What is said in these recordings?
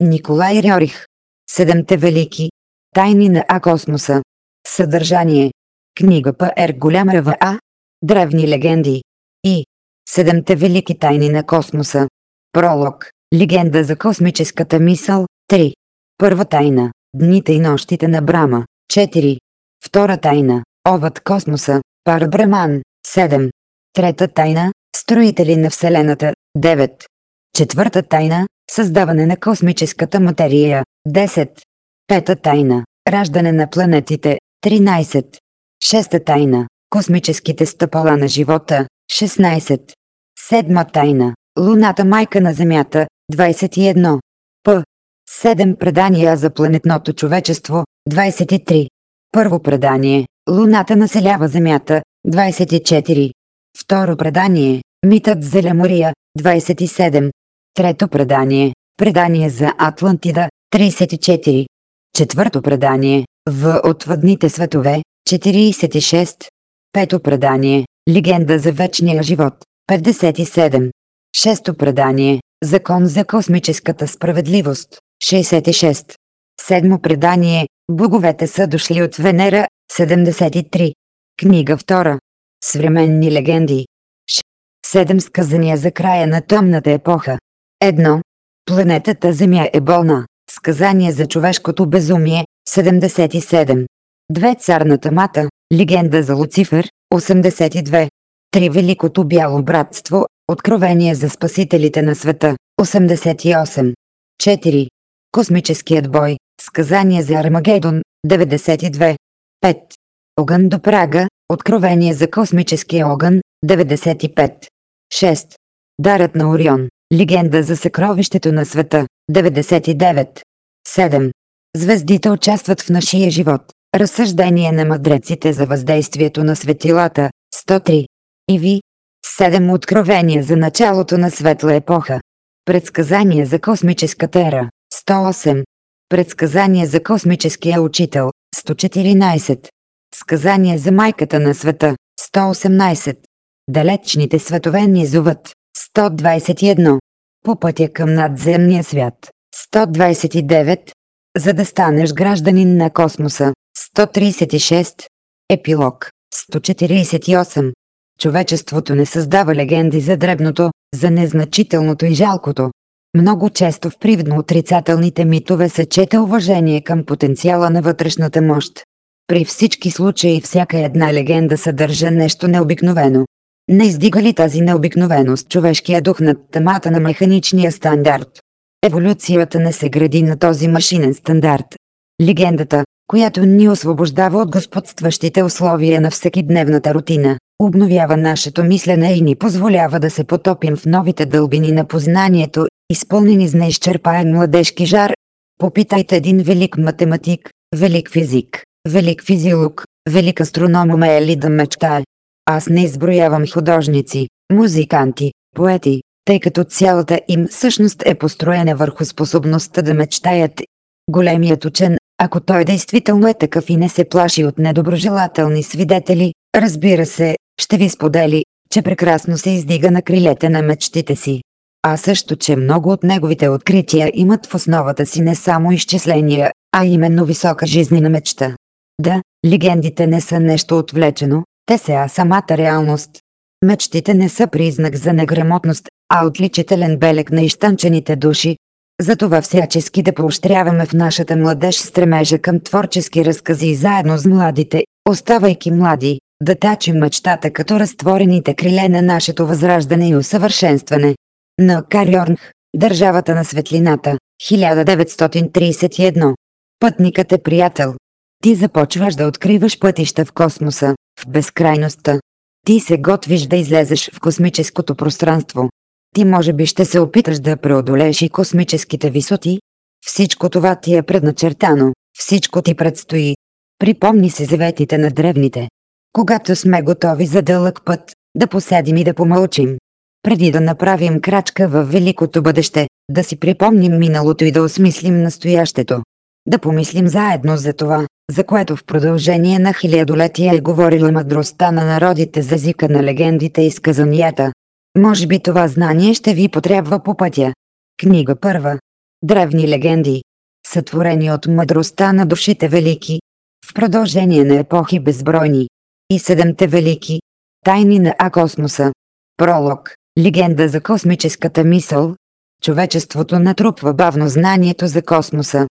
Николай Рьорих. Седемте велики. Тайни на А космоса. Съдържание. Книга Р. Голям РВА. Древни легенди. И. Седемте велики тайни на космоса. Пролог. Легенда за космическата мисъл. 3. Първа тайна. Дните и нощите на Брама. 4. Втора тайна. Овът космоса. Пар Браман. 7. Трета тайна. Строители на Вселената. 9. Четвърта тайна. Създаване на космическата материя. 10. Пета тайна. Раждане на планетите. 13. Шеста тайна. Космическите стъпала на живота. 16. Седма тайна. Луната майка на Земята. 21. П. Седем предания за планетното човечество. 23. Първо предание. Луната населява Земята. 24. Второ предание. Митът за Лемория. 27. Трето предание. Предание за Атлантида. 34. Четвърто предание. В отвъдните светове. 46. Пето предание. Легенда за вечния живот. 57. Шесто предание. Закон за космическата справедливост. 66. Седмо предание. Боговете са дошли от Венера. 73. Книга 2. Съвременни легенди. Седем сказания за края на тъмната епоха. Едно. Планетата Земя е болна. Сказание за човешкото безумие. 77. Две царната мата. Легенда за Луцифер. 82. Три Великото бяло братство. Откровение за спасителите на света. 88. 4. Космическият бой. Сказание за Армагедон. 92. 5. Огън до прага. Откровение за космическия огън. 95. 6. Дарът на Орион. Легенда за съкровището на света. 99. 7. Звездите участват в нашия живот. Разсъждение на мъдреците за въздействието на светилата. 103. И ви. 7 откровения за началото на светла епоха. Предсказания за космическата ера. 108. Предсказания за космическия учител. 114. Сказания за майката на света. 118. Далечните светове ни зоват. 121. По пътя към надземния свят. 129. За да станеш гражданин на космоса. 136. Епилог. 148. Човечеството не създава легенди за дребното, за незначителното и жалкото. Много често в привидно отрицателните митове се чете уважение към потенциала на вътрешната мощ. При всички случаи всяка една легенда съдържа нещо необикновено. Не издига ли тази необикновеност човешкия дух над тъмата на механичния стандарт? Еволюцията не се гради на този машинен стандарт. Легендата, която ни освобождава от господстващите условия на всекидневната рутина, обновява нашето мислене и ни позволява да се потопим в новите дълбини на познанието, изпълнени с неизчерпаем младежки жар. Попитайте един велик математик, велик физик, велик физиолог, велик астроном умее ли да мечтае. Аз не изброявам художници, музиканти, поети, тъй като цялата им същност е построена върху способността да мечтаят. Големият учен, ако той действително е такъв и не се плаши от недоброжелателни свидетели, разбира се, ще ви сподели, че прекрасно се издига на крилете на мечтите си. А също, че много от неговите открития имат в основата си не само изчисления, а именно висока жизнена мечта. Да, легендите не са нещо отвлечено, те са самата реалност. Мечтите не са признак за неграмотност, а отличителен белег на изтънчените души. Затова всячески да поощряваме в нашата младеж стремежа към творчески разкази заедно с младите, оставайки млади, да тачим мечтата като разтворените криле на нашето възраждане и усъвършенстване. На Карьорнх, Държавата на светлината, 1931. Пътникът е приятел. Ти започваш да откриваш пътища в космоса, в безкрайността. Ти се готвиш да излезеш в космическото пространство. Ти може би ще се опиташ да преодолееш и космическите висоти. Всичко това ти е предначертано, всичко ти предстои. Припомни се заветите на древните. Когато сме готови за дълъг път, да поседим и да помълчим. Преди да направим крачка в великото бъдеще, да си припомним миналото и да осмислим настоящето. Да помислим заедно за това, за което в продължение на хилядолетия е говорила мъдростта на народите за езика на легендите и сказанията. Може би това знание ще ви потребва по пътя. Книга първа. древни легенди, сътворени от мъдростта на душите велики, в продължение на епохи безбройни, и седемте велики, тайни на акосмоса. Пролог, легенда за космическата мисъл, човечеството натрупва бавно знанието за космоса.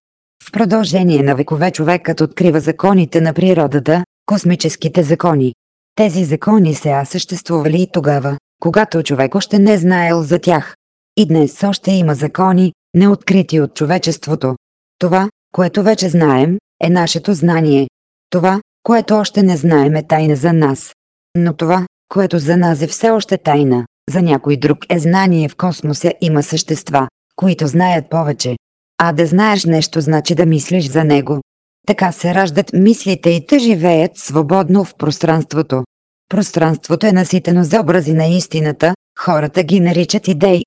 В продължение на векове човекът открива законите на природата, космическите закони. Тези закони се съществували и тогава, когато човек още не знаел за тях. И днес още има закони, неоткрити от човечеството. Това, което вече знаем, е нашето знание. Това, което още не знаем е тайна за нас. Но това, което за нас е все още тайна, за някой друг е знание в космоса има същества, които знаят повече. А да знаеш нещо значи да мислиш за него. Така се раждат мислите и те живеят свободно в пространството. Пространството е наситено за образи на истината, хората ги наричат идеи.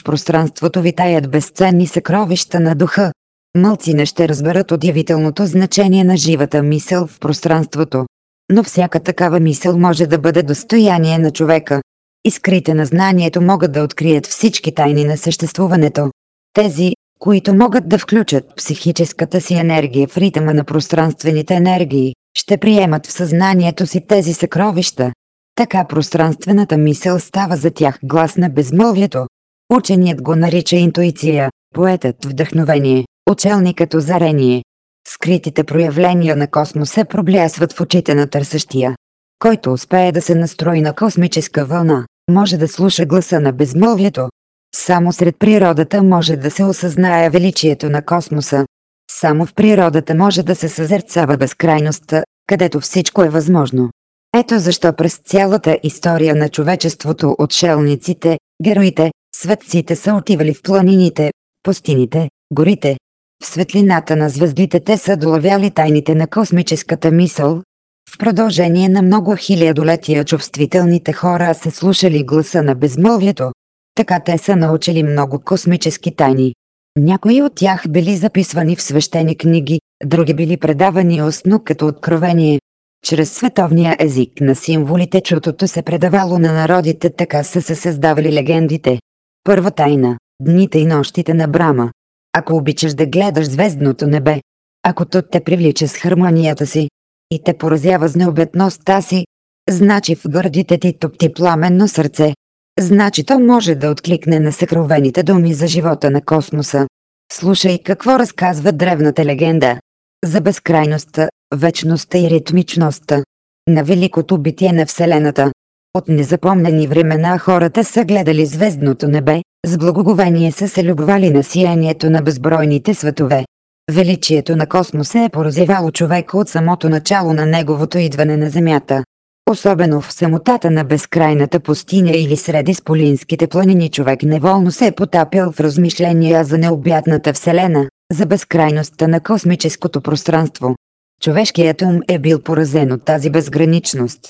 В пространството витаят безценни съкровища на духа. Мълци не ще разберат удивителното значение на живата мисъл в пространството. Но всяка такава мисъл може да бъде достояние на човека. Искрите на знанието могат да открият всички тайни на съществуването. Тези, които могат да включат психическата си енергия в ритъма на пространствените енергии, ще приемат в съзнанието си тези съкровища. Така пространствената мисъл става за тях глас на безмълвието. Ученият го нарича интуиция, поетът вдъхновение, учелникът озарение. Скритите проявления на космоса проблясват в очите на търсещия. Който успее да се настрои на космическа вълна, може да слуша гласа на безмълвието. Само сред природата може да се осъзнае величието на космоса. Само в природата може да се съзерцава безкрайността, където всичко е възможно. Ето защо през цялата история на човечеството отшелниците, героите, светците са отивали в планините, пустините, горите. В светлината на звездите те са долавяли тайните на космическата мисъл. В продължение на много хилядолетия чувствителните хора са слушали гласа на безмълвието. Така те са научили много космически тайни. Някои от тях били записвани в свещени книги, други били предавани устно като откровение. Чрез световния език на символите чутото се предавало на народите, така са се създавали легендите. Първа тайна – дните и нощите на Брама. Ако обичаш да гледаш звездното небе, ако то те привлича с хармонията си и те поразява с необетността си, значи в гърдите ти топти пламенно сърце, Значи то може да откликне на съкровените думи за живота на космоса. Слушай какво разказва древната легенда. За безкрайността, вечността и ритмичността. На великото битие на Вселената. От незапомнени времена хората са гледали звездното небе, с благоговение са се любовали на сиянието на безбройните светове. Величието на космоса е поразивало човека от самото начало на неговото идване на Земята. Особено в самотата на безкрайната пустиня или сред изполинските планини човек неволно се е потапял в размишления за необятната Вселена, за безкрайността на космическото пространство. Човешкият ум е бил поразен от тази безграничност.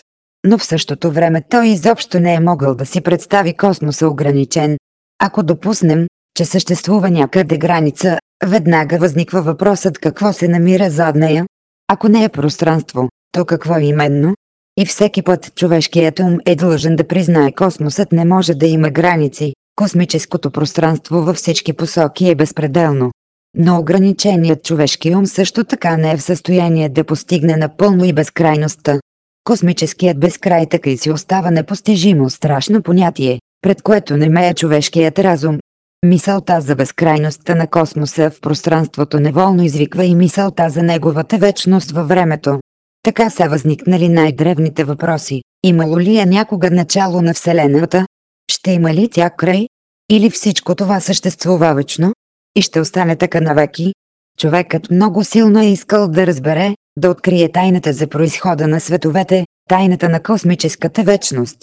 Но в същото време той изобщо не е могъл да си представи космоса ограничен. Ако допуснем, че съществува някъде граница, веднага възниква въпросът какво се намира зад нея. Ако не е пространство, то какво именно? И всеки път човешкият ум е длъжен да признае космосът не може да има граници, космическото пространство във всички посоки е безпределно. Но ограниченият човешки ум също така не е в състояние да постигне напълно и безкрайността. Космическият безкрай така и си остава непостижимо страшно понятие, пред което не мее човешкият разум. Мисълта за безкрайността на космоса в пространството неволно извиква и мисълта за неговата вечност във времето. Така са възникнали най-древните въпроси. Имало ли е някога начало на Вселената? Ще има ли тя край? Или всичко това съществува вечно? И ще остане така навеки? Човекът много силно е искал да разбере, да открие тайната за происхода на световете, тайната на космическата вечност.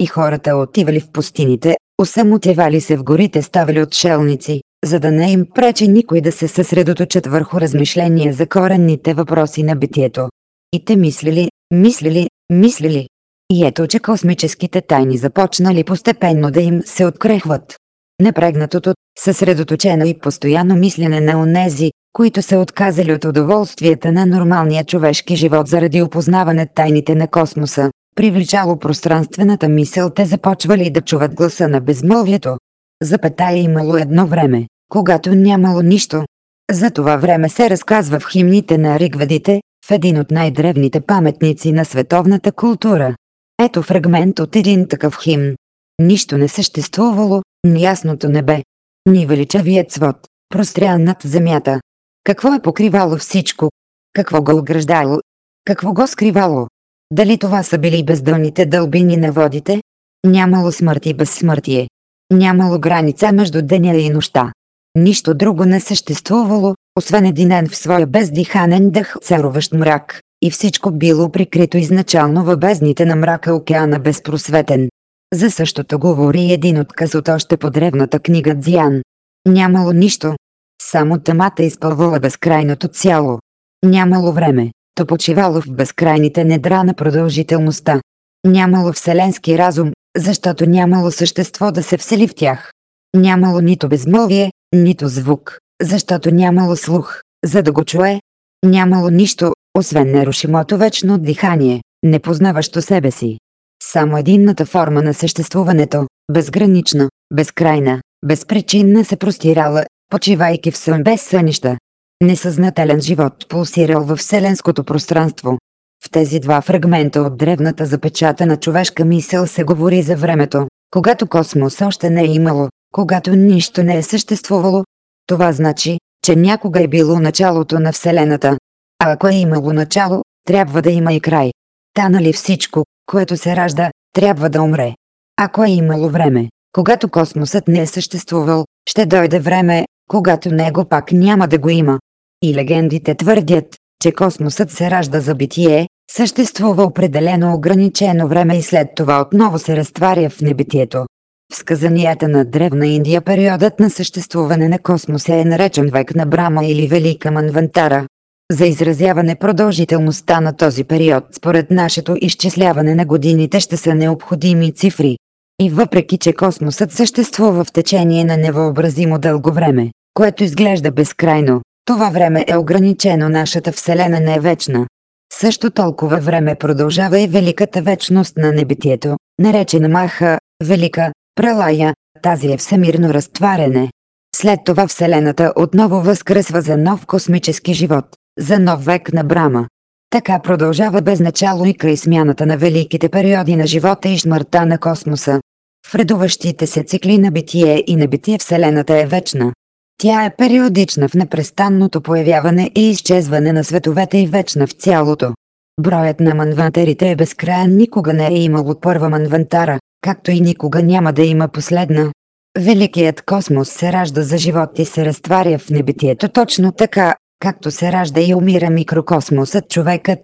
И хората отивали в пустините, усамотевали се в горите, ставали отшелници, за да не им пречи никой да се съсредоточат върху размишления за коренните въпроси на битието. И те мислили, мислили, мислили. И ето, че космическите тайни започнали постепенно да им се открехват. Непрегнатото, съсредоточено и постоянно мислене на онези, които се отказали от удоволствията на нормалния човешки живот заради опознаване тайните на космоса, привличало пространствената мисъл, те започвали да чуват гласа на безмълвието. Запетая имало едно време, когато нямало нищо. За това време се разказва в химните на ригведите, един от най-древните паметници на световната култура. Ето фрагмент от един такъв химн. Нищо не съществувало, ни ясното небе, ни величавият свод, прострян над земята. Какво е покривало всичко? Какво го ограждало? Какво го скривало? Дали това са били бездълните дълбини на водите? Нямало смърт и безсмъртие. Нямало граница между деня и нощта. Нищо друго не съществувало, освен единен в своя бездиханен дъх царуващ мрак, и всичко било прикрито изначално във бездните на мрака океана безпросветен. За същото говори един отказ от още по древната книга Дзян. Нямало нищо. Само тъмата изпълвала безкрайното цяло. Нямало време, то почивало в безкрайните недра на продължителността. Нямало вселенски разум, защото нямало същество да се всели в тях. Нямало нито безмълвие, нито звук, защото нямало слух, за да го чуе. Нямало нищо, освен нерушимото вечно дихание, непознаващо себе си. Само единната форма на съществуването, безгранична, безкрайна, безпричинна се простирала, почивайки в сън без сънища. Несъзнателен живот пулсирал във вселенското пространство. В тези два фрагмента от древната запечатана човешка мисъл се говори за времето, когато космос още не е имало, когато нищо не е съществувало. Това значи, че някога е било началото на Вселената. А ако е имало начало, трябва да има и край. Та нали всичко, което се ражда, трябва да умре. Ако е имало време, когато космосът не е съществувал, ще дойде време, когато него пак няма да го има. И легендите твърдят, че космосът се ражда за битие, съществува определено ограничено време и след това отново се разтваря в небитието. В сказанията на Древна Индия периодът на съществуване на космоса е наречен век на Брама или Велика Манвантара. За изразяване продължителността на този период според нашето изчисляване на годините ще са необходими цифри. И въпреки, че космосът съществува в течение на невъобразимо дълго време, което изглежда безкрайно, това време е ограничено, нашата Вселена не е вечна. Също толкова време продължава и великата вечност на небитието, наречена Маха, Велика, Пралая, тази е всемирно разтваряне. След това Вселената отново възкръсва за нов космически живот, за нов век на Брама. Така продължава без начало и край смяната на великите периоди на живота и смъртта на космоса. В редуващите се цикли на битие и на битие Вселената е вечна. Тя е периодична в непрестанното появяване и изчезване на световете и вечна в цялото. Броят на манвантарите е безкраен, никога не е имало първа манвантара, както и никога няма да има последна. Великият космос се ражда за живот и се разтваря в небитието точно така, както се ражда и умира микрокосмосът човекът.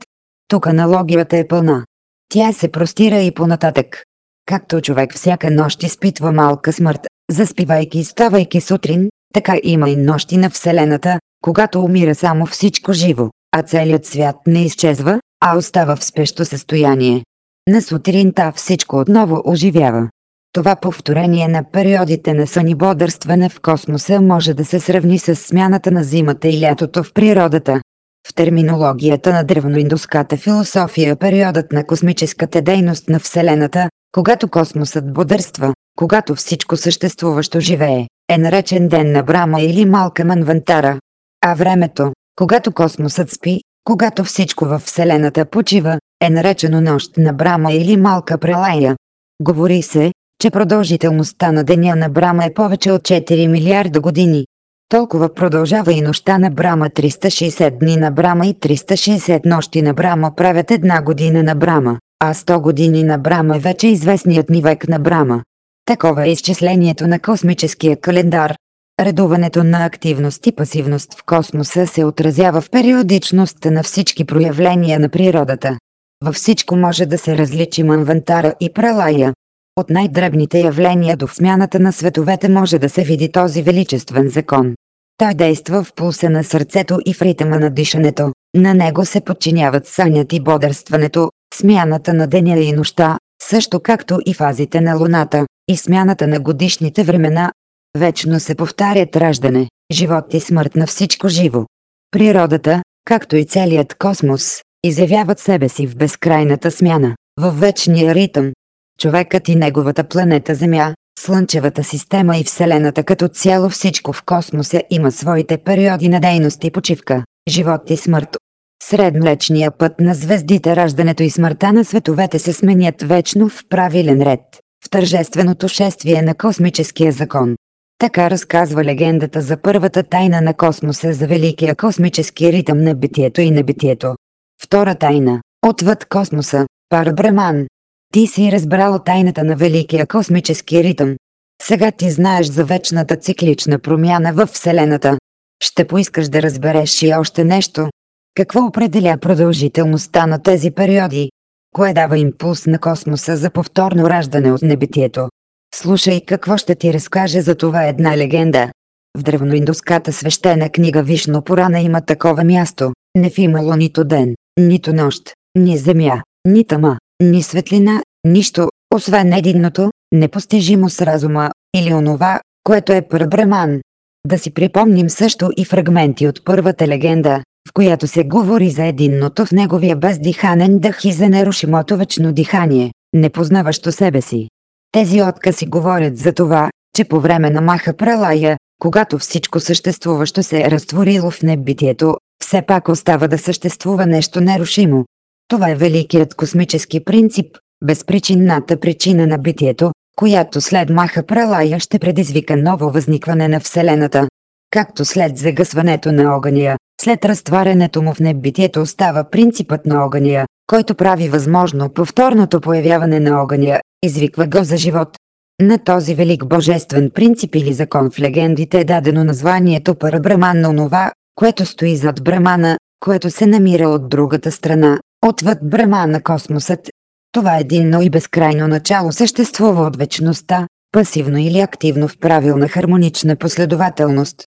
Тук аналогията е пълна. Тя се простира и понататък. Както човек всяка нощ изпитва малка смърт, заспивайки и ставайки сутрин, така има и нощи на Вселената, когато умира само всичко живо, а целият свят не изчезва, а остава в спещо състояние. На сутринта всичко отново оживява. Това повторение на периодите на сън и бодърстване в космоса може да се сравни с смяната на зимата и лятото в природата. В терминологията на древноиндуската философия периодът на космическата дейност на Вселената, когато космосът бодърства, когато всичко съществуващо живее, е наречен ден на Брама или малка манвантара. А времето, когато космосът спи, когато всичко във Вселената почива, е наречено нощ на Брама или малка прелая. Говори се, че продължителността на деня на Брама е повече от 4 милиарда години. Толкова продължава и нощта на Брама 360 дни на Брама и 360 нощи на Брама правят една година на Брама, а 100 години на Брама е вече известният ни век на Брама. Такова е изчислението на космическия календар. Редуването на активност и пасивност в космоса се отразява в периодичността на всички проявления на природата. Във всичко може да се различи манвантара и пралая. От най-дребните явления до смяната на световете може да се види този величествен закон. Той действа в пулса на сърцето и в ритъма на дишането. На него се подчиняват сънят и бодърстването, смяната на деня и нощта, също както и фазите на луната, и смяната на годишните времена. Вечно се повтарят раждане, живот и смърт на всичко живо. Природата, както и целият космос, изявяват себе си в безкрайната смяна, в вечния ритъм. Човекът и неговата планета Земя, Слънчевата система и Вселената като цяло всичко в космоса има своите периоди на дейност и почивка, живот и смърт. Средмлечния път на звездите раждането и смъртта на световете се сменят вечно в правилен ред, в тържественото шествие на космическия закон. Така разказва легендата за първата тайна на космоса за великия космически ритъм на битието и небитието. Втора тайна – отвъд космоса, Пар Браман. Ти си разбрал тайната на великия космически ритъм. Сега ти знаеш за вечната циклична промяна в Вселената. Ще поискаш да разбереш и още нещо. Какво определя продължителността на тези периоди? Кое дава импулс на космоса за повторно раждане от небитието? Слушай какво ще ти разкаже за това една легенда. В древноиндуската свещена книга Вишно Порана има такова място. Не в имало нито ден, нито нощ, ни земя, ни тъма, ни светлина, нищо, освен единното, непостижимо с разума, или онова, което е Прабраман. Да си припомним също и фрагменти от първата легенда, в която се говори за единното в неговия бездиханен дъх и за нерушимото вечно дихание, непознаващо себе си. Тези откази говорят за това, че по време на Маха Пралая, когато всичко съществуващо се е разтворило в небитието, все пак остава да съществува нещо нерушимо. Това е великият космически принцип, безпричинната причина на битието, която след Маха Пралая ще предизвика ново възникване на Вселената. Както след загъсването на огъня, след разтварянето му в небитието остава принципът на огъня, който прави възможно повторното появяване на огъня, извиква го за живот. На този велик божествен принцип или закон в легендите е дадено названието Парабраман на онова, което стои зад Брамана, което се намира от другата страна, отвъд Брамана космосът. Това единно и безкрайно начало съществува от вечността, пасивно или активно в правилна хармонична последователност.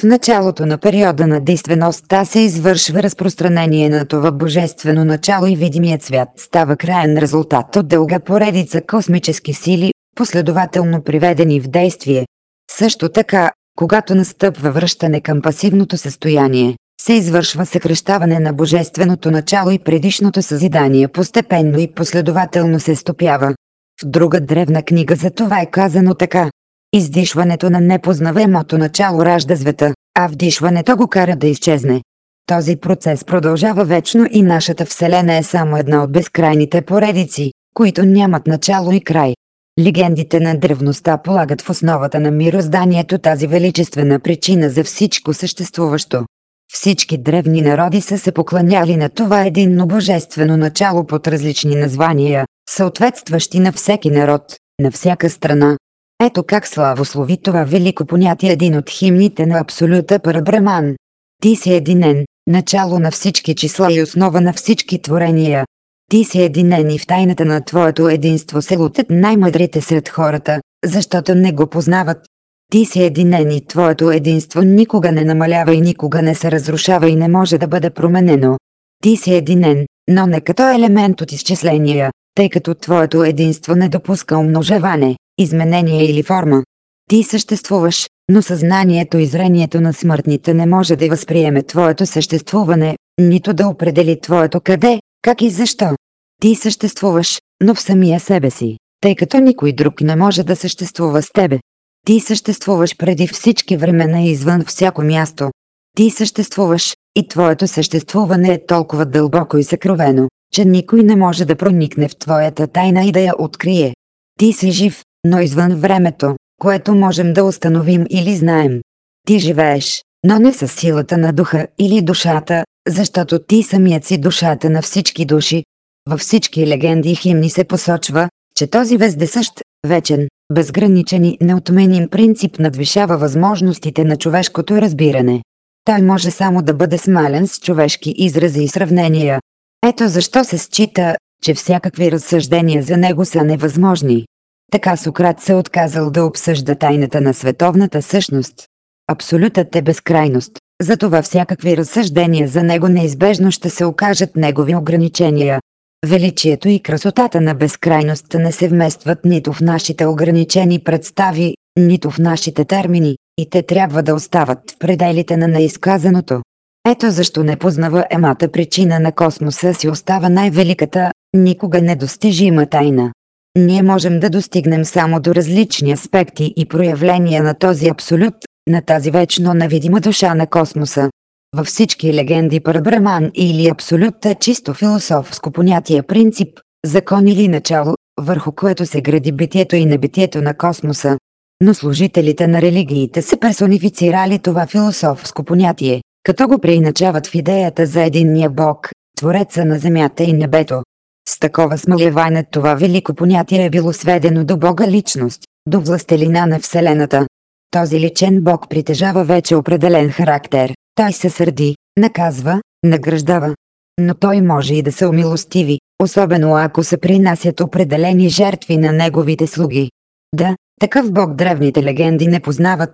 В началото на периода на действеността се извършва разпространение на това божествено начало и видимият свят става краен резултат от дълга поредица космически сили, последователно приведени в действие. Също така, когато настъпва връщане към пасивното състояние, се извършва съкръщаване на божественото начало и предишното съзидание постепенно и последователно се стопява. В друга древна книга за това е казано така. Издишването на непознаваемото начало ражда света, а вдишването го кара да изчезне. Този процес продължава вечно и нашата Вселена е само една от безкрайните поредици, които нямат начало и край. Легендите на древността полагат в основата на мирозданието тази величествена причина за всичко съществуващо. Всички древни народи са се покланяли на това единно божествено начало под различни названия, съответстващи на всеки народ, на всяка страна, ето как славослови това велико понятие един от химните на Абсолюта Парабраман. Ти си единен, начало на всички числа и основа на всички творения. Ти си единен и в тайната на Твоето единство се лутят най-мъдрите сред хората, защото не го познават. Ти си единен и Твоето единство никога не намалява и никога не се разрушава и не може да бъде променено. Ти си единен, но не като елемент от изчисления, тъй като Твоето единство не допуска умножаване изменение или форма. Ти съществуваш, но съзнанието и зрението на смъртните не може да възприеме твоето съществуване, нито да определи твоето къде, как и защо. Ти съществуваш, но в самия себе си, тъй като никой друг не може да съществува с тебе. Ти съществуваш преди всички времена и извън всяко място. Ти съществуваш, и твоето съществуване е толкова дълбоко и съкровено, че никой не може да проникне в твоята тайна и да я открие. Ти си жив, но извън времето, което можем да установим или знаем. Ти живееш, но не с силата на духа или душата, защото ти самият си душата на всички души. Във всички легенди и химни се посочва, че този вездесъщ, вечен, безграничен и неотменим принцип надвишава възможностите на човешкото разбиране. Той може само да бъде смален с човешки изрази и сравнения. Ето защо се счита, че всякакви разсъждения за него са невъзможни. Така Сократ се отказал да обсъжда тайната на световната същност. Абсолютът е безкрайност, затова всякакви разсъждения за него неизбежно ще се окажат негови ограничения. Величието и красотата на безкрайността не се вместват нито в нашите ограничени представи, нито в нашите термини, и те трябва да остават в пределите на неизказаното. Ето защо непознаваемата причина на космоса си остава най-великата, никога недостижима тайна. Ние можем да достигнем само до различни аспекти и проявления на този абсолют, на тази вечно невидима душа на космоса. Във всички легенди Парабраман или Абсолют е чисто философско понятие принцип, закон или начало, върху което се гради битието и небитието на космоса. Но служителите на религиите се персонифицирали това философско понятие, като го преиначават в идеята за единния Бог, Твореца на земята и небето. С такова смалеване това велико понятие е било сведено до Бога личност, до властелина на Вселената. Този личен Бог притежава вече определен характер. Той се сърди, наказва, награждава. Но той може и да се умилостиви, особено ако се принасят определени жертви на неговите слуги. Да, такъв бог древните легенди не познават.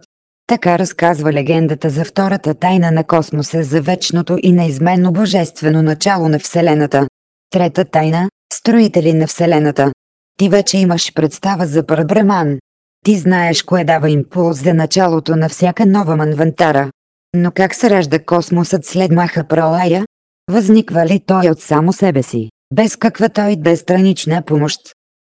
Така разказва легендата за втората тайна на космоса за вечното и неизменно божествено начало на Вселената. Трета тайна – строители на Вселената. Ти вече имаш представа за Парабраман. Ти знаеш кое дава импулс за началото на всяка нова манвантара. Но как се ражда космосът след Маха Пролая? Възниква ли той от само себе си, без каквато и да е странична помощ?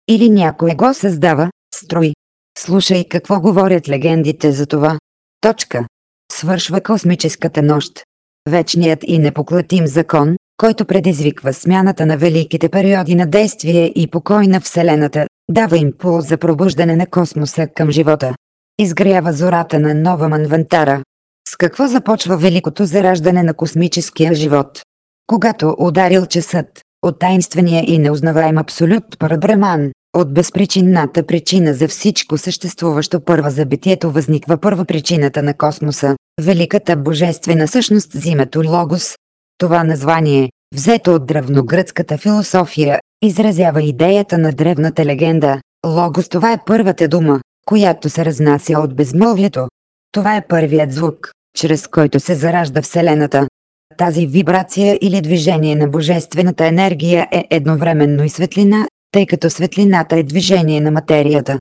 Или някой го създава, строи? Слушай какво говорят легендите за това. Точка. Свършва космическата нощ. Вечният и непоклатим закон, който предизвиква смяната на великите периоди на действие и покой на Вселената, дава импулс за пробуждане на космоса към живота. Изгрява зората на нова манвантара. С какво започва великото зараждане на космическия живот? Когато ударил часът, от тайнствения и неузнаваем абсолют Парабраман, от безпричинната причина за всичко съществуващо първа за битието възниква първа причината на космоса, великата божествена същност с името Логос. Това название, взето от древногръцката философия, изразява идеята на древната легенда. Логос това е първата дума, която се разнася от безмълвието. Това е първият звук, чрез който се заражда Вселената. Тази вибрация или движение на божествената енергия е едновременно и светлина, тъй като светлината е движение на материята.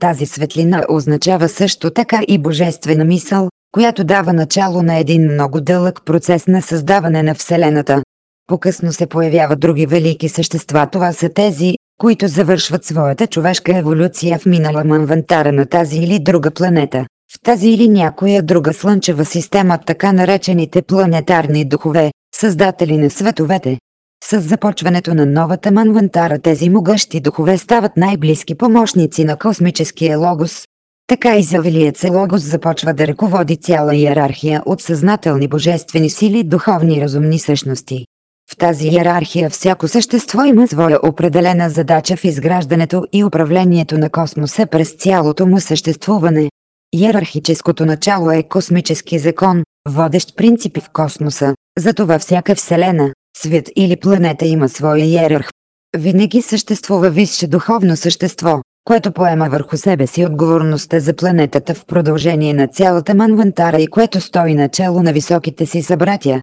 Тази светлина означава също така и божествена мисъл, която дава начало на един много дълъг процес на създаване на Вселената. По-късно се появяват други велики същества. Това са тези, които завършват своята човешка еволюция в минала манвантара на тази или друга планета. В тази или някоя друга слънчева система така наречените планетарни духове, създатели на световете. С започването на новата манвантара тези могъщи духове стават най-близки помощници на космическия логос. Така и завелият се логос започва да ръководи цяла иерархия от съзнателни божествени сили духовни разумни същности. В тази иерархия всяко същество има своя определена задача в изграждането и управлението на космоса през цялото му съществуване. Иерархическото начало е космически закон, водещ принципи в космоса. Затова всяка вселена, свят или планета има своя иерарх. Винаги съществува висше духовно същество, което поема върху себе си отговорността за планетата в продължение на цялата манвантара и което стои начало на високите си събратя.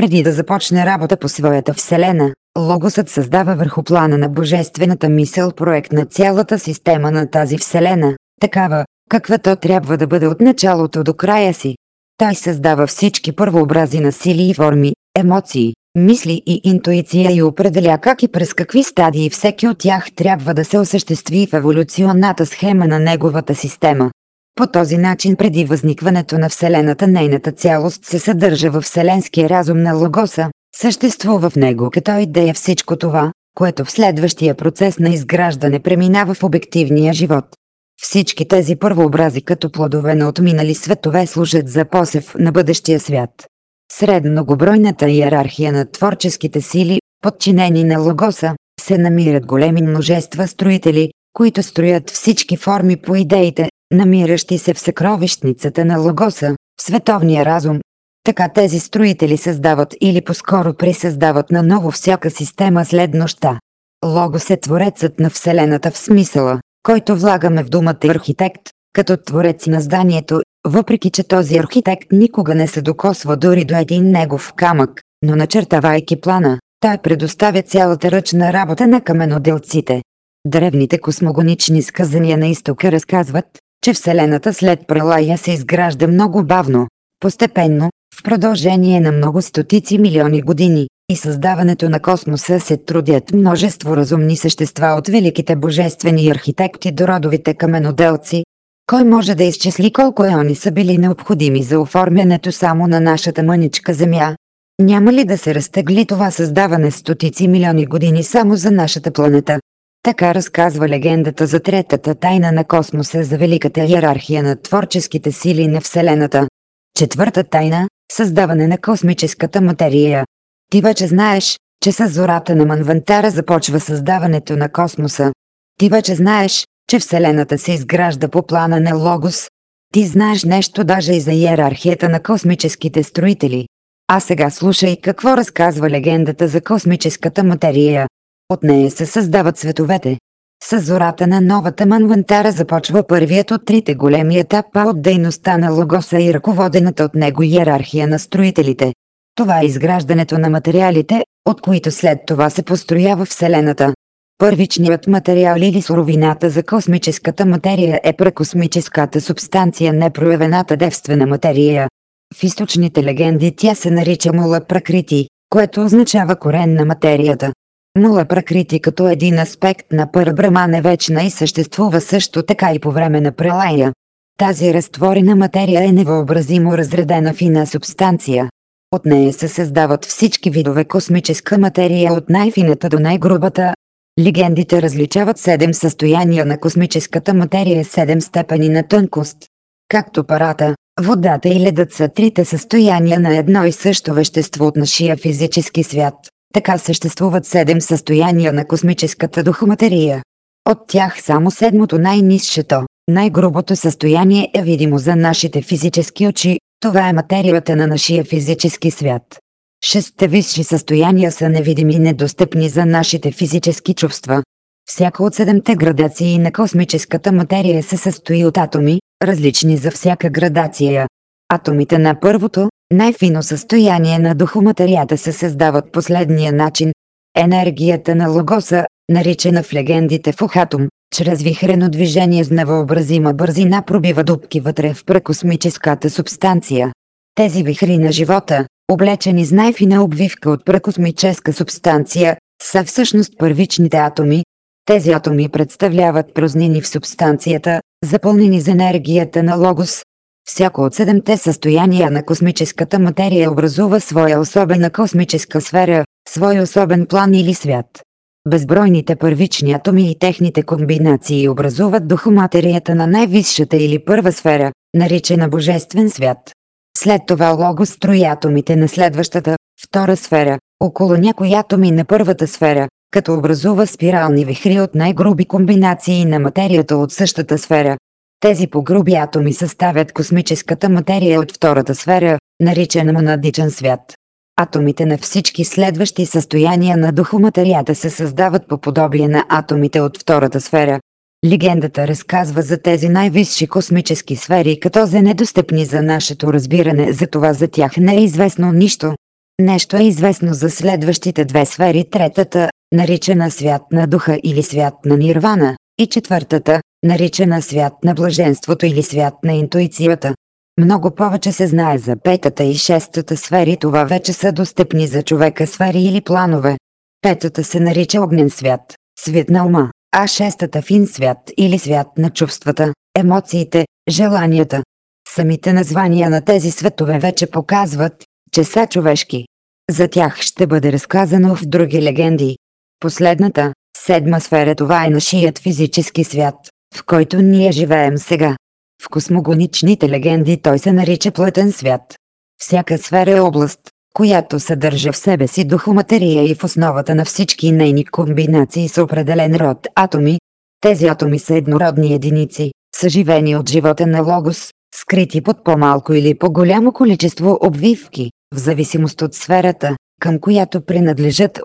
Преди да започне работа по своята вселена, Логосът създава върху плана на божествената мисъл проект на цялата система на тази вселена, такава, каквато трябва да бъде от началото до края си. Той създава всички първообрази на сили и форми, емоции, мисли и интуиция и определя как и през какви стадии всеки от тях трябва да се осъществи в еволюционната схема на неговата система. По този начин преди възникването на Вселената нейната цялост се съдържа в вселенския разум на Логоса, съществува в него като идея всичко това, което в следващия процес на изграждане преминава в обективния живот. Всички тези първообрази като плодове на отминали светове служат за посев на бъдещия свят. Сред многобройната иерархия на творческите сили, подчинени на Логоса, се намират големи множества строители, които строят всички форми по идеите, намиращи се в съкровищницата на Логоса, в световния разум. Така тези строители създават или по-скоро присъздават на ново всяка система след нощта. Логос е творецът на Вселената в смисъла, който влагаме в думата архитект, като творец на зданието, въпреки че този архитект никога не се докосва дори до един негов камък, но начертавайки плана, той предоставя цялата ръчна работа на каменоделците. Древните космогонични сказания на изтока разказват, че Вселената след прелая се изгражда много бавно, постепенно, в продължение на много стотици милиони години, и създаването на космоса се трудят множество разумни същества от великите божествени архитекти до родовите каменоделци. Кой може да изчисли колко еони са били необходими за оформянето само на нашата мъничка Земя? Няма ли да се разтегли това създаване стотици милиони години само за нашата планета? Така разказва легендата за третата тайна на космоса за великата иерархия на творческите сили на Вселената. Четвърта тайна – създаване на космическата материя. Ти вече знаеш, че с зората на Манвантара започва създаването на космоса. Ти вече знаеш, че Вселената се изгражда по плана на Логос. Ти знаеш нещо даже и за иерархията на космическите строители. А сега слушай какво разказва легендата за космическата материя. От нея се създават световете. С зората на новата Манвантара започва първият от трите големи етапа от дейността на Логоса и ръководената от него иерархия на строителите. Това е изграждането на материалите, от които след това се построява Вселената. Първичният материал или суровината за космическата материя е прекосмическата субстанция непроявената девствена материя. В източните легенди тя се нарича мула пракрити, което означава корен на материята. Мула пракрити като един аспект на Парабраман е и съществува също така и по време на прелая. Тази разтворена материя е невъобразимо разредена фина субстанция. От нея се създават всички видове космическа материя от най-фината до най-грубата. Легендите различават седем състояния на космическата материя, седем степени на тънкост. Както парата, водата и ледът са трите състояния на едно и също вещество от нашия физически свят. Така съществуват седем състояния на космическата духоматерия. От тях само седмото най-низшето, най-грубото състояние е видимо за нашите физически очи, това е материята на нашия физически свят. Шестте висши състояния са невидими и недостъпни за нашите физически чувства. Всяка от седемте градации на космическата материя се състои от атоми, различни за всяка градация. Атомите на първото, най-фино състояние на духоматерията се създават последния начин. Енергията на логоса, наричана в легендите Фухатум, чрез вихрено движение с невъобразима бързина пробива дупки вътре в прекосмическата субстанция. Тези вихри на живота, облечени с най-фина обвивка от прекосмическа субстанция, са всъщност първичните атоми. Тези атоми представляват празнини в субстанцията, запълнени с енергията на логос. Всяко от седемте състояния на космическата материя образува своя особена космическа сфера, свой особен план или свят. Безбройните първични атоми и техните комбинации образуват духоматерията на най-висшата или първа сфера, наричана Божествен свят. След това Лого строи атомите на следващата, втора сфера, около някои атоми на първата сфера, като образува спирални вихри от най-груби комбинации на материята от същата сфера. Тези по-груби атоми съставят космическата материя от втората сфера, наричана монадичен свят. Атомите на всички следващи състояния на духоматерията се създават по подобие на атомите от втората сфера. Легендата разказва за тези най-висши космически сфери като за недостъпни за нашето разбиране, затова за тях не е известно нищо. Нещо е известно за следващите две сфери, третата, наричана свят на духа или свят на нирвана, и четвъртата, наричана свят на блаженството или свят на интуицията. Много повече се знае за петата и шестата сфери, това вече са достъпни за човека сфери или планове. Петата се нарича огнен свят, свет на ума, а шестата фин свят или свят на чувствата, емоциите, желанията. Самите названия на тези светове вече показват, че са човешки. За тях ще бъде разказано в други легенди. Последната, седма сфера това е нашият физически свят, в който ние живеем сега. В космогоничните легенди той се нарича плътен свят. Всяка сфера е област, която съдържа в себе си духоматерия и в основата на всички нейни комбинации с определен род атоми. Тези атоми са еднородни единици, съживени от живота на логос, скрити под по-малко или по-голямо количество обвивки, в зависимост от сферата, към която принадлежат.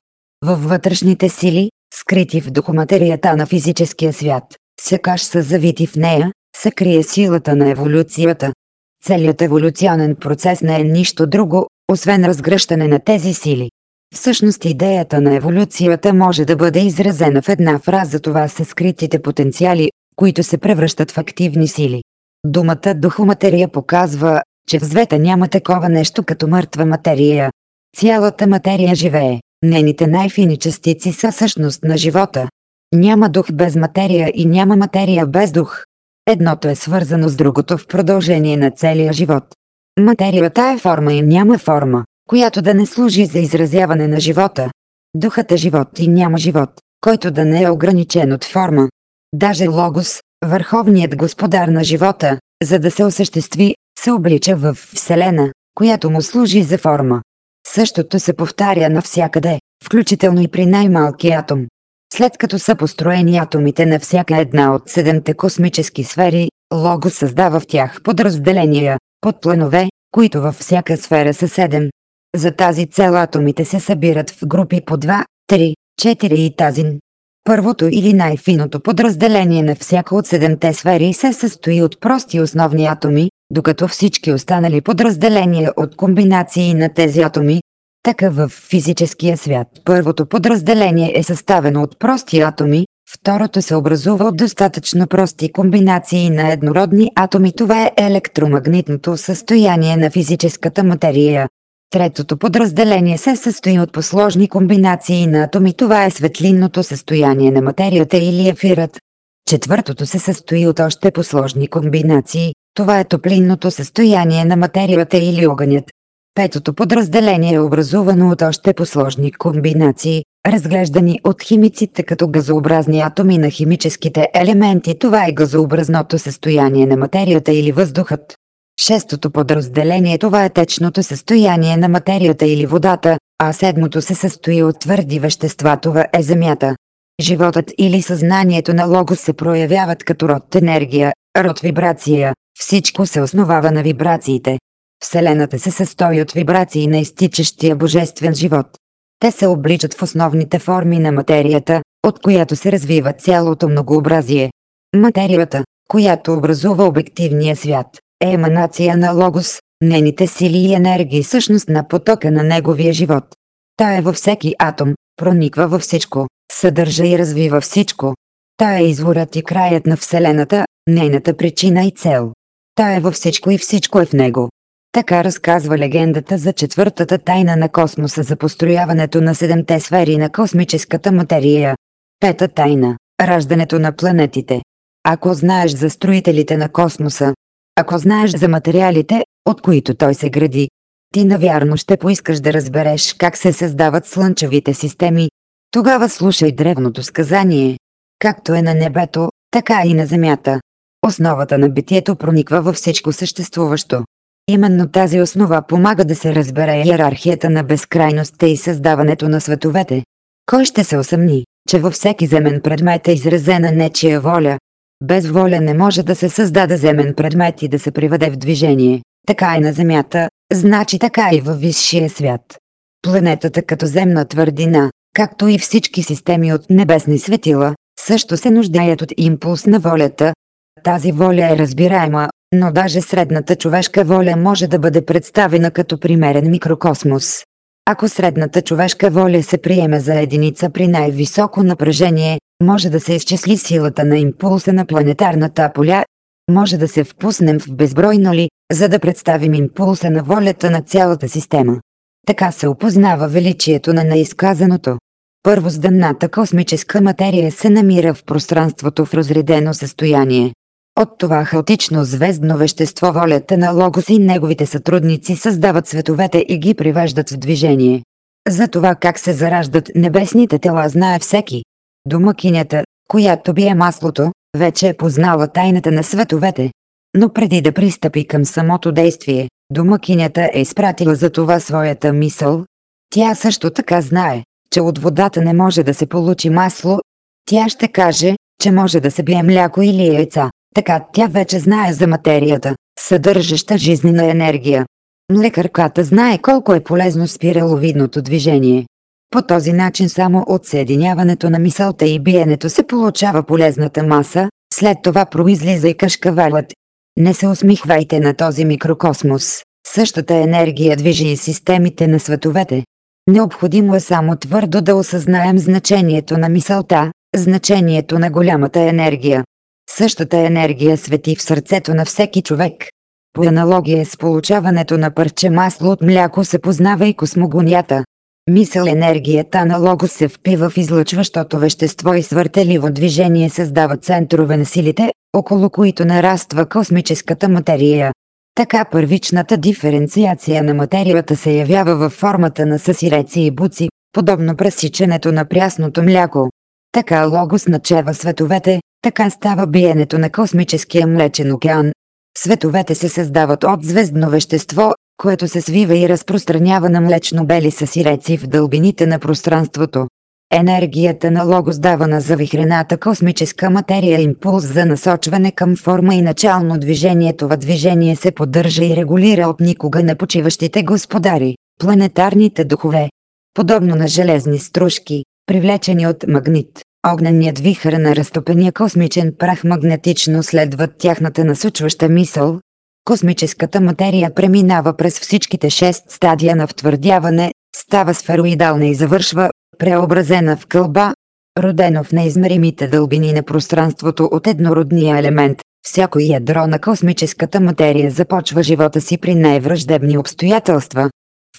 Във вътрешните сили, скрити в духоматерията на физическия свят, сякаш са завити в нея, се крие силата на еволюцията. Целият еволюционен процес не е нищо друго, освен разгръщане на тези сили. Всъщност идеята на еволюцията може да бъде изразена в една фраза това са скритите потенциали, които се превръщат в активни сили. Думата духоматерия показва, че в звета няма такова нещо като мъртва материя. Цялата материя живее. Нейните най-фини частици са същност на живота. Няма дух без материя и няма материя без дух. Едното е свързано с другото в продължение на целия живот. Материята е форма и няма форма, която да не служи за изразяване на живота. Духът е живот и няма живот, който да не е ограничен от форма. Даже Логос, върховният господар на живота, за да се осъществи, се облича в Вселена, която му служи за форма. Същото се повтаря навсякъде, включително и при най-малкия атом. След като са построени атомите на всяка една от седемте космически сфери, Лого създава в тях подразделения, подпланове, които във всяка сфера са седем. За тази цел атомите се събират в групи по 2, 3, 4 и тазин. Първото или най-финото подразделение на всяка от седемте сфери се състои от прости основни атоми, докато всички останали подразделения от комбинации на тези атоми, така в физическия свят първото подразделение е съставено от прости атоми, второто се образува от достатъчно прости комбинации на еднородни атоми. Това е електромагнитното състояние на физическата материя. Третото подразделение се състои от посложни комбинации на атоми. Това е светлинното състояние на материята или ефирът. Четвъртото се състои от още посложни комбинации. Това е топлинното състояние на материята или огънят. Петото подразделение е образувано от още посложни комбинации, разглеждани от химиците като газообразни атоми на химическите елементи. Това е газообразното състояние на материята или въздухът. Шестото подразделение това е течното състояние на материята или водата, а седмото се състои от твърди вещества това е земята. Животът или съзнанието на логос се проявяват като род енергия, род вибрация, всичко се основава на вибрациите. Вселената се състои от вибрации на изтичащия божествен живот. Те се обличат в основните форми на материята, от която се развива цялото многообразие. Материята, която образува обективния свят, е еманация на Логос, нейните сили и енергии същност на потока на неговия живот. Той е във всеки атом, прониква във всичко, съдържа и развива всичко. Той е изворът и краят на Вселената, нейната причина и цел. Той е във всичко и всичко е в него. Така разказва легендата за четвъртата тайна на космоса за построяването на седемте сфери на космическата материя. Пета тайна – раждането на планетите. Ако знаеш за строителите на космоса, ако знаеш за материалите, от които той се гради, ти навярно ще поискаш да разбереш как се създават слънчевите системи. Тогава слушай древното сказание. Както е на небето, така и на земята. Основата на битието прониква във всичко съществуващо. Именно тази основа помага да се разбере иерархията на безкрайността и създаването на световете. Кой ще се усъмни, че във всеки земен предмет е изразена нечия воля? Без воля не може да се създаде земен предмет и да се приведе в движение. Така и на Земята, значи така и във висшия свят. Планетата като земна твърдина, както и всички системи от небесни светила, също се нуждаят от импулс на волята. Тази воля е разбираема, но даже средната човешка воля може да бъде представена като примерен микрокосмос. Ако средната човешка воля се приеме за единица при най-високо напрежение, може да се изчисли силата на импулса на планетарната поля, може да се впуснем в безбройно ли, за да представим импулса на волята на цялата система. Така се опознава величието на неизказаното. Първозданната космическа материя се намира в пространството в разредено състояние. От това хаотично звездно вещество волята на Логос и неговите сътрудници създават световете и ги привеждат в движение. За това как се зараждат небесните тела знае всеки. Домакинята, която бие маслото, вече е познала тайната на световете. Но преди да пристъпи към самото действие, домакинята е изпратила за това своята мисъл. Тя също така знае, че от водата не може да се получи масло. Тя ще каже, че може да се бие мляко или яйца. Така тя вече знае за материята, съдържаща жизнена енергия. Лекарката знае колко е полезно спираловидното движение. По този начин само от съединяването на мисълта и биенето се получава полезната маса, след това произлиза и кашкавалът. Не се усмихвайте на този микрокосмос. Същата енергия движи и системите на световете. Необходимо е само твърдо да осъзнаем значението на мисълта, значението на голямата енергия. Същата енергия свети в сърцето на всеки човек. По аналогия с получаването на парче масло от мляко се познава и космогонията. Мисъл енергията на лого се впива в излъчващото вещество и свъртеливо движение създава центрове на силите, около които нараства космическата материя. Така първичната диференциация на материята се явява във формата на съсиреци и буци, подобно пресичането на прясното мляко. Така логос начева световете, така става биенето на космическия млечен океан. Световете се създават от звездно вещество, което се свива и разпространява на млечно-бели съсиреци в дълбините на пространството. Енергията на логос дава на завихрената космическа материя импулс за насочване към форма и начално движение. Това движение се поддържа и регулира от никога не почиващите господари, планетарните духове. Подобно на железни стружки, привлечени от магнит, огненият вихър на разтопения космичен прах магнетично следват тяхната насочваща мисъл. Космическата материя преминава през всичките шест стадия на втвърдяване, става сфероидална и завършва, преобразена в кълба, родено в неизмеримите дълбини на пространството от еднородния елемент. Всяко ядро на космическата материя започва живота си при най-враждебни обстоятелства.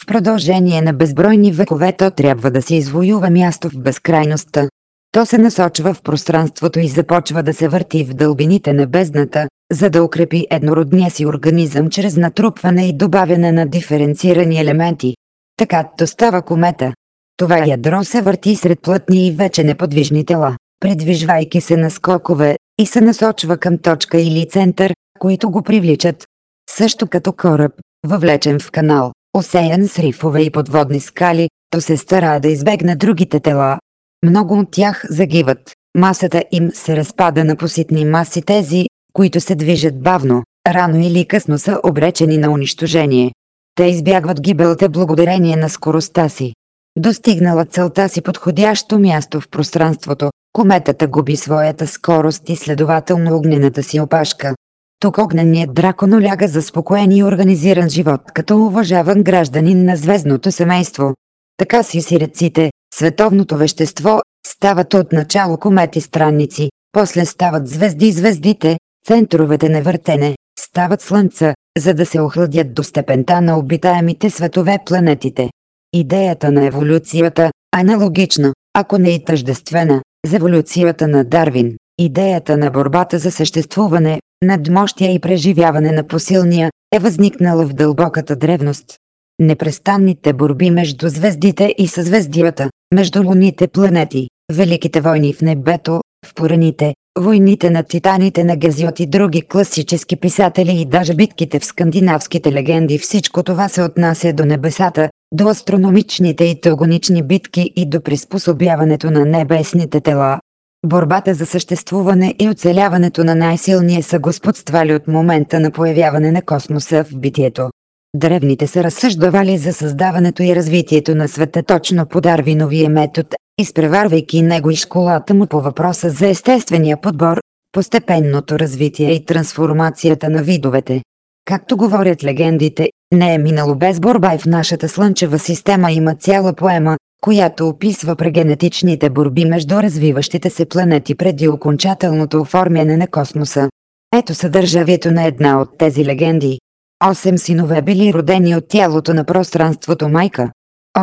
В продължение на безбройни векове то трябва да се извоюва място в безкрайността. То се насочва в пространството и започва да се върти в дълбините на бездната, за да укрепи еднородния си организъм чрез натрупване и добавяне на диференцирани елементи. Така то става комета. Това ядро се върти сред плътни и вече неподвижни тела, предвижвайки се на скокове, и се насочва към точка или център, които го привличат. Също като кораб, въвлечен в канал, осеян с рифове и подводни скали, то се стара да избегне другите тела. Много от тях загиват, масата им се разпада на поситни маси тези, които се движат бавно, рано или късно са обречени на унищожение. Те избягват гибелта благодарение на скоростта си. Достигнала целта си подходящо място в пространството, кометата губи своята скорост и следователно огнената си опашка. Тук огненият дракон оляга за спокоен и организиран живот като уважаван гражданин на звездното семейство. Така си сиреците, световното вещество, стават от начало комети странници, после стават звезди звездите, центровете на въртене, стават слънца, за да се охладят до степента на обитаемите светове планетите. Идеята на еволюцията, аналогична, ако не и тъждествена, с еволюцията на Дарвин, идеята на борбата за съществуване, надмощия и преживяване на посилния, е възникнала в дълбоката древност. Непрестанните борби между звездите и съзвездията, между луните планети, великите войни в небето, в пораните, войните на титаните на Гезиот и други класически писатели и даже битките в скандинавските легенди всичко това се отнася до небесата, до астрономичните и теогонични битки и до приспособяването на небесните тела. Борбата за съществуване и оцеляването на най-силния са господствали от момента на появяване на космоса в битието. Древните са разсъждавали за създаването и развитието на света точно по Дарвиновия метод, изпреварвайки него и школата му по въпроса за естествения подбор, постепенното развитие и трансформацията на видовете. Както говорят легендите, не е минало без борба и в нашата слънчева система има цяла поема, която описва прегенетичните борби между развиващите се планети преди окончателното оформяне на космоса. Ето съдържавието на една от тези легенди. Осем синове били родени от тялото на пространството майка.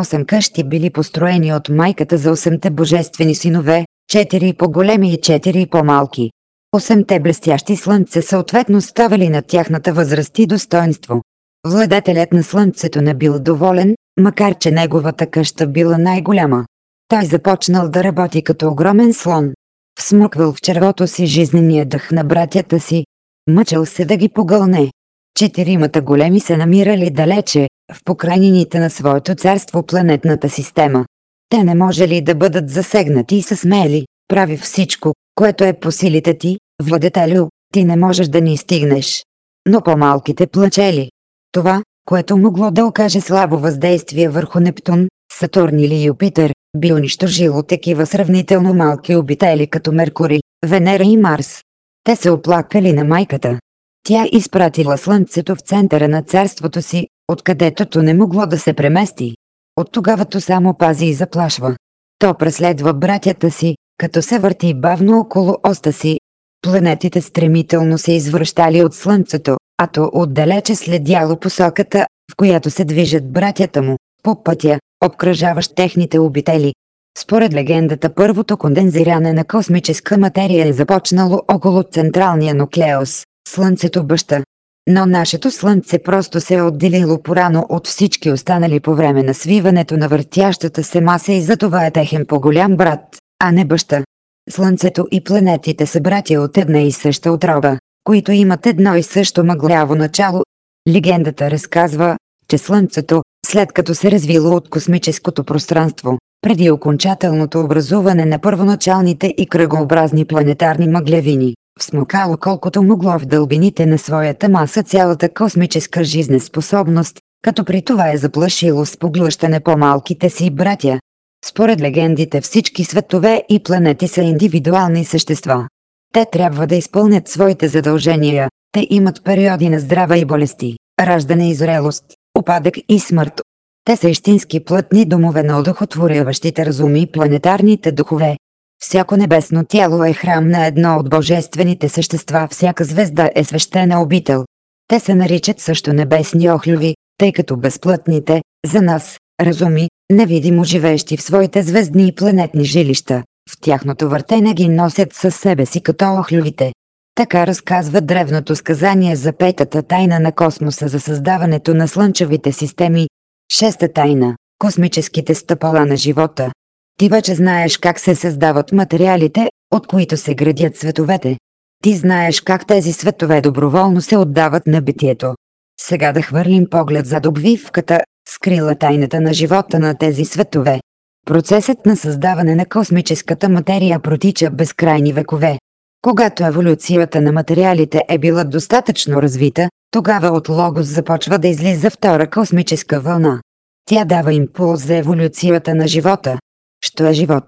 Осем къщи били построени от майката за осемте божествени синове, четири по-големи и четири по-малки. Осемте блестящи слънце съответно ставали на тяхната възраст и достоинство. Владетелят на слънцето не бил доволен, макар че неговата къща била най-голяма. Той започнал да работи като огромен слон. Всмуквал в червото си жизнения дъх на братята си. Мъчил се да ги погълне. Четиримата големи се намирали далече, в покрайнините на своето царство планетната система. Те не може ли да бъдат засегнати и са смели, прави всичко, което е по силите ти, владетелю, ти не можеш да ни стигнеш. Но по-малките плачели. Това, което могло да окаже слабо въздействие върху Нептун, Сатурн или Юпитер, би унищожило такива сравнително малки обители като Меркурий, Венера и Марс. Те се оплакали на майката. Тя изпратила Слънцето в центъра на царството си, откъдето то не могло да се премести. От тогава то само пази и заплашва. То преследва братята си, като се върти бавно около оста си. Планетите стремително се извръщали от Слънцето, а то отдалече следяло посоката, в която се движат братята му, по пътя, обкръжаващ техните обители. Според легендата първото кондензиране на космическа материя е започнало около централния нуклеус, Слънцето баща. Но нашето Слънце просто се е отделило порано от всички останали по време на свиването на въртящата се маса и затова е техен по-голям брат, а не баща. Слънцето и планетите са братя от една и съща отроба, които имат едно и също мъгляво начало. Легендата разказва, че Слънцето, след като се развило от космическото пространство, преди окончателното образуване на първоначалните и кръгообразни планетарни мъглевини, всмукало колкото могло в дълбините на своята маса цялата космическа жизнеспособност, като при това е заплашило с поглъщане по-малките си братя. Според легендите всички светове и планети са индивидуални същества. Те трябва да изпълнят своите задължения, те имат периоди на здраве и болести, раждане и зрелост, опадък и смърт. Те са истински плътни домове на одухотворяващите разуми планетарните духове. Всяко небесно тяло е храм на едно от божествените същества, всяка звезда е свещена обител. Те се наричат също небесни охлюви, тъй като безплътните, за нас, разуми, невидимо живеещи в своите звездни и планетни жилища, в тяхното въртене ги носят със себе си като охлювите. Така разказва древното сказание за петата тайна на космоса за създаването на слънчевите системи. Шеста тайна – космическите стъпала на живота. Ти вече знаеш как се създават материалите, от които се градят световете. Ти знаеш как тези светове доброволно се отдават на битието. Сега да хвърлим поглед за обвивката, скрила тайната на живота на тези светове. Процесът на създаване на космическата материя протича безкрайни векове. Когато еволюцията на материалите е била достатъчно развита, тогава от Логос започва да излиза втора космическа вълна. Тя дава импулс за еволюцията на живота. Що е живот?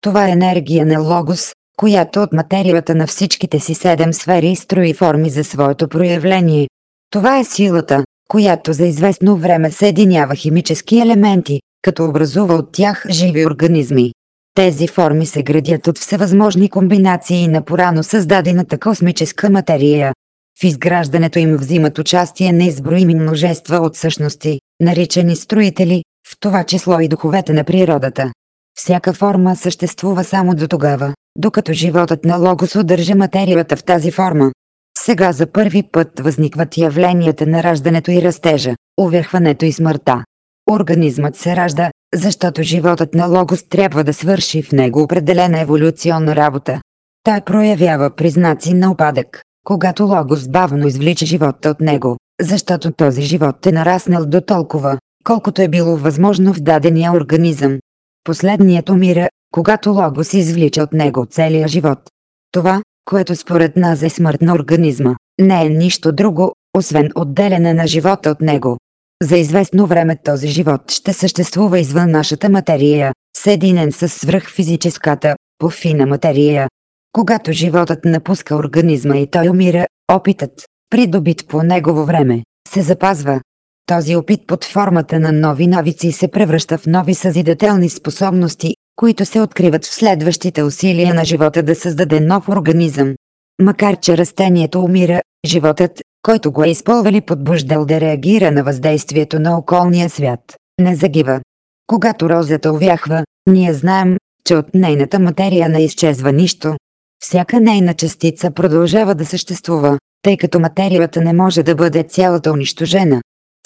Това е енергия на Логос, която от материята на всичките си седем сфери строи форми за своето проявление. Това е силата, която за известно време съединява химически елементи, като образува от тях живи организми. Тези форми се градят от всевъзможни комбинации на порано създадената космическа материя. В изграждането им взимат участие неизброими множества от същности, наричани строители, в това число и духовете на природата. Всяка форма съществува само до тогава, докато животът на Логос удържа материята в тази форма. Сега за първи път възникват явленията на раждането и растежа, увехването и смъртта. Организмът се ражда, защото животът на Логос трябва да свърши в него определена еволюционна работа. Той проявява признаци на опадък, когато Логос бавно извлича живота от него, защото този живот е нараснал до толкова, колкото е било възможно в дадения организъм. Последният умира, когато Логос извлича от него целия живот. Това, което според нас е смърт на организма, не е нищо друго, освен отделяне на живота от него. За известно време този живот ще съществува извън нашата материя, съединен с свръхфизическата, по-фина материя. Когато животът напуска организма и той умира, опитът, придобит по негово време, се запазва. Този опит под формата на нови навици се превръща в нови съзидателни способности, които се откриват в следващите усилия на живота да създаде нов организъм. Макар че растението умира, животът, който го е използвали подбуждал да реагира на въздействието на околния свят, не загива. Когато розата увяхва, ние знаем, че от нейната материя не изчезва нищо. Всяка нейна частица продължава да съществува, тъй като материята не може да бъде цялата унищожена.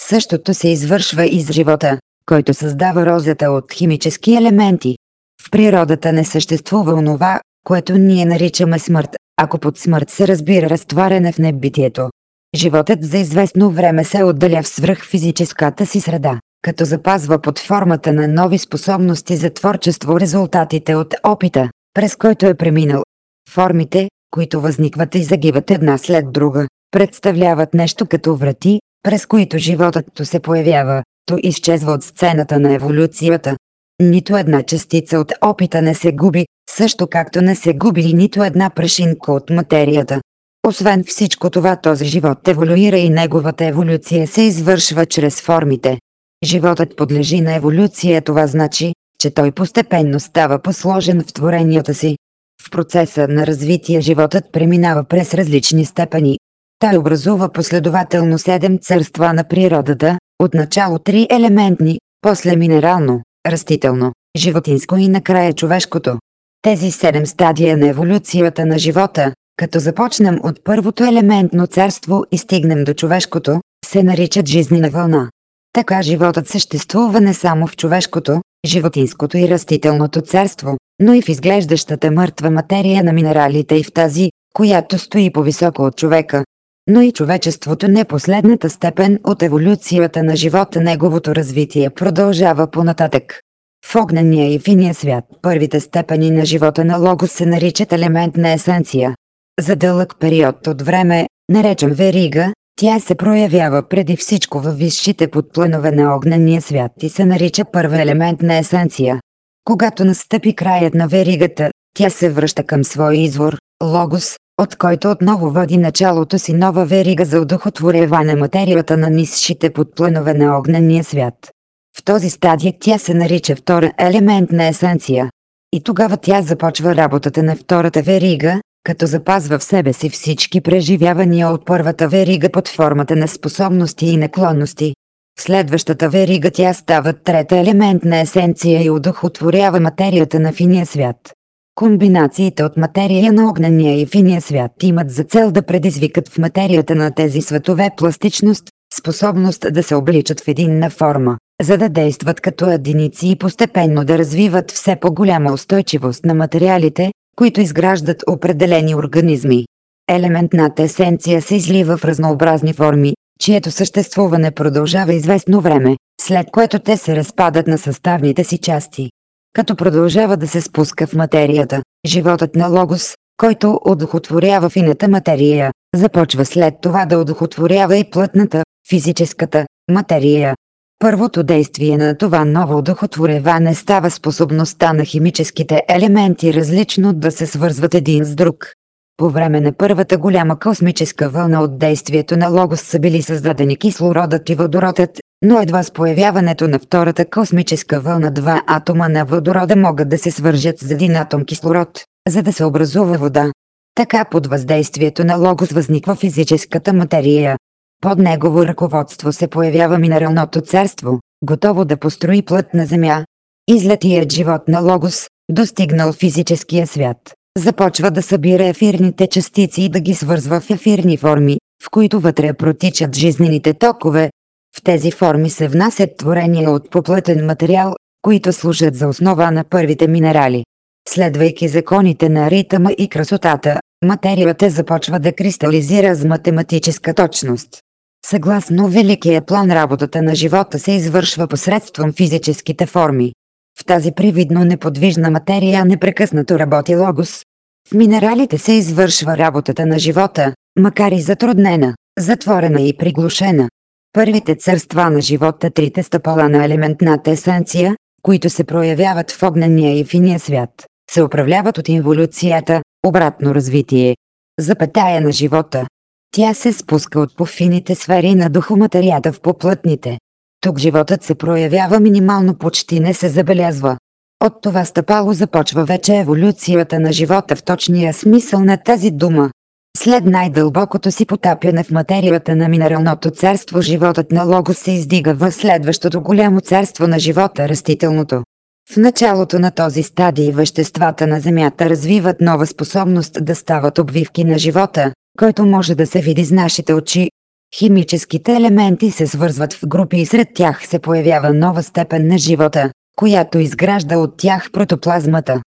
Същото се извършва и с живота, който създава розата от химически елементи. В природата не съществува онова, което ние наричаме смърт, ако под смърт се разбира разтваряне в небитието. Животът за известно време се отделя в свръхфизическата си среда, като запазва под формата на нови способности за творчество резултатите от опита, през който е преминал. Формите, които възникват и загиват една след друга, представляват нещо като врати, през които животът се появява, то изчезва от сцената на еволюцията. Нито една частица от опита не се губи, също както не се губи и нито една прашинка от материята. Освен всичко това този живот еволюира и неговата еволюция се извършва чрез формите. Животът подлежи на еволюция това значи, че той постепенно става посложен в творенията си. В процеса на развитие животът преминава през различни степени. Той образува последователно седем царства на природата, отначало три елементни, после минерално, растително, животинско и накрая човешкото. Тези седем стадия на еволюцията на живота, като започнем от първото елементно царство и стигнем до човешкото, се наричат жизнена вълна. Така животът съществува не само в човешкото, животинското и растителното царство, но и в изглеждащата мъртва материя на минералите и в тази, която стои по-високо от човека. Но и човечеството не последната степен от еволюцията на живота неговото развитие продължава понататък. В огнения и финия свят първите степени на живота на Логос се наричат елемент на есенция. За дълъг период от време, наречен верига, тя се проявява преди всичко във висшите подпланове на огнения свят и се нарича първа елемент на есенция. Когато настъпи краят на веригата, тя се връща към своя извор, логос, от който отново води началото си нова верига за удохотворяване материята на нисшите подпланове на огнения свят. В този стадий тя се нарича втора елемент на есенция. И тогава тя започва работата на втората верига, като запазва в себе си всички преживявания от първата верига под формата на способности и наклонности. В следващата верига тя става трета елемент на есенция и удохотворява материята на финия свят. Комбинациите от материя на огнения и финия свят имат за цел да предизвикат в материята на тези светове пластичност, способност да се обличат в единна форма, за да действат като единици и постепенно да развиват все по-голяма устойчивост на материалите, които изграждат определени организми. Елементната есенция се излива в разнообразни форми, чието съществуване продължава известно време, след което те се разпадат на съставните си части. Като продължава да се спуска в материята, животът на Логос, който одухотворява фината материя, започва след това да одухотворява и плътната, физическата, материя. Първото действие на това ново одухотворяване става способността на химическите елементи различно да се свързват един с друг. По време на първата голяма космическа вълна от действието на Логос са били създадени кислородът и водородът, но едва с появяването на втората космическа вълна два атома на водорода могат да се свържат с един атом кислород, за да се образува вода. Така под въздействието на Логос възниква физическата материя. Под негово ръководство се появява минералното царство, готово да построи плът на Земя. Излетият живот на Логос, достигнал физическия свят, започва да събира ефирните частици и да ги свързва в ефирни форми, в които вътре протичат жизнените токове. В тези форми се внасят творения от поплътен материал, които служат за основа на първите минерали. Следвайки законите на ритъма и красотата, материята започва да кристализира с математическа точност. Съгласно великия план работата на живота се извършва посредством физическите форми. В тази привидно неподвижна материя непрекъснато работи логос. В минералите се извършва работата на живота, макар и затруднена, затворена и приглушена. Първите царства на живота, трите стъпала на елементната есенция, които се проявяват в огнения и финия свят, се управляват от инволюцията, обратно развитие. Запетая на живота. Тя се спуска от пофините сфери на духоматерията в поплътните. Тук животът се проявява минимално почти не се забелязва. От това стъпало започва вече еволюцията на живота в точния смисъл на тази дума. След най-дълбокото си потапяне в материята на минералното царство животът на Логос се издига в следващото голямо царство на живота растителното. В началото на този стадий веществата на Земята развиват нова способност да стават обвивки на живота, който може да се види с нашите очи. Химическите елементи се свързват в групи и сред тях се появява нова степен на живота, която изгражда от тях протоплазмата.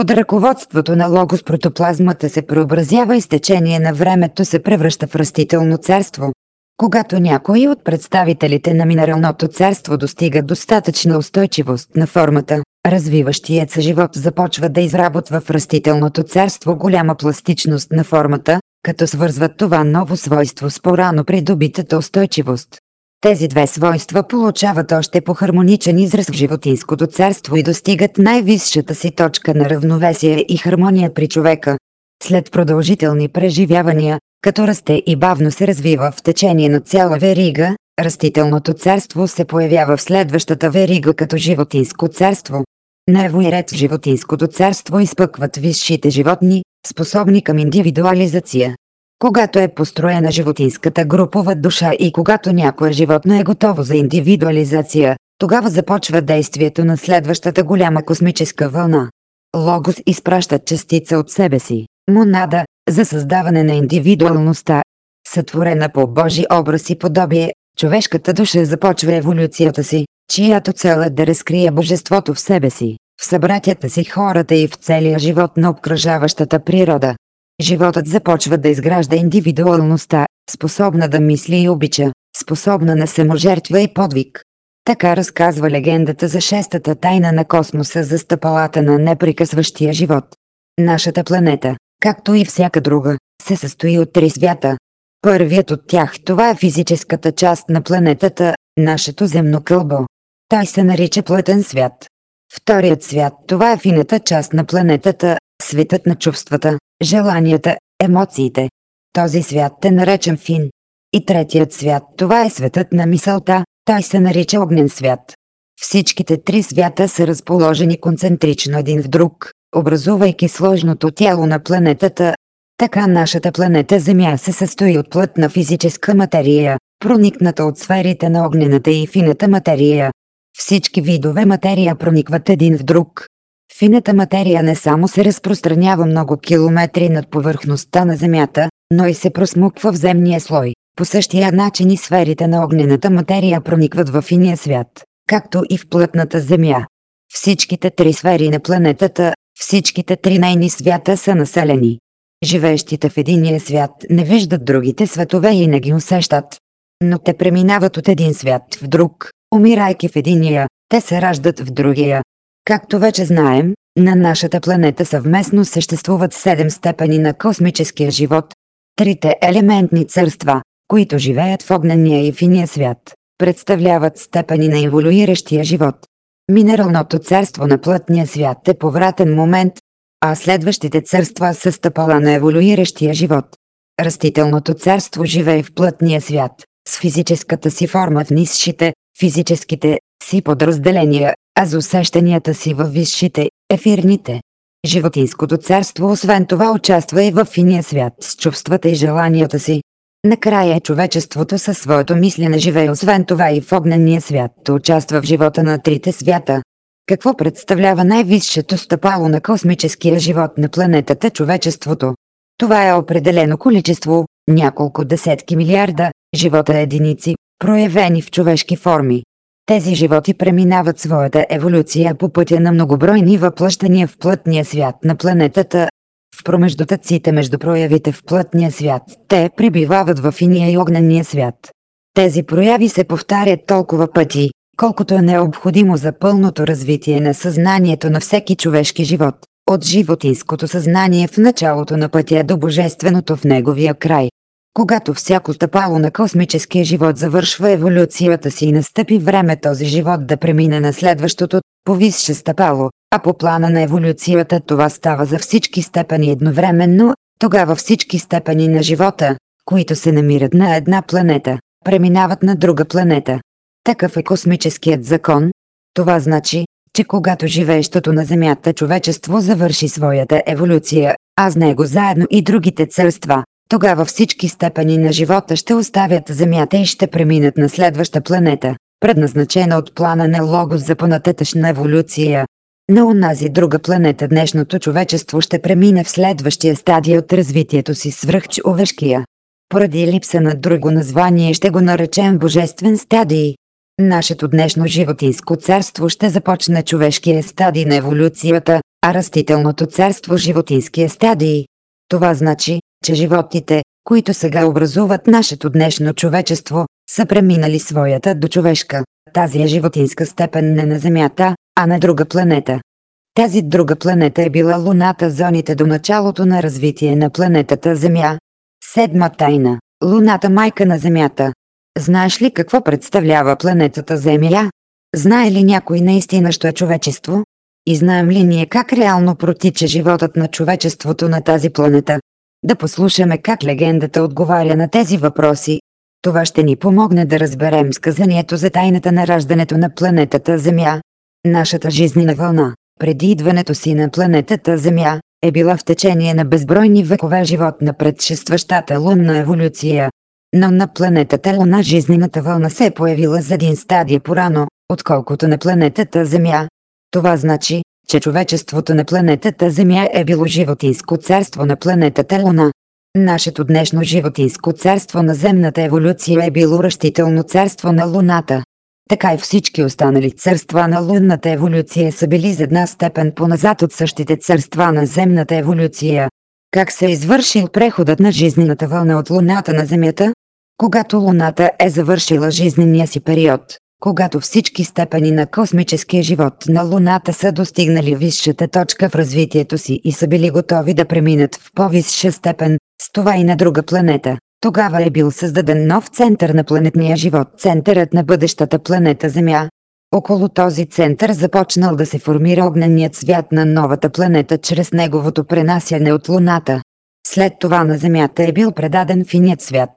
Под ръководството на Логос протоплазмата се преобразява и с течение на времето се превръща в растително царство. Когато някои от представителите на минералното царство достигат достатъчна устойчивост на формата, развиващият се живот започва да изработва в растителното царство голяма пластичност на формата, като свързват това ново свойство с порано придобитата устойчивост. Тези две свойства получават още по-хармоничен израз в животинското царство и достигат най-висшата си точка на равновесие и хармония при човека. След продължителни преживявания, като расте и бавно се развива в течение на цяла верига, растителното царство се появява в следващата верига като животинско царство. Нево и ред в животинското царство изпъкват висшите животни, способни към индивидуализация. Когато е построена животинската групова душа и когато някое животно е готово за индивидуализация, тогава започва действието на следващата голяма космическа вълна. Логос изпраща частица от себе си, монада, за създаване на индивидуалността. Сътворена по Божи образ и подобие, човешката душа започва еволюцията си, чиято цел е да разкрие божеството в себе си, в събратята си хората и в целия живот на обкръжаващата природа. Животът започва да изгражда индивидуалността, способна да мисли и обича, способна на саможертва и подвиг. Така разказва легендата за шестата тайна на космоса за стъпалата на непрекъсващия живот. Нашата планета, както и всяка друга, се състои от три свята. Първият от тях това е физическата част на планетата, нашето земно кълбо. Той се нарича плътен свят. Вторият свят това е фината част на планетата, светът на чувствата, желанията, емоциите. Този свят е наречен фин. И третият свят това е светът на мисълта, той се нарича огнен свят. Всичките три свята са разположени концентрично един в друг, образувайки сложното тяло на планетата. Така нашата планета Земя се състои от плътна физическа материя, проникната от сферите на огнената и фината материя. Всички видове материя проникват един в друг. Фината материя не само се разпространява много километри над повърхността на Земята, но и се просмуква в земния слой. По същия начин и сферите на огнената материя проникват в финия свят, както и в плътната Земя. Всичките три сфери на планетата, всичките три нейни свята са населени. Живеещите в единия свят не виждат другите светове и не ги усещат. Но те преминават от един свят в друг, умирайки в единия, те се раждат в другия. Както вече знаем, на нашата планета съвместно съществуват седем степени на космическия живот. Трите елементни царства, които живеят в огнения и финия свят, представляват степени на еволюиращия живот. Минералното царство на плътния свят е повратен момент, а следващите царства са стъпала на еволюиращия живот. Растителното царство живее в плътния свят, с физическата си форма в нисшите, физическите си подразделения, а за усещанията си във висшите, ефирните. Животинското царство освен това участва и в финия свят с чувствата и желанията си, Накрая човечеството със своето мислене живее освен това и в огнения свят, участва в живота на трите свята. Какво представлява най-висшето стъпало на космическия живот на планетата човечеството? Това е определено количество, няколко десетки милиарда, живота единици, проявени в човешки форми. Тези животи преминават своята еволюция по пътя на многобройни въплъщания в плътния свят на планетата, в промеждутъците между проявите в плътния свят, те пребивават в иния и огнения свят. Тези прояви се повтарят толкова пъти, колкото е необходимо за пълното развитие на съзнанието на всеки човешки живот, от животинското съзнание в началото на пътя до божественото в неговия край. Когато всяко стъпало на космическия живот завършва еволюцията си и настъпи време този живот да премине на следващото, повисше стъпало, а по плана на еволюцията това става за всички степени едновременно, тогава всички степени на живота, които се намират на една планета, преминават на друга планета. Такъв е космическият закон. Това значи, че когато живеещото на Земята човечество завърши своята еволюция, а с него заедно и другите царства, тогава всички степени на живота ще оставят Земята и ще преминат на следваща планета, предназначена от плана на Логос за понататъчна еволюция. На онази друга планета днешното човечество ще премине в следващия стадий от развитието си свръхчовешкия. Поради липса на друго название ще го наречем Божествен стадий. Нашето днешно животинско царство ще започне човешкия стадий на еволюцията, а растителното царство животинския стадий. Това значи, че животите, които сега образуват нашето днешно човечество, са преминали своята до човешка, тази е животинска степен не на Земята, а на друга планета. Тази друга планета е била Луната зоните до началото на развитие на планетата Земя. Седма тайна. Луната майка на Земята. Знаеш ли какво представлява планетата Земя? Знае ли някой наистина, що е човечество? И знаем ли ние как реално протича животът на човечеството на тази планета? Да послушаме как легендата отговаря на тези въпроси. Това ще ни помогне да разберем сказанието за тайната на раждането на планетата Земя. Нашата жизнена вълна, преди идването си на планетата Земя, е била в течение на безбройни векове живот на предшестващата лунна еволюция. Но на планетата Луна жизнената вълна се е появила за един стадия порано, отколкото на планетата Земя. Това значи, че човечеството на планетата Земя е било животинско царство на планетата Луна. Нашето днешно животинско царство на земната еволюция е било растително царство на Луната. Така и всички останали царства на лунната еволюция са били за една степен по-назад от същите царства на земната еволюция. Как се е извършил преходът на жизнената вълна от Луната на Земята? Когато Луната е завършила жизнения си период, когато всички степени на космическия живот на Луната са достигнали висшата точка в развитието си и са били готови да преминат в по-висша степен, с това и на друга планета. Тогава е бил създаден нов център на планетния живот, центърът на бъдещата планета Земя. Около този център започнал да се формира огненият свят на новата планета чрез неговото пренасяне от Луната. След това на Земята е бил предаден финият свят.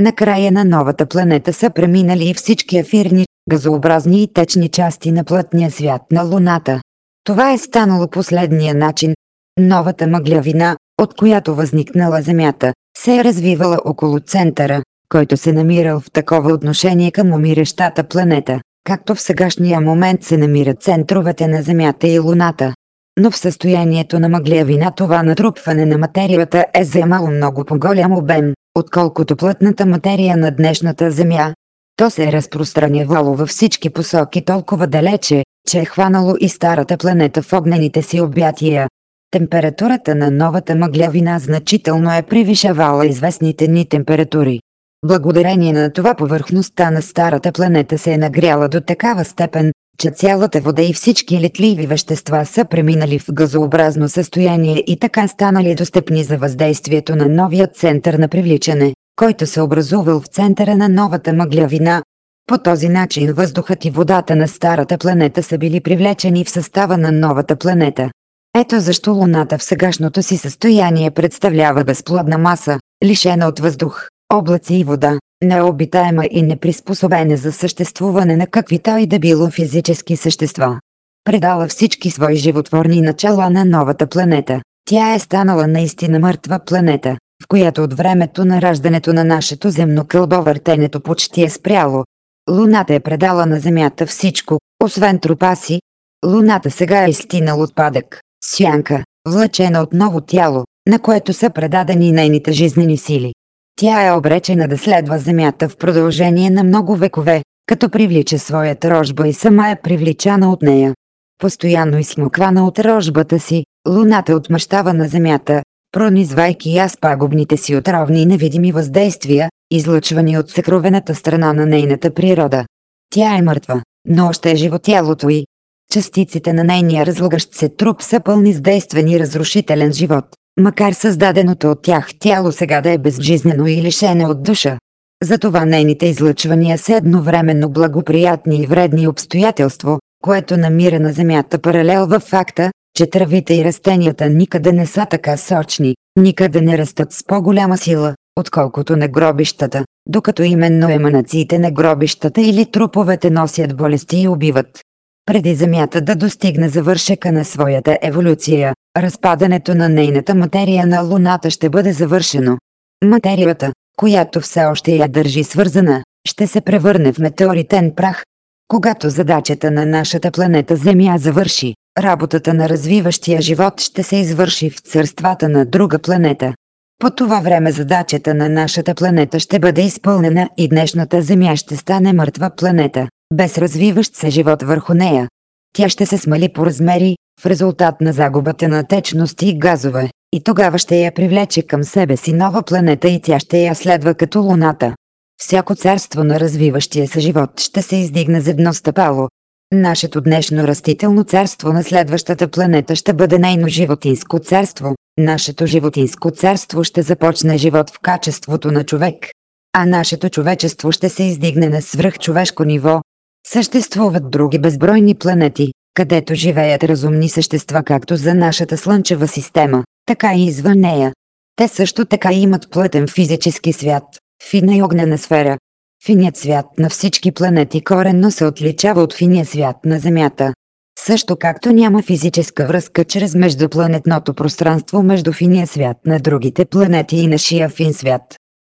Накрая на новата планета са преминали и всички ефирни, газообразни и течни части на плътния свят на Луната. Това е станало последния начин. Новата мъглявина, от която възникнала Земята, се е развивала около центъра, който се намирал в такова отношение към умирещата планета, както в сегашния момент се намират центровете на Земята и Луната. Но в състоянието на мъглявина това натрупване на материята е заемало много по-голям обем, отколкото плътната материя на днешната Земя. То се е разпространявало във всички посоки толкова далече, че е хванало и старата планета в огнените си обятия, Температурата на новата мъглявина значително е превишавала известните ни температури. Благодарение на това повърхността на старата планета се е нагряла до такава степен, че цялата вода и всички летливи вещества са преминали в газообразно състояние и така станали достъпни за въздействието на новия център на привличане, който се образувал в центъра на новата мъглявина. По този начин въздухът и водата на старата планета са били привлечени в състава на новата планета. Ето защо Луната в сегашното си състояние представлява безплодна маса, лишена от въздух, облаци и вода, необитаема и неприспособена за съществуване на каквито и да било физически същества. Предала всички свои животворни начала на новата планета. Тя е станала наистина мъртва планета, в която от времето на раждането на нашето земно кълбо въртенето почти е спряло. Луната е предала на Земята всичко, освен трупа си. Луната сега е изтинал отпадък, сянка, влъчена от ново тяло, на което са предадени нейните жизнени сили. Тя е обречена да следва Земята в продължение на много векове, като привлича своята рожба и сама е привличана от нея. Постоянно измуквана от рожбата си, Луната отмъщава на Земята, пронизвайки аз пагубните си отровни и невидими въздействия, излъчвани от съкровената страна на нейната природа. Тя е мъртва, но още е живо тялото й, Частиците на нейния разлагащ се труп са пълни с действен и разрушителен живот, макар създаденото от тях тяло сега да е безжизнено и лишено от душа. Затова нейните излъчвания са едновременно благоприятни и вредни обстоятелство, което намира на Земята паралел в факта, че травите и растенията никъде не са така сочни, никъде не растат с по-голяма сила, отколкото на гробищата, докато именно еманациите на гробищата или труповете носят болести и убиват. Преди Земята да достигне завършека на своята еволюция, разпадането на нейната материя на Луната ще бъде завършено. Материята, която все още я държи свързана, ще се превърне в метеоритен прах. Когато задачата на нашата планета Земя завърши, работата на развиващия живот ще се извърши в царствата на друга планета. По това време задачата на нашата планета ще бъде изпълнена и днешната Земя ще стане мъртва планета без развиващ се живот върху нея. Тя ще се смали по размери, в резултат на загубата на течности и газове, и тогава ще я привлече към себе си нова планета и тя ще я следва като Луната. Всяко царство на развиващия се живот ще се издигне за едно стъпало. Нашето днешно растително царство на следващата планета ще бъде нейно животинско царство. Нашето животинско царство ще започне живот в качеството на човек. А нашето човечество ще се издигне на свръхчовешко ниво, Съществуват други безбройни планети, където живеят разумни същества както за нашата Слънчева система, така и извън нея. Те също така имат плътен физически свят, фина и огнена сфера. Финият свят на всички планети коренно се отличава от финия свят на Земята. Също както няма физическа връзка чрез междупланетното пространство между финия свят на другите планети и нашия фин свят.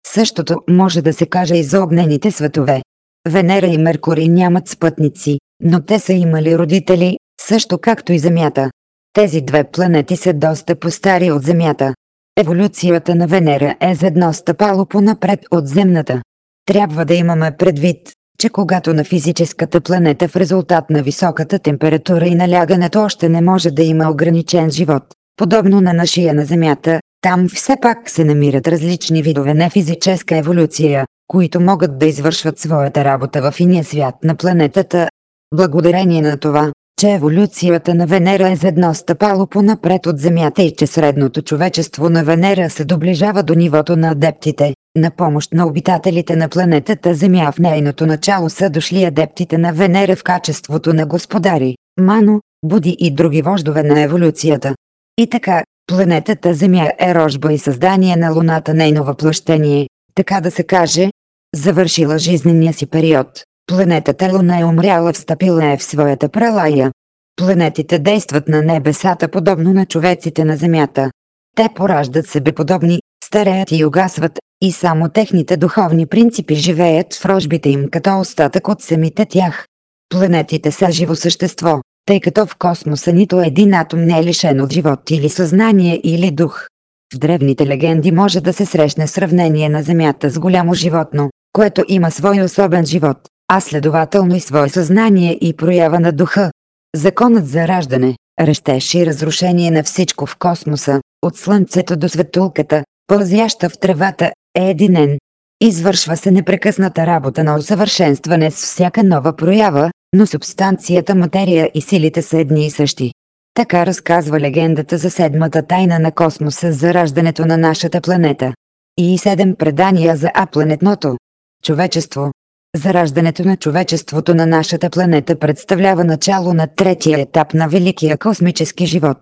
Същото може да се каже и за огнените светове. Венера и Меркурий нямат спътници, но те са имали родители, също както и Земята. Тези две планети са доста постари от Земята. Еволюцията на Венера е за едно стъпало понапред от Земната. Трябва да имаме предвид, че когато на физическата планета в резултат на високата температура и налягането още не може да има ограничен живот, подобно на нашия на Земята, там все пак се намират различни видове нефизическа еволюция, които могат да извършват своята работа в иния свят на планетата. Благодарение на това, че еволюцията на Венера е за едно стъпало по-напред от Земята и че средното човечество на Венера се доближава до нивото на адептите, на помощ на обитателите на планетата Земя в нейното начало са дошли адептите на Венера в качеството на господари, Мано, Буди и други вождове на еволюцията. И така, планетата Земя е рожба и създание на Луната нейно въплъщение, така да се каже, завършила жизнения си период. Планетата Луна е умряла, встъпила е в своята пралая. Планетите действат на небесата подобно на човеците на Земята. Те пораждат себеподобни, стареят и угасват, и само техните духовни принципи живеят в рожбите им като остатък от самите тях. Планетите са живо същество, тъй като в космоса нито един атом не е лишен от живот или съзнание или дух. В древните легенди може да се срещне сравнение на Земята с голямо животно, което има свой особен живот, а следователно и свое съзнание и проява на духа. Законът за раждане, растеж и разрушение на всичко в космоса, от Слънцето до светулката, пълзяща в тревата, е единен. Извършва се непрекъсната работа на усъвършенстване с всяка нова проява, но субстанцията, материя и силите са едни и същи. Така разказва легендата за седмата тайна на космоса за раждането на нашата планета. И седем предания за апланетното човечество. Зараждането на човечеството на нашата планета представлява начало на третия етап на великия космически живот.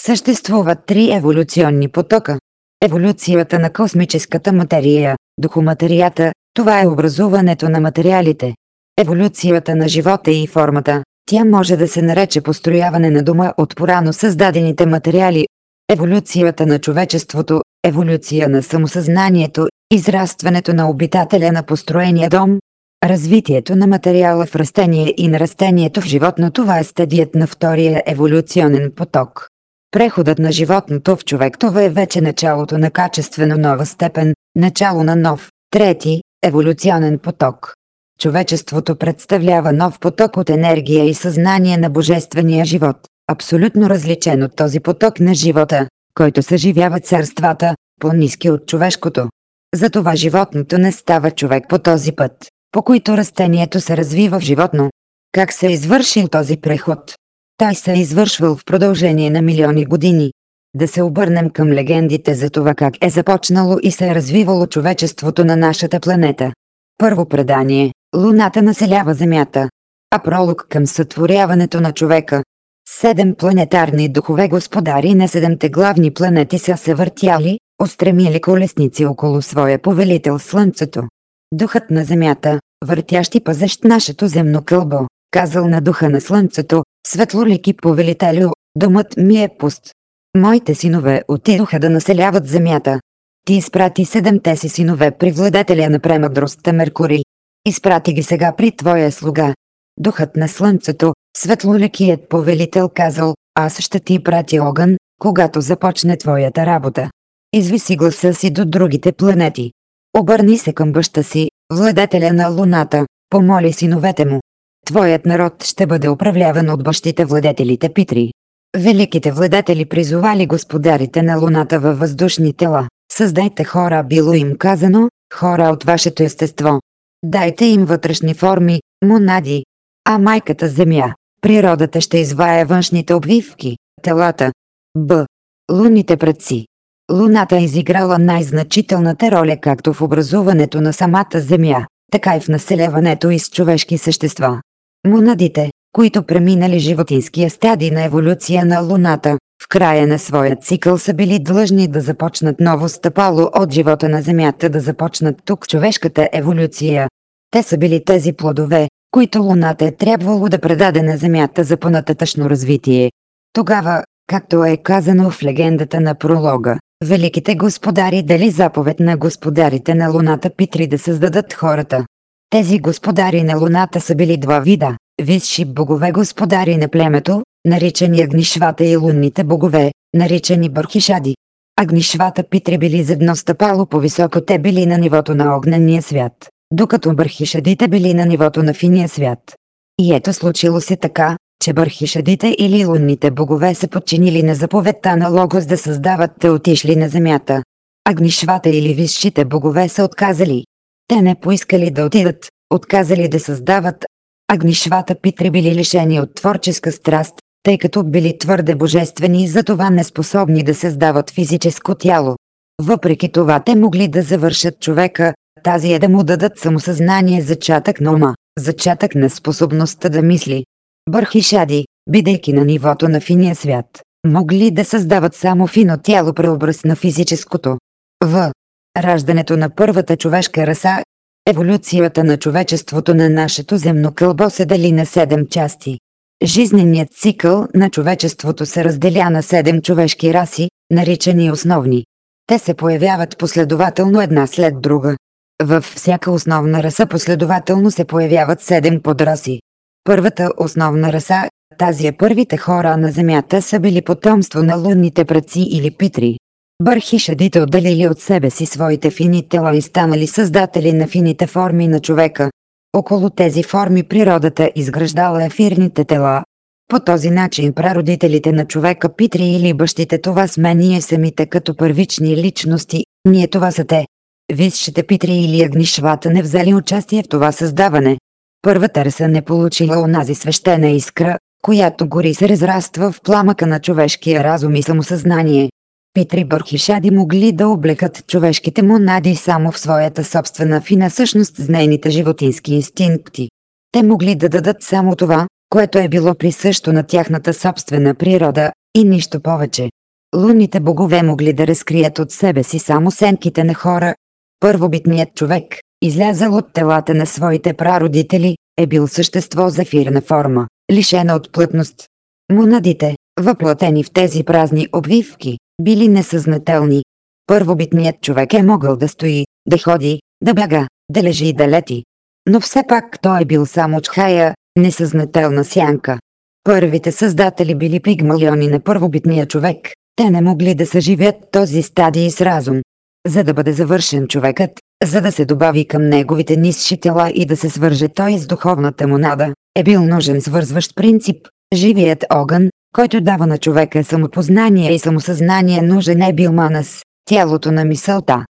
Съществуват три еволюционни потока. Еволюцията на космическата материя, духоматерията, това е образуването на материалите. Еволюцията на живота и формата, тя може да се нарече построяване на дома от порано създадените материали. Еволюцията на човечеството, еволюция на самосъзнанието, израстването на обитателя на построения дом, развитието на материала в растение и на растението в животно това е стадият на втория еволюционен поток. Преходът на животното в човек това е вече началото на качествено нова степен, начало на нов, трети, еволюционен поток. Човечеството представлява нов поток от енергия и съзнание на божествения живот, абсолютно различен от този поток на живота, който съживява царствата, по-низки от човешкото. Затова животното не става човек по този път, по който растението се развива в животно. Как се е извършил този преход? Той се е извършвал в продължение на милиони години. Да се обърнем към легендите за това как е започнало и се е развивало човечеството на нашата планета. Първо предание – Луната населява Земята, а пролог към сътворяването на човека. Седем планетарни духове господари на седемте главни планети са се въртяли, устремили колесници около своя повелител Слънцето. Духът на Земята, въртящи пазещ нашето земно кълбо, казал на духа на Слънцето, светлолики повелителю, домът ми е пуст. Моите синове отидоха да населяват земята. Ти изпрати седемте си синове при владетеля на премъдростта Меркурий. Изпрати ги сега при твоя слуга. Духът на слънцето, светлоликият повелител казал, аз ще ти прати огън, когато започне твоята работа. Извиси гласа си до другите планети. Обърни се към баща си, владетеля на Луната, помоли синовете му. Твоят народ ще бъде управляван от бащите владетелите Питри. Великите владетели призовали господарите на Луната във въздушни тела. Създайте хора, било им казано, хора от вашето естество. Дайте им вътрешни форми, монади. А майката Земя, природата ще извая външните обвивки, телата. Б. Луните предци. Луната изиграла най-значителната роля както в образуването на самата Земя, така и в населяването и с човешки същества. Монадите, които преминали животинския стадий на еволюция на Луната, в края на своя цикъл са били длъжни да започнат ново стъпало от живота на Земята да започнат тук човешката еволюция. Те са били тези плодове, които Луната е трябвало да предаде на Земята за понататъчно развитие. Тогава, както е казано в легендата на пролога, великите господари дали заповед на господарите на Луната Питри да създадат хората. Тези господари на Луната са били два вида – висши богове господари на племето, наричани Агнишвата и лунните богове, наричани Бърхишади. Агнишвата Питри били за едно стъпало по-високо те били на нивото на огнения свят, докато Бърхишадите били на нивото на финия свят. И ето случило се така, че бърхишадите или лунните богове се подчинили на заповедта на Логос да създават те отишли на земята. Агнишвата или висшите богове са отказали. Те не поискали да отидат, отказали да създават. Агнишвата Питри били лишени от творческа страст, тъй като били твърде божествени и затова неспособни да създават физическо тяло. Въпреки това те могли да завършат човека, тази е да му дадат самосъзнание зачатък на ума, зачатък на способността да мисли. Бърхишади, бидейки на нивото на финия свят, могли да създават само фино тяло преобраз на физическото. В. Раждането на първата човешка раса, еволюцията на човечеството на нашето земно кълбо се дели на седем части. Жизненият цикъл на човечеството се разделя на седем човешки раси, наричани основни. Те се появяват последователно една след друга. Във всяка основна раса последователно се появяват седем подраси. Първата основна раса, тази е първите хора на Земята са били потомство на лунните праци или питри. Бърхишадите отделили от себе си своите фини тела и станали създатели на фините форми на човека. Около тези форми природата изграждала ефирните тела. По този начин прародителите на човека Питри или бащите това сме ние самите като първични личности, ние това са те. Висшите Питри или Агнишвата не взели участие в това създаване. Първата раса не получила онази свещена искра, която гори се разраства в пламъка на човешкия разум и самосъзнание. Питри Бърхишади могли да облекат човешките монади само в своята собствена фина същност с нейните животински инстинкти. Те могли да дадат само това, което е било присъщо на тяхната собствена природа, и нищо повече. Лунните богове могли да разкрият от себе си само сенките на хора. Първобитният човек, излязъл от телата на своите прародители, е бил същество за ефирна форма, лишена от плътност. Монадите, въплатени в тези празни обвивки, били несъзнателни. Първобитният човек е могъл да стои, да ходи, да бяга, да лежи и да лети. Но все пак той е бил само чхая, несъзнателна сянка. Първите създатели били пигмалиони на първобитния човек, те не могли да съживят този стадий с разум. За да бъде завършен човекът, за да се добави към неговите нисши тела и да се свърже той с духовната монада, е бил нужен свързващ принцип, живият огън, който дава на човека самопознание и самосъзнание нужен е бил манас, тялото на мисълта.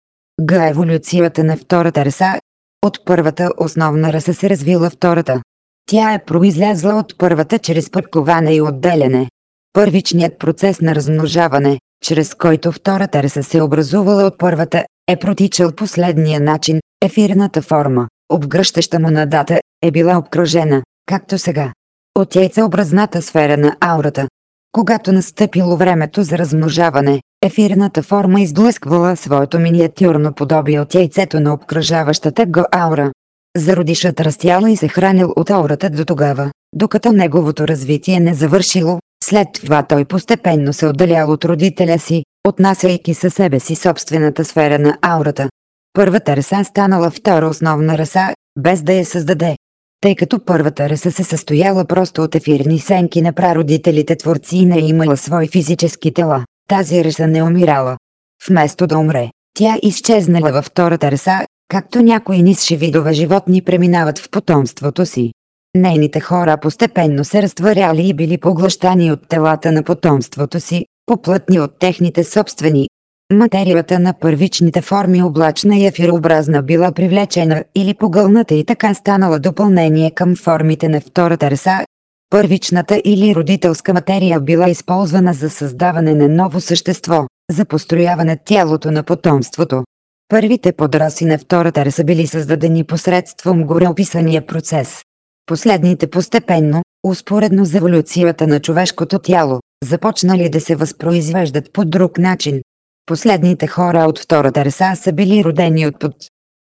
Г. Еволюцията на втората раса. От първата основна раса се развила втората. Тя е произлязла от първата чрез подковане и отделяне. Първичният процес на размножаване, чрез който втората раса се образувала от първата, е протичал последния начин, ефирната форма, обгръщаща му на дата, е била обкружена, както сега. От яйцеобразната сфера на аурата. Когато настъпило времето за размножаване, ефирната форма изблъсквала своето миниатюрно подобие от яйцето на обкръжаващата го аура. Зародишът растяла и се хранил от аурата до тогава, докато неговото развитие не завършило, след това той постепенно се отделял от родителя си, отнасяйки със себе си собствената сфера на аурата. Първата раса станала втора основна раса, без да я създаде. Тъй като първата раса се състояла просто от ефирни сенки на прародителите творци и не е имала свои физически тела, тази раса не умирала. Вместо да умре, тя изчезнала във втората раса, както някои нисши видове животни преминават в потомството си. Нейните хора постепенно се разтваряли и били поглъщани от телата на потомството си, поплътни от техните собствени. Материята на първичните форми облачна и ефирообразна била привлечена или погълната и така станала допълнение към формите на втората раса. Първичната или родителска материя била използвана за създаване на ново същество, за построяване тялото на потомството. Първите подраси на втората раса били създадени посредством горе описания процес. Последните постепенно, успоредно с еволюцията на човешкото тяло, започнали да се възпроизвеждат по друг начин. Последните хора от втората раса са били родени от под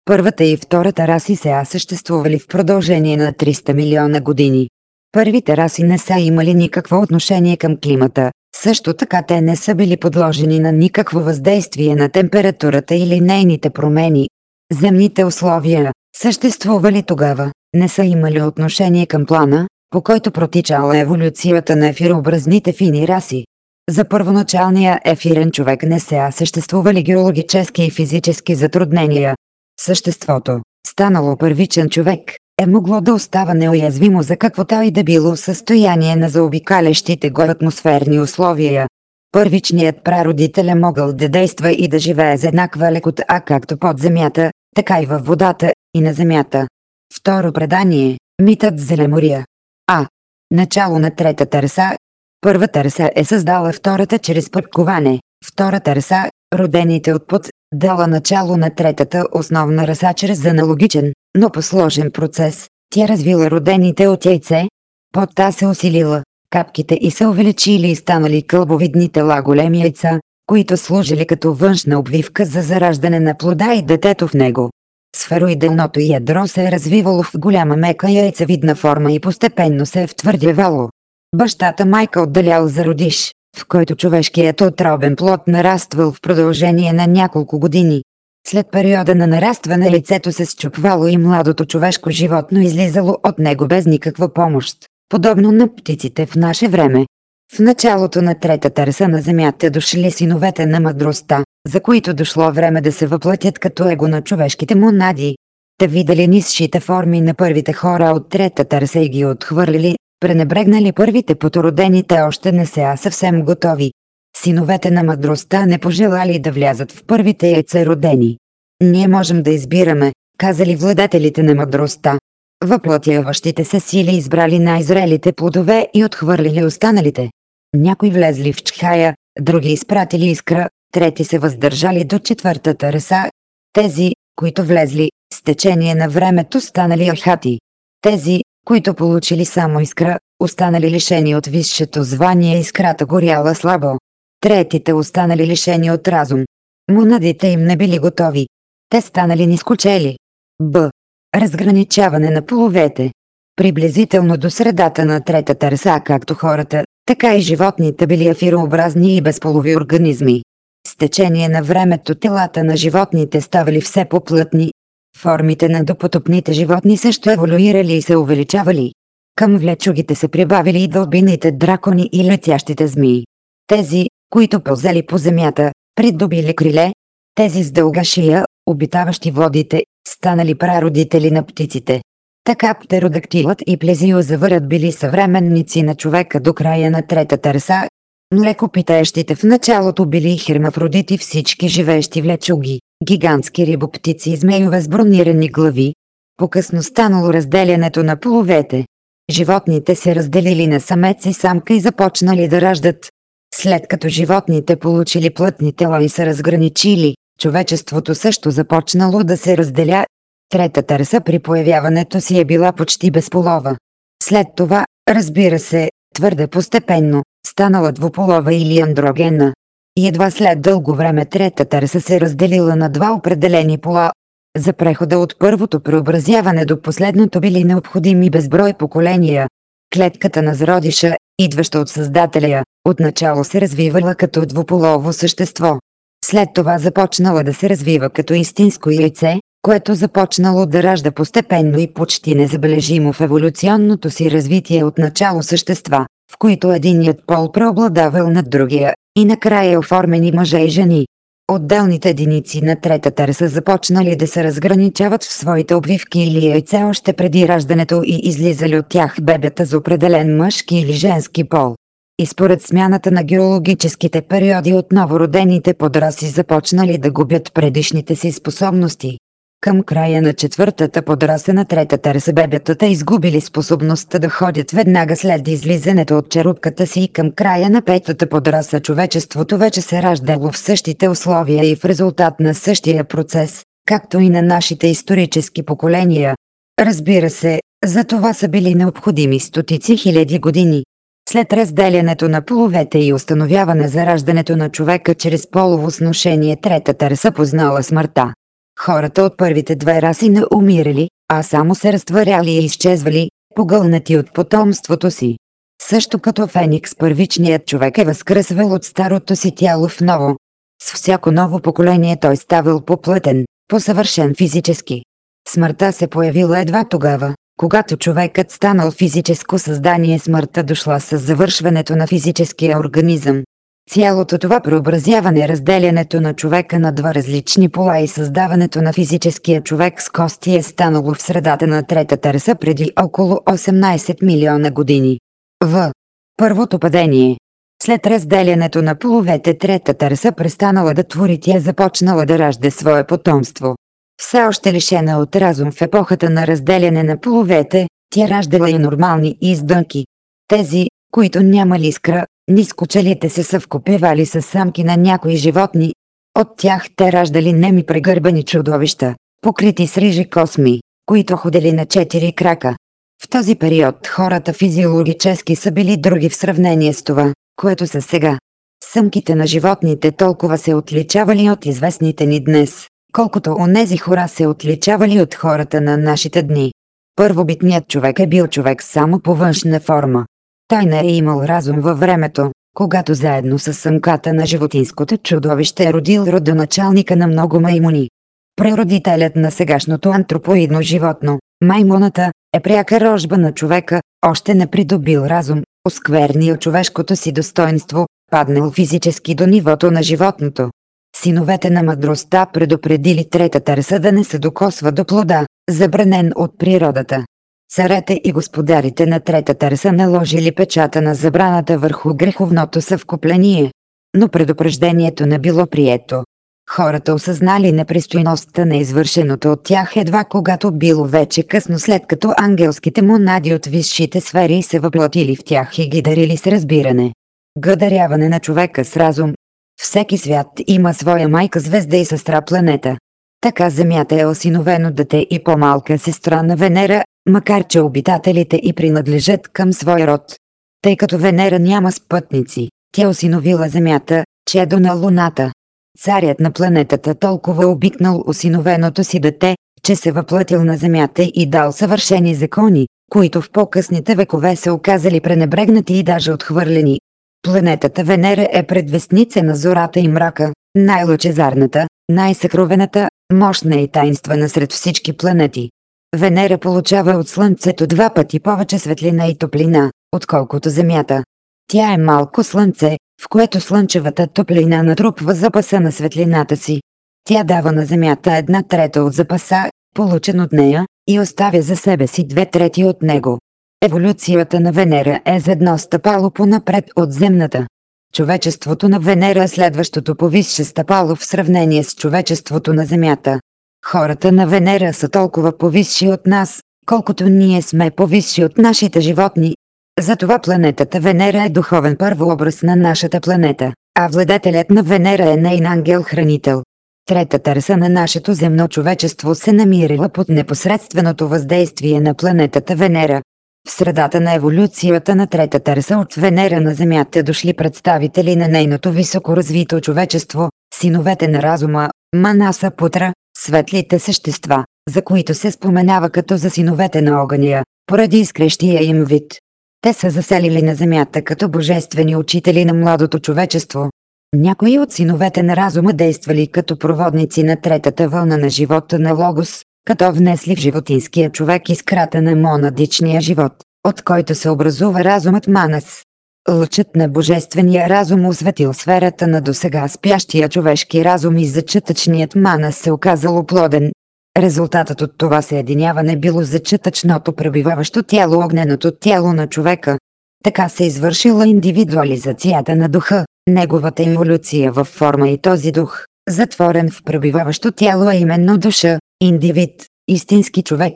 Първата и втората раси сега съществували в продължение на 300 милиона години. Първите раси не са имали никакво отношение към климата, също така те не са били подложени на никакво въздействие на температурата или нейните промени. Земните условия, съществували тогава, не са имали отношение към плана, по който протичала еволюцията на ефирообразните фини раси. За първоначалния ефирен човек не са съществували геологически и физически затруднения. Съществото, станало първичен човек, е могло да остава неуязвимо за каквото и да било състояние на заобикалящите го атмосферни условия. Първичният прародител е могъл да действа и да живее за еднаква лекота както под земята, така и във водата и на земята. Второ предание – митът за Лемория. А. Начало на третата раса. Първата раса е създала втората чрез пътковане. Втората раса, родените от път, дала начало на третата основна раса чрез аналогичен, но по-сложен процес. Тя развила родените от яйце. Потта се усилила, капките и се увеличили и станали кълбовидни тела големи яйца, които служили като външна обвивка за зараждане на плода и детето в него. Сфероидалното ядро се е развивало в голяма мека яйцевидна форма и постепенно се е втвърдявало. Бащата майка отделял зародиш, в който човешкият отробен плод нараствал в продължение на няколко години. След периода на нарастване лицето се счупвало и младото човешко животно излизало от него без никаква помощ, подобно на птиците в наше време. В началото на третата раса на земята дошли синовете на мъдростта, за които дошло време да се въплатят като его на човешките монади. Те видели нисшите форми на първите хора от третата раса и ги отхвърлили, пренебрегнали първите потородените още не са съвсем готови. Синовете на мъдростта не пожелали да влязат в първите яйца родени. Ние можем да избираме, казали владетелите на мъдростта. Въплътяващите се сили избрали най-зрелите плодове и отхвърлили останалите. Някои влезли в чхая, други изпратили искра, трети се въздържали до четвъртата реса. Тези, които влезли, с течение на времето станали ахати. Тези, които получили само искра, останали лишени от висшето звание искрата горяла слабо. Третите останали лишени от разум. Монадите им не били готови. Те станали нискочели. Б. Разграничаване на половете. Приблизително до средата на третата раса както хората, така и животните били афирообразни и безполови организми. С течение на времето телата на животните ставали все по-плътни. Формите на допотопните животни също еволюирали и се увеличавали. Към влечугите се прибавили и дълбините дракони и летящите змии. Тези, които пълзели по земята, придобили криле. Тези с дълга шия, обитаващи водите, станали прародители на птиците. Така птеродактилът и плезиозавърът били съвременници на човека до края на третата раса. Млекопитаещите в началото били хермафродити всички живеещи в лечуги, гигантски рибоптици и змейове с бронирани глави. По-късно станало разделянето на половете. Животните се разделили на самец и самка и започнали да раждат. След като животните получили плътни тела и се разграничили, човечеството също започнало да се разделя Третата раса при появяването си е била почти безполова. След това, разбира се, твърде постепенно, станала двуполова или андрогенна. И едва след дълго време третата раса се разделила на два определени пола. За прехода от първото преобразяване до последното били необходими безброй поколения. Клетката на зародиша, идваща от Създателя, отначало се развивала като двуполово същество. След това започнала да се развива като истинско яйце, което започнало да ражда постепенно и почти незабележимо в еволюционното си развитие от начало същества, в които единият пол преобладавал над другия, и накрая оформени мъже и жени. Отделните единици на третата раса започнали да се разграничават в своите обвивки или яйце още преди раждането и излизали от тях бебета за определен мъжки или женски пол. И според смяната на геологическите периоди от новородените подраси започнали да губят предишните си способности. Към края на четвъртата подраса на третата раса бебетата изгубили способността да ходят веднага след излизането от черупката си и към края на петата подраса човечеството вече се раждало в същите условия и в резултат на същия процес, както и на нашите исторически поколения. Разбира се, за това са били необходими стотици хиляди години. След разделянето на половете и установяване за раждането на човека чрез полово сношение третата раса познала смъртта. Хората от първите две раси не умирали, а само се разтваряли и изчезвали, погълнати от потомството си. Също като Феникс първичният човек е възкръсвал от старото си тяло в ново. С всяко ново поколение той ставал поплътен, посъвършен физически. Смъртта се появила едва тогава, когато човекът станал физическо създание смъртта дошла с завършването на физическия организъм. Цялото това преобразяване, разделянето на човека на два различни пола и създаването на физическия човек с кости е станало в средата на третата раса преди около 18 милиона години. В. Първото падение. След разделянето на половете третата раса престанала да твори тя започнала да ражда свое потомство. Все още лишена от разум в епохата на разделяне на половете, тя раждала и нормални издънки. Тези, които нямали искра, нискочелите се съвкопивали с самки на някои животни. От тях те раждали неми прегърбани чудовища, покрити с рижи косми, които ходели на четири крака. В този период хората физиологически са били други в сравнение с това, което са сега. Съмките на животните толкова се отличавали от известните ни днес, колкото онези хора се отличавали от хората на нашите дни. Първобитният човек е бил човек само по външна форма. Той не е имал разум във времето, когато заедно с съмката на животинското чудовище е родил родоначалника на много маймуни. Преродителят на сегашното антропоидно животно, маймуната, е пряка рожба на човека, още не придобил разум, осквернил човешкото си достоинство, паднал физически до нивото на животното. Синовете на мъдростта предупредили третата раса да не се докосва до плода, забранен от природата. Царете и господарите на третата раса наложили печата на забраната върху греховното съвкупление. Но предупреждението не било прието. Хората осъзнали непристойността на извършеното от тях едва когато било вече късно след като ангелските монади от висшите сфери се въплотили в тях и ги дарили с разбиране. Гъдаряване на човека с разум. Всеки свят има своя майка звезда и сестра планета. Така Земята е осиновено дете и по-малка сестра на Венера, макар че обитателите и принадлежат към свой род. Тъй като Венера няма спътници, тя осиновила Земята, чедо на Луната. Царят на планетата толкова обикнал осиновеното си дете, че се въплътил на Земята и дал съвършени закони, които в по-късните векове се оказали пренебрегнати и даже отхвърлени. Планетата Венера е предвестница на зората и мрака, най-лъчезарната, най-съкровената, мощна и таинствена сред всички планети. Венера получава от Слънцето два пъти повече светлина и топлина, отколкото Земята. Тя е малко Слънце, в което слънчевата топлина натрупва запаса на светлината си. Тя дава на Земята една трета от запаса, получен от нея, и оставя за себе си две трети от него. Еволюцията на Венера е за едно стъпало понапред от земната. Човечеството на Венера е следващото повисше стъпало в сравнение с човечеството на Земята. Хората на Венера са толкова повисши от нас, колкото ние сме повисши от нашите животни. Затова планетата Венера е духовен първообраз на нашата планета, а владетелят на Венера е нейн ангел-хранител. Третата раса на нашето земно човечество се намирала под непосредственото въздействие на планетата Венера. В средата на еволюцията на третата раса от Венера на Земята дошли представители на нейното високо развито човечество, синовете на разума, Манаса Путра, светлите същества, за които се споменава като за синовете на огъня, поради изкрещия им вид. Те са заселили на земята като божествени учители на младото човечество. Някои от синовете на разума действали като проводници на третата вълна на живота на Логос, като внесли в животинския човек изкрата на монадичния живот, от който се образува разумът Манас. Лъчът на божествения разум осветил сферата на досега спящия човешки разум и зачитъчният Манас се оказал оплоден. Резултатът от това съединяване било зачитъчното пребиваващо тяло огненото тяло на човека. Така се извършила индивидуализацията на духа, неговата еволюция във форма и този дух, затворен в пребиваващо тяло, а именно душа, индивид, истински човек.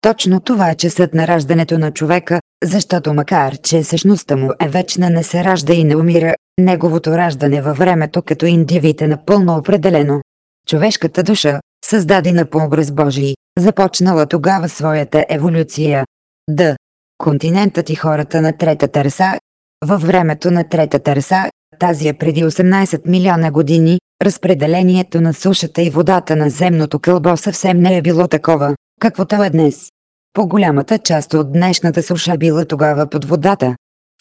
Точно това е часът на раждането на човека, защото макар, че същността му е вечна не се ражда и не умира, неговото раждане във времето като индивид е напълно определено. Човешката душа, създадена по образ Божий, започнала тогава своята еволюция. Д. Континентът и хората на третата раса. Във времето на третата раса, тази е преди 18 милиона години, разпределението на сушата и водата на земното кълбо съвсем не е било такова, каквото е днес. По-голямата част от днешната суша била тогава под водата.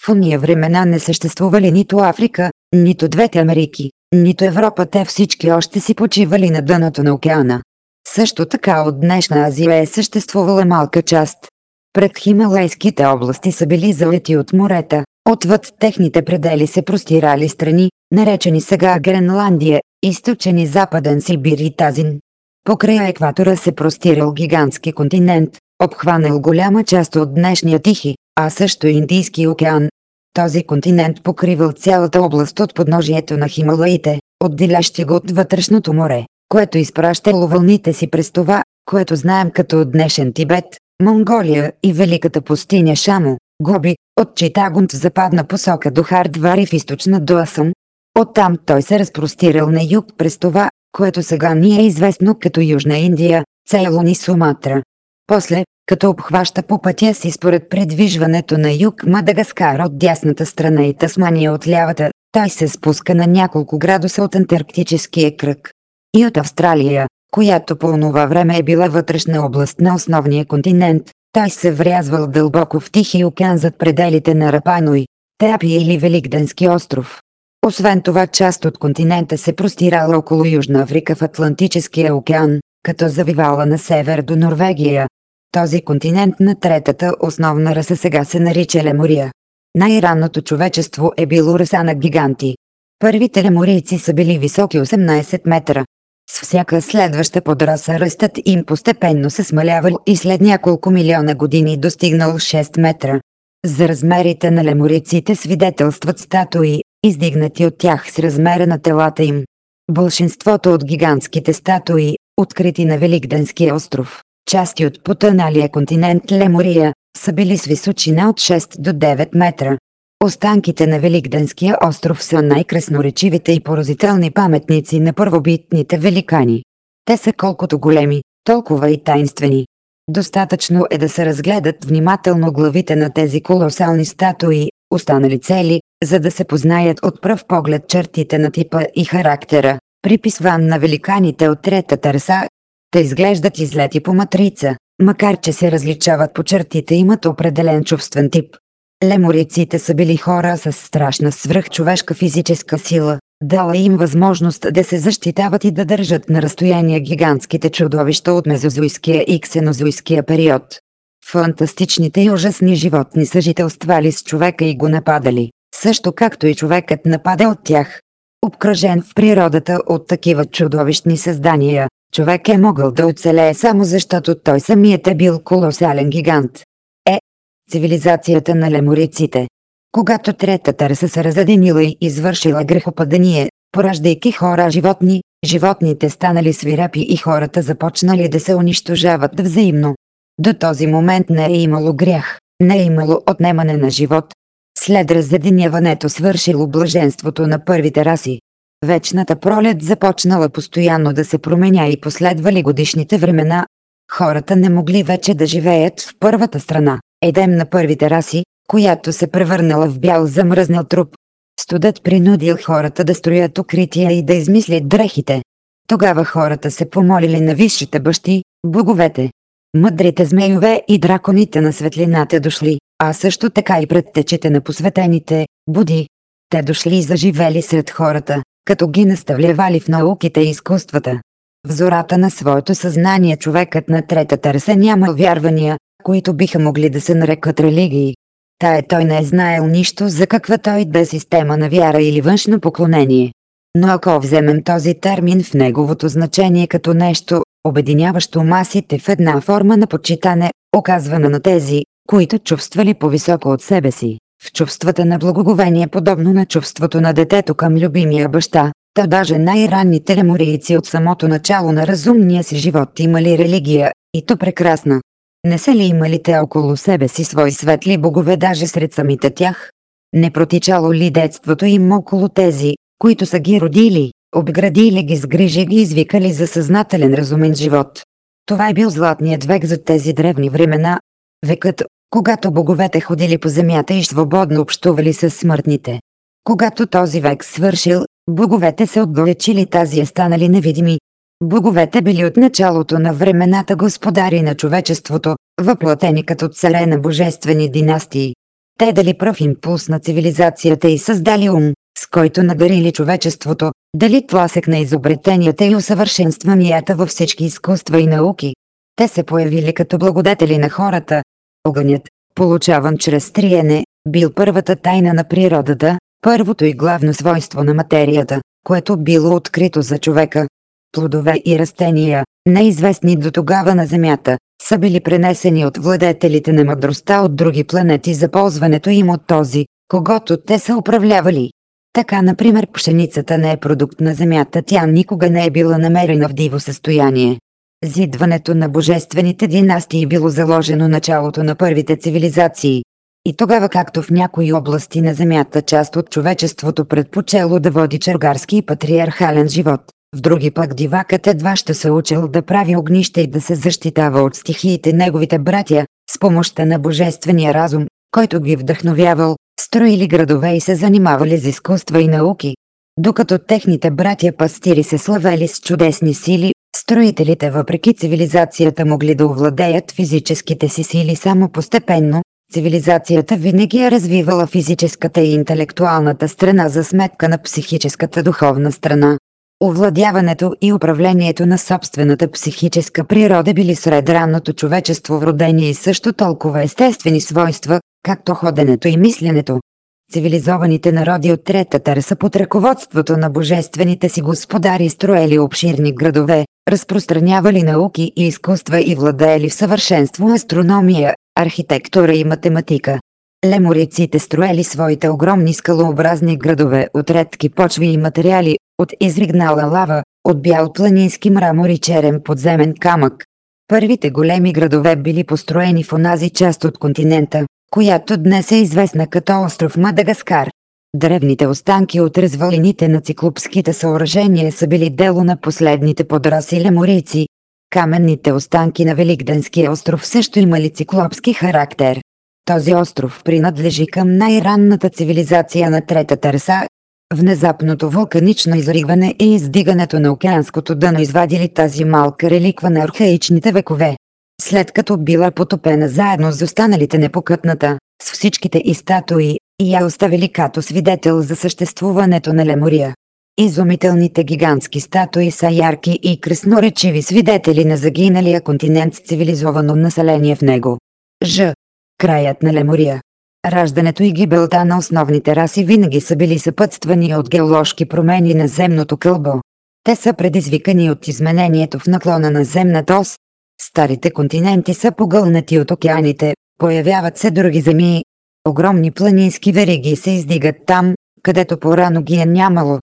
В уния времена не съществували нито Африка, нито двете Америки, нито Европа, те всички още си почивали на дъното на океана. Също така от днешна Азия е съществувала малка част. Пред Хималайските области са били залети от морета, отвъд техните предели се простирали страни, наречени сега Гренландия, източен западен Сибир и Тазин. Покрай екватора се простирал гигантски континент, обхванал голяма част от днешния Тихи, а също Индийски океан. Този континент покривал цялата област от подножието на Хималаите, отделящи го от вътрешното море, което изпращало вълните си през това, което знаем като днешен Тибет, Монголия и Великата пустиня Шамо, Гоби, от Читагунт в западна посока до Хардвари в източна до Асъм. Оттам той се разпростирал на юг през това, което сега ни е известно като Южна Индия, Цейлон и Суматра. После, като обхваща по пътя си според предвижването на юг Мадагаскар от дясната страна и Тасмания от лявата, той се спуска на няколко градуса от Антарктическия кръг. И от Австралия, която по онова време е била вътрешна област на основния континент, той се врязвал дълбоко в Тихи океан зад пределите на Рапаной, Теапи или Великденски остров. Освен това част от континента се простирала около Южна Африка в Атлантическия океан, като завивала на север до Норвегия. Този континент на третата основна раса сега се нарича Лемория. Най-ранното човечество е било раса на гиганти. Първите леморийци са били високи 18 метра. С всяка следваща подраса ръстът им постепенно се смалявал и след няколко милиона години достигнал 6 метра. За размерите на лемориците свидетелстват статуи, издигнати от тях с размера на телата им. Бълшинството от гигантските статуи, открити на Великденския остров, части от потъналия континент Лемория, са били с височина от 6 до 9 метра. Останките на Великденския остров са най-красноречивите и поразителни паметници на първобитните великани. Те са колкото големи, толкова и тайнствени. Достатъчно е да се разгледат внимателно главите на тези колосални статуи, останали цели, за да се познаят от пръв поглед чертите на типа и характера, приписван на великаните от третата раса. Те изглеждат излети по матрица, макар че се различават по чертите имат определен чувствен тип. Лемориците са били хора с страшна свръхчовешка физическа сила, дала им възможност да се защитават и да държат на разстояние гигантските чудовища от мезозойския и ксенозойския период. Фантастичните и ужасни животни съжителствали с човека и го нападали, също както и човекът напада от тях. Обкръжен в природата от такива чудовищни създания, човек е могъл да оцелее само защото той самият е бил колосален гигант цивилизацията на лемориците. Когато третата раса се разединила и извършила грехопадение, пораждайки хора животни, животните станали свирепи и хората започнали да се унищожават взаимно. До този момент не е имало грях, не е имало отнемане на живот. След разединяването свършило блаженството на първите раси. Вечната пролет започнала постоянно да се променя и последвали годишните времена. Хората не могли вече да живеят в първата страна едем на първите раси, която се превърнала в бял замръзнал труп. Студът принудил хората да строят укрития и да измислят дрехите. Тогава хората се помолили на висшите бащи, боговете. Мъдрите змейове и драконите на светлината дошли, а също така и предтечите на посветените, буди. Те дошли и заживели сред хората, като ги наставлявали в науките и изкуствата. В зората на своето съзнание човекът на третата раса няма вярвания, които биха могли да се нарекат религии. Тая той не е знаел нищо за каквато и да е система на вяра или външно поклонение. Но ако вземем този термин в неговото значение като нещо, обединяващо масите в една форма на почитане, оказвана на тези, които чувствали по-високо от себе си, в чувствата на благоговение подобно на чувството на детето към любимия баща, то даже най-ранните леморийци от самото начало на разумния си живот имали религия, и то прекрасна, не са ли имали те около себе си свои светли богове даже сред самите тях? Не протичало ли детството им около тези, които са ги родили, обградили ги с грижи ги извикали за съзнателен разумен живот? Това е бил златният век за тези древни времена. Векът, когато боговете ходили по земята и свободно общували с смъртните. Когато този век свършил, Боговете се отдалечили тази е станали невидими. Боговете били от началото на времената господари на човечеството, въплатени като царе на божествени династии. Те дали пръв импулс на цивилизацията и създали ум, с който надарили човечеството, дали тласък на изобретенията и усъвършенстванията във всички изкуства и науки. Те се появили като благодетели на хората. Огънят, получаван чрез триене, бил първата тайна на природата, първото и главно свойство на материята, което било открито за човека. Плодове и растения, неизвестни до тогава на Земята, са били пренесени от владетелите на мъдростта от други планети за ползването им от този, когато те са управлявали. Така, например, пшеницата не е продукт на земята, тя никога не е била намерена в диво състояние. Зидването на божествените династии било заложено началото на първите цивилизации. И тогава както в някои области на земята част от човечеството предпочело да води чергарски и патриархален живот, в други пък дивакът едва ще се учил да прави огнище и да се защитава от стихиите неговите братя, с помощта на божествения разум, който ги вдъхновявал, строили градове и се занимавали с изкуства и науки. Докато техните братя пастири се славели с чудесни сили, строителите въпреки цивилизацията могли да овладеят физическите си сили само постепенно, цивилизацията винаги е развивала физическата и интелектуалната страна за сметка на психическата духовна страна. Овладяването и управлението на собствената психическа природа били сред ранното човечество вродени и също толкова естествени свойства, както ходенето и мисленето. Цивилизованите народи от третата раса под ръководството на божествените си господари строели обширни градове, разпространявали науки и изкуства и владеели в съвършенство астрономия, архитектура и математика. Лемориците строели своите огромни скалообразни градове от редки почви и материали, от изригнала лава, от бял планински мрамор и черен подземен камък. Първите големи градове били построени в онази част от континента, която днес е известна като остров Мадагаскар. Древните останки от развалините на циклопските съоръжения са били дело на последните подраси леморийци. Каменните останки на Великденския остров също имали циклопски характер. Този остров принадлежи към най-ранната цивилизация на Третата раса. Внезапното вулканично изригване и издигането на океанското дъно извадили тази малка реликва на архаичните векове. След като била потопена заедно с останалите непокътната, с всичките и статуи, и я оставили като свидетел за съществуването на Лемория. Изумителните гигантски статуи са ярки и красноречиви свидетели на загиналия континент с цивилизовано население в него. Ж. Краят на Лемория. Раждането и гибелта на основните раси винаги са били съпътствани от геоложки промени на земното кълбо. Те са предизвикани от изменението в наклона на земната ос. Старите континенти са погълнати от океаните, появяват се други земи. Огромни планински вериги се издигат там, където порано ги е нямало.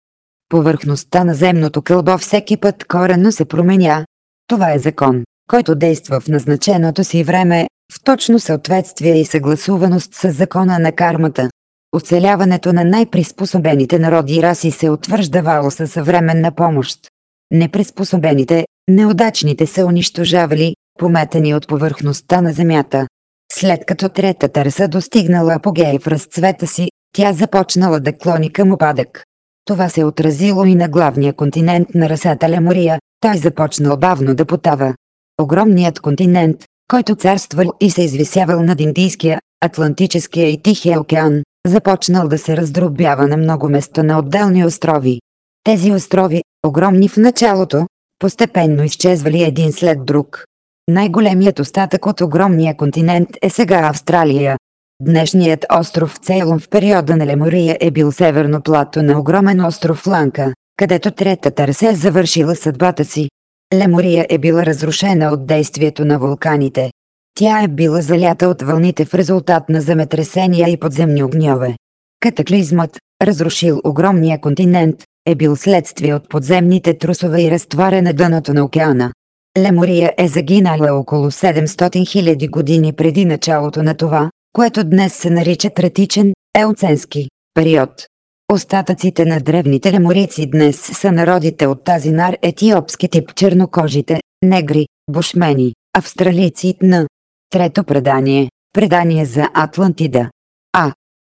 Повърхността на земното кълбо всеки път коренно се променя. Това е закон, който действа в назначеното си време, в точно съответствие и съгласуваност с закона на кармата. Оцеляването на най-приспособените народи и раси се утвърждавало със съвременна помощ. Неприспособените, неудачните се унищожавали, пометени от повърхността на земята. След като третата раса достигнала апогей в разцвета си, тя започнала да клони към опадък. Това се отразило и на главния континент на расата Лемория, той започнал бавно да потава. Огромният континент, който царствал и се извисявал над Индийския, Атлантическия и Тихия океан, започнал да се раздробява на много места на отделни острови. Тези острови, огромни в началото, постепенно изчезвали един след друг. Най-големият остатък от огромния континент е сега Австралия. Днешният остров Цейлон в периода на Лемория е бил северно плато на огромен остров Ланка, където третата ръсе е завършила съдбата си. Лемория е била разрушена от действието на вулканите. Тя е била залята от вълните в резултат на земетресения и подземни огньове. Катаклизмът, разрушил огромния континент, е бил следствие от подземните трусове и разтваря на дъното на океана. Лемория е загинала около 700 000 години преди началото на това, което днес се нарича тратичен, еоценски период. Остатъците на древните леморици днес са народите от тази нар етиопски тип чернокожите, негри, бушмени, австралийци на. Трето предание. Предание за Атлантида.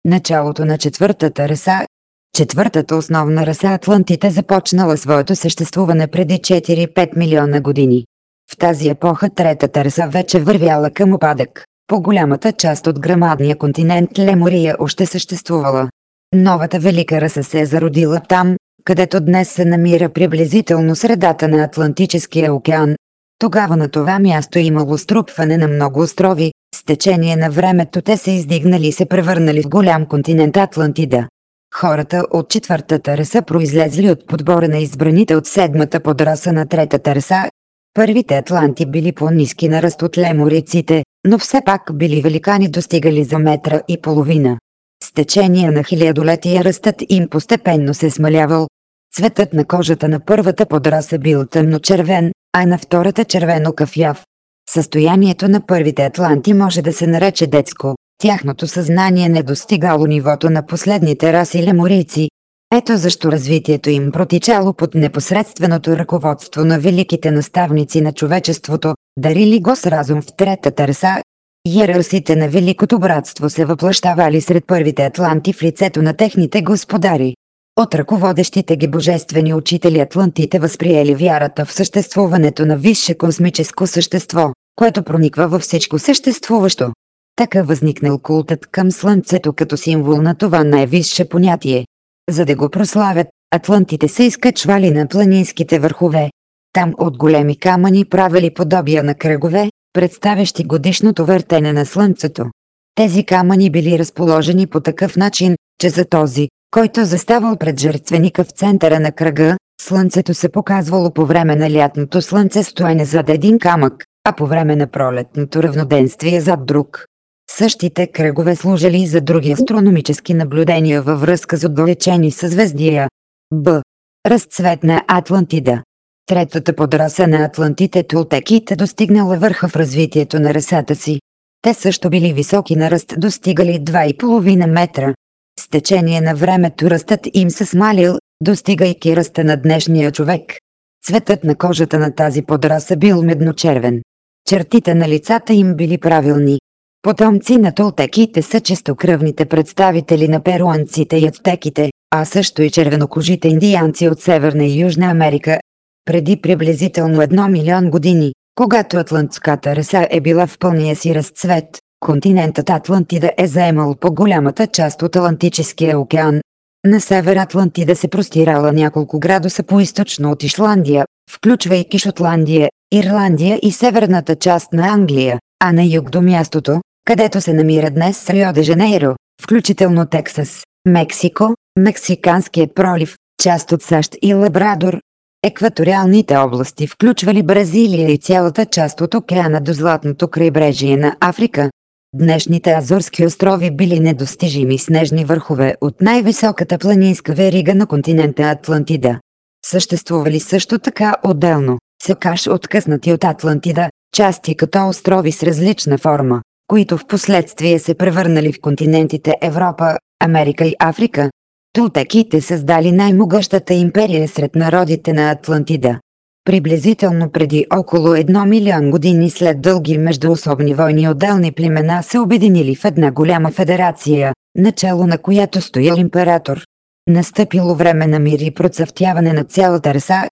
Началото на четвъртата реса. Четвъртата основна раса Атлантите започнала своето съществуване преди 4-5 милиона години. В тази епоха третата раса вече вървяла към опадък. По голямата част от грамадния континент Лемория още съществувала. Новата велика раса се е зародила там, където днес се намира приблизително средата на Атлантическия океан. Тогава на това място е имало струпване на много острови, течение на времето те се издигнали и се превърнали в голям континент Атлантида. Хората от четвъртата раса произлезли от подбора на избраните от седмата подраса на третата раса. Първите атланти били по-низки на ръст от лемориците, но все пак били великани достигали за метра и половина. С течение на хилядолетия ръстът им постепенно се смалявал. Цветът на кожата на първата подраса бил тъмно-червен, а на втората червено-кафяв. Състоянието на първите атланти може да се нарече детско. Тяхното съзнание не достигало нивото на последните раси леморийци. Ето защо развитието им протичало под непосредственото ръководство на великите наставници на човечеството, дарили го с разум в третата раса. Иерарсите на Великото братство се въплащавали сред първите атланти в лицето на техните господари. От ръководещите ги божествени учители атлантите възприели вярата в съществуването на висше космическо същество, което прониква във всичко съществуващо. Така възникнал култът към Слънцето като символ на това най-висше понятие. За да го прославят, атлантите се изкачвали на планинските върхове. Там от големи камъни правили подобия на кръгове, представящи годишното въртене на Слънцето. Тези камъни били разположени по такъв начин, че за този, който заставал пред жертвеника в центъра на кръга, Слънцето се показвало по време на лятното слънце стоене зад един камък, а по време на пролетното равноденствие зад друг. Същите кръгове служили за други астрономически наблюдения във връзка с отдалечени съзвездия. Б. Разцвет на Атлантида Третата подраса на Атлантите Тултеките достигнала върха в развитието на расата си. Те също били високи на ръст, достигали 2,5 метра. Течение на времето ръстът им се смалил, достигайки ръста на днешния човек. Цветът на кожата на тази подраса бил медночервен. Чертите на лицата им били правилни. Потомци на толтеките са чистокръвните представители на перуанците и ацтеките, а също и червенокожите индианци от Северна и Южна Америка. Преди приблизително едно милион години, когато Атлантската реса е била в пълния си разцвет, континентът Атлантида е заемал по голямата част от Атлантическия океан. На север Атлантида се простирала няколко градуса по-источно от Исландия, включвайки Шотландия, Ирландия и северната част на Англия, а на юг до мястото, където се намира днес Рио де Жанейро, включително Тексас, Мексико, Мексиканският пролив, част от САЩ и Лабрадор. Екваториалните области включвали Бразилия и цялата част от океана до златното крайбрежие на Африка. Днешните Азорски острови били недостижими снежни върхове от най-високата планинска верига на континента Атлантида. Съществували също така отделно, секаш откъснати от Атлантида, части като острови с различна форма, които в последствие се превърнали в континентите Европа, Америка и Африка. Тултеките създали най-могъщата империя сред народите на Атлантида. Приблизително преди около 1 милион години след дълги междуособни войни отделни племена се обединили в една голяма федерация, начало на която стоял император. Настъпило време на мир и процъфтяване на цялата раса.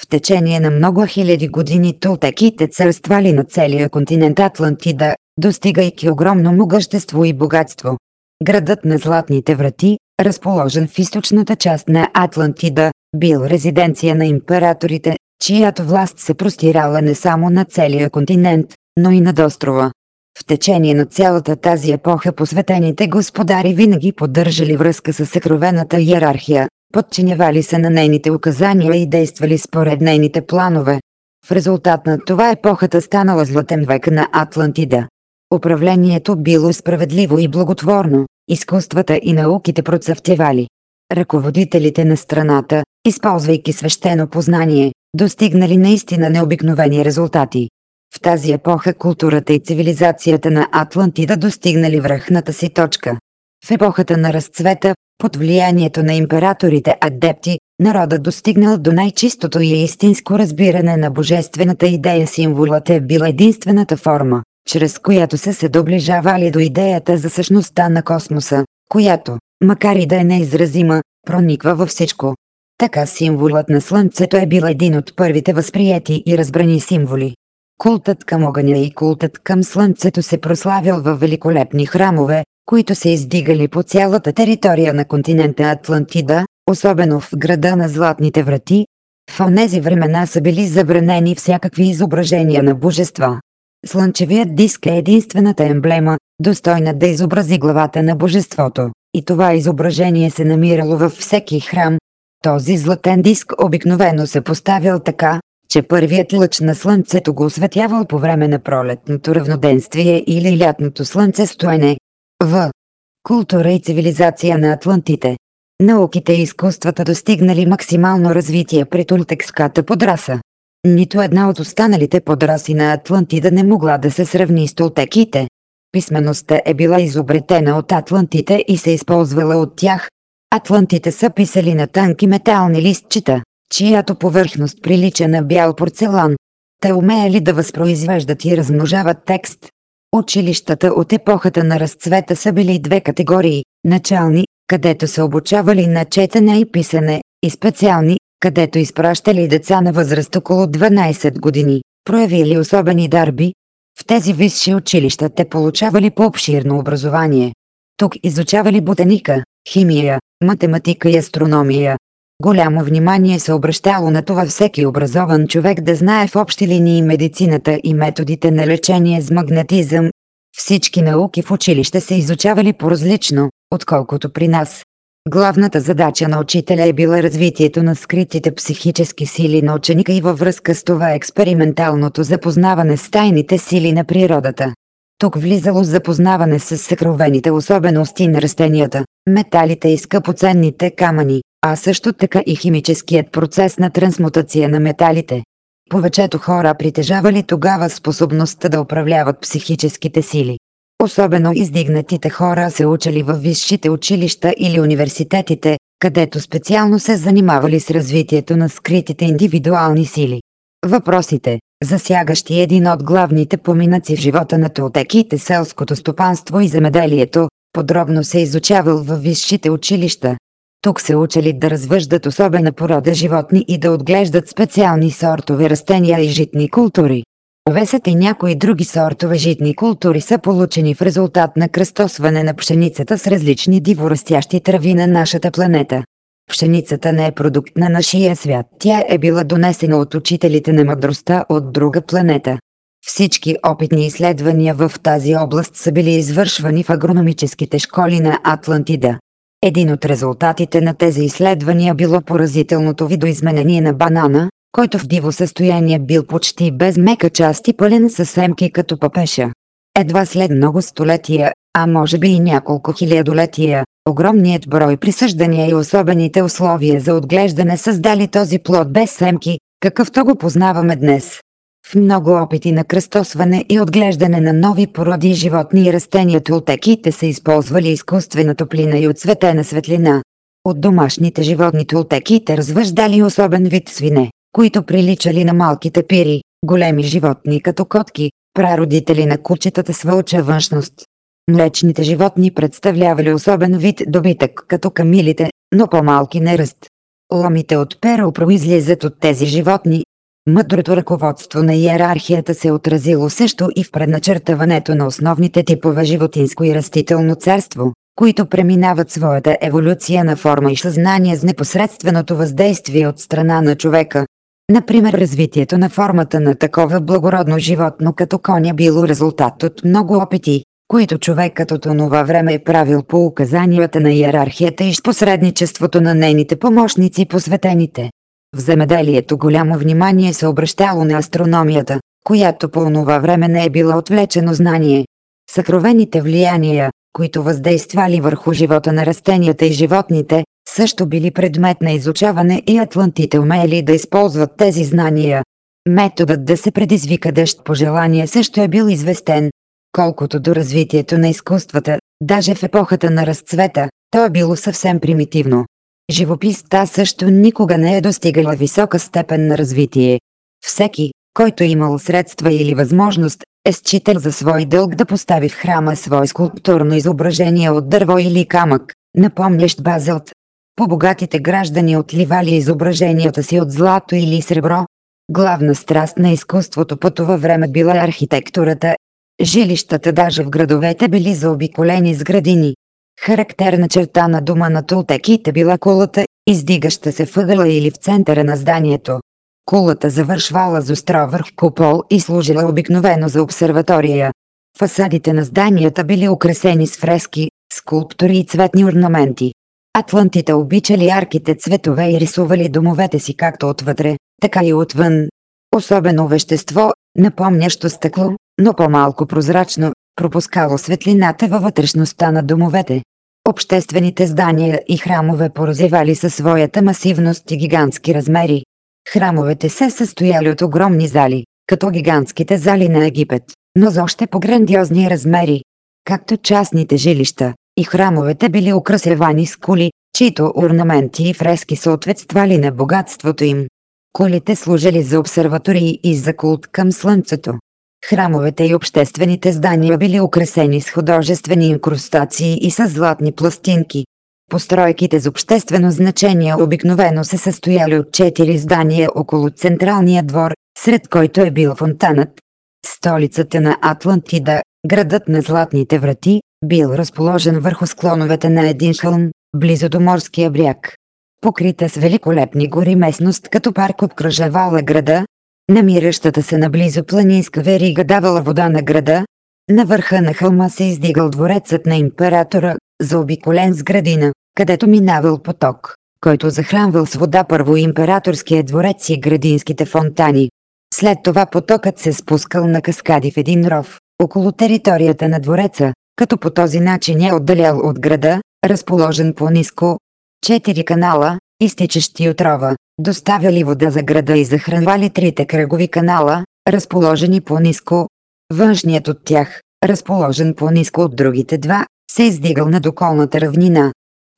В течение на много хиляди години тултеките царствали на целия континент Атлантида, достигайки огромно могъщество и богатство. Градът на Златните врати, разположен в източната част на Атлантида, бил резиденция на императорите, чиято власт се простирала не само на целия континент, но и над острова. В течение на цялата тази епоха посветените господари винаги поддържали връзка с съкровената иерархия, подчинявали се на нейните указания и действали според нейните планове. В резултат на това епохата станала златен век на Атлантида. Управлението било справедливо и благотворно, изкуствата и науките процъфтявали. Ръководителите на страната, използвайки свещено познание, достигнали наистина необикновени резултати. В тази епоха културата и цивилизацията на Атлантида достигнали връхната си точка. В епохата на разцвета, под влиянието на императорите адепти, народът достигнал до най-чистото и истинско разбиране на божествената идея символът е бил единствената форма, чрез която се се доближавали до идеята за същността на космоса, която, макар и да е неизразима, прониква във всичко. Така символът на слънцето е бил един от първите възприяти и разбрани символи. Култът към огъня и култът към слънцето се прославял във великолепни храмове, които се издигали по цялата територия на континента Атлантида, особено в града на Златните врати. В онези времена са били забранени всякакви изображения на божества. Слънчевият диск е единствената емблема, достойна да изобрази главата на божеството, и това изображение се намирало във всеки храм. Този златен диск обикновено се поставял така, че първият лъч на слънцето го осветявал по време на пролетното равноденствие или лятното слънцестоене. В. Култура и цивилизация на Атлантите. Науките и изкуствата достигнали максимално развитие при тултекската подраса. Нито една от останалите подраси на Атлантида не могла да се сравни с толтеките. Писмеността е била изобретена от атлантите и се използвала от тях. Атлантите са писали на танки метални листчета, чиято повърхност прилича на бял порцелан. Те умеели да възпроизвеждат и размножават текст. Училищата от епохата на разцвета са били две категории – начални, където се обучавали на четене и писане, и специални, където изпращали деца на възраст около 12 години, проявили особени дарби. В тези висши училища те получавали по-обширно образование. Тук изучавали ботаника, химия, математика и астрономия. Голямо внимание се обращало на това всеки образован човек да знае в общи линии медицината и методите на лечение с магнетизъм. Всички науки в училище се изучавали по-различно, отколкото при нас. Главната задача на учителя е била развитието на скритите психически сили на ученика и във връзка с това експерименталното запознаване с тайните сили на природата. Тук влизало запознаване с съкровените особености на растенията, металите и скъпоценните камъни, а също така и химическият процес на трансмутация на металите. Повечето хора притежавали тогава способността да управляват психическите сили. Особено издигнатите хора се учили в висшите училища или университетите, където специално се занимавали с развитието на скритите индивидуални сили. Въпросите, засягащи един от главните поминъци в живота на толтеките селското стопанство и земеделието, подробно се изучавал във висшите училища. Тук се учили да развъждат особена порода животни и да отглеждат специални сортове растения и житни култури. Овесът и някои други сортове житни култури са получени в резултат на кръстосване на пшеницата с различни диворастящи трави на нашата планета. Пшеницата не е продукт на нашия свят, тя е била донесена от учителите на мъдростта от друга планета. Всички опитни изследвания в тази област са били извършвани в агрономическите школи на Атлантида. Един от резултатите на тези изследвания било поразителното видоизменение на банана, който в диво състояние бил почти без мека част и пълен със семки като папеша. Едва след много столетия, а може би и няколко хилядолетия, огромният брой присъждания и особените условия за отглеждане създали този плод без семки, какъвто го познаваме днес. В много опити на кръстосване и отглеждане на нови породи животни и растения толтеките са използвали изкуствена топлина и отцветена светлина. От домашните животни толтеките развъждали особен вид свине които приличали на малките пири, големи животни като котки, прародители на кучетата с вълча външност. Млечните животни представлявали особен вид добитък като камилите, но по-малки на ръст. Ломите от перо произлизат от тези животни. Мъдрото ръководство на иерархията се отразило също и в предначертаването на основните типове животинско и растително царство, които преминават своята еволюция на форма и съзнание с непосредственото въздействие от страна на човека. Например развитието на формата на такова благородно животно като коня било резултат от много опити, които човекът от онова време е правил по указанията на иерархията и с посредничеството на нейните помощници посветените. В земеделието голямо внимание се обращало на астрономията, която по онова време не е била отвлечено знание. Съкровените влияния, които въздействали върху живота на растенията и животните, също били предмет на изучаване и атлантите умели да използват тези знания. Методът да се предизвика дъжд по желание също е бил известен. Колкото до развитието на изкуствата, даже в епохата на разцвета, то е било съвсем примитивно. Живописта също никога не е достигала висока степен на развитие. Всеки, който е имал средства или възможност, е считал за свой дълг да постави в храма свое скулптурно изображение от дърво или камък, напомнящ базълт, По-богатите граждани отливали изображенията си от злато или сребро. Главна страст на изкуството по това време била архитектурата. Жилищата даже в градовете били заобиколени с градини. Характерна черта на дома на тултеките била кулата, издигаща се въгъла или в центъра на зданието. Кулата завършвала с остро върх купол и служила обикновено за обсерватория. Фасадите на зданията били украсени с фрески, скулптури и цветни орнаменти. Атлантите обичали ярките цветове и рисували домовете си както отвътре, така и отвън. Особено вещество, напомнящо стъкло, но по-малко прозрачно, пропускало светлината във вътрешността на домовете. Обществените здания и храмове поразивали със своята масивност и гигантски размери. Храмовете се състояли от огромни зали, като гигантските зали на Египет, но за още по-грандиозни размери. Както частните жилища, и храмовете били украсявани с кули, чието орнаменти и фрески съответствали на богатството им. Кулите служили за обсерватории и за култ към слънцето. Храмовете и обществените здания били украсени с художествени инкрустации и с златни пластинки. Постройките с обществено значение обикновено се състояли от четири здания около централния двор, сред който е бил фонтанът. Столицата на Атлантида, градът на златните врати, бил разположен върху склоновете на един хълм, близо до морския бряг. Покрита с великолепни гори местност като парк обкръжавала града, намиращата се наблизо планинска верига давала вода на града, на върха на хълма се издигал дворецът на императора, заобиколен с градина, където минавал поток, който захранвал с вода първо императорския дворец и градинските фонтани. След това потокът се спускал на каскади в един ров, около територията на двореца, като по този начин е отдалял от града, разположен по-низко. Четири канала, изтичащи от рова, доставяли вода за града и захранвали трите кръгови канала, разположени по-низко. Външният от тях, разположен по-низко от другите два, се издигал над околната равнина.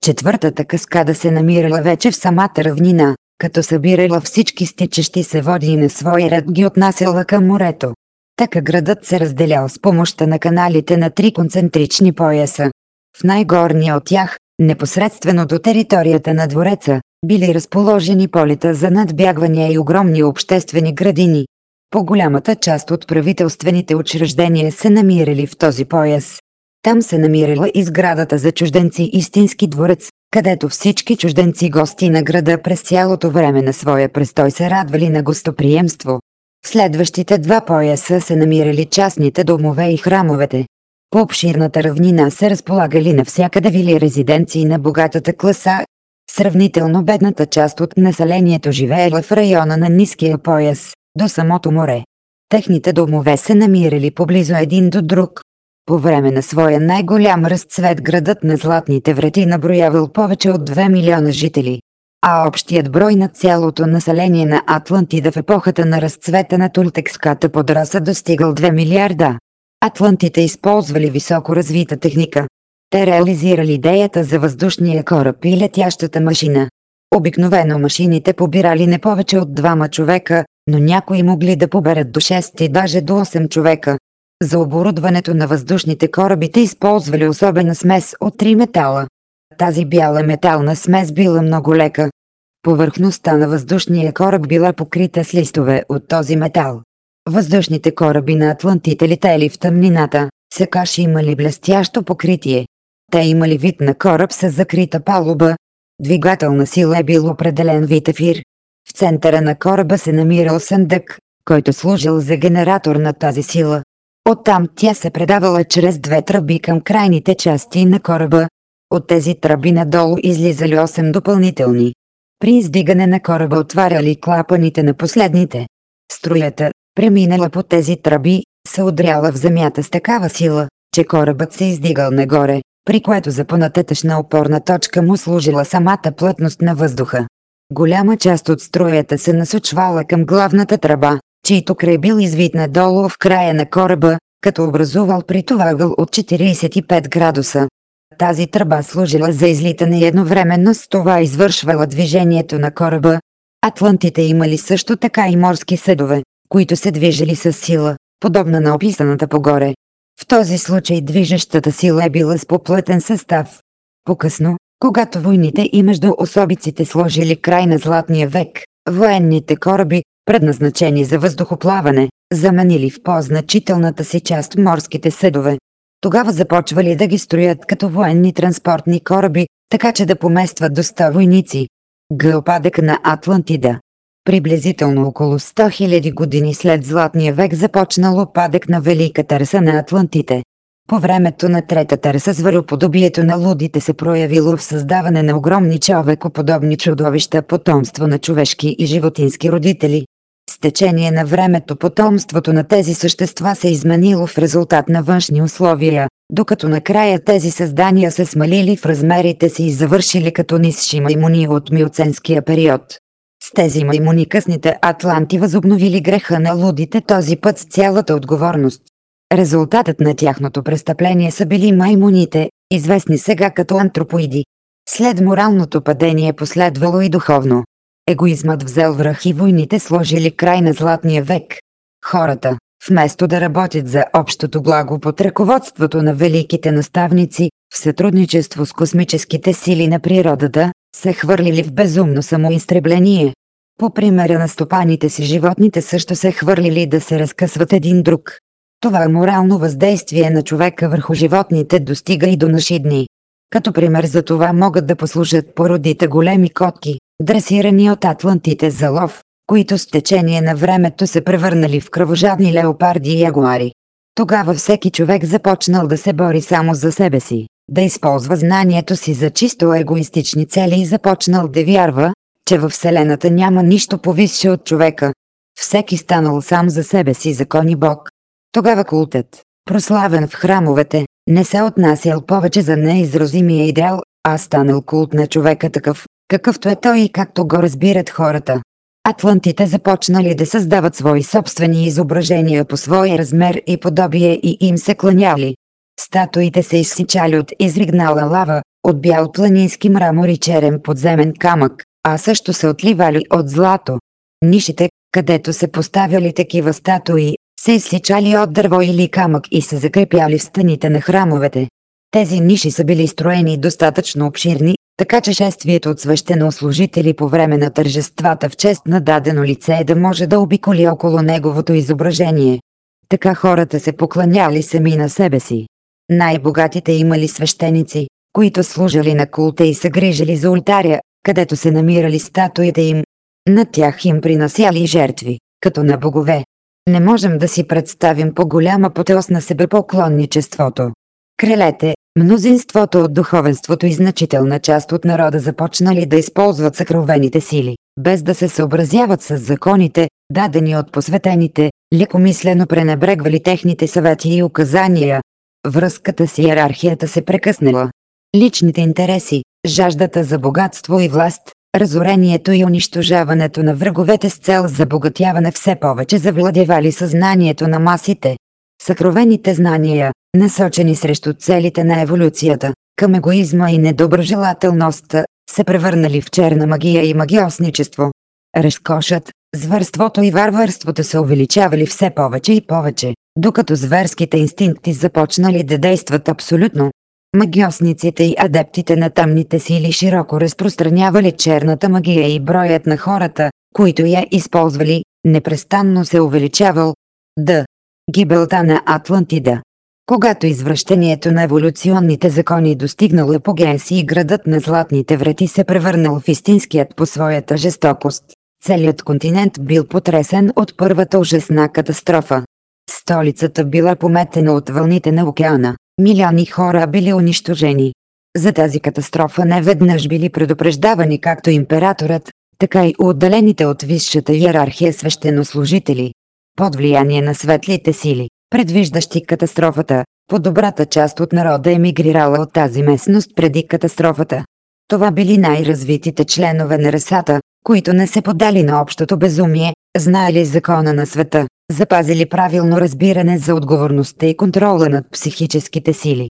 Четвъртата каскада се намирала вече в самата равнина, като събирала всички стичащи се води и на свой ред ги отнасяла към морето. Така градът се разделял с помощта на каналите на три концентрични пояса. В най-горния от тях, непосредствено до територията на двореца, били разположени полета за надбягвания и огромни обществени градини. По-голямата част от правителствените учреждения се намирали в този пояс. Там се намирала и сградата за чужденци Истински дворец, където всички чужденци гости на града през цялото време на своя престой се радвали на гостоприемство. В следващите два пояса се намирали частните домове и храмовете. По обширната равнина се разполагали навсякъде вили резиденции на богатата класа. Сравнително бедната част от населението живеела в района на ниския пояс, до самото море. Техните домове се намирали поблизо един до друг. По време на своя най-голям разцвет градът на Златните врати наброявал повече от 2 милиона жители а общият брой на цялото население на Атлантида в епохата на разцвета на тултекската подраса достигал 2 милиарда. Атлантите използвали високо развита техника. Те реализирали идеята за въздушния кораб и летящата машина. Обикновено машините побирали не повече от двама човека, но някои могли да поберат до 6 и даже до 8 човека. За оборудването на въздушните корабите използвали особена смес от три метала тази бяла метална смес била много лека. Повърхността на въздушния кораб била покрита с листове от този метал. Въздушните кораби на Атлантите летели в тъмнината, сякаш имали блестящо покритие. Те имали вид на кораб с закрита палуба. Двигателна сила е бил определен вид ефир. В центъра на кораба се намирал съндък, който служил за генератор на тази сила. Оттам тя се предавала чрез две тръби към крайните части на кораба, от тези тръби надолу излизали 8 допълнителни. При издигане на кораба отваряли клапаните на последните. Струята, преминала по тези тръби, се удряла в земята с такава сила, че корабът се издигал нагоре, при което за понататъчна опорна точка му служила самата плътност на въздуха. Голяма част от струята се насочвала към главната тръба, чийто край бил извит надолу в края на кораба, като образувал при това ъгъл от 45 градуса тази тръба служила за излитане и едновременно с това извършвала движението на кораба. Атлантите имали също така и морски съдове, които се движили с сила, подобна на описаната погоре. В този случай движещата сила е била с поплътен състав. По-късно, Когато войните и между особиците сложили край на Златния век, военните кораби, предназначени за въздухоплаване, заменили в по-значителната си част морските съдове. Тогава започвали да ги строят като военни транспортни кораби, така че да поместват до 100 войници. Геопадък на Атлантида Приблизително около 100 000 години след Златния век започнал опадък на Великата раса на Атлантите. По времето на Третата раса звероподобието на лудите се проявило в създаване на огромни човекоподобни чудовища потомство на човешки и животински родители. С течение на времето потомството на тези същества се изменило в резултат на външни условия, докато накрая тези създания се смалили в размерите си и завършили като нисши маймуни от миоценския период. С тези маймуни късните атланти възобновили греха на лудите този път с цялата отговорност. Резултатът на тяхното престъпление са били маймуните, известни сега като антропоиди. След моралното падение последвало и духовно. Егоизмът взел връх и войните сложили край на златния век. Хората, вместо да работят за общото благо под ръководството на великите наставници, в сътрудничество с космическите сили на природата, се хвърлили в безумно самоизтребление. По примера на стопаните си животните също се хвърлили да се разкъсват един друг. Това морално въздействие на човека върху животните достига и до наши дни. Като пример за това могат да послужат породите големи котки, дресирани от атлантите за лов, които с течение на времето се превърнали в кръвожадни леопарди и ягуари. Тогава всеки човек започнал да се бори само за себе си, да използва знанието си за чисто егоистични цели и започнал да вярва, че във Вселената няма нищо повисше от човека. Всеки станал сам за себе си закон и Бог. Тогава култът, прославен в храмовете, не се отнасял повече за неизразимия идеал, а станал култ на човека такъв, какъвто е той и както го разбират хората. Атлантите започнали да създават свои собствени изображения по свой размер и подобие и им се кланяли. Статуите се изсичали от изригнала лава, от бял планински мрамор и черен подземен камък, а също се отливали от злато. Нишите, където се поставяли такива статуи, се изсичали от дърво или камък и се закрепяли в стените на храмовете. Тези ниши са били строени достатъчно обширни, така че шествието от свещенослужители по време на тържествата в чест на дадено лице е да може да обиколи около неговото изображение. Така хората се покланяли сами на себе си. Най-богатите имали свещеници, които служили на култа и се грижили за ултаря, където се намирали статуите им. На тях им принасяли жертви, като на богове. Не можем да си представим по-голяма потеос на себепоклонничеството. Крелете, мнозинството от духовенството и значителна част от народа започнали да използват съкровените сили, без да се съобразяват с законите, дадени от посветените, лекомислено пренебрегвали техните съвети и указания. Връзката с иерархията се прекъснала. Личните интереси, жаждата за богатство и власт, разорението и унищожаването на враговете с цел забогатяване все повече завладявали съзнанието на масите. Съкровените знания, насочени срещу целите на еволюцията, към егоизма и недоброжелателността, се превърнали в черна магия и магиосничество. Разкошът, зверството и варварството се увеличавали все повече и повече, докато зверските инстинкти започнали да действат абсолютно. Магиосниците и адептите на тъмните сили широко разпространявали черната магия и броят на хората, които я използвали, непрестанно се увеличавал. Д. Гибелта на Атлантида когато извращението на еволюционните закони достигнало епогенси и градът на златните врати се превърнал в истинският по своята жестокост, целият континент бил потресен от първата ужасна катастрофа. Столицата била пометена от вълните на океана, милиони хора били унищожени. За тази катастрофа не веднъж били предупреждавани както императорът, така и отдалените от висшата иерархия свещенослужители. Под влияние на светлите сили, предвиждащи катастрофата, по добрата част от народа емигрирала от тази местност преди катастрофата. Това били най-развитите членове на расата, които не се подали на общото безумие, знаели закона на света, запазили правилно разбиране за отговорността и контрола над психическите сили.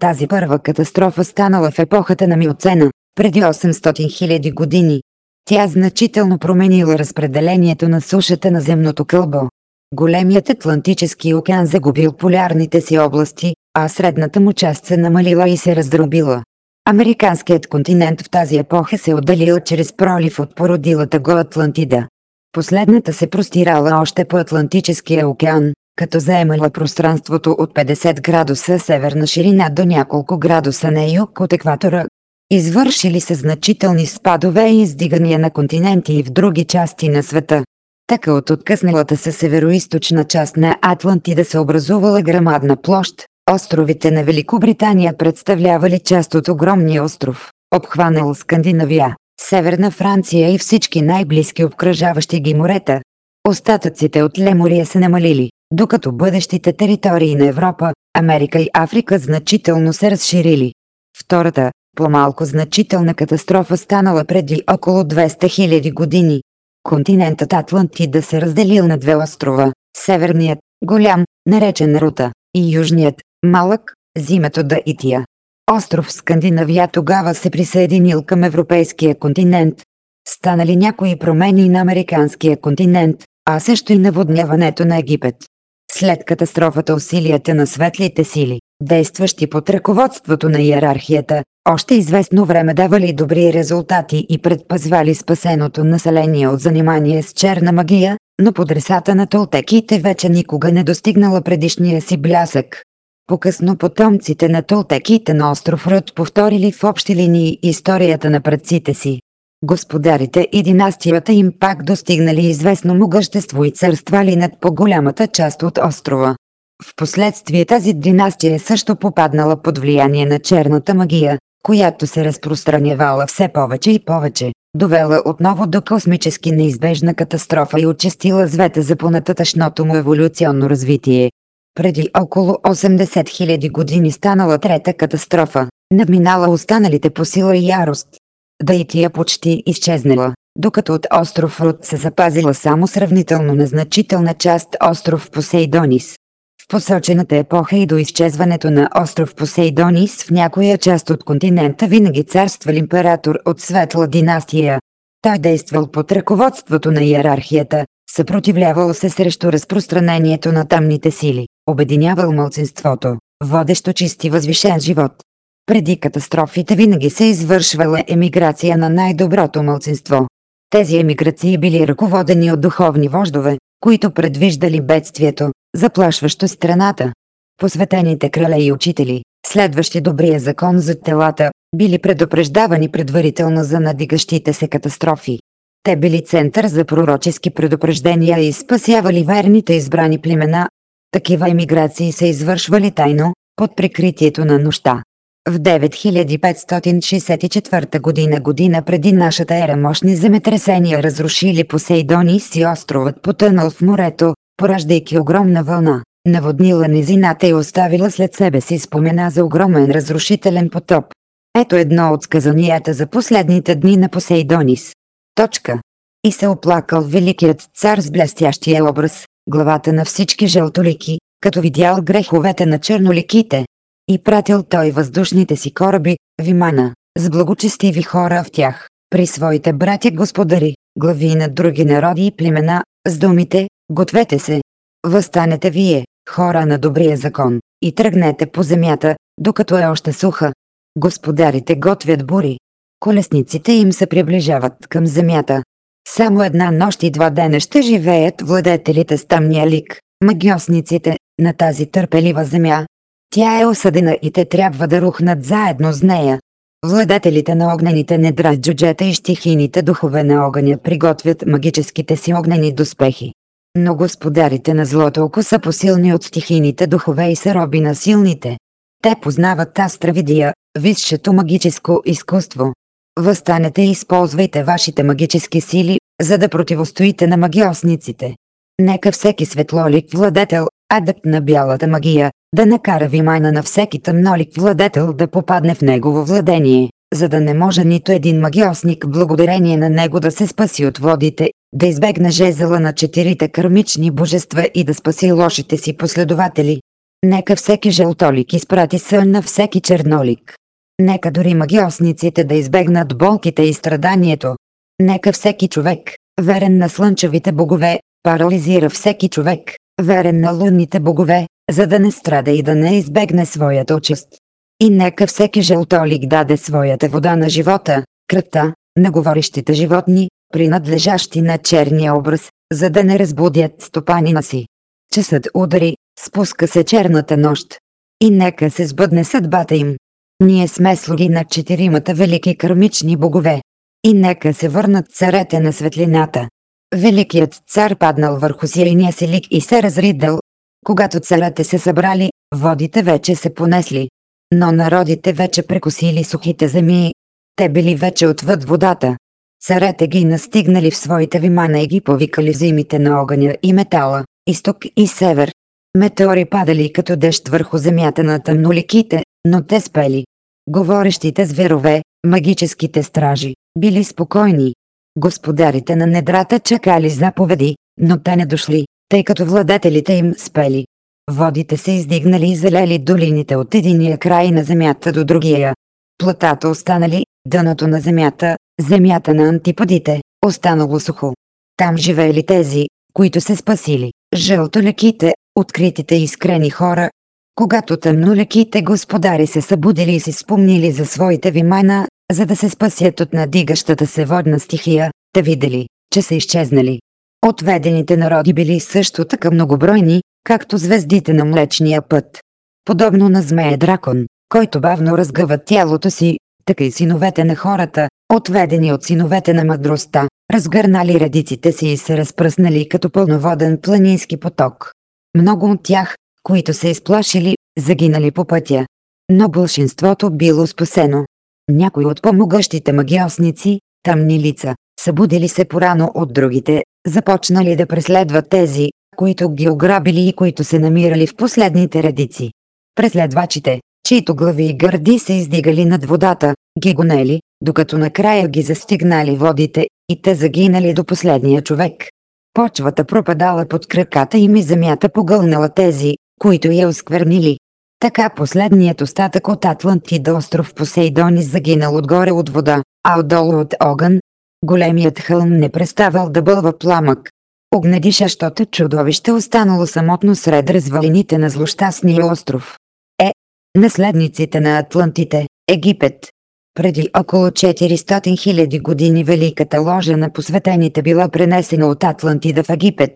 Тази първа катастрофа станала в епохата на Миоцена, преди 800 000 години. Тя значително променила разпределението на сушата на земното кълбо. Големият Атлантически океан загубил полярните си области, а средната му част се намалила и се раздробила. Американският континент в тази епоха се отделил чрез пролив от породилата го Атлантида. Последната се простирала още по Атлантическия океан, като заемала пространството от 50 градуса северна ширина до няколко градуса на юг от екватора. Извършили се значителни спадове и издигания на континенти и в други части на света. Така от откъсналата се североизточна част на Атлантида се образувала грамадна площ, островите на Великобритания представлявали част от огромния остров, обхванал Скандинавия, Северна Франция и всички най-близки обкръжаващи ги морета. Остатъците от Лемория се намалили, докато бъдещите територии на Европа, Америка и Африка значително се разширили. Втората, по-малко значителна катастрофа станала преди около 200 000 години. Континентът Атлантида се разделил на две острова. Северният, голям, наречен Рута, и южният, малък, зимето да Ития. Остров Скандинавия тогава се присъединил към европейския континент. Станали някои промени на американския континент, а също и наводняването на Египет. След катастрофата усилията на светлите сили, действащи под ръководството на иерархията, още известно време давали добри резултати и предпазвали спасеното население от занимание с черна магия, но подресата на толтеките вече никога не достигнала предишния си блясък. По-късно потомците на толтеките на остров Рът повторили в общи линии историята на предците си. Господарите и династията им пак достигнали известно могъщество и царствали над по-голямата част от острова. Впоследствие тази династия също попаднала под влияние на черната магия, която се разпространявала все повече и повече, довела отново до космически неизбежна катастрофа и очистила звета за понататъчното му еволюционно развитие. Преди около 80 000 години станала трета катастрофа, надминала останалите по сила и ярост. Даития почти изчезнала, докато от остров Род се запазила само сравнително незначителна част остров Посейдонис. Посочената епоха и до изчезването на остров Посейдонис в някоя част от континента винаги царствал император от светла династия. Той действал под ръководството на иерархията, съпротивлявал се срещу разпространението на тамните сили, обединявал мълцинството, водещо чисти възвишен живот. Преди катастрофите винаги се извършвала емиграция на най-доброто мълцинство. Тези емиграции били ръководени от духовни вождове, които предвиждали бедствието, заплашващо страната. Посветените крале и учители, следващи добрия закон за телата, били предупреждавани предварително за надигащите се катастрофи. Те били център за пророчески предупреждения и спасявали верните избрани племена. Такива емиграции се извършвали тайно, под прикритието на нощта. В 9564 година година преди нашата ера мощни земетресения разрушили Посейдонис и островът потънал в морето, пораждайки огромна вълна, наводнила низината и оставила след себе си спомена за огромен разрушителен потоп. Ето едно от сказанията за последните дни на Посейдонис. Точка. И се оплакал великият цар с блестящия образ, главата на всички жълтолики, като видял греховете на черноликите. И пратил той въздушните си кораби, Вимана, с благочестиви хора в тях, при своите братя господари, глави на други народи и племена, с думите, гответе се. Възстанете вие, хора на добрия закон, и тръгнете по земята, докато е още суха. Господарите готвят бури, Колесниците им се приближават към земята. Само една нощ и два дена ще живеят владетелите с тъмния лик, магиосниците, на тази търпелива земя. Тя е осъдена и те трябва да рухнат заедно с нея. Владетелите на огнените недра джуджета и стихийните духове на огъня приготвят магическите си огнени доспехи. Но господарите на злото око са посилни от стихийните духове и са роби на силните. Те познават астравидия, висшето магическо изкуство. Възстанете и използвайте вашите магически сили, за да противостоите на магиосниците. Нека всеки светлолик владетел, адепт на бялата магия, да накара вимайна на всеки тъмнолик владетел да попадне в негово владение, за да не може нито един магиосник благодарение на него да се спаси от водите, да избегне жезела на четирите кармични божества и да спаси лошите си последователи. Нека всеки жълтолик изпрати сън на всеки чернолик. Нека дори магиосниците да избегнат болките и страданието. Нека всеки човек, верен на слънчевите богове, парализира всеки човек, верен на лунните богове, за да не страда и да не избегне своята участ. И нека всеки жълтолик даде своята вода на живота, кръвта, на говорещите животни, принадлежащи на черния образ, за да не разбудят стопанина си. Часът удари, спуска се черната нощ. И нека се сбъдне съдбата им. Ние сме слуги на четиримата велики кармични богове. И нека се върнат царете на светлината. Великият цар паднал върху сирийния си лик и се разридал. Когато царете се събрали, водите вече се понесли. Но народите вече прекусили сухите земи. Те били вече отвъд водата. Царете ги настигнали в своите вимана и ги повикали зимите на огъня и метала, изток и север. Метеори падали като дъжд върху земята на тъмноликите, но те спели. Говорещите зверове, магическите стражи, били спокойни. Господарите на недрата чакали заповеди, но те не дошли, тъй като владетелите им спели. Водите се издигнали и залели долините от единия край на земята до другия. Платата останали, дъното на земята, земята на антиподите, останало сухо. Там живеели тези, които се спасили, жълтолеките, откритите искрени хора. Когато тъмнолеките господари се събудили и си спомнили за своите вимайна, за да се спасят от надигащата се водна стихия, те видели, че са изчезнали. Отведените народи били също така многобройни, както звездите на Млечния път. Подобно на змея дракон, който бавно разгъва тялото си, така и синовете на хората, отведени от синовете на мъдростта, разгърнали редиците си и се разпръснали като пълноводен планински поток. Много от тях, които се изплашили, загинали по пътя. Но бълшинството било спасено. Някои от помогъщите магиосници, тъмни лица, събудили се порано от другите, започнали да преследват тези, които ги ограбили и които се намирали в последните редици. Преследвачите, чието глави и гърди се издигали над водата, ги гонели, докато накрая ги застигнали водите, и те загинали до последния човек. Почвата пропадала под краката им и земята погълнала тези, които я осквернили. Така последният остатък от Атлантида остров Посейдони загинал отгоре от вода, а отдолу от огън. Големият хълм не преставал да бълва пламък. Огнедишащото чудовище останало самотно сред развалините на злощастния остров. Наследниците на Атлантите, Египет. Преди около 400 000 години великата ложа на посветените била пренесена от Атлантида в Египет.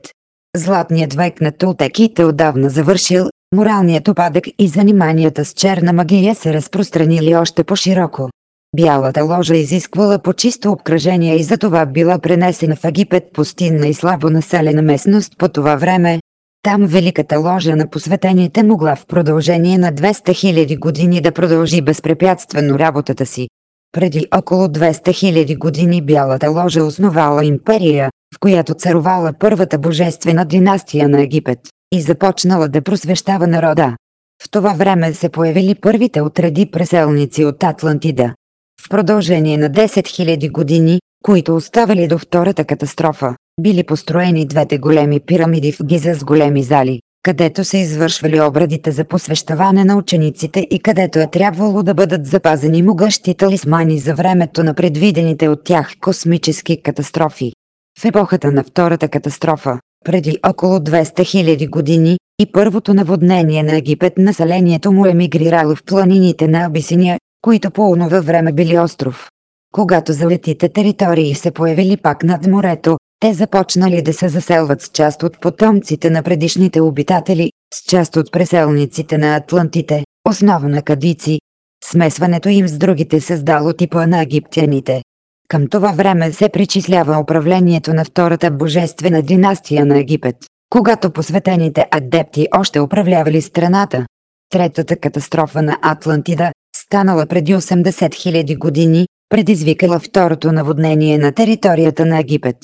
Златният век на тултеките отдавна завършил, моралният опадък и заниманията с черна магия се разпространили още по-широко. Бялата ложа изисквала по чисто обкръжение и затова била пренесена в Египет пустинна и слабо населена местност по това време. Там великата ложа на посветените могла в продължение на 200 000 години да продължи безпрепятствено работата си. Преди около 200 000 години Бялата ложа основала империя, в която царувала първата божествена династия на Египет и започнала да просвещава народа. В това време се появили първите отреди преселници от Атлантида. В продължение на 10 000 години, които оставали до втората катастрофа, били построени двете големи пирамиди в Гиза с големи зали, където се извършвали обрадите за посвещаване на учениците и където е трябвало да бъдат запазени могъщи талисмани за времето на предвидените от тях космически катастрофи. В епохата на втората катастрофа, преди около 200 000 години, и първото наводнение на Египет населението му емигрирало в планините на Абисиния, които по онова време били остров. Когато залетите територии се появили пак над морето, те започнали да се заселват с част от потомците на предишните обитатели, с част от преселниците на Атлантите, основно кадици. Смесването им с другите създало типа на египтяните. Към това време се причислява управлението на втората божествена династия на Египет, когато посветените адепти още управлявали страната. Третата катастрофа на Атлантида, станала преди 80 000 години, предизвикала второто наводнение на територията на Египет.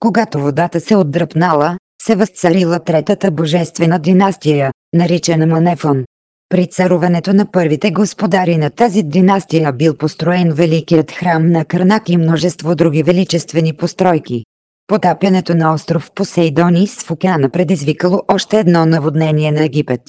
Когато водата се отдръпнала, се възцарила третата божествена династия, наричана Манефон. При царуването на първите господари на тази династия бил построен великият храм на Карнак и множество други величествени постройки. Потапянето на остров Посейдонис в океана предизвикало още едно наводнение на Египет.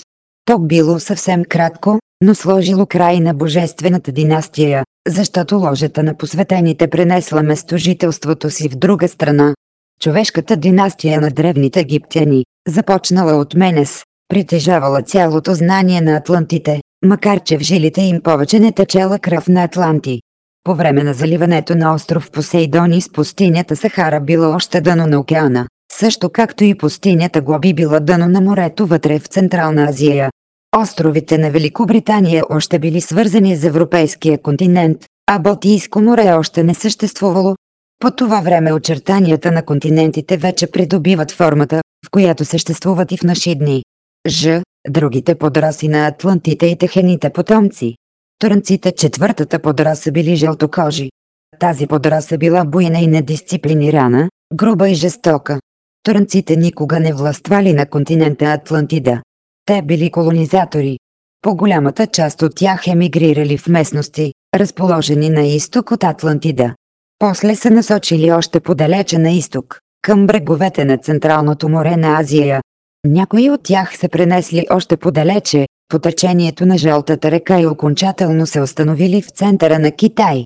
То било съвсем кратко, но сложило край на божествената династия, защото ложата на посветените пренесла местожителството си в друга страна. Човешката династия на древните египтяни, започнала от Менес, притежавала цялото знание на атлантите, макар че в жилите им повече не течела кръв на Атланти. По време на заливането на остров Посейдон из пустинята Сахара била още дъно на океана, също както и пустинята Глоби била дъно на морето вътре в Централна Азия. Островите на Великобритания още били свързани с европейския континент, а Балтийско море още не съществувало. По това време очертанията на континентите вече придобиват формата, в която съществуват и в наши дни. Ж. Другите подраси на Атлантите и техените потомци. Турнците четвъртата подраса били жълтокожи. Тази подраса била буйна и недисциплинирана, груба и жестока. Турнците никога не властвали на континента Атлантида. Те били колонизатори. По-голямата част от тях емигрирали в местности, разположени на изток от Атлантида. После са насочили още подалече на изток, към бреговете на Централното море на Азия. Някои от тях се пренесли още подалече, по течението на Жълтата река и окончателно се установили в центъра на Китай.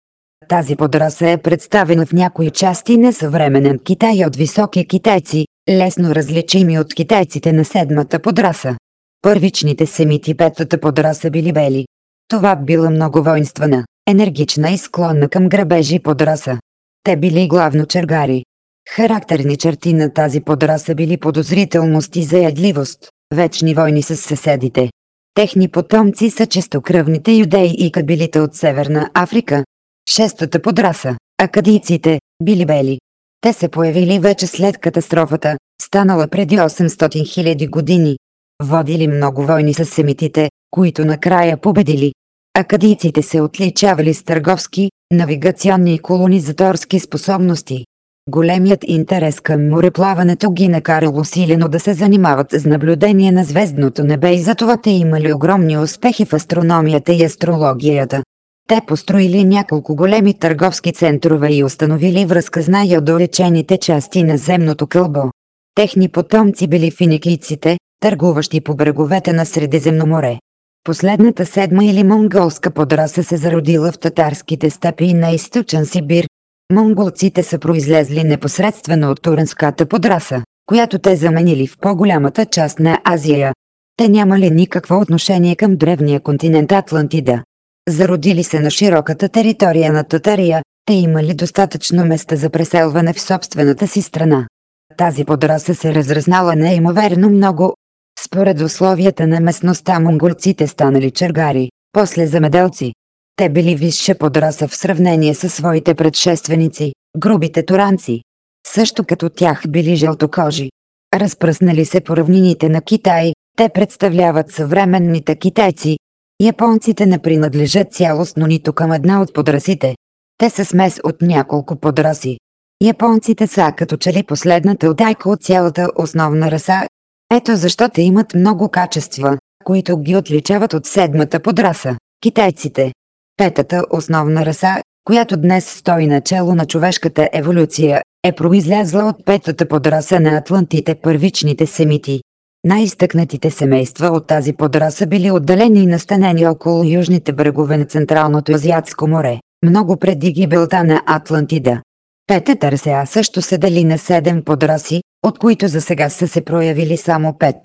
Тази подраса е представена в някои части на съвременен Китай от високи китайци, лесно различими от китайците на седмата подраса. Първичните семити петата подраса били бели. Това била много воинствена, енергична и склонна към грабежи подраса. Те били главно чергари. Характерни черти на тази подраса били подозрителност и заядливост, вечни войни с съседите. Техни потомци са чистокръвните юдеи и кабилите от Северна Африка. Шестата подраса – акадийците, били бели. Те се появили вече след катастрофата, станала преди 800 000 години. Водили много войни с семитите, които накрая победили. Акадийците се отличавали с търговски, навигационни и колонизаторски способности. Големият интерес към мореплаването ги накарал усилено да се занимават с наблюдение на звездното небе и затова те имали огромни успехи в астрономията и астрологията. Те построили няколко големи търговски центрове и установили връзка с най-отдалечените части на земното кълбо. Техни потомци били финикийците, търгуващи по бреговете на Средиземно море. Последната седма или монголска подраса се зародила в татарските степи на източен Сибир. Монголците са произлезли непосредствено от туренската подраса, която те заменили в по-голямата част на Азия. Те нямали никакво отношение към древния континент Атлантида. Зародили се на широката територия на Татария, те имали достатъчно места за преселване в собствената си страна. Тази подраса се разразнала неимоверно много. Според условията на местността монголците станали чергари, после замеделци. Те били висша подраса в сравнение с своите предшественици, грубите туранци. Също като тях били жълтокожи. Разпръснали се по равнините на Китай, те представляват съвременните китайци, Японците не принадлежат цялостно нито към една от подрасите. Те са смес от няколко подраси. Японците са като че ли последната отайка от цялата основна раса. Ето защо те имат много качества, които ги отличават от седмата подраса – китайците. Петата основна раса, която днес стои начало на човешката еволюция, е произлязла от петата подраса на атлантите първичните семити. Най-изтъкнатите семейства от тази подраса били отделени и настанени около южните брегове на Централното Азиатско море, много преди гибелта на Атлантида. Петата Рсеа също се дели на седем подраси, от които за сега са се проявили само пет.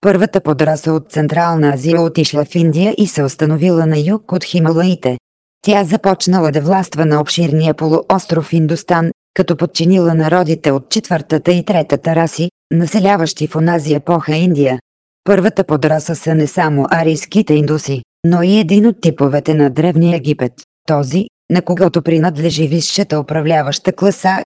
Първата подраса от Централна Азия отишла в Индия и се установила на юг от Хималаите. Тя започнала да властва на обширния полуостров Индостан, като подчинила народите от четвъртата и третата раси, населяващи в онази епоха Индия. Първата подраса са не само арийските индуси, но и един от типовете на Древния Египет, този, на когото принадлежи висшата управляваща класа.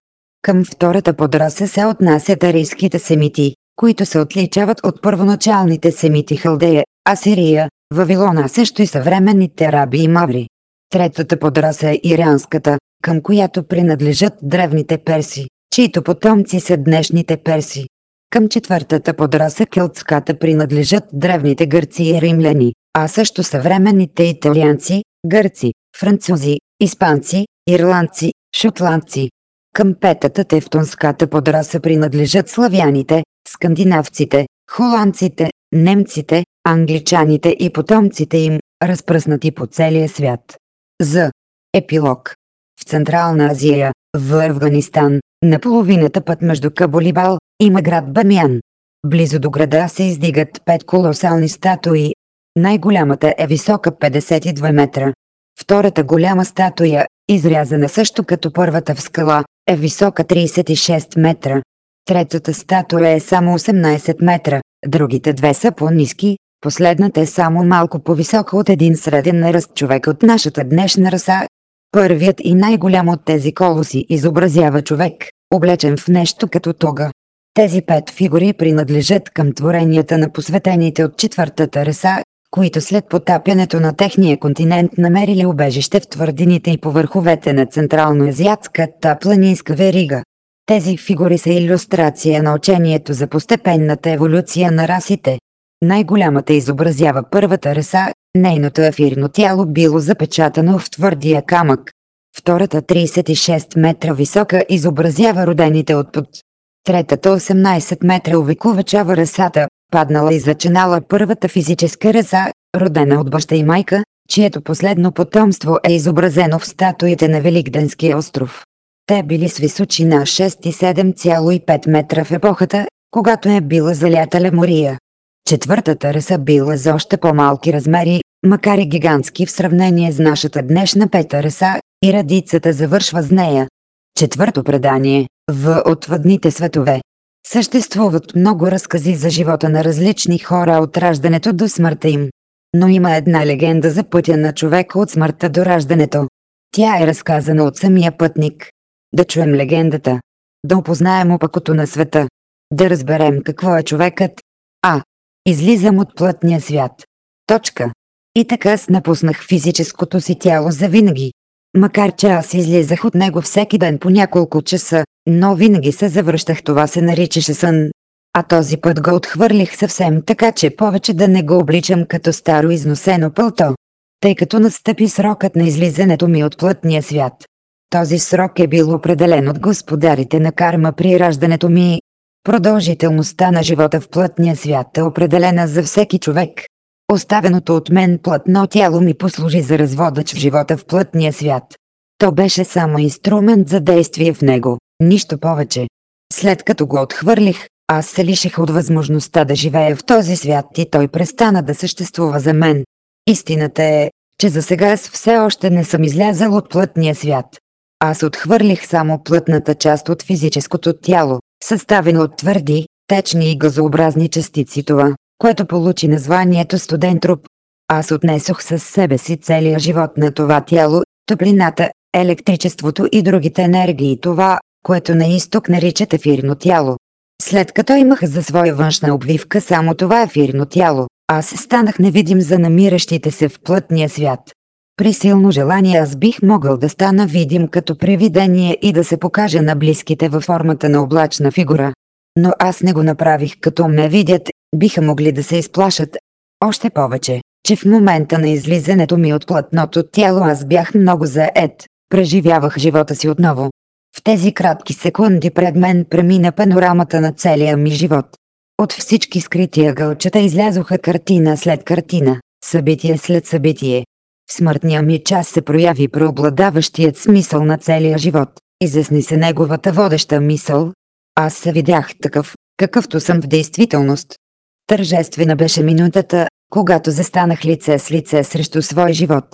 Към втората подраса се отнасят арийските семити, които се отличават от първоначалните семити Халдея, Асирия, Вавилона, също и съвременните араби и маври. Третата подраса е иранската, към която принадлежат древните перси, чието потомци са днешните перси. Към четвъртата подраса келтската принадлежат древните гърци и римляни, а също съвременните италианци, гърци, французи, испанци, ирландци, шотландци. Към петата тевтонската подраса принадлежат славяните, скандинавците, холандците, немците, англичаните и потомците им, разпръснати по целия свят. За епилог В Централна Азия, в Афганистан, на половината път между Каболибал, има град Бамян. Близо до града се издигат пет колосални статуи. Най-голямата е висока 52 метра. Втората голяма статуя, изрязана също като първата в скала, е висока 36 метра. Третата статуя е само 18 метра, другите две са по-низки, последната е само малко по-висока от един среден наръст човек от нашата днешна раса. Първият и най-голям от тези колоси изобразява човек, облечен в нещо като тога. Тези пет фигури принадлежат към творенията на посветените от четвъртата реса, които след потапянето на техния континент намерили убежище в твърдините и по върховете на Централно-Азиатската планинска верига. Тези фигури са иллюстрация на учението за постепенната еволюция на расите. Най-голямата изобразява първата реса, нейното ефирно тяло било запечатано в твърдия камък. Втората 36 метра висока изобразява родените от под. Третата 18 метра увековечава расата, паднала и зачинала първата физическа раса, родена от баща и майка, чието последно потомство е изобразено в статуите на Великденския остров. Те били с височина 6 и 7,5 метра в епохата, когато е била залята Лемория. Четвъртата раса била за още по-малки размери, макар и гигантски в сравнение с нашата днешна пета реса, и радицата завършва с нея. Четвърто предание – в отвъдните светове. Съществуват много разкази за живота на различни хора от раждането до смъртта им. Но има една легенда за пътя на човека от смъртта до раждането. Тя е разказана от самия пътник. Да чуем легендата. Да опознаем опакото на света. Да разберем какво е човекът. А. Излизам от плътния свят. Точка. И така с напуснах физическото си тяло за винаги. Макар че аз излизах от него всеки ден по няколко часа, но винаги се завръщах това се наричаше сън. А този път го отхвърлих съвсем така, че повече да не го обличам като старо износено пълто. Тъй като настъпи срокът на излизането ми от плътния свят. Този срок е бил определен от господарите на карма при раждането ми. Продължителността на живота в плътния свят е определена за всеки човек. Оставеното от мен плътно тяло ми послужи за разводач в живота в плътния свят. То беше само инструмент за действие в него, нищо повече. След като го отхвърлих, аз се лиших от възможността да живея в този свят и той престана да съществува за мен. Истината е, че за сега аз все още не съм излязал от плътния свят. Аз отхвърлих само плътната част от физическото тяло, съставено от твърди, течни и газообразни частици това, което получи названието студен труп. Аз отнесох със себе си целия живот на това тяло, топлината, електричеството и другите енергии това, което на изток наричат ефирно тяло. След като имах за своя външна обвивка само това ефирно тяло, аз станах невидим за намиращите се в плътния свят. При силно желание аз бих могъл да стана видим като привидение и да се покажа на близките във формата на облачна фигура. Но аз не го направих като ме видят, биха могли да се изплашат. Още повече, че в момента на излизането ми от плътното тяло аз бях много заед, преживявах живота си отново. В тези кратки секунди пред мен премина панорамата на целия ми живот. От всички скрити ъгълчета излязоха картина след картина, събитие след събитие. В смъртния ми час се прояви преобладаващият смисъл на целия живот. Изясни се неговата водеща мисъл. Аз се видях такъв, какъвто съм в действителност. Тържествена беше минутата, когато застанах лице с лице срещу свой живот.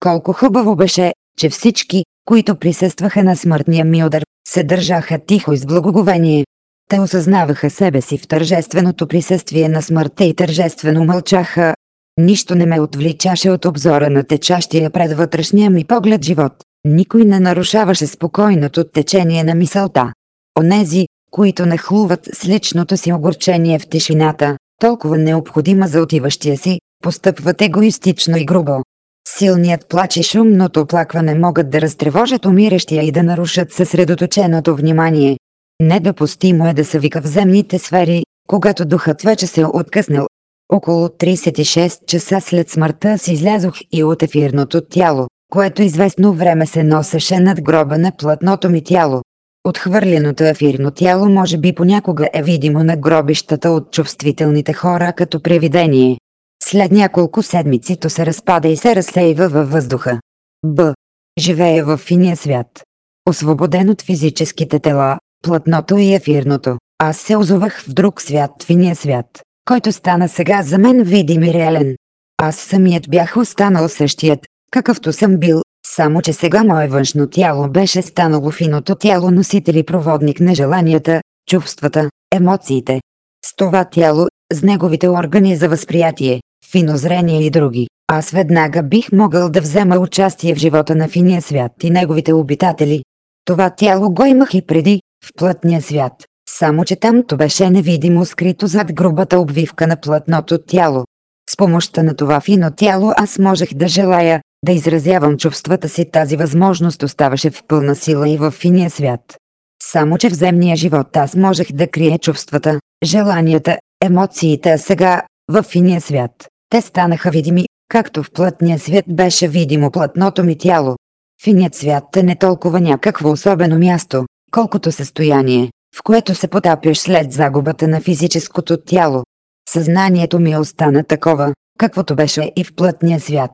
Колко хубаво беше, че всички, които присъстваха на смъртния ми удар, се държаха тихо и с благоговение. Те осъзнаваха себе си в тържественото присъствие на смъртта и тържествено мълчаха. Нищо не ме отвличаше от обзора на течащия пред вътрешния ми поглед живот. Никой не нарушаваше спокойното течение на мисълта. Онези, които нахлуват с личното си огорчение в тишината, толкова необходима за отиващия си, постъпват егоистично и грубо. Силният плач и шумното оплакване могат да разтревожат умиращия и да нарушат съсредоточеното внимание. Недопустимо е да се вика в земните сфери, когато духът вече се е откъснал. Около 36 часа след смъртта си излязох и от ефирното тяло, което известно време се носеше над гроба на плътното ми тяло. Отхвърленото ефирно тяло може би понякога е видимо на гробищата от чувствителните хора като привидение. След няколко седмици то се разпада и се разсейва във въздуха. Б. Живее в финия свят. Освободен от физическите тела, плътното и ефирното, аз се озовах в друг свят, финия свят, който стана сега за мен видим и реален. Аз самият бях останал същият, какъвто съм бил, само че сега мое външно тяло беше станало финото тяло носител и проводник на желанията, чувствата, емоциите. С това тяло, с неговите органи за възприятие, фино зрение и други, аз веднага бих могъл да взема участие в живота на финия свят и неговите обитатели. Това тяло го имах и преди, в плътния свят, само че там то беше невидимо скрито зад грубата обвивка на плътното тяло. С помощта на това фино тяло аз можех да желая, да изразявам чувствата си тази възможност оставаше в пълна сила и в финия свят. Само че в земния живот аз можех да крия чувствата, желанията, емоциите, а сега, в финия свят, те станаха видими, както в плътния свят беше видимо плътното ми тяло. Финият свят е не толкова някакво особено място, колкото състояние, в което се потапяш след загубата на физическото тяло. Съзнанието ми остана такова, каквото беше и в плътния свят.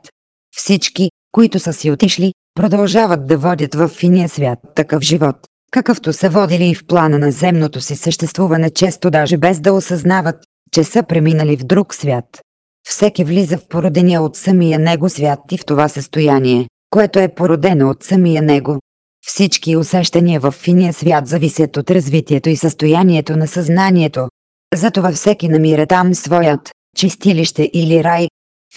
Всички, които са си отишли, продължават да водят в финия свят такъв живот, какъвто са водили и в плана на земното си съществуване често даже без да осъзнават, че са преминали в друг свят. Всеки влиза в породения от самия него свят и в това състояние, което е породено от самия него. Всички усещания в финия свят зависят от развитието и състоянието на съзнанието. Затова всеки намира там своят чистилище или рай.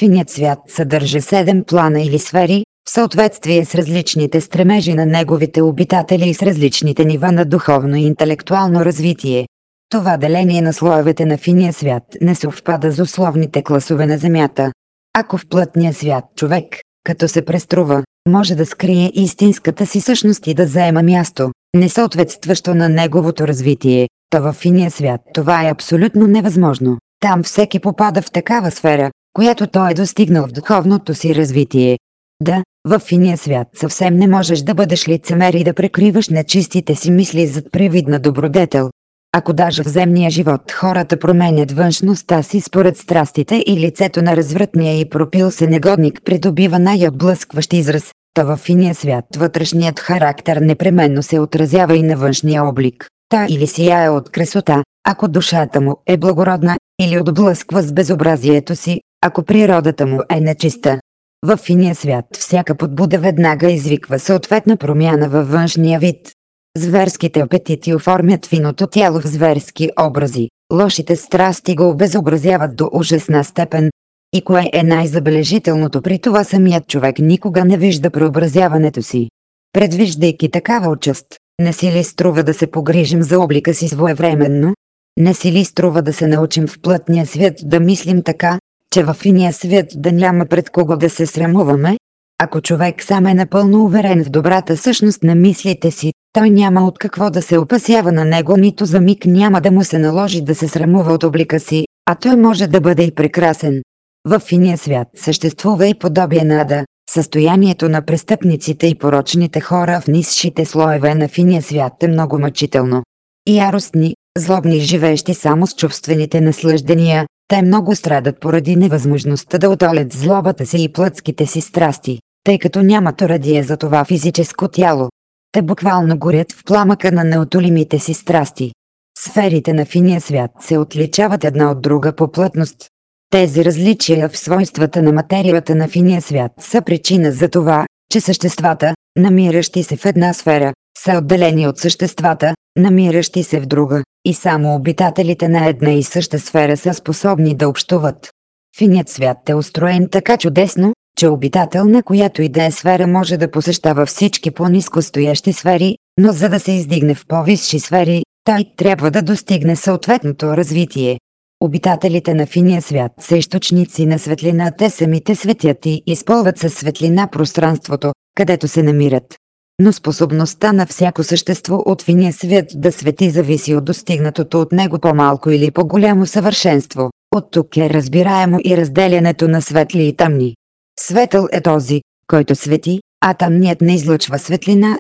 Финият свят съдържа седем плана или сфери, в съответствие с различните стремежи на неговите обитатели и с различните нива на духовно и интелектуално развитие. Това деление на слоевете на финия свят не съвпада с условните класове на Земята. Ако в плътния свят човек, като се преструва, може да скрие истинската си същност и да заема място, несъответстващо на неговото развитие, то в финия свят това е абсолютно невъзможно. Там всеки попада в такава сфера, която той е достигнал в духовното си развитие. Да, в финия свят съвсем не можеш да бъдеш лицемер и да прикриваш нечистите си мисли зад привидна добродетел, ако даже в земния живот хората променят външността си според страстите и лицето на развратния и пропил се негодник придобива най-отблъскващ израз, то във финия свят вътрешният характер непременно се отразява и на външния облик. Та или сияе от красота, ако душата му е благородна, или отблъсква с безобразието си, ако природата му е нечиста. В финия свят всяка подбуда веднага извиква съответна промяна във външния вид, Зверските апетити оформят финото тяло в зверски образи, лошите страсти го обезобразяват до ужасна степен. И кое е най-забележителното при това самият човек никога не вижда преобразяването си. Предвиждайки такава участ, не си ли струва да се погрижим за облика си своевременно? Не си ли струва да се научим в плътния свят да мислим така, че във финия свят да няма пред кого да се срамуваме? Ако човек сам е напълно уверен в добрата същност на мислите си, той няма от какво да се опасява на него, нито за миг няма да му се наложи да се срамува от облика си, а той може да бъде и прекрасен. В финия свят съществува и подобие на Ада, състоянието на престъпниците и порочните хора в нисшите слоеве на финия свят е много мъчително. И яростни, злобни живеещи само с чувствените наслаждения, те много страдат поради невъзможността да отолят злобата си и плътските си страсти тъй като нямат орадие за това физическо тяло. Те буквално горят в пламъка на неотолимите си страсти. Сферите на финия свят се отличават една от друга по плътност. Тези различия в свойствата на материята на финия свят са причина за това, че съществата, намиращи се в една сфера, са отделени от съществата, намиращи се в друга, и само обитателите на една и съща сфера са способни да общуват. Финият свят е устроен така чудесно, че обитател на която и да е сфера може да посещава всички по-низко стоящи сфери, но за да се издигне в по-висши сфери, той трябва да достигне съответното развитие. Обитателите на финия свят са източници на светлина, те самите светят и изпълват със светлина пространството, където се намират. Но способността на всяко същество от финия свят да свети зависи от достигнатото от него по-малко или по-голямо съвършенство. От тук е разбираемо и разделянето на светли и тъмни. Светъл е този, който свети, а тъмният не излъчва светлина.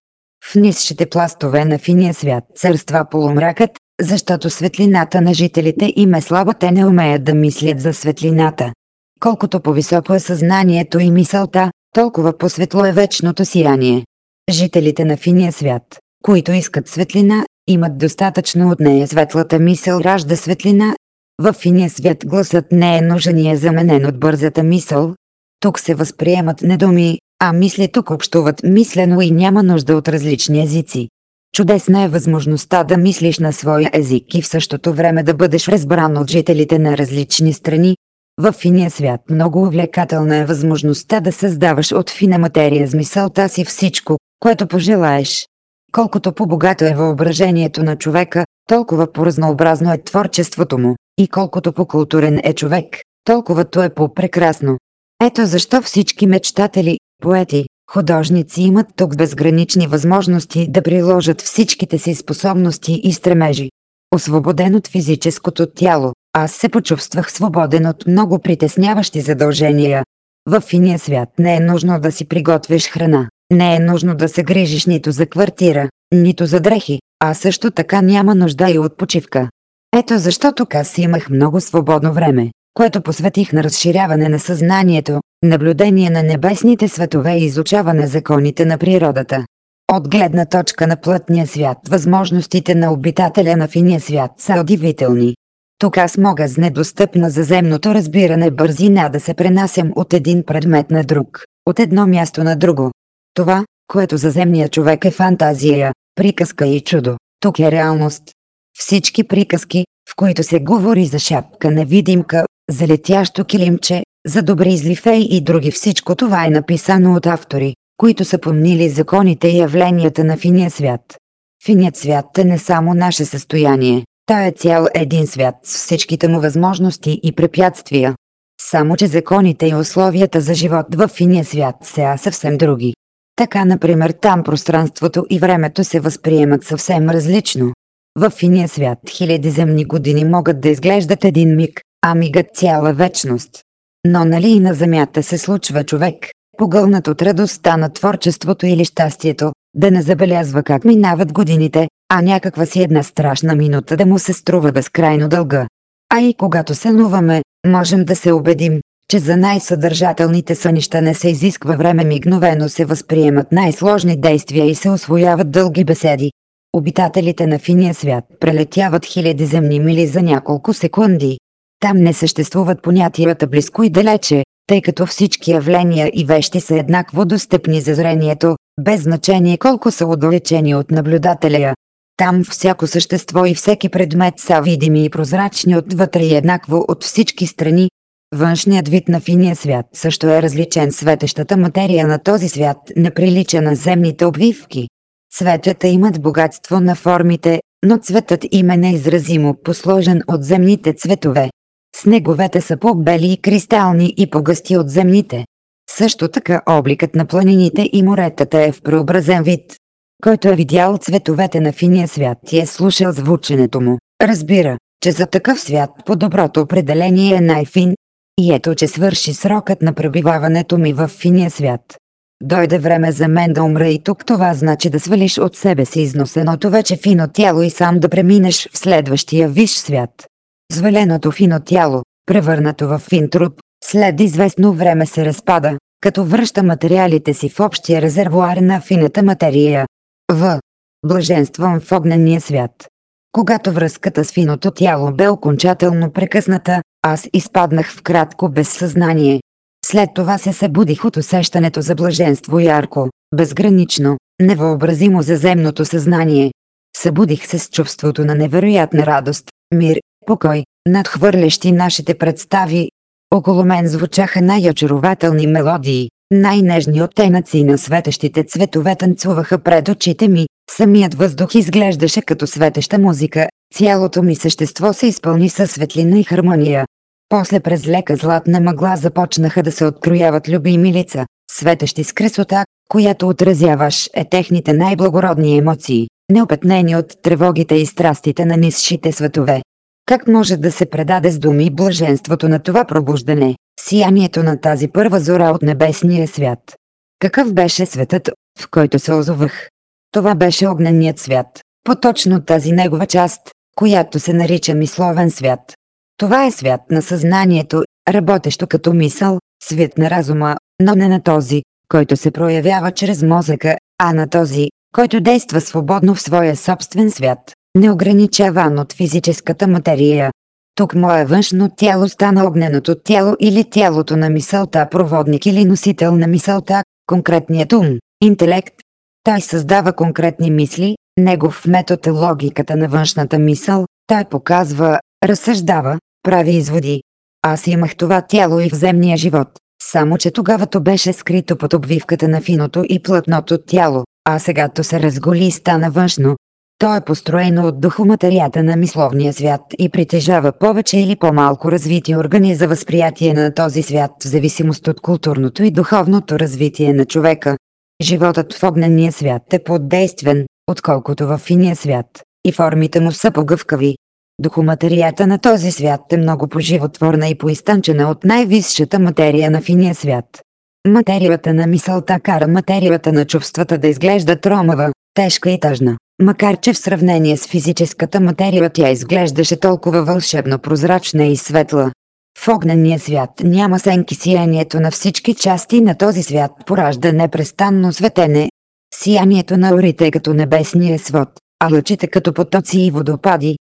В нисшите пластове на финия свят църства полумракът, защото светлината на жителите им е слаба, те не умеят да мислят за светлината. Колкото по-високо е съзнанието и мисълта, толкова по-светло е вечното сияние. Жителите на финия свят, които искат светлина, имат достатъчно от нея светлата мисъл ражда светлина. В финия свят гласът не е нужен и е заменен от бързата мисъл. Тук се възприемат не думи, а мисли тук общуват мислено и няма нужда от различни езици. Чудесна е възможността да мислиш на своя език и в същото време да бъдеш разбран от жителите на различни страни. В финия свят много увлекателна е възможността да създаваш от фина материя с мисълта си всичко, което пожелаеш. Колкото по-богато е въображението на човека, толкова по-разнообразно е творчеството му, и колкото по-културен е човек, толкова то е по-прекрасно. Ето защо всички мечтатели, поети, художници имат тук безгранични възможности да приложат всичките си способности и стремежи. Освободен от физическото тяло, аз се почувствах свободен от много притесняващи задължения. В финия свят не е нужно да си приготвиш храна, не е нужно да се грижиш нито за квартира, нито за дрехи, а също така няма нужда и от почивка. Ето защо тук аз имах много свободно време, което посветих на разширяване на съзнанието, наблюдение на небесните светове и изучаване законите на природата. От гледна точка на плътния свят, възможностите на обитателя на финия свят са удивителни. Тук аз мога с недостъпна за земното разбиране бързина да се пренасям от един предмет на друг, от едно място на друго. Това, което за земния човек е фантазия, приказка и чудо, тук е реалност. Всички приказки, в които се говори за шапка невидимка, за летящо килимче, за добри излифей и други всичко това е написано от автори, които са помнили законите и явленията на финия свят. Финият свят е не само наше състояние, той е цял един свят с всичките му възможности и препятствия. Само че законите и условията за живот в финия свят са съвсем други. Така, например, там пространството и времето се възприемат съвсем различно. В финия свят хиляди земни години могат да изглеждат един миг, а мигът цяла вечност. Но нали и на земята се случва човек, погълнат от радостта на творчеството или щастието, да не забелязва как минават годините, а някаква си една страшна минута да му се струва безкрайно дълга. А и когато сънуваме, можем да се убедим, че за най-съдържателните сънища не се изисква време мигновено се възприемат най-сложни действия и се освояват дълги беседи. Обитателите на финия свят прелетяват хиляди земни мили за няколко секунди. Там не съществуват понятията близко и далече, тъй като всички явления и вещи са еднакво достъпни за зрението, без значение колко са отдалечени от наблюдателя. Там всяко същество и всеки предмет са видими и прозрачни отвътре и еднакво от всички страни. Външният вид на финия свят също е различен. Светещата материя на този свят не прилича на земните обвивки. Цветята имат богатство на формите, но цветът им е неизразимо посложен от земните цветове. Снеговете са по-бели и кристални и по-гъсти от земните. Също така обликът на планините и моретата е в преобразен вид. Който е видял цветовете на финия свят и е слушал звученето му, разбира, че за такъв свят по доброто определение е най-фин. И ето, че свърши срокът на пребиваването ми в финия свят. Дойде време за мен да умра и тук това значи да свалиш от себе си износеното вече фино тяло и сам да преминеш в следващия виш свят. Зваленото фино тяло, превърнато в фин труп, след известно време се разпада, като връща материалите си в общия резервуар на фината материя. В. Блаженствам в огнения свят. Когато връзката с финото тяло бе окончателно прекъсната, аз изпаднах в кратко безсъзнание. След това се събудих от усещането за блаженство ярко, безгранично, невъобразимо за земното съзнание. Събудих се с чувството на невероятна радост, мир, покой, надхвърлящи нашите представи. Около мен звучаха най-очарователни мелодии, най-нежни оттенъци на светещите цветове танцуваха пред очите ми, самият въздух изглеждаше като светеща музика, цялото ми същество се изпълни със светлина и хармония. После през лека златна мъгла започнаха да се открояват любими лица, светещи с красота, която отразяваш е техните най-благородни емоции, неопетнени от тревогите и страстите на нисшите светове. Как може да се предаде с думи блаженството на това пробуждане, сиянието на тази първа зора от небесния свят? Какъв беше светът, в който се озовах? Това беше огненият свят, поточно тази негова част, която се нарича мисловен свят. Това е свят на съзнанието, работещо като мисъл, свят на разума, но не на този, който се проявява чрез мозъка, а на този, който действа свободно в своя собствен свят неограничаван от физическата материя. Тук мое външно тяло стана огненото тяло или тялото на мисълта, проводник или носител на мисълта, конкретният ум, интелект. Той създава конкретни мисли, негов метод е логиката на външната мисъл, той показва, разсъждава, прави изводи. Аз имах това тяло и в земния живот, само че тогава то беше скрито под обвивката на финото и плътното тяло, а сега то се разголи и стана външно. То е построено от духоматерията на мисловния свят и притежава повече или по-малко развити органи за възприятие на този свят в зависимост от културното и духовното развитие на човека. Животът в огнения свят е поддействен, отколкото в финия свят, и формите му са погъвкави. Духоматерията на този свят е много поживотворна и поизтънчена от най-висшата материя на финия свят. Материята на мисълта кара материята на чувствата да изглежда тромава, тежка и тъжна, макар че в сравнение с физическата материя тя изглеждаше толкова вълшебно прозрачна и светла. В огнения свят няма сенки сиянието на всички части на този свят поражда непрестанно светене. Сиянието на орите е като небесния свод, а лъчите като потоци и водопади.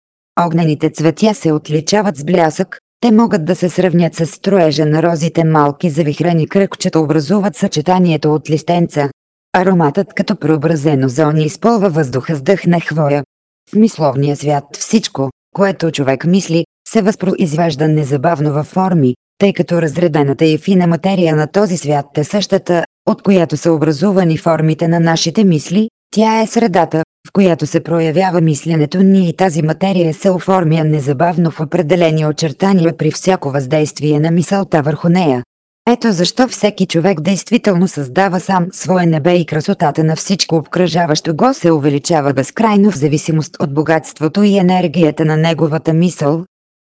Огнените цветя се отличават с блясък, те могат да се сравнят с строежа на розите малки завихрени кръгчета образуват съчетанието от листенца. Ароматът като преобразено зони изпълва въздуха с дъх на хвоя. В мисловния свят всичко, което човек мисли, се възпроизвежда незабавно във форми, тъй като разредената и фина материя на този свят е същата, от която са образувани формите на нашите мисли, тя е средата, в която се проявява мисленето ни и тази материя се оформя незабавно в определени очертания при всяко въздействие на мисълта върху нея. Ето защо всеки човек действително създава сам свое небе и красотата на всичко обкръжаващо го се увеличава безкрайно в зависимост от богатството и енергията на неговата мисъл.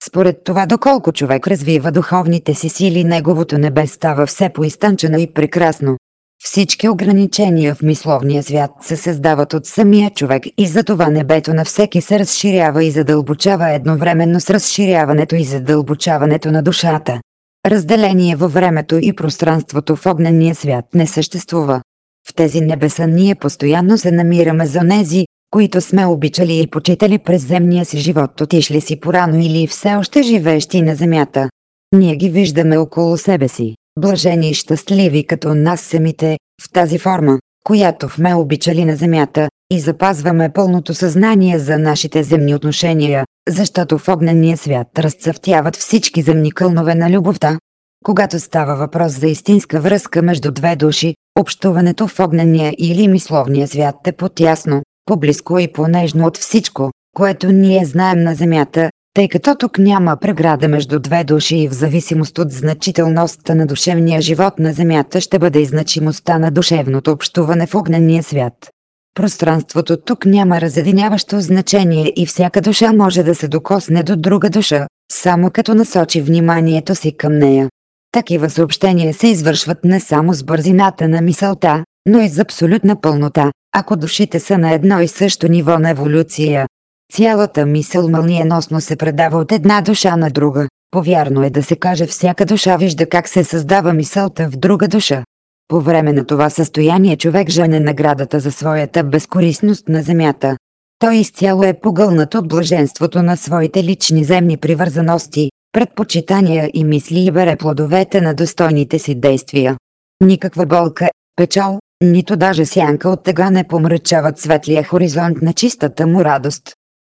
Според това доколко човек развива духовните си сили, неговото небе става все поизтънчено и прекрасно. Всички ограничения в мисловния свят се създават от самия човек и затова небето на всеки се разширява и задълбочава едновременно с разширяването и задълбочаването на душата. Разделение във времето и пространството в огнения свят не съществува. В тези небеса ние постоянно се намираме за нези, които сме обичали и почитали през земния си живот, отишли си порано или все още живеещи на земята. Ние ги виждаме около себе си, блажени и щастливи като нас самите, в тази форма, която вме обичали на земята, и запазваме пълното съзнание за нашите земни отношения, защото в огнения свят разцъфтяват всички земни кълнове на любовта. Когато става въпрос за истинска връзка между две души, общуването в огнения или мисловния свят е по-тясно, по-близко и по-нежно от всичко, което ние знаем на Земята, тъй като тук няма преграда между две души и в зависимост от значителността на душевния живот на Земята ще бъде и значимостта на душевното общуване в огнения свят. Пространството тук няма разединяващо значение и всяка душа може да се докосне до друга душа, само като насочи вниманието си към нея. Такива съобщения се извършват не само с бързината на мисълта, но и с абсолютна пълнота, ако душите са на едно и също ниво на еволюция. Цялата мисъл мълниеносно се предава от една душа на друга. Повярно е да се каже всяка душа вижда как се създава мисълта в друга душа. По време на това състояние човек жене наградата за своята безкорисност на земята. Той изцяло е погълнат от блаженството на своите лични земни привързаности, предпочитания и мисли и бере плодовете на достойните си действия. Никаква болка, печал, нито даже сянка от тега не помрачават светлия хоризонт на чистата му радост.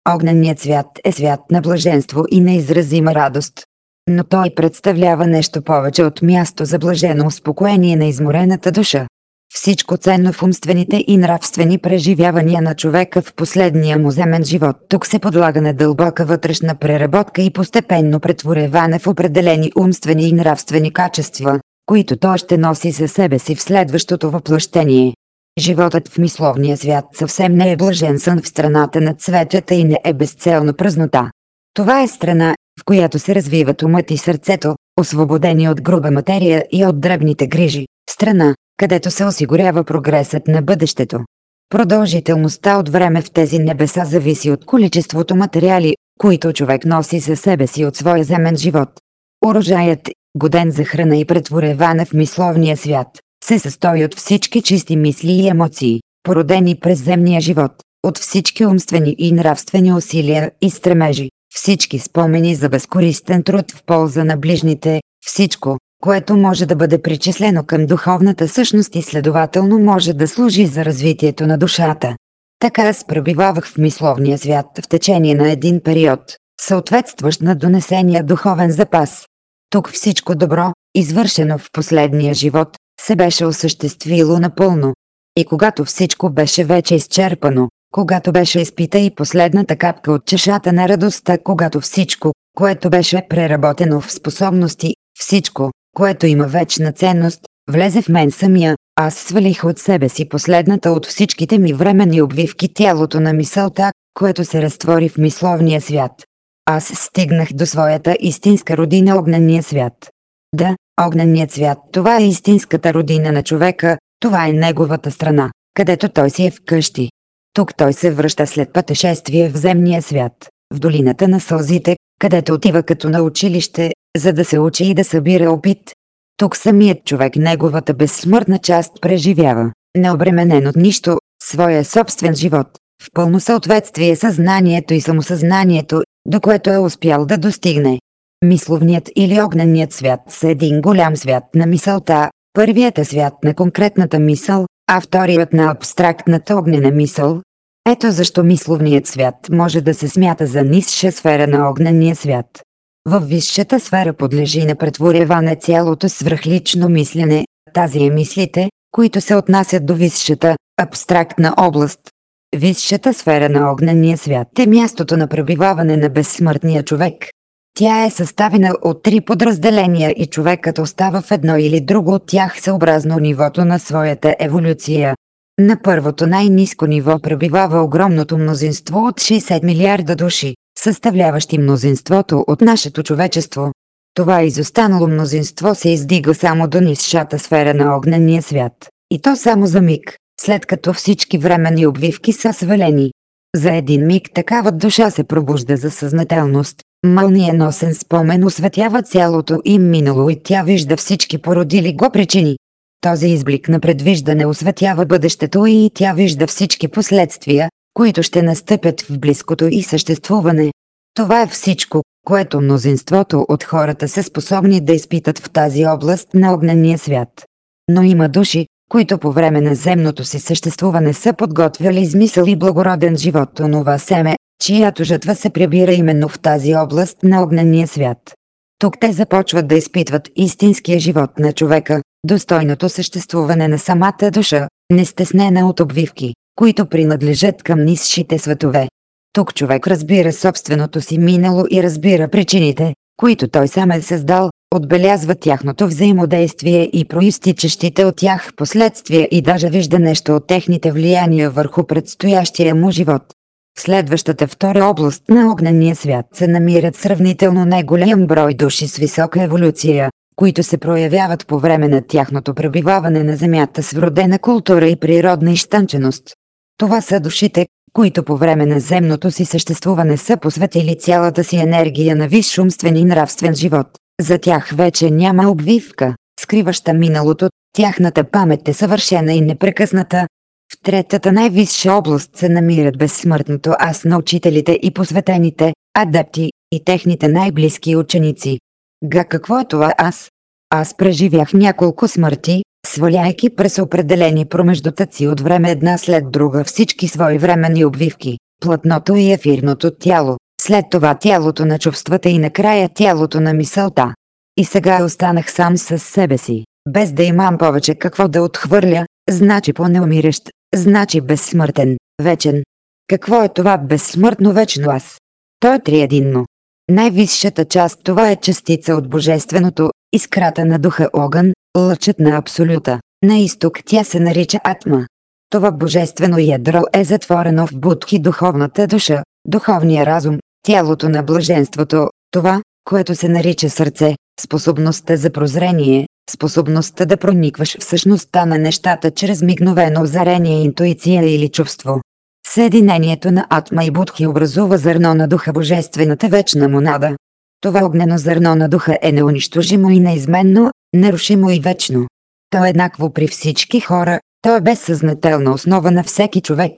Огненият свят е свят на блаженство и неизразима радост. Но той представлява нещо повече от място за блажено успокоение на изморената душа. Всичко ценно в умствените и нравствени преживявания на човека в последния му земен живот тук се подлага на дълбока вътрешна преработка и постепенно претвореване в определени умствени и нравствени качества, които той ще носи със себе си в следващото въплъщение. Животът в мисловния свят съвсем не е блажен сън в страната на цветята и не е безцелна празнота. Това е страна, в която се развиват умът и сърцето, освободени от груба материя и от дребните грижи. Страна, където се осигурява прогресът на бъдещето. Продължителността от време в тези небеса зависи от количеството материали, които човек носи със себе си от своя земен живот. Урожаят, годен за храна и претвореване в мисловния свят, се състои от всички чисти мисли и емоции, породени през земния живот, от всички умствени и нравствени усилия и стремежи, всички спомени за безкористен труд в полза на ближните, всичко, което може да бъде причислено към духовната същност и следователно може да служи за развитието на душата. Така аз пребивавах в мисловния свят в течение на един период, съответстващ на донесения духовен запас. Тук всичко добро, извършено в последния живот, се беше осъществило напълно. И когато всичко беше вече изчерпано, когато беше изпита и последната капка от чешата на радостта, когато всичко, което беше преработено в способности, всичко, което има вечна ценност, влезе в мен самия, аз свалих от себе си последната от всичките ми временни обвивки тялото на мисълта, което се разтвори в мисловния свят. Аз стигнах до своята истинска родина огнения свят. Да, огненият свят, това е истинската родина на човека, това е неговата страна, където той си е вкъщи. Тук той се връща след пътешествие в земния свят, в долината на сълзите, където отива като на училище, за да се учи и да събира опит. Тук самият човек неговата безсмъртна част преживява, необременен от нищо, своя собствен живот, в пълно съответствие с знанието и самосъзнанието, до което е успял да достигне. Мисловният или огненият свят са един голям свят на мисълта, първият е свят на конкретната мисъл, а вторият на абстрактната огнена мисъл. Ето защо мисловният свят може да се смята за нисша сфера на огнения свят. В висшата сфера подлежи на претворяване цялото свръхлично мислене, тази е мислите, които се отнасят до висшата, абстрактна област. Висшата сфера на огнения свят е мястото на пребиваване на безсмъртния човек. Тя е съставена от три подразделения и човекът остава в едно или друго от тях съобразно нивото на своята еволюция. На първото най-низко ниво пребивава огромното мнозинство от 60 милиарда души, съставляващи мнозинството от нашето човечество. Това изостанало мнозинство се издига само до нисшата сфера на огнения свят. И то само за миг, след като всички времени обвивки са свалени. За един миг такава душа се пробужда за съзнателност, Мълниеносен спомен осветява цялото им минало и тя вижда всички породили го причини. Този изблик на предвиждане осветява бъдещето и тя вижда всички последствия, които ще настъпят в близкото и съществуване. Това е всичко, което мнозинството от хората са способни да изпитат в тази област на огнения свят. Но има души, които по време на земното си съществуване са подготвяли измисъл и благороден живот онова семе, чиято жътва се прибира именно в тази област на огнения свят. Тук те започват да изпитват истинския живот на човека, достойното съществуване на самата душа, нестеснена от обвивки, които принадлежат към нисшите светове. Тук човек разбира собственото си минало и разбира причините, които той сам е създал, отбелязва тяхното взаимодействие и проистичащите от тях последствия и даже вижда нещо от техните влияния върху предстоящия му живот. В следващата втора област на огнения свят се намират сравнително неголям брой души с висока еволюция, които се проявяват по време на тяхното пребиваване на Земята с вродена култура и природна изтънченост. Това са душите, които по време на земното си съществуване са посветили цялата си енергия на висш умствен и нравствен живот. За тях вече няма обвивка, скриваща миналото, тяхната памет е съвършена и непрекъсната, в третата най-висша област се намират безсмъртното аз на учителите и посветените, адепти и техните най-близки ученици. Га какво е това аз? Аз преживях няколко смърти, сваляйки през определени промеждутъци от време една след друга всички свои времени обвивки, плътното и ефирното тяло, след това тялото на чувствата и накрая тялото на мисълта. И сега останах сам с себе си, без да имам повече какво да отхвърля, значи по-неумирещ, Значи безсмъртен, вечен. Какво е това безсмъртно вечно аз? То е триединно. Най-висшата част това е частица от божественото, искрата на духа огън, лъчът на абсолюта. На изток тя се нарича Атма. Това божествено ядро е затворено в будхи духовната душа, духовния разум, тялото на блаженството, това, което се нарича сърце, способността за прозрение, способността да проникваш в същността на нещата чрез мигновено озарение, интуиция или чувство. Съединението на Атма и Будхи образува зърно на духа Божествената вечна монада. Това огнено зърно на духа е неунищожимо и неизменно, нерушимо и вечно. То е еднакво при всички хора, то е безсъзнателна основа на всеки човек.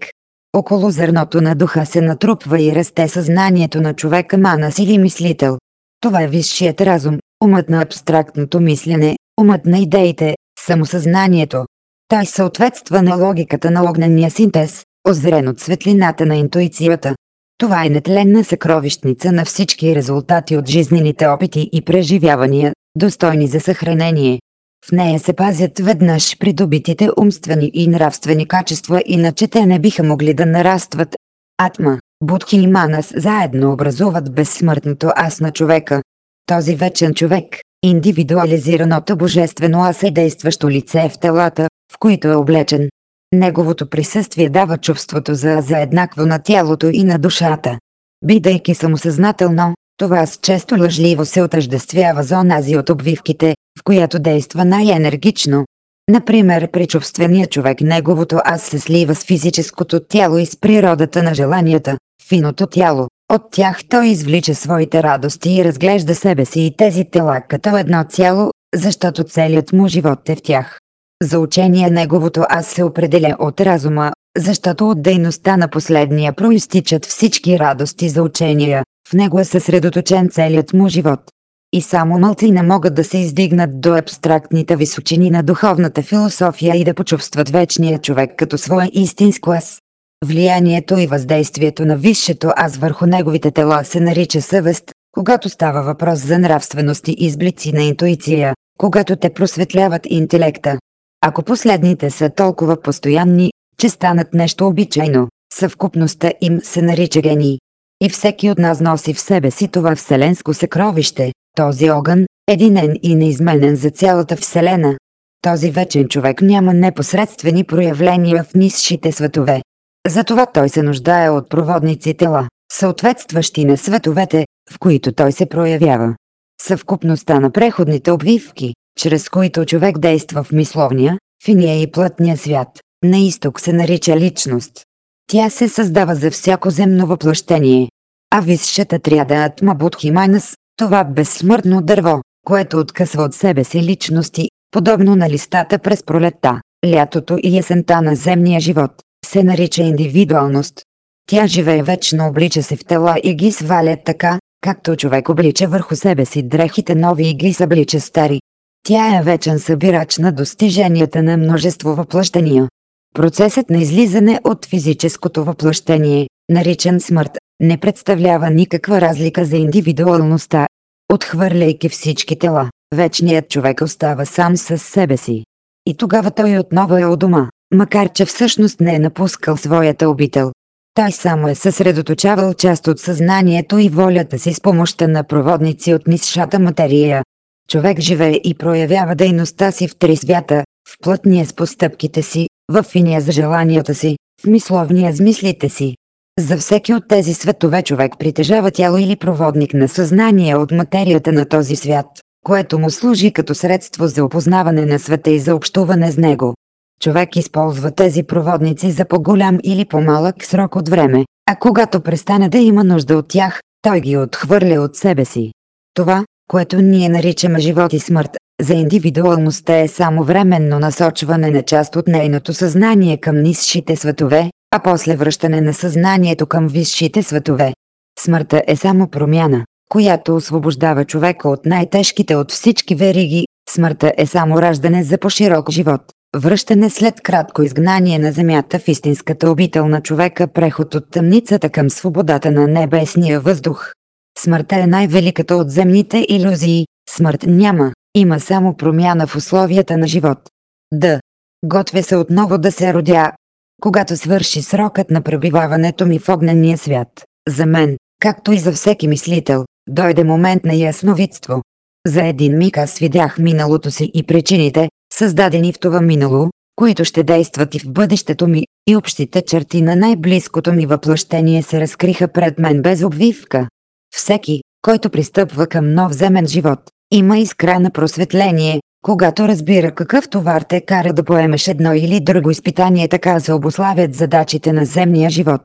Около зърното на духа се натрупва и расте съзнанието на човека манас или мислител. Това е висшият разум, умът на абстрактното мислене, умът на идеите, самосъзнанието. Той съответства на логиката на огнения синтез, озрен от светлината на интуицията. Това е нетленна съкровищница на всички резултати от жизнените опити и преживявания, достойни за съхранение. В нея се пазят веднъж придобитите умствени и нравствени качества, иначе те не биха могли да нарастват. Атма, Будхи и Манас заедно образуват безсмъртното аз на човека. Този вечен човек, индивидуализираното божествено аз е действащо лице в телата, в които е облечен. Неговото присъствие дава чувството за, за еднакво на тялото и на душата. Бидейки самосъзнателно, това с често лъжливо се отъждествява за онази от обвивките, в която действа най-енергично. Например, при чувствения човек неговото аз се слива с физическото тяло и с природата на желанията, финото тяло. От тях той извлича своите радости и разглежда себе си и тези тела като едно цяло, защото целият му живот е в тях. За учение неговото аз се определя от разума, защото от дейността на последния проистичат всички радости за учения, в него е съсредоточен целият му живот. И само мълтина могат да се издигнат до абстрактните височини на духовната философия и да почувстват вечния човек като своя истинско аз. Влиянието и въздействието на висшето аз върху неговите тела се нарича съвест, когато става въпрос за нравственост и изблици на интуиция, когато те просветляват интелекта. Ако последните са толкова постоянни, че станат нещо обичайно, съвкупността им се нарича гений. И всеки от нас носи в себе си това вселенско съкровище, този огън, единен и неизменен за цялата Вселена. Този вечен човек няма непосредствени проявления в нисшите светове. Затова той се нуждае от проводници тела, съответстващи на световете, в които той се проявява. Съвкупността на преходните обвивки, чрез които човек действа в мисловния, финия и плътния свят, на изток се нарича личност. Тя се създава за всяко земно въплъщение. А висшата триада Атма Будхимайнас, това безсмъртно дърво, което откъсва от себе си личности, подобно на листата през пролетта, лятото и есента на земния живот, се нарича индивидуалност. Тя живее вечно облича се в тела и ги сваля така, както човек облича върху себе си дрехите нови и ги съблича стари. Тя е вечен събирач на достиженията на множество въплъщания. Процесът на излизане от физическото въплъщение, наричан смърт, не представлява никаква разлика за индивидуалността. Отхвърляйки всички тела, вечният човек остава сам с себе си. И тогава той отново е у дома, макар че всъщност не е напускал своята обител. Той само е съсредоточавал част от съзнанието и волята си с помощта на проводници от нисшата материя. Човек живее и проявява дейността си в три свята, в плътния с постъпките си, в финия за желанията си, в мисловния с мислите си. За всеки от тези светове човек притежава тяло или проводник на съзнание от материята на този свят, което му служи като средство за опознаване на света и за общуване с него. Човек използва тези проводници за по-голям или по-малък срок от време, а когато престане да има нужда от тях, той ги отхвърля от себе си. Това, което ние наричаме живот и смърт, за индивидуалността е само временно насочване на част от нейното съзнание към нисшите светове, а после връщане на съзнанието към висшите светове. Смъртта е само промяна, която освобождава човека от най-тежките от всички вериги, смъртта е само раждане за по-широк живот, връщане след кратко изгнание на земята в истинската обител на човека, преход от тъмницата към свободата на небесния въздух. Смъртта е най-великата от земните иллюзии, смърт няма, има само промяна в условията на живот. Да. Готвя се отново да се родя, когато свърши срокът на пребиваването ми в огнения свят. За мен, както и за всеки мислител, дойде момент на ясновидство. За един миг аз видях миналото си и причините, създадени в това минало, които ще действат и в бъдещето ми, и общите черти на най-близкото ми въплъщение се разкриха пред мен без обвивка. Всеки, който пристъпва към нов земен живот, има искра на просветление, когато разбира какъв товар те кара да поемеш едно или друго изпитание, така се обославят задачите на земния живот.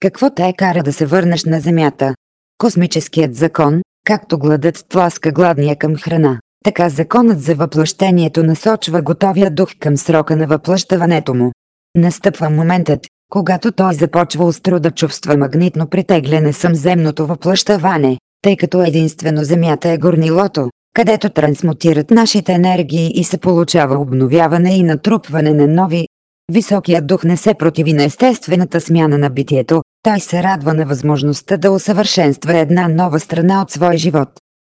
Какво те кара да се върнеш на земята? Космическият закон, както гладът тласка гладния към храна, така законът за въплъщението насочва готовия дух към срока на въплъщаването му. Настъпва моментът, когато той започва остро да чувства магнитно притегляне съм земното въплъщаване, тъй като единствено Земята е горнилото, където трансмутират нашите енергии и се получава обновяване и натрупване на нови. Високият дух не се противи на естествената смяна на битието, той се радва на възможността да усъвършенства една нова страна от свой живот.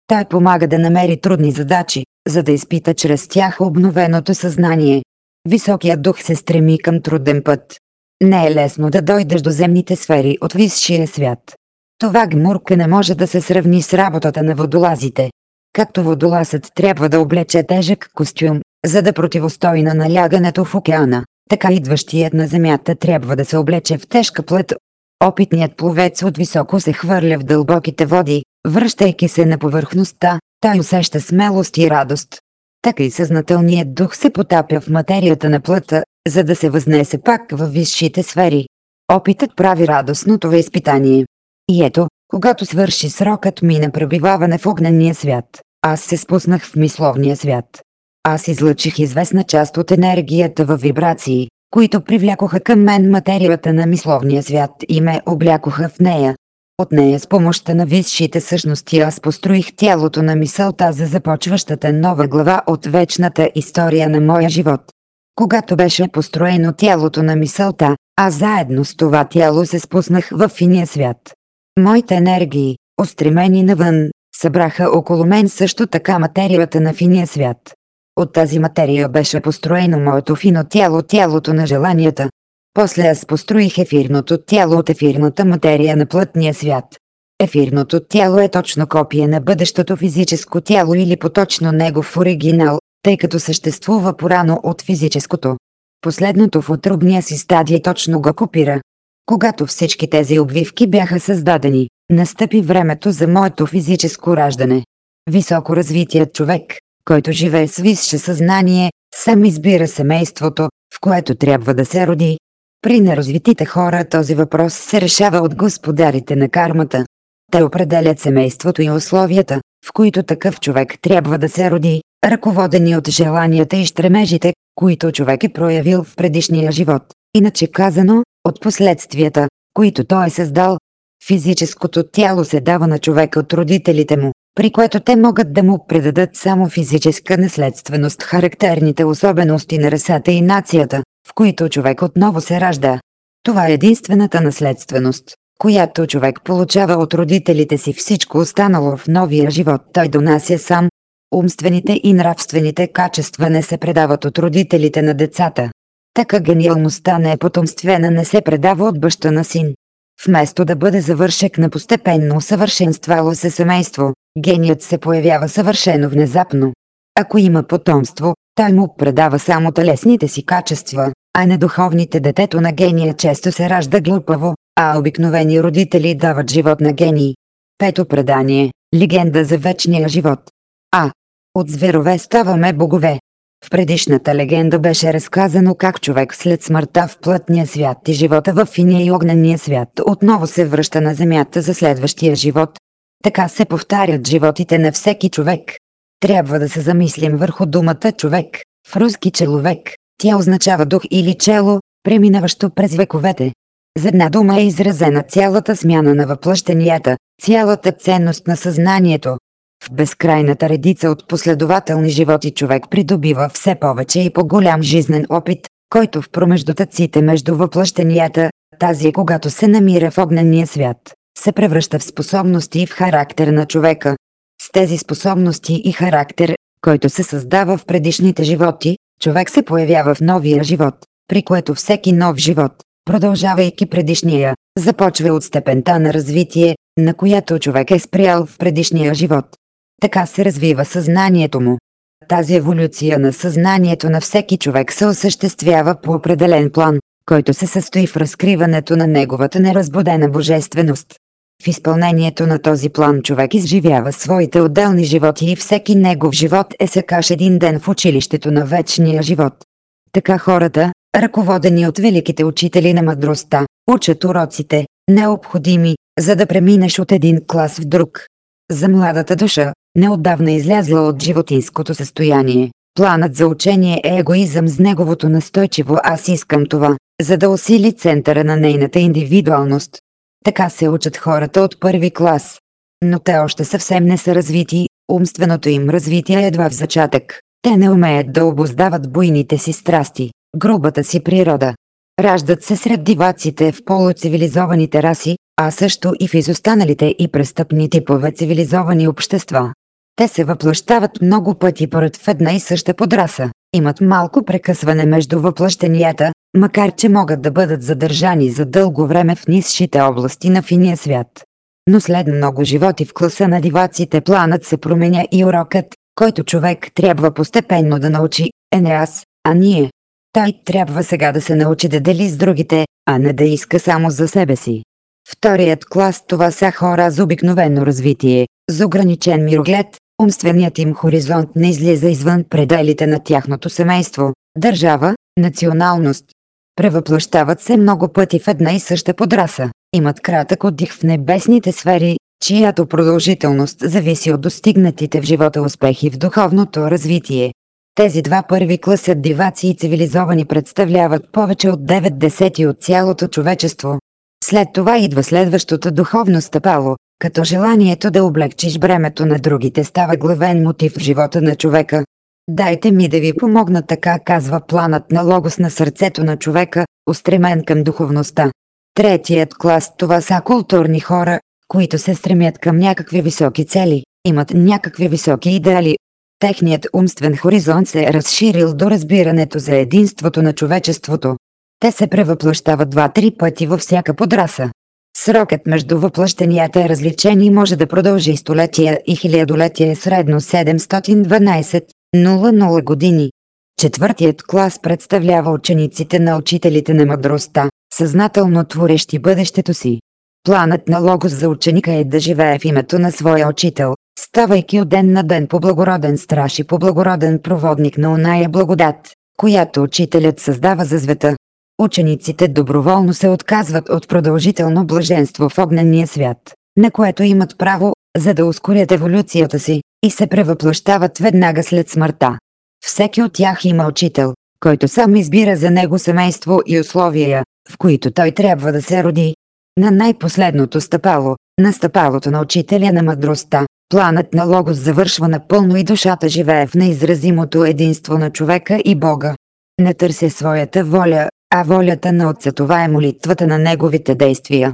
Той помага да намери трудни задачи, за да изпита чрез тях обновеното съзнание. Високият дух се стреми към труден път. Не е лесно да дойдеш до земните сфери от висшия свят. Това гмурка не може да се сравни с работата на водолазите. Както водолазът трябва да облече тежък костюм, за да противостои на налягането в океана, така идващият на земята трябва да се облече в тежка плът. Опитният пловец от високо се хвърля в дълбоките води, връщайки се на повърхността, той усеща смелост и радост. Така и съзнателният дух се потапя в материята на плътта, за да се възнесе пак във висшите сфери. Опитът прави радостно това изпитание. И ето, когато свърши срокът ми на пребиваване в огнения свят, аз се спуснах в мисловния свят. Аз излъчих известна част от енергията във вибрации, които привлякоха към мен материята на мисловния свят и ме облякоха в нея. От нея с помощта на висшите същности аз построих тялото на мисълта за започващата нова глава от вечната история на моя живот. Когато беше построено тялото на мисълта, а заедно с това тяло се спуснах в финия свят. Моите енергии, устремени навън, събраха около мен също така материята на финия свят. От тази материя беше построено моето фино тяло, тялото на желанията. После аз построих ефирното тяло от ефирната материя на плътния свят. Ефирното тяло е точно копие на бъдещото физическо тяло или поточно негов оригинал, тъй като съществува порано от физическото. Последното в отрубния си стадий точно го копира. Когато всички тези обвивки бяха създадени, настъпи времето за моето физическо раждане. Високо развитият човек, който живее с висше съзнание, сам избира семейството, в което трябва да се роди. При неразвитите хора този въпрос се решава от господарите на кармата. Те определят семейството и условията, в които такъв човек трябва да се роди, ръководени от желанията и стремежите, които човек е проявил в предишния живот. Иначе казано, от последствията, които той е създал. Физическото тяло се дава на човека от родителите му, при което те могат да му предадат само физическа наследственост характерните особености на расата и нацията, в които човек отново се ражда. Това е единствената наследственост, която човек получава от родителите си всичко останало в новия живот той донася сам. Умствените и нравствените качества не се предават от родителите на децата. Така гениалността не е потомствена не се предава от баща на син. Вместо да бъде завършек на постепенно усъвършенствало се семейство, геният се появява съвършено внезапно. Ако има потомство, той му предава само телесните си качества, а не духовните детето на гения често се ражда глупаво, а обикновени родители дават живот на гении. Пето предание – легенда за вечния живот. А. От зверове ставаме богове. В предишната легенда беше разказано как човек след смъртта в плътния свят и живота в финия и огнения свят отново се връща на земята за следващия живот. Така се повтарят животите на всеки човек. Трябва да се замислим върху думата човек. В руски человек, тя означава дух или чело, преминаващо през вековете. За една дума е изразена цялата смяна на въплъщенията, цялата ценност на съзнанието, в безкрайната редица от последователни животи човек придобива все повече и по-голям жизнен опит, който в промеждутъците между въплъщенията, тази когато се намира в огнения свят, се превръща в способности и в характер на човека. С тези способности и характер, който се създава в предишните животи, човек се появява в новия живот, при което всеки нов живот, продължавайки предишния, започва от степента на развитие, на която човек е спрял в предишния живот. Така се развива съзнанието му. Тази еволюция на съзнанието на всеки човек се осъществява по определен план, който се състои в разкриването на неговата неразбудена божественост. В изпълнението на този план човек изживява своите отделни животи и всеки негов живот е сякаш един ден в училището на вечния живот. Така хората, ръководени от великите учители на мъдростта, учат уроците, необходими, за да преминеш от един клас в друг. За младата душа, неотдавна излязла от животинското състояние, Планът за учение е егоизъм с неговото настойчиво аз искам това, за да усили центъра на нейната индивидуалност. Така се учат хората от първи клас. Но те още съвсем не са развити, умственото им развитие е едва в зачатък. Те не умеят да обоздават буйните си страсти, грубата си природа. Раждат се сред диваците в полуцивилизованите раси, а също и в изостаналите и престъпни типове цивилизовани общества. Те се въплъщават много пъти поред в една и съща подраса. Имат малко прекъсване между въплъщенията, макар че могат да бъдат задържани за дълго време в нисшите области на финия свят. Но след много животи в класа на диваците планът се променя и урокът, който човек трябва постепенно да научи, е не аз, а ние. Той трябва сега да се научи да дели с другите, а не да иска само за себе си. Вторият клас това са хора с обикновено развитие, с ограничен мироглед, умственият им хоризонт не излиза извън пределите на тяхното семейство, държава, националност. Превъплащават се много пъти в една и съща подраса, имат кратък отдих в небесните сфери, чиято продължителност зависи от достигнатите в живота успехи в духовното развитие. Тези два първи класа диваци и цивилизовани представляват повече от 9 десети от цялото човечество. След това идва следващото духовно стъпало, като желанието да облегчиш бремето на другите става главен мотив в живота на човека. Дайте ми да ви помогна така, казва планът на логос на сърцето на човека, устремен към духовността. Третият клас това са културни хора, които се стремят към някакви високи цели, имат някакви високи идеали. Техният умствен хоризонт се е разширил до разбирането за единството на човечеството. Те се превъплъщават два-три пъти във всяка подраса. Срокът между въплъщенията е различен и може да продължи столетия и хилядолетия средно 712-00 години. Четвъртият клас представлява учениците на учителите на мъдростта, съзнателно творещи бъдещето си. Планът на логос за ученика е да живее в името на своя учител, ставайки от ден на ден по благороден страж и по благороден проводник на оная благодат, която учителят създава за света. Учениците доброволно се отказват от продължително блаженство в огнения свят, на което имат право, за да ускорят еволюцията си, и се превъплъщават веднага след смъртта. Всеки от тях има учител, който сам избира за него семейство и условия, в които той трябва да се роди. На най-последното стъпало, на стъпалото на учителя на мъдростта, планът на Логос завършва напълно и душата живее в неизразимото единство на човека и Бога. Не търся своята воля, а волята на Отца това е молитвата на неговите действия.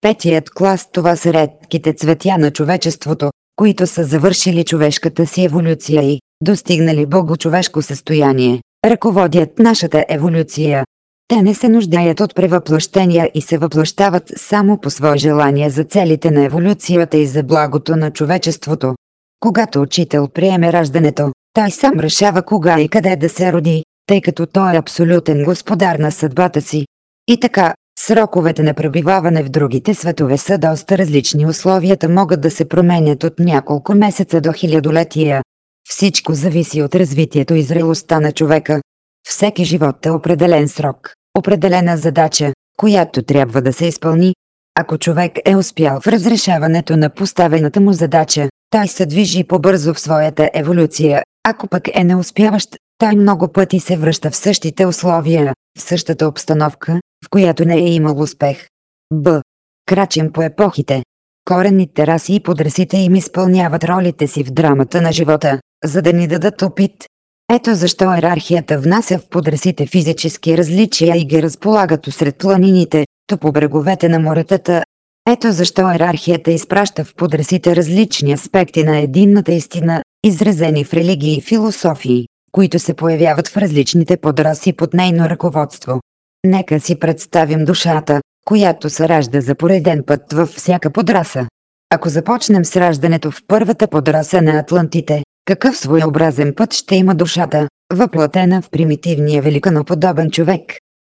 Петият клас това са редките цветя на човечеството, които са завършили човешката си еволюция и достигнали богочовешко състояние, ръководят нашата еволюция. Те не се нуждаят от превъплъщения и се въплъщават само по свое желание за целите на еволюцията и за благото на човечеството. Когато учител приеме раждането, той сам решава кога и къде да се роди, тъй като той е абсолютен господар на съдбата си. И така, сроковете на пребиваване в другите светове са доста различни. Условията могат да се променят от няколко месеца до хилядолетия. Всичко зависи от развитието и зрелостта на човека. Всеки живот е определен срок, определена задача, която трябва да се изпълни. Ако човек е успял в разрешаването на поставената му задача, той се движи по-бързо в своята еволюция, ако пък е неуспяващ, той много пъти се връща в същите условия, в същата обстановка, в която не е имал успех. Б. Крачим по епохите. Коренните раси и подрасите им изпълняват ролите си в драмата на живота, за да ни дадат опит. Ето защо иерархията внася в подрасите физически различия и ги разполагат усред планините, то по бреговете на моретата. Ето защо иерархията изпраща в подрасите различни аспекти на единната истина, изразени в религии и философии които се появяват в различните подраси под нейно ръководство. Нека си представим душата, която се ражда за пореден път във всяка подраса. Ако започнем с раждането в първата подраса на Атлантите, какъв своеобразен път ще има душата, въплатена в примитивния великаноподобен човек?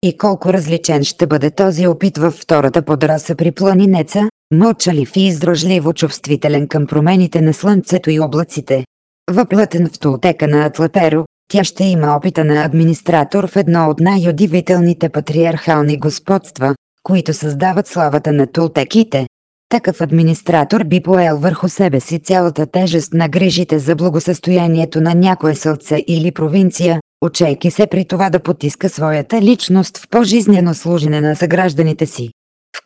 И колко различен ще бъде този опит във втората подраса при планинеца, мълчалив и издръжливо чувствителен към промените на слънцето и облаците, Въплътен в толтека на Атлаперо, тя ще има опита на администратор в едно от най-удивителните патриархални господства, които създават славата на толтеките. Такъв администратор би поел върху себе си цялата тежест на грижите за благосъстоянието на някое сълце или провинция, учейки се при това да потиска своята личност в пожизнено служене на съгражданите си.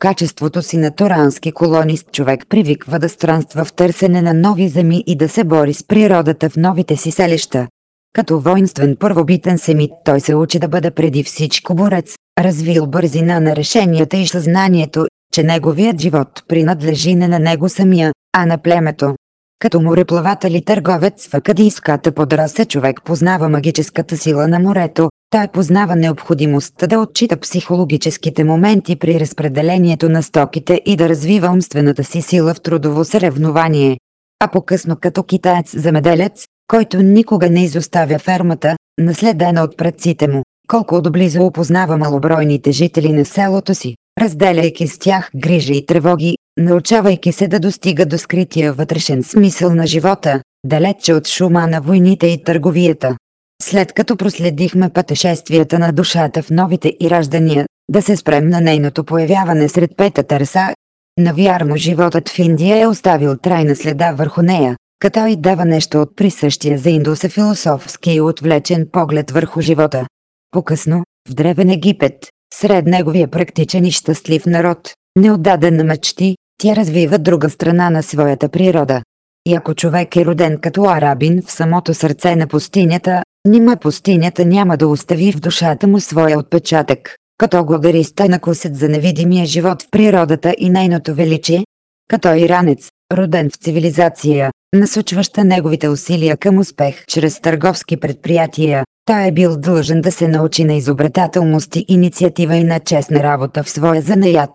Качеството си на торански колонист човек привиква да странства в търсене на нови земи и да се бори с природата в новите си селища. Като воинствен първобитен семит той се учи да бъде преди всичко борец, развил бързина на решенията и съзнанието, че неговият живот принадлежи не на него самия, а на племето. Като мореплавател и търговец в акадийската подраса човек познава магическата сила на морето, той познава необходимостта да отчита психологическите моменти при разпределението на стоките и да развива умствената си сила в трудово съревнование. А по-късно като китаец-замеделец, който никога не изоставя фермата, наследена от предците му, колко отблизо опознава малобройните жители на селото си, разделяйки с тях грижи и тревоги, научавайки се да достига до скрития вътрешен смисъл на живота, далече от шума на войните и търговията. След като проследихме пътешествията на душата в новите и раждания, да се спрем на нейното появяване сред пета търса, навярно животът в Индия е оставил трайна следа върху нея, като и дава нещо от присъщия за индуса философски и отвлечен поглед върху живота. По-късно, в Древен Египет, сред неговия практичен и щастлив народ, неотдаден на мечти, тя развива друга страна на своята природа. И ако човек е роден като арабин в самото сърце на пустинята, нима пустинята няма да остави в душата му своя отпечатък, като гладариста накусят за невидимия живот в природата и нейното величие, като иранец, роден в цивилизация, насочваща неговите усилия към успех чрез търговски предприятия, той е бил длъжен да се научи на изобретателност и инициатива и на честна работа в своя занаят.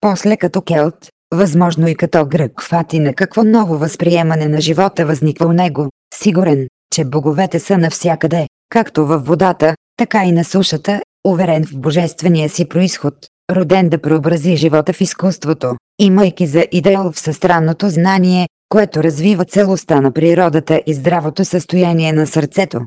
После като келт, възможно и като грък фати на какво ново възприемане на живота възниква у него, сигурен, че боговете са навсякъде, както във водата, така и на сушата, уверен в божествения си происход, роден да преобрази живота в изкуството, имайки за идеал всестранното знание, което развива целостта на природата и здравото състояние на сърцето.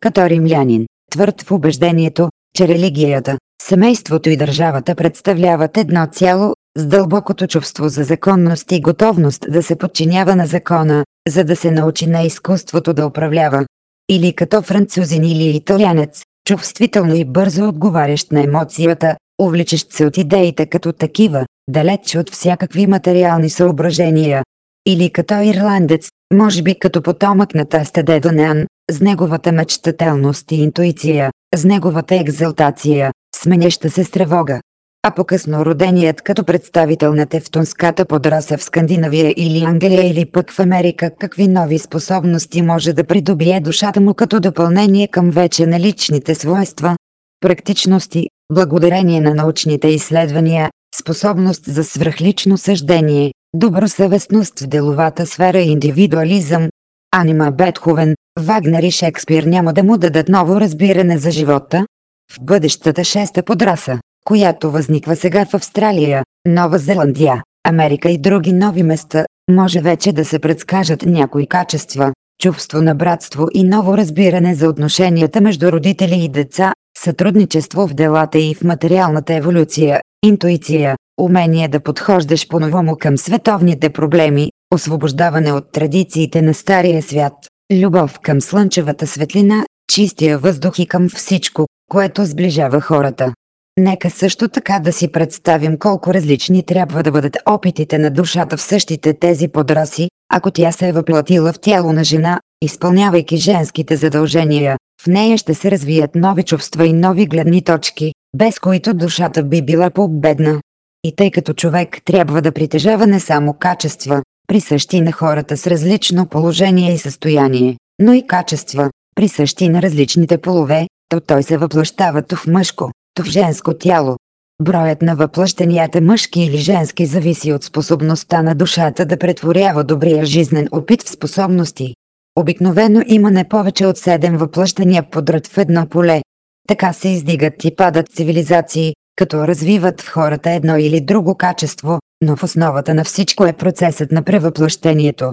Като римлянин, твърд в убеждението, че религията, семейството и държавата представляват едно цяло, с дълбокото чувство за законност и готовност да се подчинява на закона, за да се научи на изкуството да управлява. Или като французин или италянец, чувствително и бързо отговарящ на емоцията, увличащ се от идеите като такива, далеч от всякакви материални съображения. Или като ирландец, може би като потомък на теста Дедо Неан, с неговата мечтателност и интуиция, с неговата екзалтация, сменяща се с тревога. А по-късно роденият като представител на тевтонската подраса в Скандинавия или Англия или пък в Америка какви нови способности може да придобие душата му като допълнение към вече наличните свойства, практичности, благодарение на научните изследвания, способност за свръхлично съждение, добросъвестност в деловата сфера и индивидуализъм. Анима Бетховен, Вагнер и Шекспир няма да му дадат ново разбиране за живота. В бъдещата шеста подраса, която възниква сега в Австралия, Нова Зеландия, Америка и други нови места, може вече да се предскажат някои качества, чувство на братство и ново разбиране за отношенията между родители и деца, сътрудничество в делата и в материалната еволюция, интуиция, умение да подхождаш по-новому към световните проблеми, освобождаване от традициите на Стария свят, любов към слънчевата светлина, чистия въздух и към всичко, което сближава хората. Нека също така да си представим колко различни трябва да бъдат опитите на душата в същите тези подраси, ако тя се е въплатила в тяло на жена, изпълнявайки женските задължения, в нея ще се развият нови чувства и нови гледни точки, без които душата би била по-бедна. И тъй като човек трябва да притежава не само качества, присъщи на хората с различно положение и състояние, но и качества, присъщи на различните полове, то той се въплащава в мъжко, в женско тяло. Броят на въплъщенията мъжки или женски зависи от способността на душата да претворява добрия жизнен опит в способности. Обикновено има не повече от 7 въплъщания подред в едно поле. Така се издигат и падат цивилизации, като развиват в хората едно или друго качество, но в основата на всичко е процесът на превъплъщението.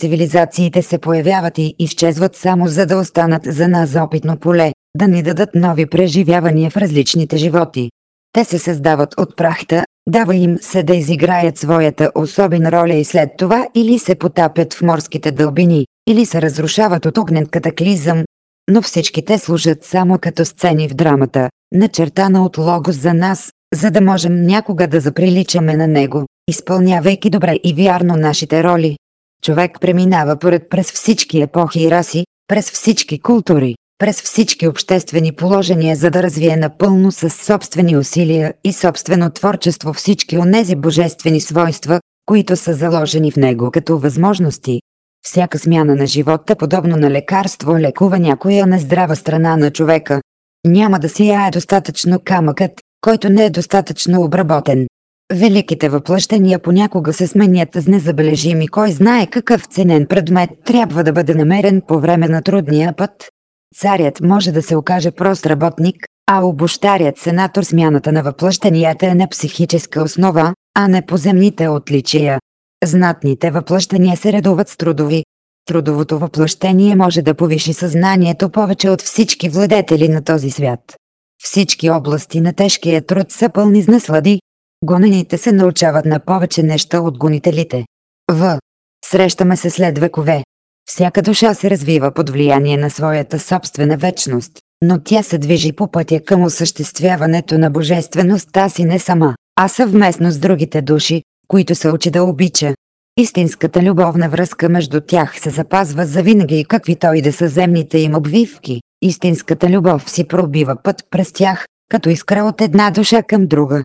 Цивилизациите се появяват и изчезват само за да останат за нас опитно поле, да ни дадат нови преживявания в различните животи. Те се създават от прахта, Дава им се да изиграят своята особена роля и след това или се потапят в морските дълбини, или се разрушават от огнен катаклизъм, но всички те служат само като сцени в драмата, начертана от Логос за нас, за да можем някога да заприличаме на него, изпълнявайки добре и вярно нашите роли. Човек преминава поред през всички епохи и раси, през всички култури, през всички обществени положения, за да развие напълно с собствени усилия и собствено творчество всички онези божествени свойства, които са заложени в него като възможности. Всяка смяна на живота, подобно на лекарство, лекува някоя нездрава страна на човека. Няма да си яе достатъчно камъкът, който не е достатъчно обработен. Великите въплъщения понякога се сменят с незабележими кой знае какъв ценен предмет трябва да бъде намерен по време на трудния път. Царят може да се окаже прост работник, а обощарят сенатор смяната на въплъщенията е на психическа основа, а не по земните отличия. Знатните въплъщения се редуват с трудови. Трудовото въплъщение може да повиши съзнанието повече от всички владетели на този свят. Всички области на тежкия труд са пълни с наслади. Гонените се научават на повече неща от гонителите. В. Срещаме се след векове. Всяка душа се развива под влияние на своята собствена вечност, но тя се движи по пътя към осъществяването на божествеността си не сама, а съвместно с другите души, които се учи да обича. Истинската любовна връзка между тях се запазва завинаги и каквито и да са земните им обвивки. Истинската любов си пробива път през тях, като искра от една душа към друга.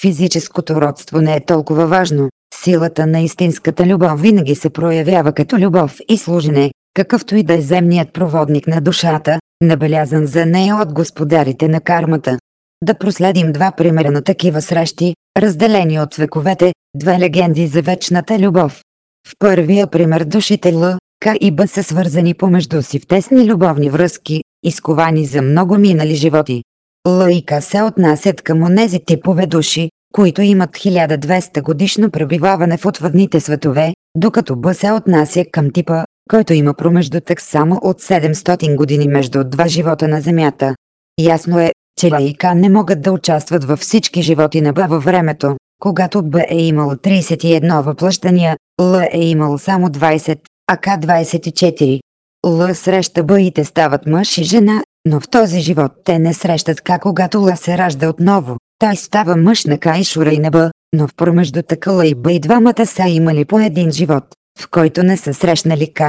Физическото родство не е толкова важно. Силата на истинската любов винаги се проявява като любов и служене, какъвто и да е земният проводник на душата, набелязан за нея от господарите на кармата. Да проследим два примера на такива срещи, разделени от вековете, две легенди за вечната любов. В първия пример душите Л, К и Б са свързани помежду си в тесни любовни връзки, изковани за много минали животи. Л и К се отнасят към онези типове души, които имат 1200 годишно пребиваване в отвъдните светове, докато Б се отнася към типа, който има промеждутък само от 700 години между два живота на Земята. Ясно е, че Л и К не могат да участват във всички животи на Б във времето, когато Б е имал 31 въплъщания, Л е имал само 20, а К 24. Л среща Б и те стават мъж и жена, но в този живот те не срещат К когато Л се ражда отново. Той става мъж на К и на но в промеждутъка Л и Б и двамата са имали по един живот, в който не са срещнали К.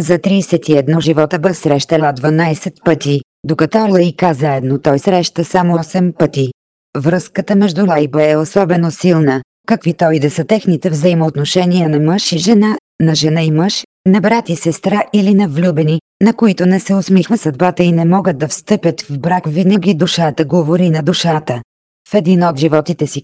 За 31 живота Б срещала 12 пъти, докато Л и К заедно той среща само 8 пъти. Връзката между Ла и Б е особено силна, какви той да са техните взаимоотношения на мъж и жена, на жена и мъж, на брат и сестра или на влюбени, на които не се усмихва съдбата и не могат да встъпят в брак винаги душата говори на душата. В един от животите си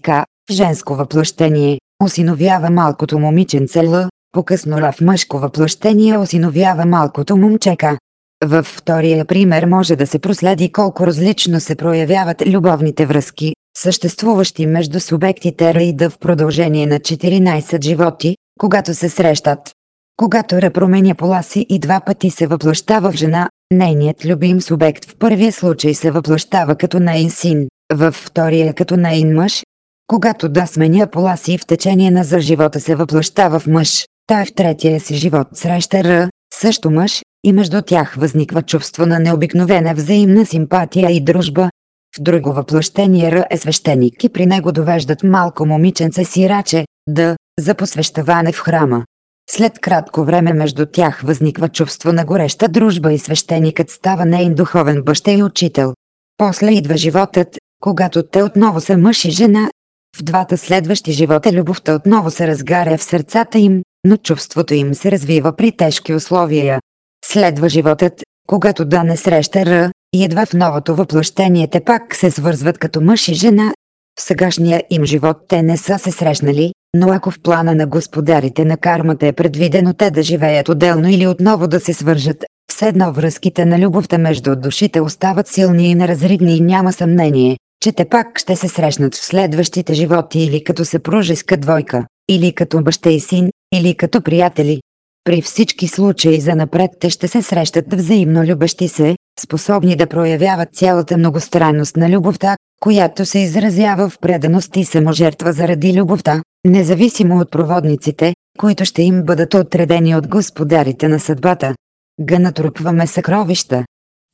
в женско въплъщение, осиновява малкото момиченце Л, по-късно в мъжко въплъщение осиновява малкото момчека. Във втория пример може да се проследи колко различно се проявяват любовните връзки, съществуващи между субектите Р и Д в продължение на 14 животи, когато се срещат. Когато Р променя пола си и два пъти се въплъщава в жена, нейният любим субект в първия случай се въплъщава като нейн син, във втория като нейн мъж. Когато да сменя пола си в течение на за живота се въплъщава в мъж, той в третия си живот среща Р, също мъж, и между тях възниква чувство на необикновена взаимна симпатия и дружба. В друго въплъщение Р е свещеник и при него довеждат малко момиченце сираче, да, за посвещаване в храма. След кратко време между тях възниква чувство на гореща дружба и свещеникът става нейн духовен баща и учител. После идва животът, когато те отново са мъж и жена. В двата следващи живота любовта отново се разгаря в сърцата им, но чувството им се развива при тежки условия. Следва животът, когато да не среща Р, и едва в новото въплъщение те пак се свързват като мъж и жена. В сегашния им живот те не са се срещнали, но ако в плана на господарите на кармата е предвидено те да живеят отделно или отново да се свържат, все едно връзките на любовта между душите остават силни и неразривни и няма съмнение, че те пак ще се срещнат в следващите животи или като съпружеска двойка, или като баща и син, или като приятели. При всички случаи за напред те ще се срещат взаимно любещи се, способни да проявяват цялата многостранност на любовта, която се изразява в преданост и саможертва заради любовта, независимо от проводниците, които ще им бъдат отредени от господарите на съдбата. Га натрупваме съкровища.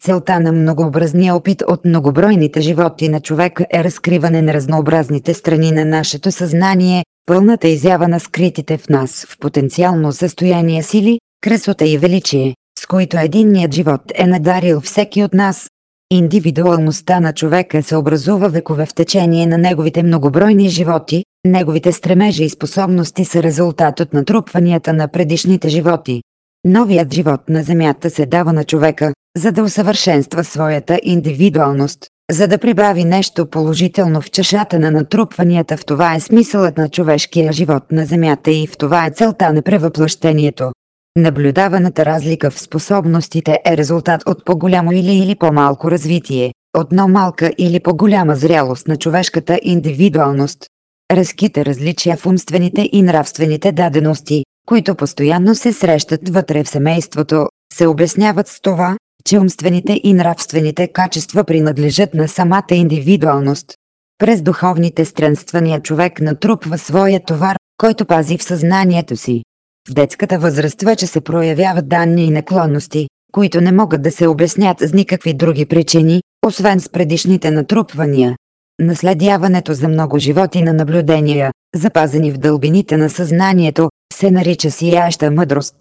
Целта на многообразния опит от многобройните животи на човека е разкриване на разнообразните страни на нашето съзнание, пълната изява на скритите в нас в потенциално състояние сили, красота и величие, с които единният живот е надарил всеки от нас. Индивидуалността на човека се образува векове в течение на неговите многобройни животи, неговите стремежи и способности са резултат от натрупванията на предишните животи. Новият живот на Земята се дава на човека, за да усъвършенства своята индивидуалност, за да прибави нещо положително в чашата на натрупванията. В това е смисълът на човешкия живот на Земята и в това е целта на превъплъщението. Наблюдаваната разлика в способностите е резултат от по-голямо или или по-малко развитие, от но-малка или по-голяма зрялост на човешката индивидуалност. Резките различия в умствените и нравствените дадености, които постоянно се срещат вътре в семейството, се обясняват с това, че умствените и нравствените качества принадлежат на самата индивидуалност. През духовните странствания човек натрупва своя товар, който пази в съзнанието си. В детската възраст вече се проявяват данни и наклонности, които не могат да се обяснят с никакви други причини, освен с предишните натрупвания. Наследяването за много животи на наблюдения, запазени в дълбините на съзнанието, се нарича сияща мъдрост.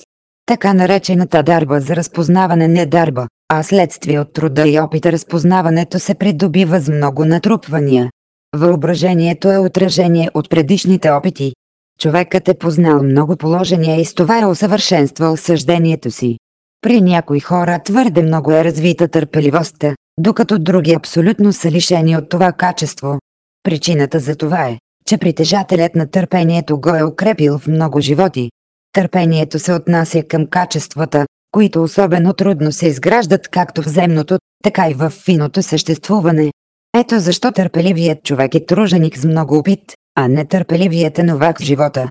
Така наречената дарба за разпознаване не дарба, а следствие от труда и опита разпознаването се придобива с много натрупвания. Въображението е отражение от предишните опити. Човекът е познал много положения и с това е усъвършенствал съждението си. При някои хора твърде много е развита търпеливостта, докато други абсолютно са лишени от това качество. Причината за това е, че притежателят на търпението го е укрепил в много животи. Търпението се отнася към качествата, които особено трудно се изграждат както в земното, така и в финото съществуване. Ето защо търпеливият човек е труженик с много опит, а нетърпеливият е новак в живота.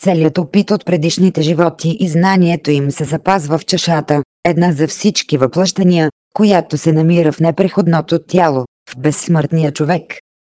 Целият опит от предишните животи и знанието им се запазва в чашата, една за всички въплъщания, която се намира в непреходното тяло, в безсмъртния човек.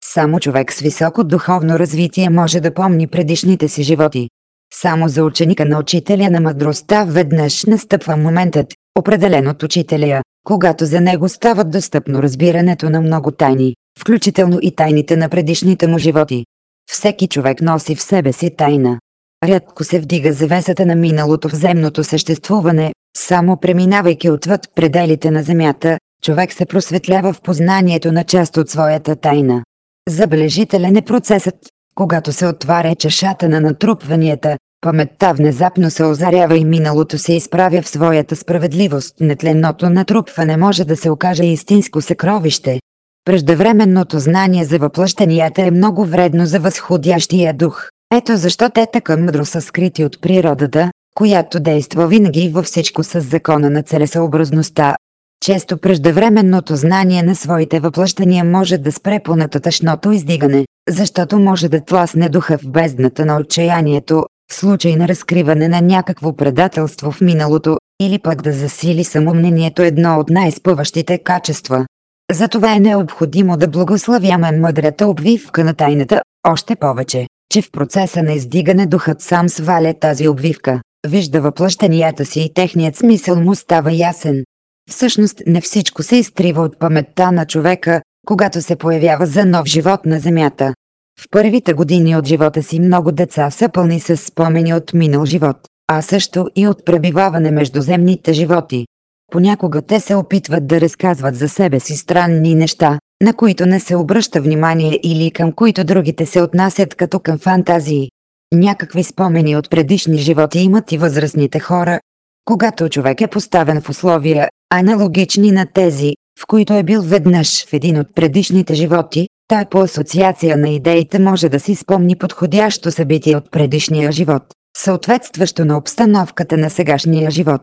Само човек с високо духовно развитие може да помни предишните си животи. Само за ученика на учителя на мъдростта веднъж настъпва моментът, определен от учителя, когато за него стават достъпно разбирането на много тайни, включително и тайните на предишните му животи. Всеки човек носи в себе си тайна. Рядко се вдига завесата на миналото в земното съществуване, само преминавайки отвъд пределите на земята, човек се просветлява в познанието на част от своята тайна. Забележителен е процесът, когато се отваря чашата на натрупванията, паметта внезапно се озарява и миналото се изправя в своята справедливост. Нетленното натрупване може да се окаже истинско съкровище. Преждевременното знание за въплъщанията е много вредно за възходящия дух. Ето защо те така мъдро са скрити от природата, която действа винаги във всичко с закона на целесъобразността. Често преждевременното знание на своите въплъщания може да спре по нататъчното издигане, защото може да тласне духа в бездната на отчаянието, случай на разкриване на някакво предателство в миналото, или пък да засили самомнението едно от най-спъващите качества. Затова е необходимо да благославяме мъдрата обвивка на тайната, още повече, че в процеса на издигане духът сам сваля тази обвивка, вижда въплъщанията си и техният смисъл му става ясен. Всъщност не всичко се изтрива от паметта на човека, когато се появява за нов живот на земята. В първите години от живота си много деца са пълни с спомени от минал живот, а също и от пребиваване между земните животи. Понякога те се опитват да разказват за себе си странни неща, на които не се обръща внимание или към които другите се отнасят като към фантазии. Някакви спомени от предишни животи имат и възрастните хора. Когато човек е поставен в условия, аналогични на тези, в които е бил веднъж в един от предишните животи, той по асоциация на идеите може да си спомни подходящо събитие от предишния живот, съответстващо на обстановката на сегашния живот.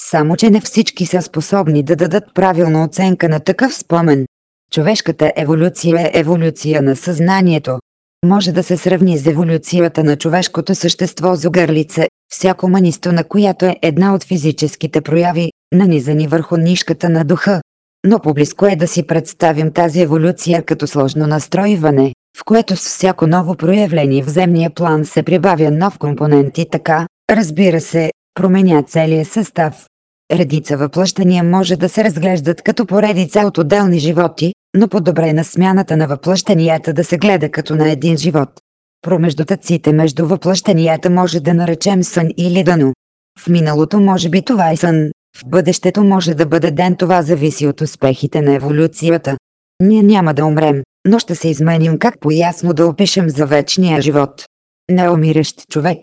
Само, че не всички са способни да дадат правилна оценка на такъв спомен. Човешката еволюция е еволюция на съзнанието. може да се сравни с еволюцията на човешкото същество с огърлице, всяко манисто на която е една от физическите прояви, нанизани върху нишката на духа. Но поблизко е да си представим тази еволюция като сложно настройване, в което с всяко ново проявление в земния план се прибавя нов компонент и така, разбира се, променя целия състав. Редица въплъщания може да се разглеждат като поредица от отделни животи, но по-добре на смяната на въплъщанията да се гледа като на един живот. Промеждутъците между въплъщанията може да наречем сън или дано. В миналото може би това е сън, в бъдещето може да бъде ден това зависи от успехите на еволюцията. Ние няма да умрем, но ще се изменим как поясно да опишем за вечния живот. Неумиращ човек.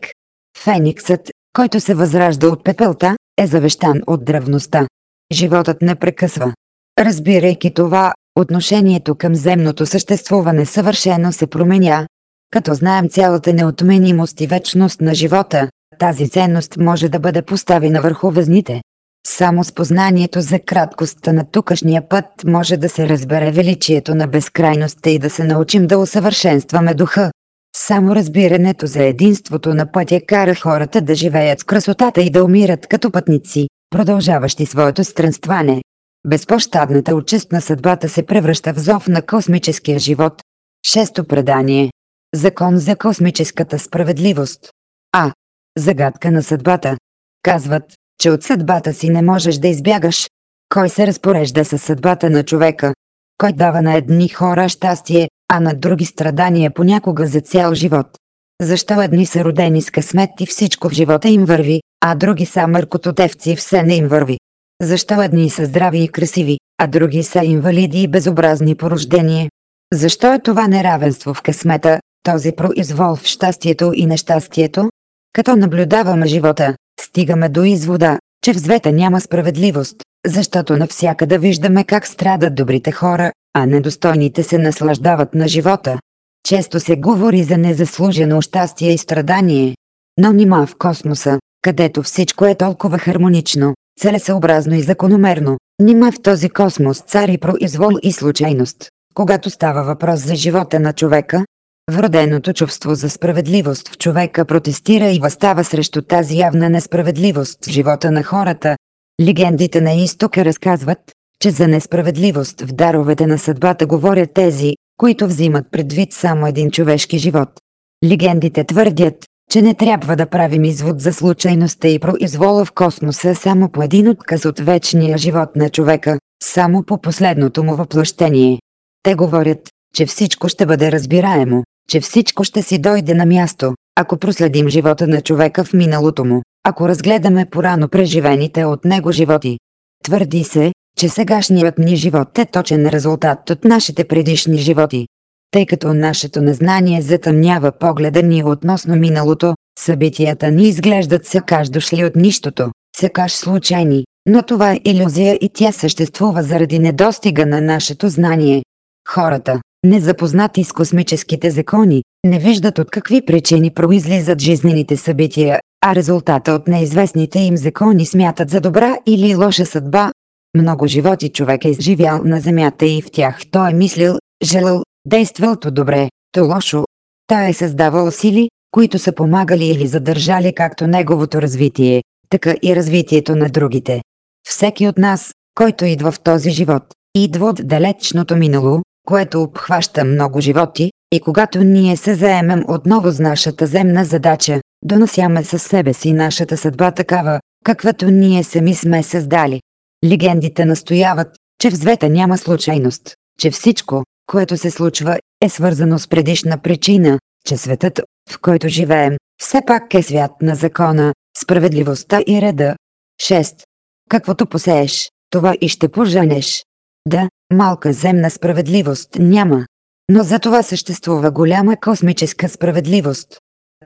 Фениксът, който се възражда от пепелта, е завещан от древността. Животът не прекъсва. Разбирайки това, отношението към земното съществуване съвършено се променя. Като знаем цялата неотменимост и вечност на живота, тази ценност може да бъде поставена върху везните. Само с познанието за краткостта на тукашния път може да се разбере величието на безкрайността и да се научим да усъвършенстваме духа. Само разбирането за единството на пътя кара хората да живеят с красотата и да умират като пътници, продължаващи своето странстване. Безпощадната участ на съдбата се превръща в зов на космическия живот. Шесто предание. Закон за космическата справедливост. А. Загадка на съдбата. Казват, че от съдбата си не можеш да избягаш. Кой се разпорежда със съдбата на човека? Кой дава на едни хора щастие, а на други страдания понякога за цял живот? Защо едни са родени с късмет и всичко в живота им върви, а други са мъркототевци и все не им върви? Защо едни са здрави и красиви, а други са инвалиди и безобразни по рождение? Защо е това неравенство в късмета, този произвол в щастието и нещастието? Като наблюдаваме живота, стигаме до извода, че в света няма справедливост, защото навсякъде виждаме как страдат добрите хора, а недостойните се наслаждават на живота. Често се говори за незаслужено щастие и страдание. Но нима в космоса, където всичко е толкова хармонично, целесъобразно и закономерно, нима в този космос цари произвол и случайност. Когато става въпрос за живота на човека, Вроденото чувство за справедливост в човека протестира и възстава срещу тази явна несправедливост в живота на хората. Легендите на изтока разказват, че за несправедливост в даровете на съдбата говорят тези, които взимат предвид само един човешки живот. Легендите твърдят, че не трябва да правим извод за случайността и произвола в космоса само по един отказ от вечния живот на човека, само по последното му въплъщение. Те говорят, че всичко ще бъде разбираемо, че всичко ще си дойде на място, ако проследим живота на човека в миналото му, ако разгледаме порано преживените от него животи. Твърди се, че сегашният ни живот е точен резултат от нашите предишни животи. Тъй като нашето незнание затъмнява погледа ни относно миналото, събитията ни изглеждат сякаш дошли от нищото, сякаш случайни, но това е иллюзия и тя съществува заради недостига на нашето знание. Хората, незапознати с космическите закони, не виждат от какви причини произлизат жизнените събития, а резултата от неизвестните им закони смятат за добра или лоша съдба. Много животи човек е изживял на земята и в тях той е мислил, желал, действал то добре, то лошо. Той е създавал сили, които са помагали или задържали както неговото развитие, така и развитието на другите. Всеки от нас, който идва в този живот, идва от далечното минало, което обхваща много животи, и когато ние се заемем отново с нашата земна задача, донасяме със себе си нашата съдба такава, каквато ние сами сме създали. Легендите настояват, че в света няма случайност, че всичко, което се случва, е свързано с предишна причина, че светът, в който живеем, все пак е свят на закона, справедливостта и реда. 6. Каквото посееш, това и ще поженеш. Да, малка земна справедливост няма. Но за това съществува голяма космическа справедливост.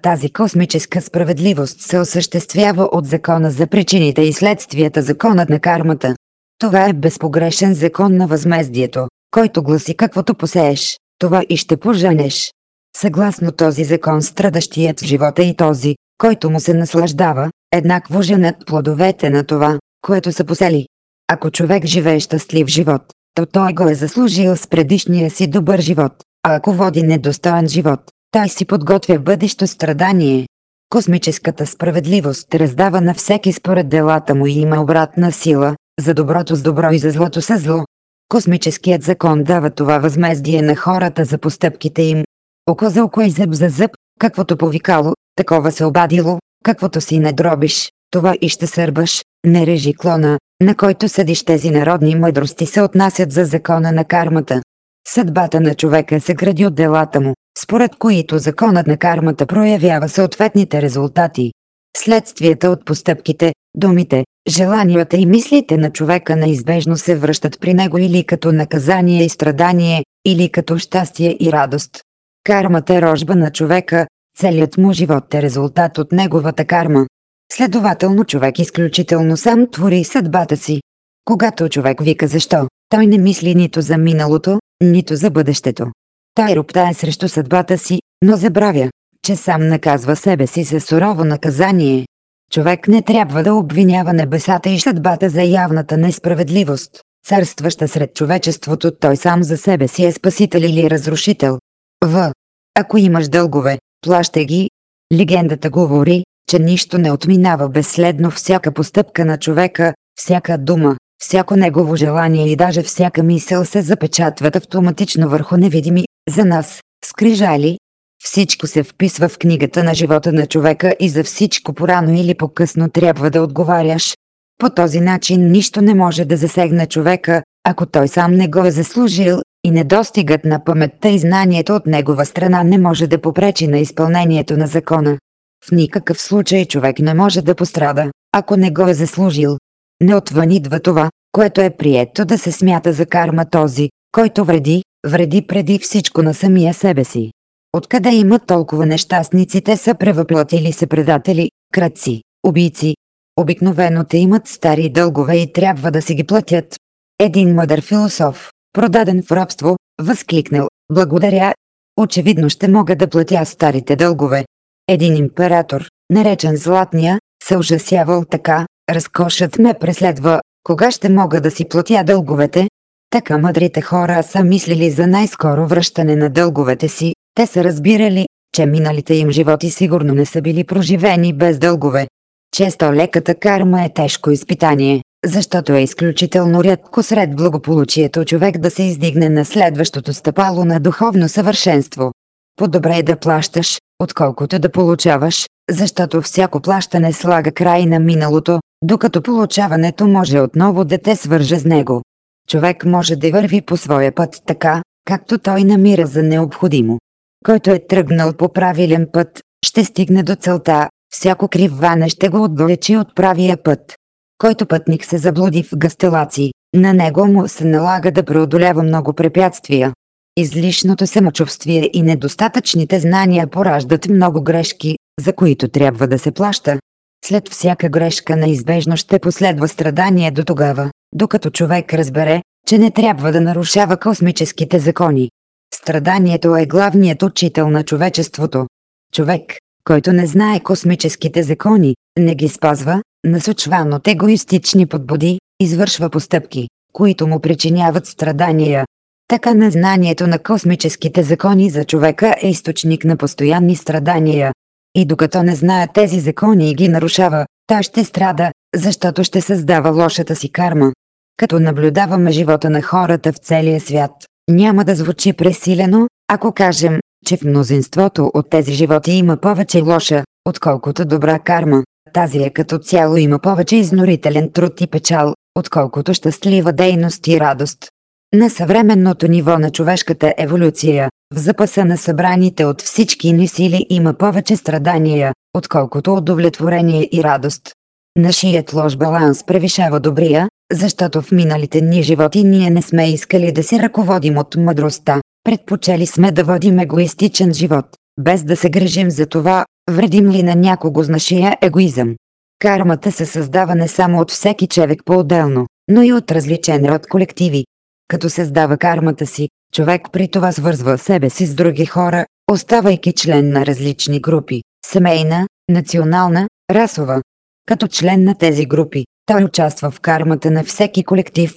Тази космическа справедливост се осъществява от закона за причините и следствията законът на кармата. Това е безпогрешен закон на възмездието, който гласи каквото посееш, това и ще поженеш. Съгласно този закон страдащият в живота и този, който му се наслаждава, еднакво женят плодовете на това, което са посели. Ако човек живее щастлив живот, то той го е заслужил с предишния си добър живот, а ако води недостоен живот, той си подготвя бъдещо страдание. Космическата справедливост раздава на всеки според делата му и има обратна сила, за доброто с добро и за злото с зло. Космическият закон дава това възмездие на хората за постъпките им. Око за око и зъб за зъб, каквото повикало, такова се обадило, каквото си не дробиш, това и ще сърбаш, не режи клона, на който съдиш тези народни мъдрости се отнасят за закона на кармата. Съдбата на човека се гради от делата му, според които законът на кармата проявява съответните резултати. Следствията от постъпките, думите, желанията и мислите на човека неизбежно се връщат при него или като наказание и страдание, или като щастие и радост. Кармата е рожба на човека, целият му живот е резултат от неговата карма. Следователно човек изключително сам твори съдбата си. Когато човек вика защо, той не мисли нито за миналото, нито за бъдещето. Той роптае срещу съдбата си, но забравя, че сам наказва себе си за сурово наказание. Човек не трябва да обвинява небесата и съдбата за явната несправедливост, царстваща сред човечеството, той сам за себе си е спасител или разрушител. В. Ако имаш дългове, плащай ги. Легендата говори, че нищо не отминава безследно всяка постъпка на човека, всяка дума, всяко негово желание и даже всяка мисъл се запечатват автоматично върху невидими, за нас, скрижали. Всичко се вписва в книгата на живота на човека и за всичко порано или по-късно трябва да отговаряш. По този начин нищо не може да засегне човека, ако той сам не го е заслужил, и недостигът на паметта и знанието от негова страна не може да попречи на изпълнението на закона. В никакъв случай човек не може да пострада, ако не го е заслужил. Не отвън идва това, което е прието да се смята за карма този, който вреди, вреди преди всичко на самия себе си. Откъде имат толкова нещастници, те са превъплатили се предатели, кръци, убийци. Обикновено те имат стари дългове и трябва да си ги платят. Един мъдър философ, продаден в рабство, възкликнал, благодаря, очевидно ще мога да платя старите дългове. Един император, наречен Златния, се ужасявал така, разкошът ме преследва, кога ще мога да си платя дълговете? Така мъдрите хора са мислили за най-скоро връщане на дълговете си, те са разбирали, че миналите им животи сигурно не са били проживени без дългове. Често леката карма е тежко изпитание, защото е изключително рядко сред благополучието човек да се издигне на следващото стъпало на духовно съвършенство. По-добре е да плащаш, отколкото да получаваш, защото всяко плащане слага край на миналото, докато получаването може отново да те свърже с него. Човек може да върви по своя път така, както той намира за необходимо. Който е тръгнал по правилен път, ще стигне до целта, всяко кривване ще го отдалечи от правия път. Който пътник се заблуди в гастелаци, на него му се налага да преодолява много препятствия. Излишното самочувствие и недостатъчните знания пораждат много грешки, за които трябва да се плаща. След всяка грешка неизбежно ще последва страдание до тогава, докато човек разбере, че не трябва да нарушава космическите закони. Страданието е главният учител на човечеството. Човек, който не знае космическите закони, не ги спазва, насочван от егоистични подбуди, извършва постъпки, които му причиняват страдания. Така незнанието на космическите закони за човека е източник на постоянни страдания. И докато не знае тези закони и ги нарушава, той ще страда, защото ще създава лошата си карма. Като наблюдаваме живота на хората в целия свят, няма да звучи пресилено, ако кажем, че в мнозинството от тези животи има повече лоша, отколкото добра карма. Тази е като цяло има повече изнорителен труд и печал, отколкото щастлива дейност и радост. На съвременното ниво на човешката еволюция, в запаса на събраните от всички ни сили има повече страдания, отколкото удовлетворение и радост. Нашият лош баланс превишава добрия, защото в миналите ни животи ние не сме искали да се ръководим от мъдростта. Предпочели сме да водим егоистичен живот, без да се грижим за това, вредим ли на някого с нашия егоизъм. Кармата се създава не само от всеки човек по-отделно, но и от различен род колективи. Като създава кармата си, човек при това свързва себе си с други хора, оставайки член на различни групи – семейна, национална, расова. Като член на тези групи, той участва в кармата на всеки колектив.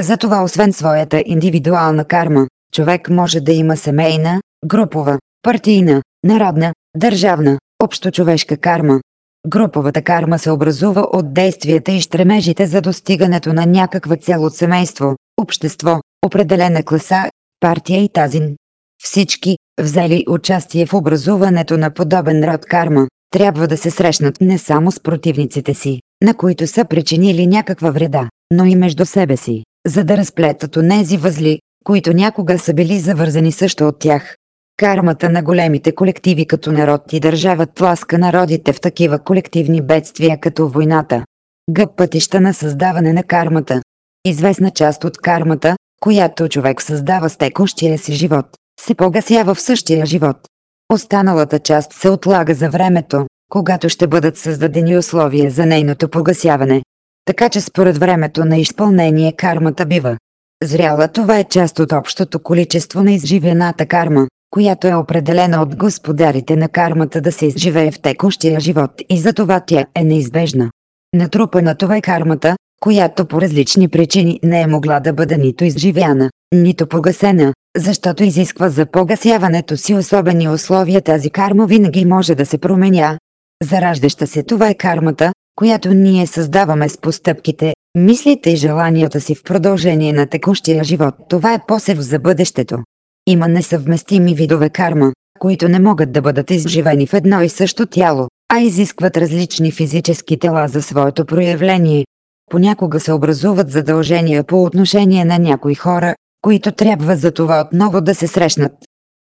Затова освен своята индивидуална карма, човек може да има семейна, групова, партийна, народна, държавна, общочовешка карма. Груповата карма се образува от действията и стремежите за достигането на някаква цел от семейство, общество, определена класа, партия и тазин. Всички, взели участие в образуването на подобен род карма, трябва да се срещнат не само с противниците си, на които са причинили някаква вреда, но и между себе си, за да разплетат онези възли, които някога са били завързани също от тях. Кармата на големите колективи като народ и държава тласка народите в такива колективни бедствия като войната. Г. Пътища на създаване на кармата. Известна част от кармата, която човек създава с текущия си живот, се погасява в същия живот. Останалата част се отлага за времето, когато ще бъдат създадени условия за нейното погасяване. Така че според времето на изпълнение кармата бива. Зряла това е част от общото количество на изживената карма, която е определена от господарите на кармата да се изживее в текущия живот и за това тя е неизбежна. Натрупана това е кармата, която по различни причини не е могла да бъде нито изживяна, нито погасена, защото изисква за погасяването си особени условия тази карма винаги може да се променя. Зараждаща се това е кармата, която ние създаваме с постъпките, мислите и желанията си в продължение на текущия живот. Това е посев за бъдещето. Има несъвместими видове карма, които не могат да бъдат изживени в едно и също тяло, а изискват различни физически тела за своето проявление. Понякога се образуват задължения по отношение на някои хора, които трябва за това отново да се срещнат.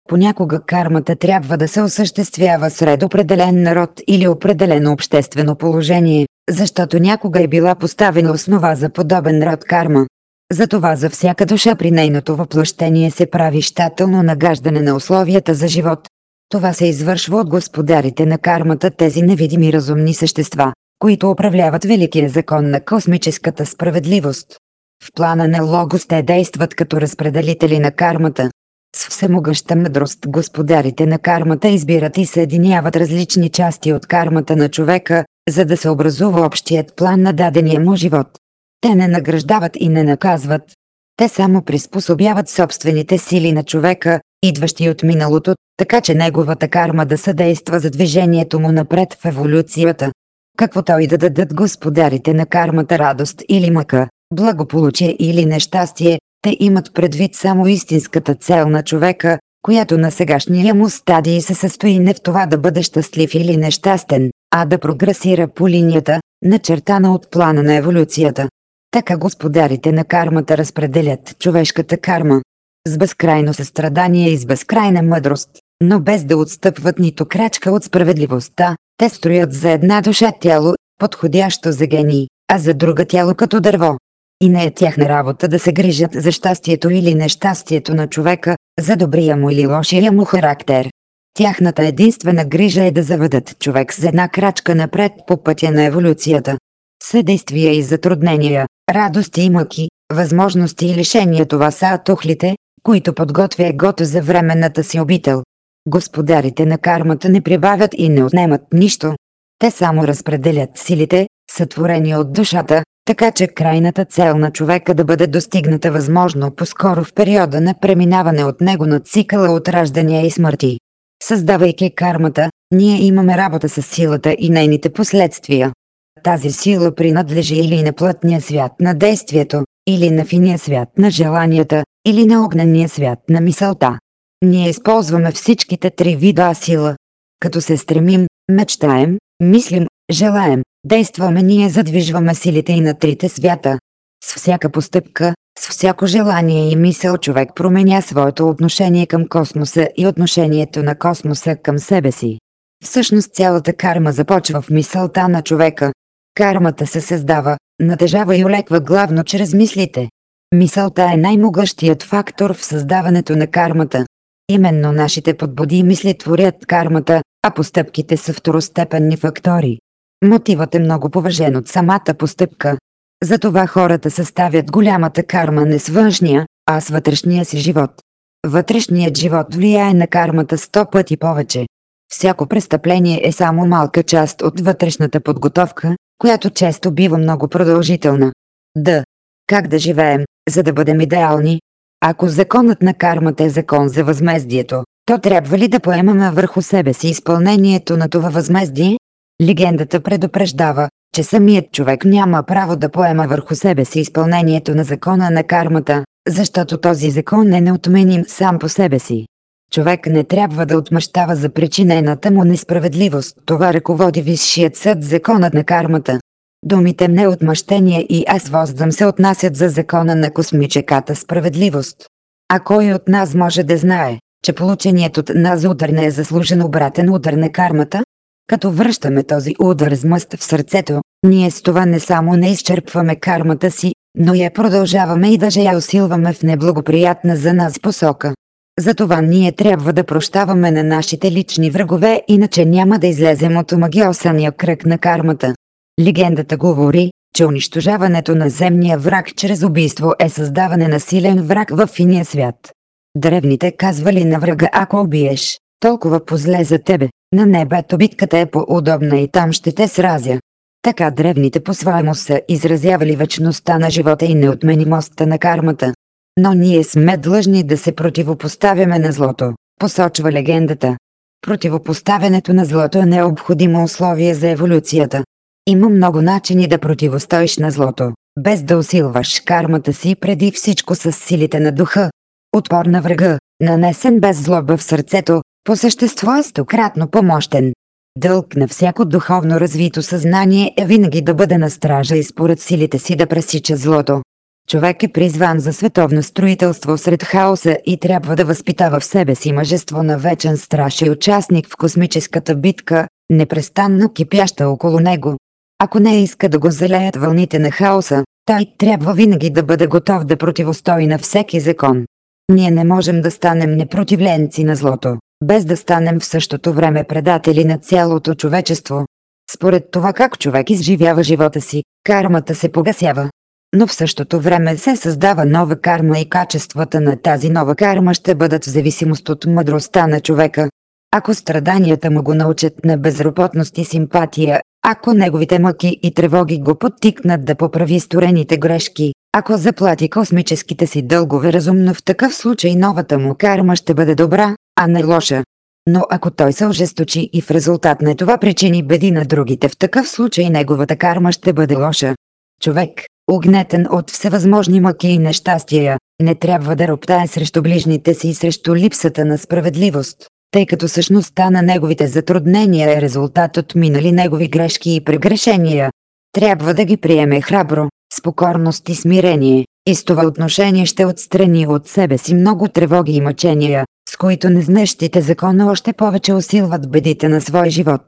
Понякога кармата трябва да се осъществява сред определен народ или определено обществено положение, защото някога е била поставена основа за подобен род карма. Затова за всяка душа при нейното въплъщение се прави щателно нагаждане на условията за живот. Това се извършва от господарите на кармата тези невидими разумни същества, които управляват великия закон на космическата справедливост. В плана на Логос те действат като разпределители на кармата. С всемогъща мъдрост господарите на кармата избират и съединяват различни части от кармата на човека, за да се образува общият план на дадения му живот. Те не награждават и не наказват. Те само приспособяват собствените сили на човека, идващи от миналото, така че неговата карма да съдейства за движението му напред в еволюцията. Каквото и да дадат господарите на кармата радост или мъка, благополучие или нещастие, те имат предвид само истинската цел на човека, която на сегашния му стадий се състои не в това да бъде щастлив или нещастен, а да прогресира по линията, начертана от плана на еволюцията. Така господарите на кармата разпределят човешката карма с безкрайно състрадание и с безкрайна мъдрост, но без да отстъпват нито крачка от справедливостта, те строят за една душа тяло, подходящо за гений, а за друга тяло като дърво. И не е тяхна работа да се грижат за щастието или нещастието на човека, за добрия му или лошия му характер. Тяхната единствена грижа е да заведат човек с една крачка напред по пътя на еволюцията. Съдействия и затруднения, радости и мъки, възможности и лишения това са тухлите, които подготвя егото за временната си обител. Господарите на кармата не прибавят и не отнемат нищо. Те само разпределят силите, сътворени от душата, така че крайната цел на човека да бъде достигната възможно по-скоро в периода на преминаване от него на цикъла от раждания и смърти. Създавайки кармата, ние имаме работа с силата и нейните последствия. Тази сила принадлежи или на плътния свят на действието, или на финия свят на желанията, или на огнения свят на мисълта. Ние използваме всичките три вида сила. Като се стремим, мечтаем, мислим, желаем, действаме ние задвижваме силите и на трите свята. С всяка постъпка, с всяко желание и мисъл човек променя своето отношение към космоса и отношението на космоса към себе си. Всъщност цялата карма започва в мисълта на човека. Кармата се създава, натежава и олеква главно чрез мислите. Мисълта е най-могъщият фактор в създаването на кармата. Именно нашите подбуди мисли творят кармата, а постъпките са второстепенни фактори. Мотивът е много поважен от самата постъпка. Затова хората съставят голямата карма не с външния, а с вътрешния си живот. Вътрешният живот влияе на кармата сто пъти повече. Всяко престъпление е само малка част от вътрешната подготовка, която често бива много продължителна. Д. Как да живеем, за да бъдем идеални? Ако законът на кармата е закон за възмездието, то трябва ли да поемаме върху себе си изпълнението на това възмездие? Легендата предупреждава, че самият човек няма право да поема върху себе си изпълнението на закона на кармата, защото този закон е неотменим сам по себе си. Човек не трябва да отмъщава за причинената му несправедливост. Това ръководи Висшият съд законът на кармата. Думите неотмъщение и аз воздам се отнасят за закона на космическата справедливост. А кой от нас може да знае, че полученият от нас удар не е заслужен обратен удар на кармата? Като връщаме този удар с мъст в сърцето, ние с това не само не изчерпваме кармата си, но я продължаваме и даже я усилваме в неблагоприятна за нас посока. Затова ние трябва да прощаваме на нашите лични врагове, иначе няма да излезем от омагиосания кръг на кармата. Легендата говори, че унищожаването на земния враг чрез убийство е създаване на силен враг в финия свят. Древните казвали на врага ако убиеш, толкова позле за тебе, на небето битката е по-удобна и там ще те сразя. Така древните по-своему са изразявали вечността на живота и неотменимостта на кармата. Но ние сме длъжни да се противопоставяме на злото, посочва легендата. Противопоставянето на злото е необходимо условие за еволюцията. Има много начини да противостоиш на злото, без да усилваш кармата си преди всичко с силите на духа. Отпор на врага, нанесен без злоба в сърцето, по същество е стократно помощен. Дълг на всяко духовно развито съзнание е винаги да бъде на стража и според силите си да пресича злото. Човек е призван за световно строителство сред хаоса и трябва да възпитава в себе си мъжество на вечен страш и участник в космическата битка, непрестанно кипяща около него. Ако не иска да го залеят вълните на хаоса, той трябва винаги да бъде готов да противостои на всеки закон. Ние не можем да станем непротивленци на злото, без да станем в същото време предатели на цялото човечество. Според това как човек изживява живота си, кармата се погасява. Но в същото време се създава нова карма и качествата на тази нова карма ще бъдат в зависимост от мъдростта на човека. Ако страданията му го научат на безработност и симпатия, ако неговите мъки и тревоги го подтикнат да поправи сторените грешки, ако заплати космическите си дългове разумно в такъв случай новата му карма ще бъде добра, а не лоша. Но ако той се ожесточи и в резултат на това причини беди на другите, в такъв случай неговата карма ще бъде лоша. Човек, огнетен от всевъзможни мъки и нещастия, не трябва да роптае срещу ближните си и срещу липсата на справедливост, тъй като същността на неговите затруднения е резултат от минали негови грешки и прегрешения. Трябва да ги приеме храбро, с покорност и смирение, и с това отношение ще отстрани от себе си много тревоги и мъчения, с които незнещите закона още повече усилват бедите на свой живот.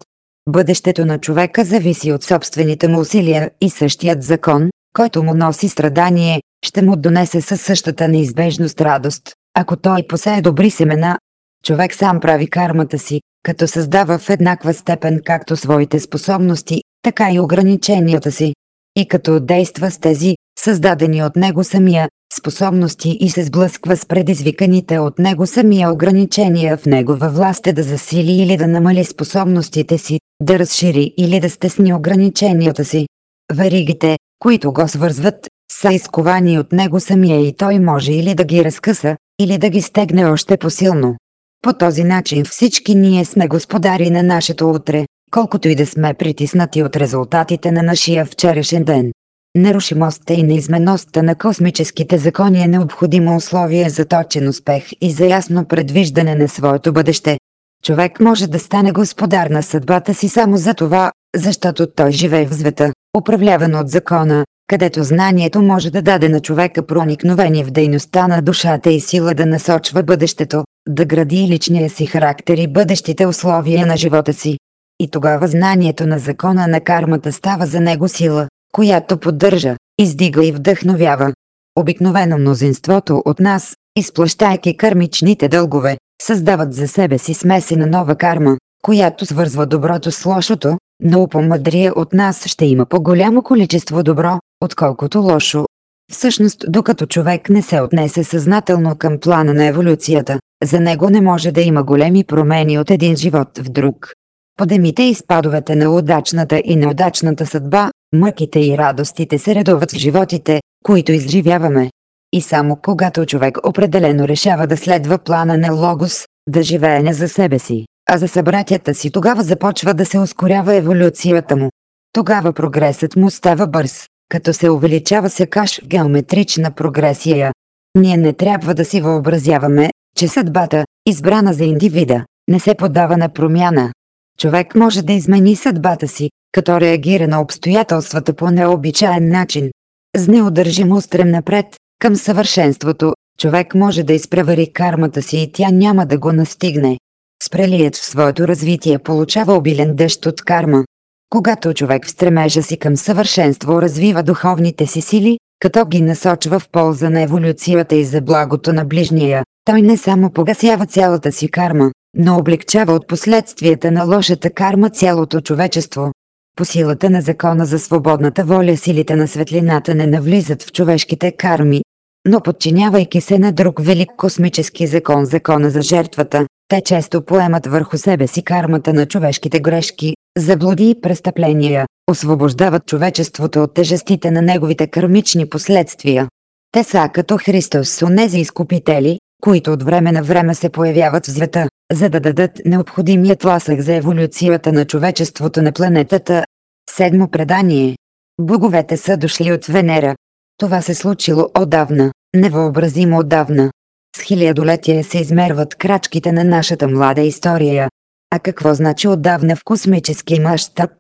Бъдещето на човека зависи от собствените му усилия и същият закон, който му носи страдание, ще му донесе със същата неизбежност радост, ако той посее добри семена. Човек сам прави кармата си, като създава в еднаква степен както своите способности, така и ограниченията си. И като действа с тези, създадени от него самия, способности и се сблъсква с предизвиканите от него самия ограничения в негова власт е да засили или да намали способностите си, да разшири или да стесни ограниченията си. Веригите, които го свързват, са изковани от него самия и той може или да ги разкъса, или да ги стегне още по-силно. По този начин всички ние сме господари на нашето утре, колкото и да сме притиснати от резултатите на нашия вчерашен ден. Нерушимостта и неизменността на космическите закони е необходимо условие за точен успех и за ясно предвиждане на своето бъдеще. Човек може да стане господар на съдбата си само за това, защото той живее в света, управляван от закона, където знанието може да даде на човека проникновение в дейността на душата и сила да насочва бъдещето, да гради личния си характер и бъдещите условия на живота си. И тогава знанието на закона на кармата става за него сила, която поддържа, издига и вдъхновява. Обикновено мнозинството от нас, изплащайки кармичните дългове, създават за себе си смесена нова карма, която свързва доброто с лошото, но по-мъдрия от нас ще има по-голямо количество добро, отколкото лошо. Всъщност, докато човек не се отнесе съзнателно към плана на еволюцията, за него не може да има големи промени от един живот в друг. Подемите и спадовете на удачната и неудачната съдба, мъките и радостите се редуват в животите, които изживяваме. И само когато човек определено решава да следва плана на Логос, да живее не за себе си, а за събратята си, тогава започва да се ускорява еволюцията му. Тогава прогресът му става бърз, като се увеличава секаш в геометрична прогресия. Ние не трябва да си въобразяваме, че съдбата, избрана за индивида, не се подава на промяна. Човек може да измени съдбата си, като реагира на обстоятелствата по необичаен начин. С неудържимо стрем напред, към съвършенството, човек може да изпревари кармата си и тя няма да го настигне. Спрелият в своето развитие получава обилен дъжд от карма. Когато човек в стремежа си към съвършенство развива духовните си сили, като ги насочва в полза на еволюцията и за благото на ближния, той не само погасява цялата си карма, но облегчава от последствията на лошата карма цялото човечество. По силата на закона за свободната воля силите на светлината не навлизат в човешките карми, но подчинявайки се на друг велик космически закон, закона за жертвата, те често поемат върху себе си кармата на човешките грешки, заблуди и престъпления, освобождават човечеството от тежестите на неговите кармични последствия. Те са като Христос с онези изкупители, които от време на време се появяват в света, за да дадат необходимият ласък за еволюцията на човечеството на планетата. Седмо предание. Боговете са дошли от Венера. Това се случило отдавна, невъобразимо отдавна. С хилядолетия се измерват крачките на нашата млада история. А какво значи отдавна в космически мащаб?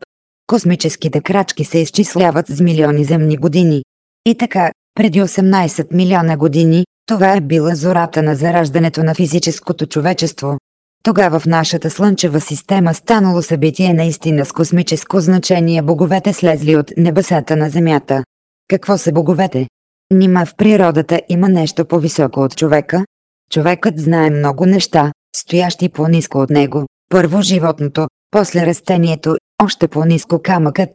Космическите крачки се изчисляват с милиони земни години. И така, преди 18 милиона години, това е била зората на зараждането на физическото човечество. Тогава в нашата слънчева система станало събитие наистина с космическо значение боговете слезли от небесата на Земята. Какво са боговете? Нима в природата има нещо по-високо от човека? Човекът знае много неща, стоящи по-низко от него. Първо животното, после растението, още по-низко камъкът.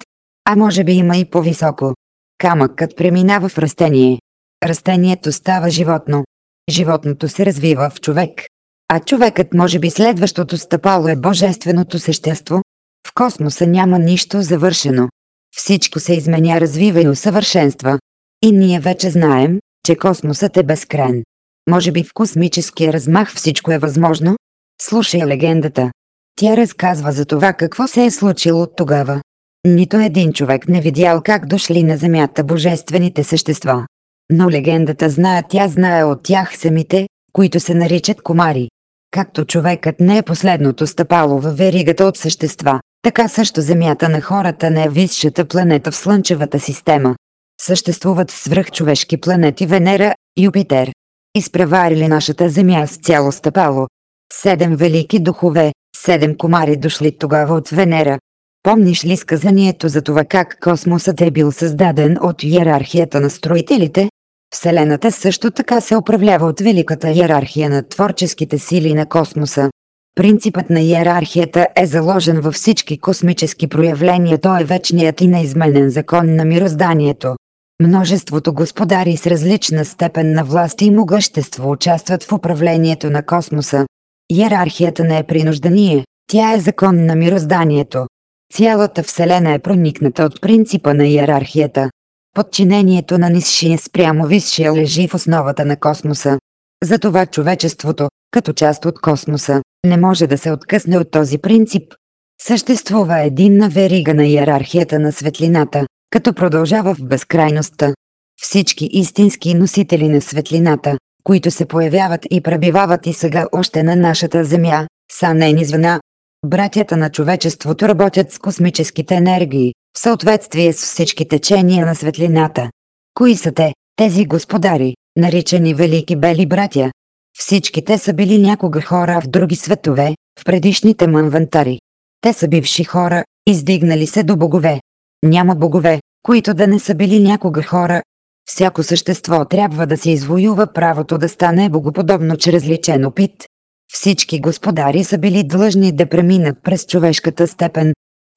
А може би има и по-високо. Камъкът преминава в растение. Растението става животно. Животното се развива в човек. А човекът може би следващото стъпало е божественото същество. В космоса няма нищо завършено. Всичко се изменя, развива и усъвършенства. И ние вече знаем, че космосът е безкрайен. Може би в космическия размах всичко е възможно? Слушай легендата. Тя разказва за това какво се е случило тогава. Нито един човек не видял как дошли на Земята божествените същества. Но легендата знае, тя знае от тях самите, които се наричат комари. Както човекът не е последното стъпало във веригата от същества, така също Земята на хората не е висшата планета в Слънчевата система. Съществуват свръхчовешки планети Венера, Юпитер. Изпреварили нашата Земя с цяло стъпало. Седем велики духове, седем комари дошли тогава от Венера. Помниш ли сказанието за това как космосът е бил създаден от иерархията на строителите? Вселената също така се управлява от великата иерархия на творческите сили на космоса. Принципът на иерархията е заложен във всички космически проявления, той е вечният и неизменен закон на мирозданието. Множеството господари с различна степен на власт и могъщество участват в управлението на космоса. Иерархията не е принуждание, тя е закон на мирозданието. Цялата Вселена е проникната от принципа на иерархията. Подчинението на нисшия спрямо висшия лежи в основата на космоса. Затова човечеството, като част от космоса, не може да се откъсне от този принцип. Съществува единна верига на иерархията на светлината, като продължава в безкрайността. Всички истински носители на светлината, които се появяват и пребивават и сега още на нашата Земя, са нейни звена. Братята на човечеството работят с космическите енергии, в съответствие с всички течения на светлината. Кои са те, тези господари, наричани Велики Бели братя? Всички те са били някога хора в други светове, в предишните манвантари. Те са бивши хора, издигнали се до богове. Няма богове, които да не са били някога хора. Всяко същество трябва да се извоюва правото да стане богоподобно чрез личен опит. Всички господари са били длъжни да преминат през човешката степен,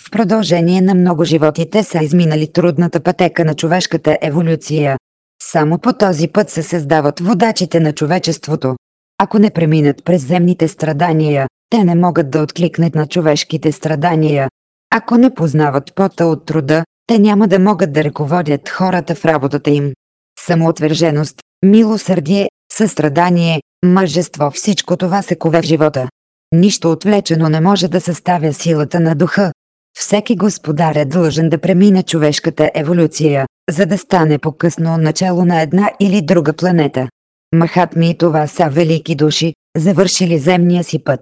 в продължение на много животи те са изминали трудната пътека на човешката еволюция. Само по този път се създават водачите на човечеството. Ако не преминат през земните страдания, те не могат да откликнат на човешките страдания. Ако не познават пота от труда, те няма да могат да ръководят хората в работата им. Самоотверженост, милосърдие, състрадание, мъжество всичко това се кове в живота. Нищо отвлечено не може да съставя силата на духа. Всеки господар е длъжен да премине човешката еволюция, за да стане по-късно начало на една или друга планета. Махатми и това са велики души, завършили земния си път.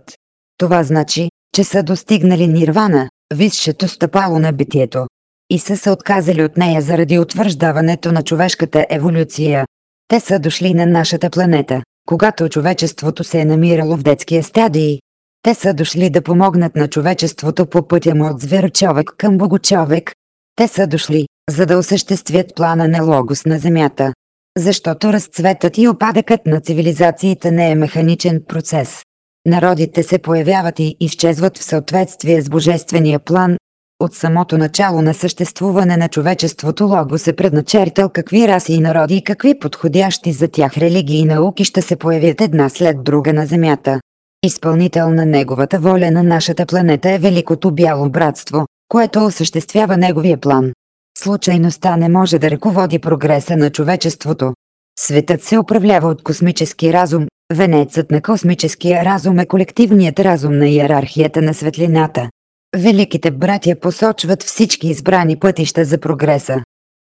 Това значи, че са достигнали нирвана, висшето стъпало на битието. И са се отказали от нея заради утвърждаването на човешката еволюция. Те са дошли на нашата планета, когато човечеството се е намирало в детския стадии. Те са дошли да помогнат на човечеството по пътя му от зверочовек към богочовек. Те са дошли, за да осъществят плана на Логос на Земята. Защото разцветът и опадъкът на цивилизациите не е механичен процес. Народите се появяват и изчезват в съответствие с божествения план. От самото начало на съществуване на човечеството Лого се предначертал какви раси и народи и какви подходящи за тях религии и науки ще се появят една след друга на Земята. Изпълнител на неговата воля на нашата планета е Великото Бяло Братство, което осъществява неговия план. Случайността не може да ръководи прогреса на човечеството. Светът се управлява от космически разум, венецът на космическия разум е колективният разум на иерархията на светлината. Великите братя посочват всички избрани пътища за прогреса.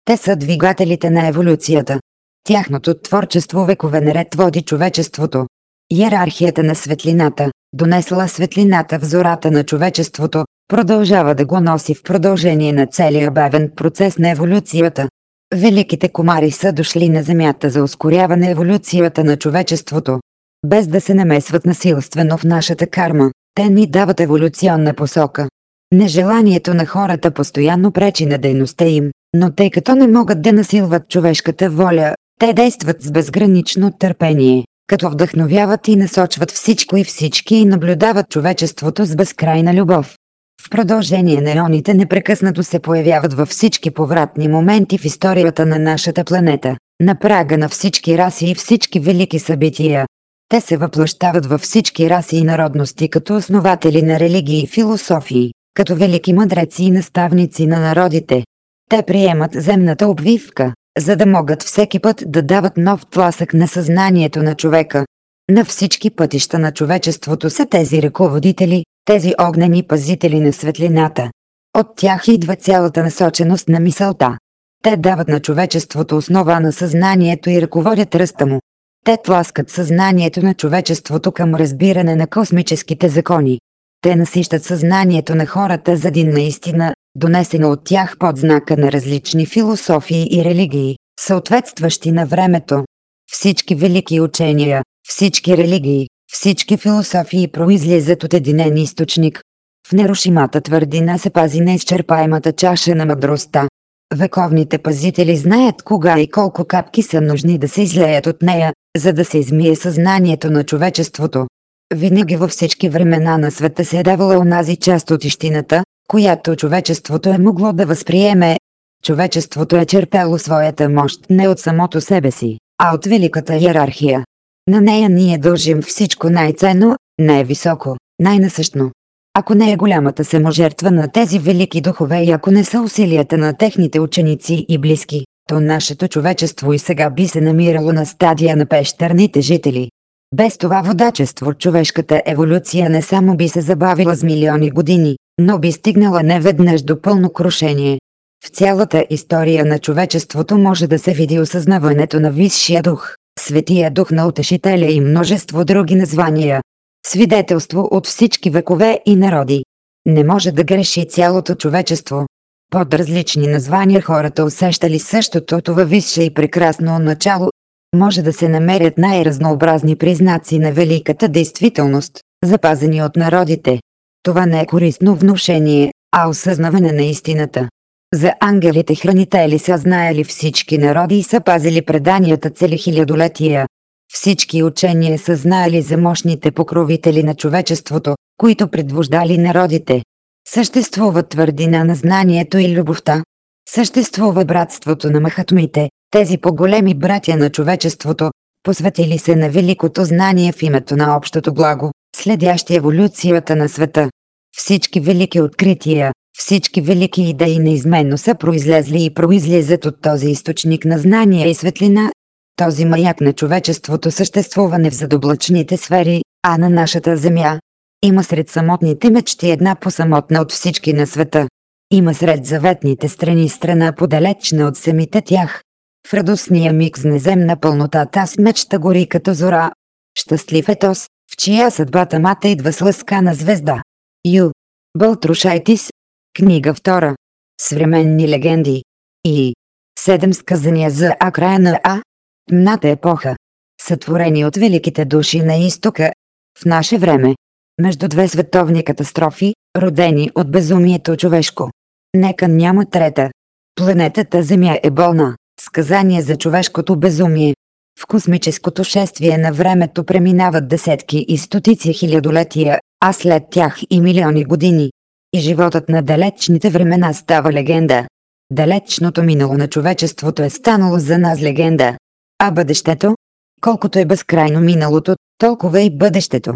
Те са двигателите на еволюцията. Тяхното творчество векове наред води човечеството. Иерархията на светлината, донесла светлината в зората на човечеството, продължава да го носи в продължение на целия бавен процес на еволюцията. Великите комари са дошли на Земята за ускоряване еволюцията на човечеството. Без да се намесват насилствено в нашата карма, те ни дават еволюционна посока. Нежеланието на хората постоянно пречи на дейността им, но тъй като не могат да насилват човешката воля, те действат с безгранично търпение, като вдъхновяват и насочват всичко и всички и наблюдават човечеството с безкрайна любов. В продължение на ионите непрекъснато се появяват във всички повратни моменти в историята на нашата планета, на прага на всички раси и всички велики събития. Те се въплащават във всички раси и народности като основатели на религии и философии, като велики мъдреци и наставници на народите. Те приемат земната обвивка, за да могат всеки път да дават нов тласък на съзнанието на човека. На всички пътища на човечеството са тези ръководители, тези огнени пазители на светлината. От тях идва цялата насоченост на мисълта. Те дават на човечеството основа на съзнанието и ръководят ръста му. Те тласкат съзнанието на човечеството към разбиране на космическите закони. Те насищат съзнанието на хората за един наистина, донесена от тях под знака на различни философии и религии, съответстващи на времето. Всички велики учения, всички религии, всички философии произлизат от единен източник. В нерушимата твърдина се пази неизчерпаемата чаша на мъдростта. Вековните пазители знаят кога и колко капки са нужни да се излеят от нея, за да се измие съзнанието на човечеството. Винаги във всички времена на света се е давала онази част от истината, която човечеството е могло да възприеме. Човечеството е черпело своята мощ не от самото себе си, а от великата иерархия. На нея ние дължим всичко най-ценно, най-високо, най-насъщно. Ако не е голямата саможертва на тези велики духове и ако не са усилията на техните ученици и близки, то нашето човечество и сега би се намирало на стадия на пещерните жители. Без това водачество човешката еволюция не само би се забавила с милиони години, но би стигнала неведнъж до пълно крушение. В цялата история на човечеството може да се види осъзнаването на Висшия дух, Светия дух на утешителя и множество други названия. Свидетелство от всички векове и народи. Не може да греши цялото човечество. Под различни названия хората усещали същото това висше и прекрасно начало. Може да се намерят най-разнообразни признаци на великата действителност, запазени от народите. Това не е корисно внушение, а осъзнаване на истината. За ангелите хранители са знаели всички народи и са пазили преданията цели хилядолетия. Всички учения са знаели за мощните покровители на човечеството, които предвождали народите. Съществува твърдина на знанието и любовта. Съществува братството на махатмите, тези по-големи братя на човечеството, посветили се на великото знание в името на общото благо, следящи еволюцията на света. Всички велики открития, всички велики идеи неизменно са произлезли и произлизат от този източник на знание и светлина. Този маяк на човечеството съществува не в задоблачните сфери, а на нашата земя. Има сред самотните мечти една по-самотна от всички на света. Има сред заветните страни страна подалечна от самите тях. В радостния миг с неземна пълнота таз мечта гори като зора. Щастлив е тос, в чия съдбата мата идва с лъскана звезда. Ю. Бълтрушайтис. Книга втора. Съвременни легенди. И. Седем сказания за А края на А. Тмната епоха. Сътворени от великите души на изтока. В наше време. Между две световни катастрофи, родени от безумието човешко. Нека няма трета. Планетата Земя е болна. Сказание за човешкото безумие. В космическото шествие на времето преминават десетки и стотици хилядолетия, а след тях и милиони години. И животът на далечните времена става легенда. Далечното минало на човечеството е станало за нас легенда. А бъдещето? Колкото е безкрайно миналото, толкова и бъдещето.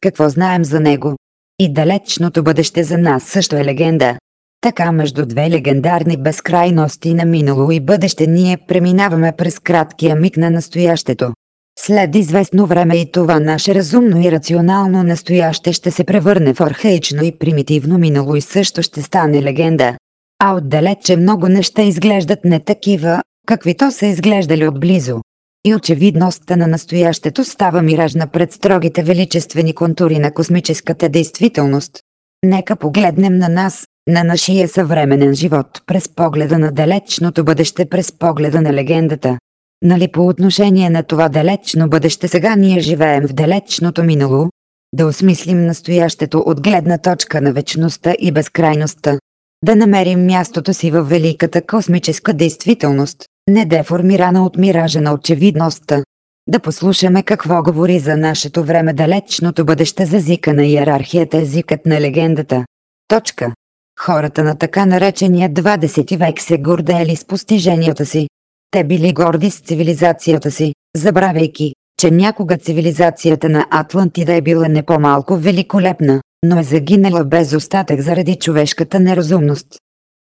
Какво знаем за него? И далечното бъдеще за нас също е легенда. Така между две легендарни безкрайности на минало и бъдеще ние преминаваме през краткия миг на настоящето. След известно време и това наше разумно и рационално настояще ще се превърне в архаично и примитивно минало и също ще стане легенда. А отдалече много неща изглеждат не такива, каквито са изглеждали отблизо. И очевидността на настоящето става миражна пред строгите величествени контури на космическата действителност. Нека погледнем на нас, на нашия съвременен живот през погледа на далечното бъдеще през погледа на легендата. Нали по отношение на това далечно бъдеще сега ние живеем в далечното минало? Да осмислим настоящето от гледна точка на вечността и безкрайността. Да намерим мястото си във великата космическа действителност, не деформирана от миража на очевидността. Да послушаме какво говори за нашето време далечното бъдеще за езика на иерархията езикът на легендата. Точка. Хората на така наречения 20 век се гордели с постиженията си. Те били горди с цивилизацията си, забравяйки, че някога цивилизацията на Атлантида е била не по-малко великолепна, но е загинала без остатък заради човешката неразумност.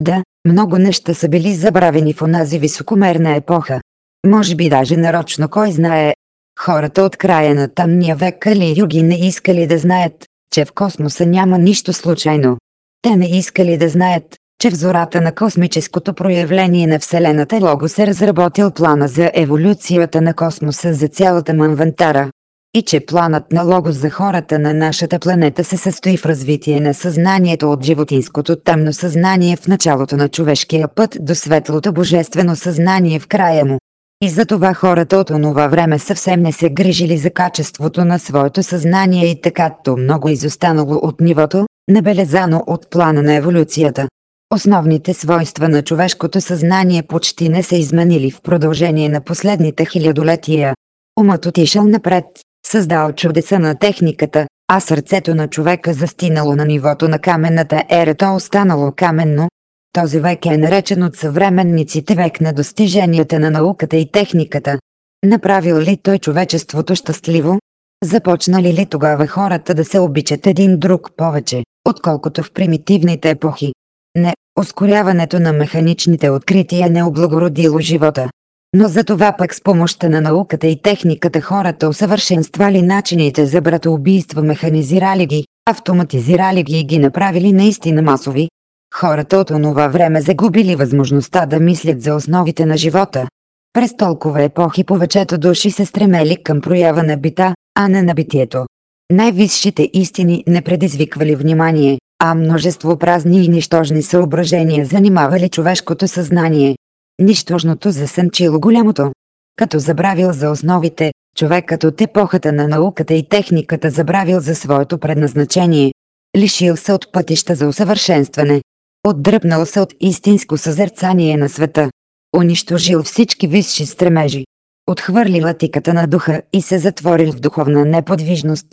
Да, много неща са били забравени в онази високомерна епоха. Може би даже нарочно кой знае. Хората от края на тъмния век или юги не искали да знаят, че в космоса няма нищо случайно. Те не искали да знаят, че в зората на космическото проявление на Вселената Логос е разработил плана за еволюцията на космоса за цялата манвантара. И че планът на Логос за хората на нашата планета се състои в развитие на съзнанието от животинското тъмно съзнание в началото на човешкия път до светлото божествено съзнание в края му. И за това хората от онова време съвсем не се грижили за качеството на своето съзнание и така то много изостанало от нивото, набелезано от плана на еволюцията. Основните свойства на човешкото съзнание почти не са изменили в продължение на последните хилядолетия. Умът отишъл напред, създал чудеса на техниката, а сърцето на човека застинало на нивото на каменната ера то останало каменно. Този век е наречен от съвременниците век на достиженията на науката и техниката. Направил ли той човечеството щастливо? Започнали ли тогава хората да се обичат един друг повече, отколкото в примитивните епохи? Не, ускоряването на механичните открития не облагородило живота. Но за това пък с помощта на науката и техниката хората усъвършенствали начините за братоубийства, механизирали ги, автоматизирали ги и ги направили наистина масови. Хората от онова време загубили възможността да мислят за основите на живота. През толкова епохи повечето души се стремели към проява на бита, а не на битието. Най-висшите истини не предизвиквали внимание, а множество празни и нищожни съображения занимавали човешкото съзнание. Нищожното засъмчило голямото. Като забравил за основите, човекът от епохата на науката и техниката забравил за своето предназначение. Лишил се от пътища за усъвършенстване. Отдръпнал се от истинско съзерцание на света. Унищожил всички висши стремежи. Отхвърлил атиката на духа и се затворил в духовна неподвижност.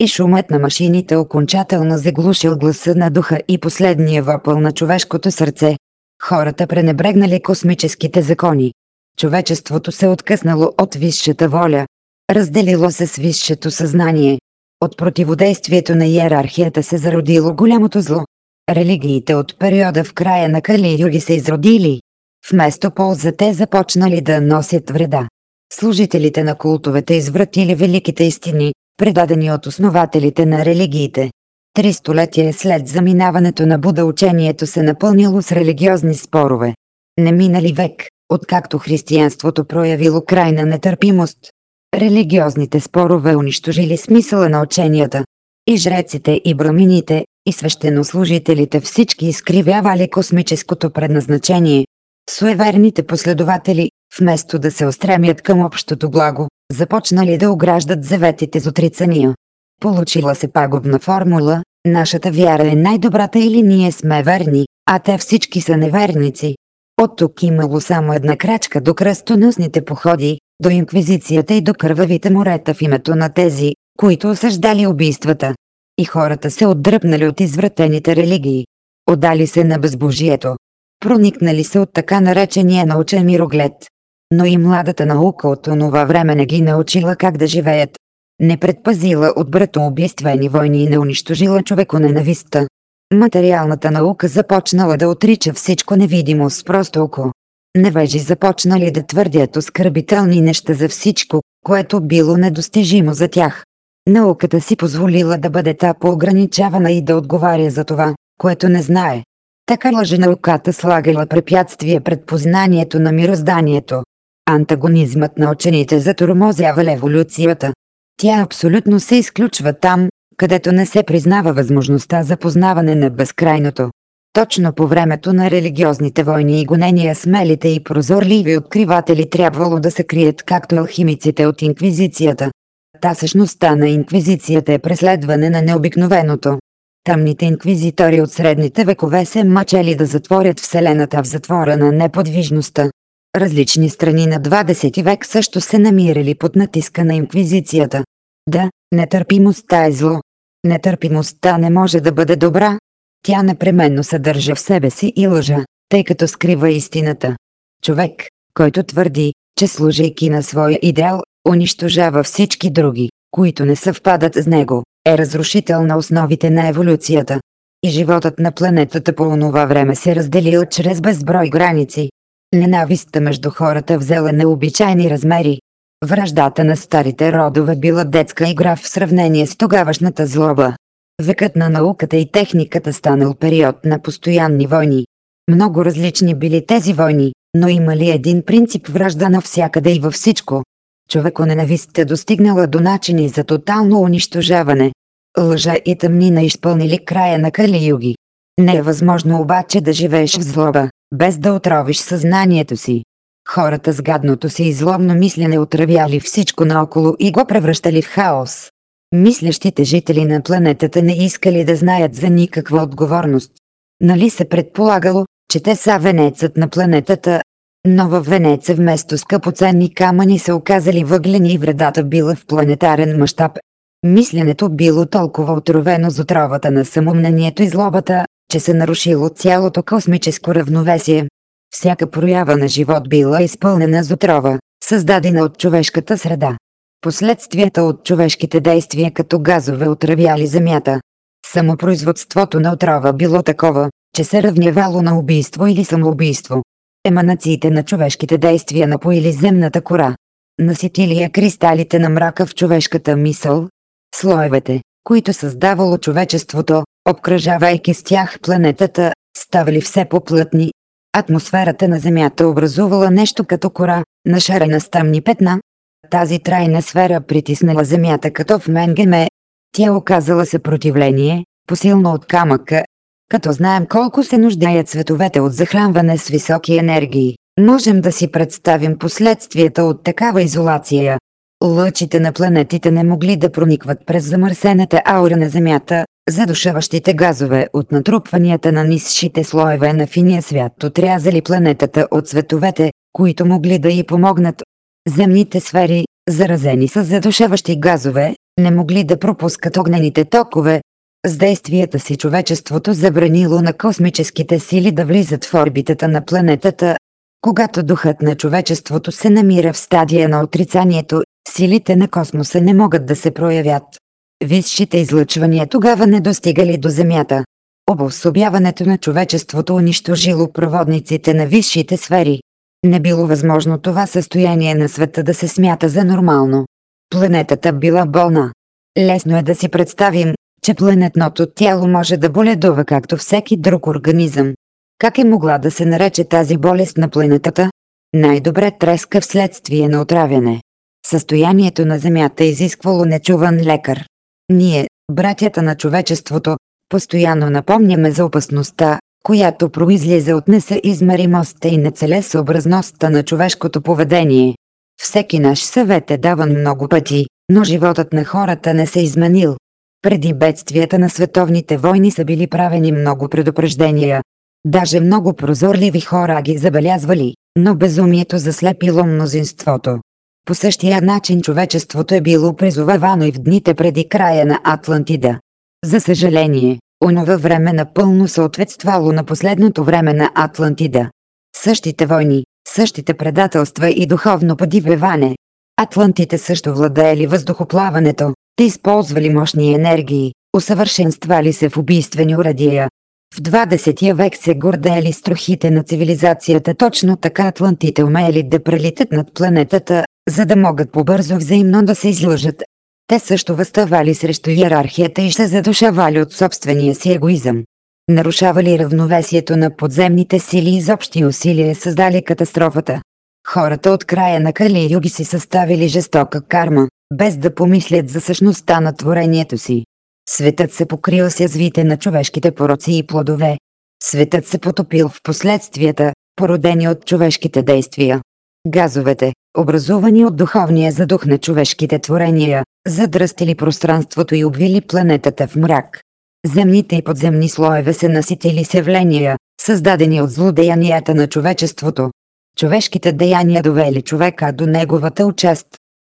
И шумът на машините окончателно заглушил гласа на духа и последния въпъл на човешкото сърце. Хората пренебрегнали космическите закони. Човечеството се откъснало от висшата воля. Разделило се с висшето съзнание. От противодействието на иерархията се зародило голямото зло. Религиите от периода в края на Кали Юги се изродили. Вместо полза те започнали да носят вреда. служителите на култовете извратили великите истини, предадени от основателите на религиите. Три столетия след заминаването на Буда учението се напълнило с религиозни спорове. Не минали век, откакто християнството проявило крайна нетърпимост. Религиозните спорове унищожили смисъла на ученията. И жреците, и брамините, и свещенослужителите всички изкривявали космическото предназначение. Суеверните последователи, вместо да се устремят към общото благо, започнали да ограждат заветите с отрицания. Получила се пагубна формула, нашата вяра е най-добрата или ние сме верни, а те всички са неверници. От тук имало само една крачка до кръстоносните походи, до инквизицията и до кървавите морета в името на тези, които осъждали убийствата. И хората се отдръпнали от извратените религии. Отдали се на безбожието. Проникнали се от така наречения научен мироглед. Но и младата наука от онова време не ги научила как да живеят. Не предпазила от братоубийствени войни и не унищожила човеконенавистта. Материалната наука започнала да отрича всичко невидимо с просто око. Невежи започнали да твърдят оскърбителни неща за всичко, което било недостижимо за тях. Науката си позволила да бъде та поограничавана и да отговаря за това, което не знае. Така лъже науката слагала препятствие пред познанието на мирозданието. Антагонизмът на учените затормозява еволюцията. Тя абсолютно се изключва там, където не се признава възможността за познаване на безкрайното. Точно по времето на религиозните войни и гонения смелите и прозорливи откриватели трябвало да се крият както алхимиците от инквизицията. Та същността на инквизицията е преследване на необикновеното. Тъмните инквизитори от средните векове се мъчели да затворят Вселената в затвора на неподвижността. Различни страни на 20 век също се намирали под натиска на инквизицията. Да, нетърпимостта е зло. Нетърпимостта не може да бъде добра. Тя непременно съдържа в себе си и лъжа, тъй като скрива истината. Човек, който твърди, че служейки на своя идеал, унищожава всички други, които не съвпадат с него, е разрушител на основите на еволюцията. И животът на планетата по онова време се разделил чрез безброй граници. Ненавистта между хората взела необичайни размери. Враждата на старите родове била детска игра в сравнение с тогавашната злоба. Векът на науката и техниката станал период на постоянни войни. Много различни били тези войни, но има ли един принцип вражда навсякъде и във всичко? Човеконенавистта достигнала до начини за тотално унищожаване. Лъжа и тъмнина изпълнили края на Кали-юги. Не е възможно обаче да живееш в злоба, без да отровиш съзнанието си. Хората с гадното си и злобно мислене отравяли всичко наоколо и го превръщали в хаос. Мислещите жители на планетата не искали да знаят за никаква отговорност. Нали се предполагало, че те са венецът на планетата, но във Венеца вместо скъпоценни камъни се оказали въглени и вредата била в планетарен мащаб. Мисленето било толкова отровено с отровата на самомнението и злобата, че се нарушило цялото космическо равновесие. Всяка проява на живот била изпълнена с отрова, създадена от човешката среда. Последствията от човешките действия като газове отравяли земята. Самопроизводството на отрова било такова, че се равнявало на убийство или самоубийство. Еманациите на човешките действия напоили земната кора. Наситили я кристалите на мрака в човешката мисъл. Слоевете, които създавало човечеството, обкръжавайки с тях планетата, ставали все по-плътни. Атмосферата на Земята образувала нещо като кора, нашарена с тъмни петна. Тази трайна сфера притиснала Земята като в менгеме. Тя оказала съпротивление, посилно от камъка, като знаем колко се нуждаят световете от захранване с високи енергии, можем да си представим последствията от такава изолация. Лъчите на планетите не могли да проникват през замърсената аура на Земята, задушаващите газове от натрупванията на нисшите слоеве на финия свят отрязали планетата от световете, които могли да й помогнат. Земните сфери, заразени с задушаващи газове, не могли да пропускат огнените токове, с действията си човечеството забранило на космическите сили да влизат в орбитата на планетата. Когато духът на човечеството се намира в стадия на отрицанието, силите на космоса не могат да се проявят. Висшите излъчвания тогава не достигали до Земята. Обособяването на човечеството унищожило проводниците на висшите сфери. Не било възможно това състояние на света да се смята за нормално. Планетата била болна. Лесно е да си представим, че планетното тяло може да боледува както всеки друг организъм. Как е могла да се нарече тази болест на планетата? Най-добре треска вследствие на отравяне. Състоянието на Земята изисквало нечуван лекар. Ние, братята на човечеството, постоянно напомняме за опасността, която произлиза от несъизмеримостта и нецелесообразността на човешкото поведение. Всеки наш съвет е даван много пъти, но животът на хората не се изменил. Преди бедствията на световните войни са били правени много предупреждения. Даже много прозорливи хора ги забелязвали, но безумието заслепило мнозинството. По същия начин човечеството е било призовавано и в дните преди края на Атлантида. За съжаление, онова време напълно съответствало на последното време на Атлантида. Същите войни, същите предателства и духовно подивеване. Атлантите също владеели въздухоплаването, те използвали мощни енергии, усъвършенствали се в убийствени урадия. В 20 век се гордели строхите на цивилизацията точно така атлантите умеели да прелитат над планетата, за да могат побързо взаимно да се излъжат. Те също възставали срещу иерархията и ще задушавали от собствения си егоизъм. Нарушавали равновесието на подземните сили и общи усилия създали катастрофата. Хората от края на Кали Юги си съставили жестока карма, без да помислят за същността на творението си. Светът се покрил с язвите на човешките пороци и плодове. Светът се потопил в последствията, породени от човешките действия. Газовете, образувани от духовния задух на човешките творения, задръстили пространството и обвили планетата в мрак. Земните и подземни слоеве се наситили с явления, създадени от злодеянията на човечеството. Човешките деяния довели човека до неговата участ.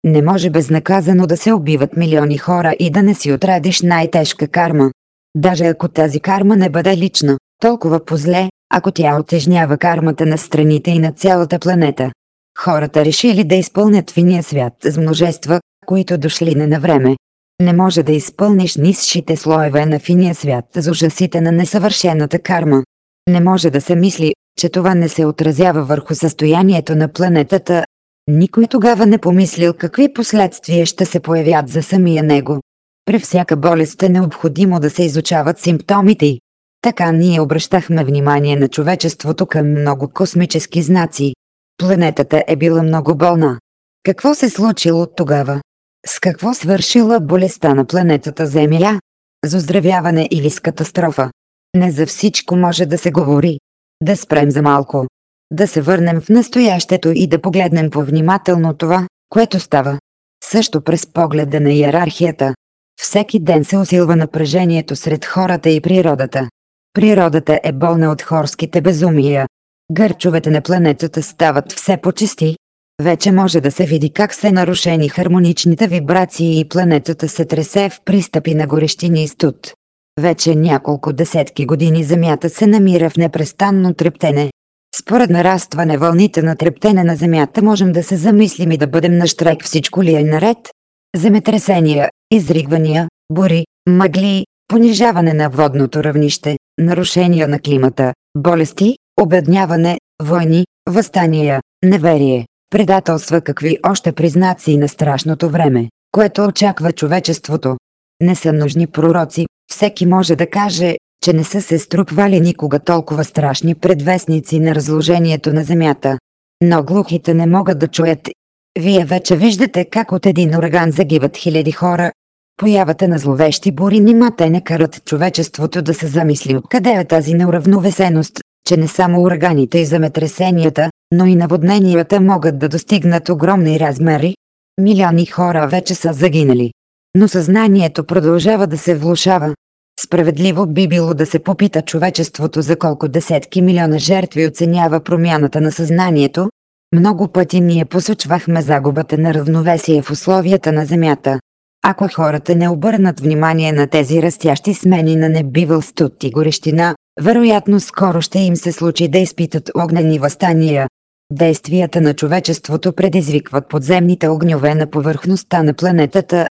Не може безнаказано да се убиват милиони хора и да не си отрадиш най-тежка карма. Даже ако тази карма не бъде лична, толкова позле, ако тя отежнява кармата на страните и на цялата планета. Хората решили да изпълнят финия свят с множества, които дошли не на време. Не може да изпълниш нисшите слоеве на финия свят с ужасите на несъвършената карма. Не може да се мисли, че това не се отразява върху състоянието на планетата. Никой тогава не помислил какви последствия ще се появят за самия него. При всяка болест е необходимо да се изучават симптомите й. Така ние обръщахме внимание на човечеството към много космически знаци. Планетата е била много болна. Какво се случило тогава? С какво свършила болестта на планетата Земя? С оздравяване или с катастрофа? Не за всичко може да се говори. Да спрем за малко. Да се върнем в настоящето и да погледнем повнимателно това, което става. Също през погледа на иерархията. Всеки ден се усилва напрежението сред хората и природата. Природата е болна от хорските безумия. Гърчовете на планетата стават все по-чисти. Вече може да се види как се нарушени хармоничните вибрации и планетата се тресе в пристъпи на горещини и студ. Вече няколко десетки години Земята се намира в непрестанно трептене. Според нарастване вълните на трептене на Земята можем да се замислим и да бъдем на штрек всичко ли е наред. Земетресения, изригвания, бури, мъгли, понижаване на водното равнище, нарушения на климата, болести, обедняване, войни, възстания, неверие, предателства какви още признаци на страшното време, което очаква човечеството. Не са нужни пророци, всеки може да каже, че не са се струпвали никога толкова страшни предвестници на разложението на земята. Но глухите не могат да чуят. Вие вече виждате как от един ураган загиват хиляди хора. Появата на зловещи бури нима те не карат човечеството да се замисли откъде е тази неуравновесеност, че не само ураганите и земетресенията, но и наводненията могат да достигнат огромни размери. Милиони хора вече са загинали. Но съзнанието продължава да се влушава. Справедливо би било да се попита човечеството за колко десетки милиона жертви оценява промяната на съзнанието. Много пъти ние посочвахме загубата на равновесие в условията на Земята. Ако хората не обърнат внимание на тези растящи смени на небивал студ и горещина, вероятно скоро ще им се случи да изпитат огнени възстания. Действията на човечеството предизвикват подземните огньове на повърхността на планетата.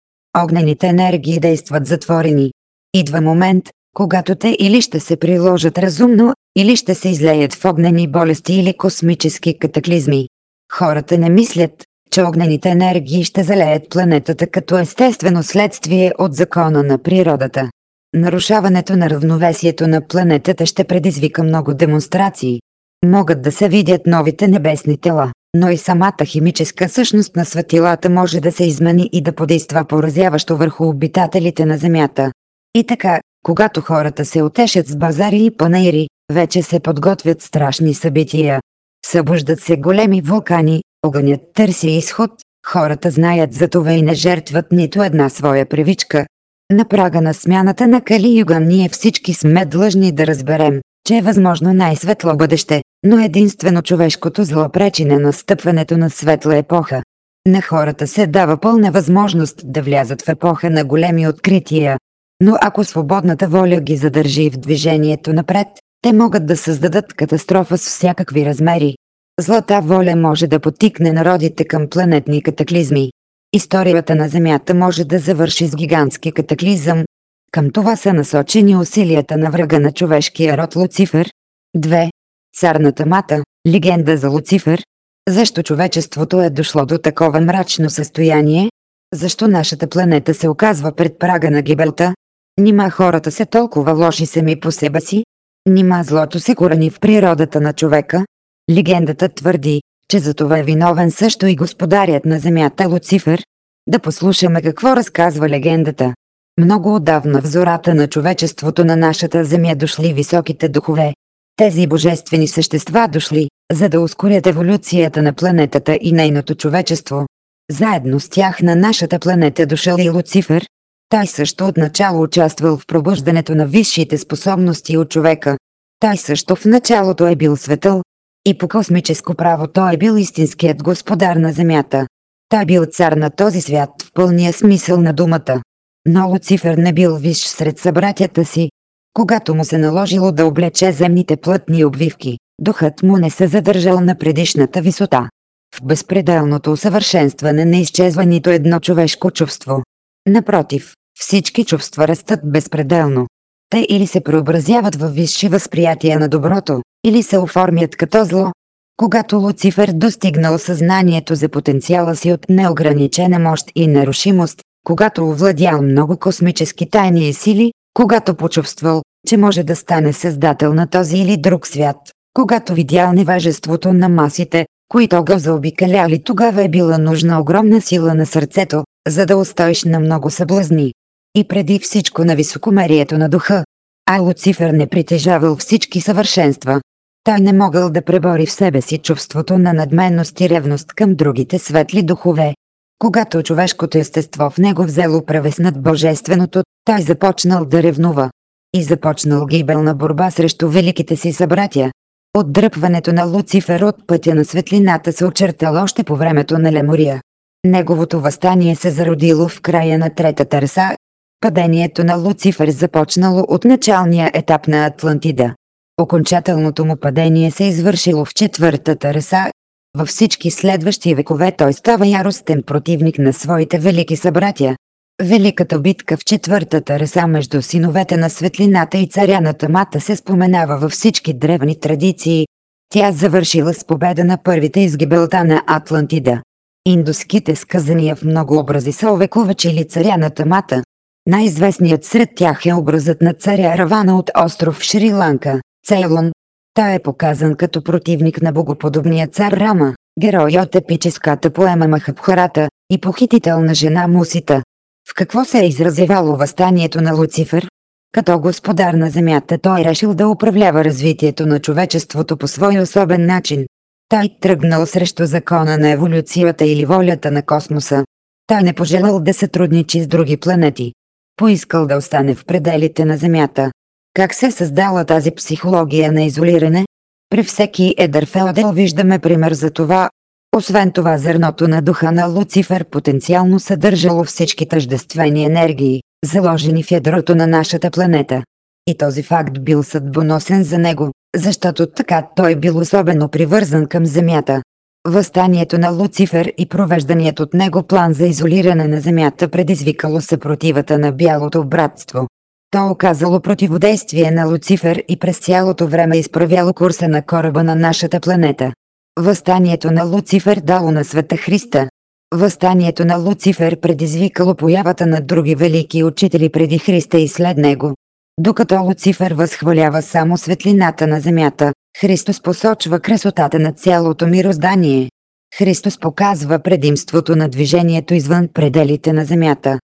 Огнените енергии действат затворени. Идва момент, когато те или ще се приложат разумно, или ще се излеят в огнени болести или космически катаклизми. Хората не мислят, че огнените енергии ще залеят планетата като естествено следствие от закона на природата. Нарушаването на равновесието на планетата ще предизвика много демонстрации. Могат да се видят новите небесни тела, но и самата химическа същност на светилата може да се измени и да подейства поразяващо върху обитателите на Земята. И така, когато хората се отешат с базари и панейри, вече се подготвят страшни събития. Събуждат се големи вулкани, огънят търси изход, хората знаят за това и не жертват нито една своя привичка. На прага на смяната на Кали Юга ние всички сме длъжни да разберем, че е възможно най-светло бъдеще, но единствено човешкото зло пречи на настъпването на светла епоха. На хората се дава пълна възможност да влязат в епоха на големи открития. Но ако свободната воля ги задържи в движението напред, те могат да създадат катастрофа с всякакви размери. Злата воля може да потикне народите към планетни катаклизми. Историята на Земята може да завърши с гигантски катаклизъм. Към това са насочени усилията на врага на човешкия род Луцифер. 2. Царната мата, легенда за Луцифер. Защо човечеството е дошло до такова мрачно състояние? Защо нашата планета се оказва пред прага на гибелта? Нима хората се толкова лоши сами по себе си? Нима злото се корени в природата на човека? Легендата твърди, че за това е виновен също и господарят на земята Луцифер. Да послушаме какво разказва легендата. Много отдавна в зората на човечеството на нашата земя дошли високите духове. Тези божествени същества дошли, за да ускорят еволюцията на планетата и нейното човечество. Заедно с тях на нашата планета дошъл и Луцифер. Той също отначало участвал в пробуждането на висшите способности от човека. Той също в началото е бил светъл, и по космическо право той е бил истинският господар на Земята. Той е бил цар на този свят в пълния смисъл на думата. Но Луцифер не бил виж сред събратята си. Когато му се наложило да облече земните плътни обвивки, духът му не се задържал на предишната висота. В безпределното усъвършенстване не изчезва нито едно човешко чувство. Напротив, всички чувства растат безпределно. Те или се преобразяват във висши възприятия на доброто, или се оформят като зло. Когато Луцифер достигнал съзнанието за потенциала си от неограничена мощ и нарушимост, когато овладял много космически тайни и сили, когато почувствал, че може да стане създател на този или друг свят, когато видял неважеството на масите, които го заобикаляли, тогава е била нужна огромна сила на сърцето, за да устоиш на много съблазни. И преди всичко на високомерието на духа. А Луцифер не притежавал всички съвършенства, той не могъл да пребори в себе си чувството на надменност и ревност към другите светли духове. Когато човешкото естество в него взело превес над божественото, той започнал да ревнува. И започнал гибелна борба срещу великите си събратя. Отдръпването на Луцифер от пътя на светлината се очертало още по времето на Лемория. Неговото възстание се зародило в края на третата раса. Падението на Луцифер започнало от началния етап на Атлантида. Окончателното му падение се е извършило в четвъртата реса. Във всички следващи векове той става яростен противник на своите велики събратя. Великата битка в четвъртата реса между синовете на светлината и царя на тъмата се споменава във всички древни традиции. Тя завършила с победа на първите изгибелта на Атлантида. Индуските сказания в много образи са овековачили царя на тъмата. Най-известният сред тях е образът на царя Равана от остров Шри-Ланка. Цейлон. Той е показан като противник на богоподобния цар Рама, герой от епическата поема Махабхарата и похитител на жена Мусита. В какво се е изразявало възстанието на Луцифер? Като господар на земята той решил да управлява развитието на човечеството по свой особен начин. Той тръгнал срещу закона на еволюцията или волята на космоса. Той не пожелал да сътрудничи с други планети. Поискал да остане в пределите на Земята. Как се създала тази психология на изолиране? При всеки едър феодел виждаме пример за това. Освен това зърното на духа на Луцифер потенциално съдържало всички тъждествени енергии, заложени в ядрото на нашата планета. И този факт бил съдбоносен за него, защото така той бил особено привързан към Земята. Възстанието на Луцифер и провежданият от него план за изолиране на Земята предизвикало съпротивата на Бялото братство. То оказало противодействие на Луцифер и през цялото време изправяло курса на кораба на нашата планета. Възстанието на Луцифер дало на света Христа. Възстанието на Луцифер предизвикало появата на други велики учители преди Христа и след него. Докато Луцифер възхвалява само светлината на Земята, Христос посочва красотата на цялото мироздание. Христос показва предимството на движението извън пределите на Земята.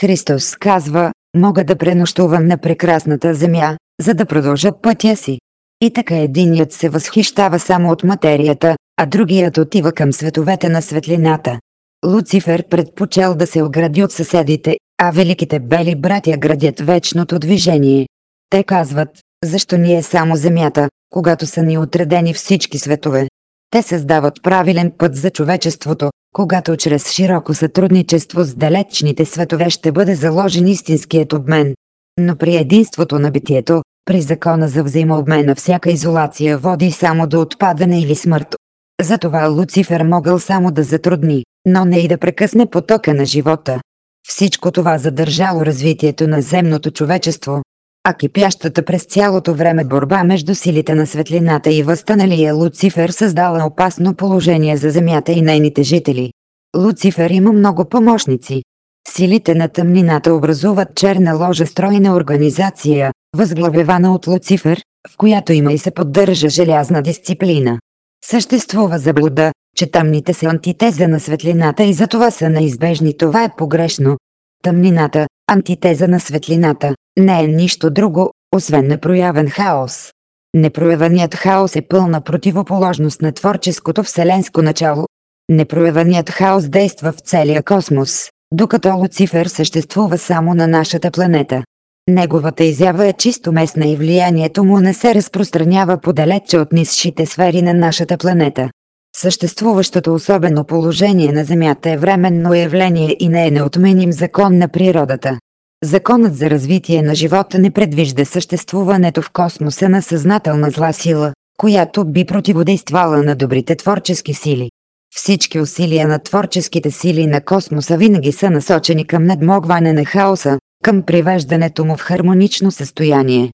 Христос казва, мога да пренощувам на прекрасната Земя, за да продължа пътя си. И така единият се възхищава само от материята, а другият отива към световете на светлината. Луцифер предпочел да се огради от съседите, а великите бели братя градят вечното движение. Те казват, защо ни е само Земята, когато са ни отредени всички светове. Те създават правилен път за човечеството, когато чрез широко сътрудничество с далечните светове ще бъде заложен истинският обмен. Но при единството на битието, при закона за взаимообмена всяка изолация води само до отпадане или смърт. Затова Луцифер могъл само да затрудни, но не и да прекъсне потока на живота. Всичко това задържало развитието на земното човечество, а кипящата през цялото време борба между силите на светлината и възстаналия Луцифер създала опасно положение за Земята и нейните жители. Луцифер има много помощници. Силите на тъмнината образуват черна ложа стройна организация, възглавявана от Луцифер, в която има и се поддържа желязна дисциплина. Съществува заблуда, че тъмните са антитеза на светлината и затова са неизбежни. Това е погрешно. Тъмнината, антитеза на светлината, не е нищо друго, освен непроявен хаос. Непроявеният хаос е пълна противоположност на творческото вселенско начало. Непроявеният хаос действа в целия космос, докато Луцифер съществува само на нашата планета. Неговата изява е чисто местна и влиянието му не се разпространява подалече от нисшите сфери на нашата планета. Съществуващото особено положение на Земята е временно явление и не е неотменим закон на природата. Законът за развитие на живота не предвижда съществуването в космоса на съзнателна зла сила, която би противодействала на добрите творчески сили. Всички усилия на творческите сили на космоса винаги са насочени към надмогване на хаоса, към привеждането му в хармонично състояние.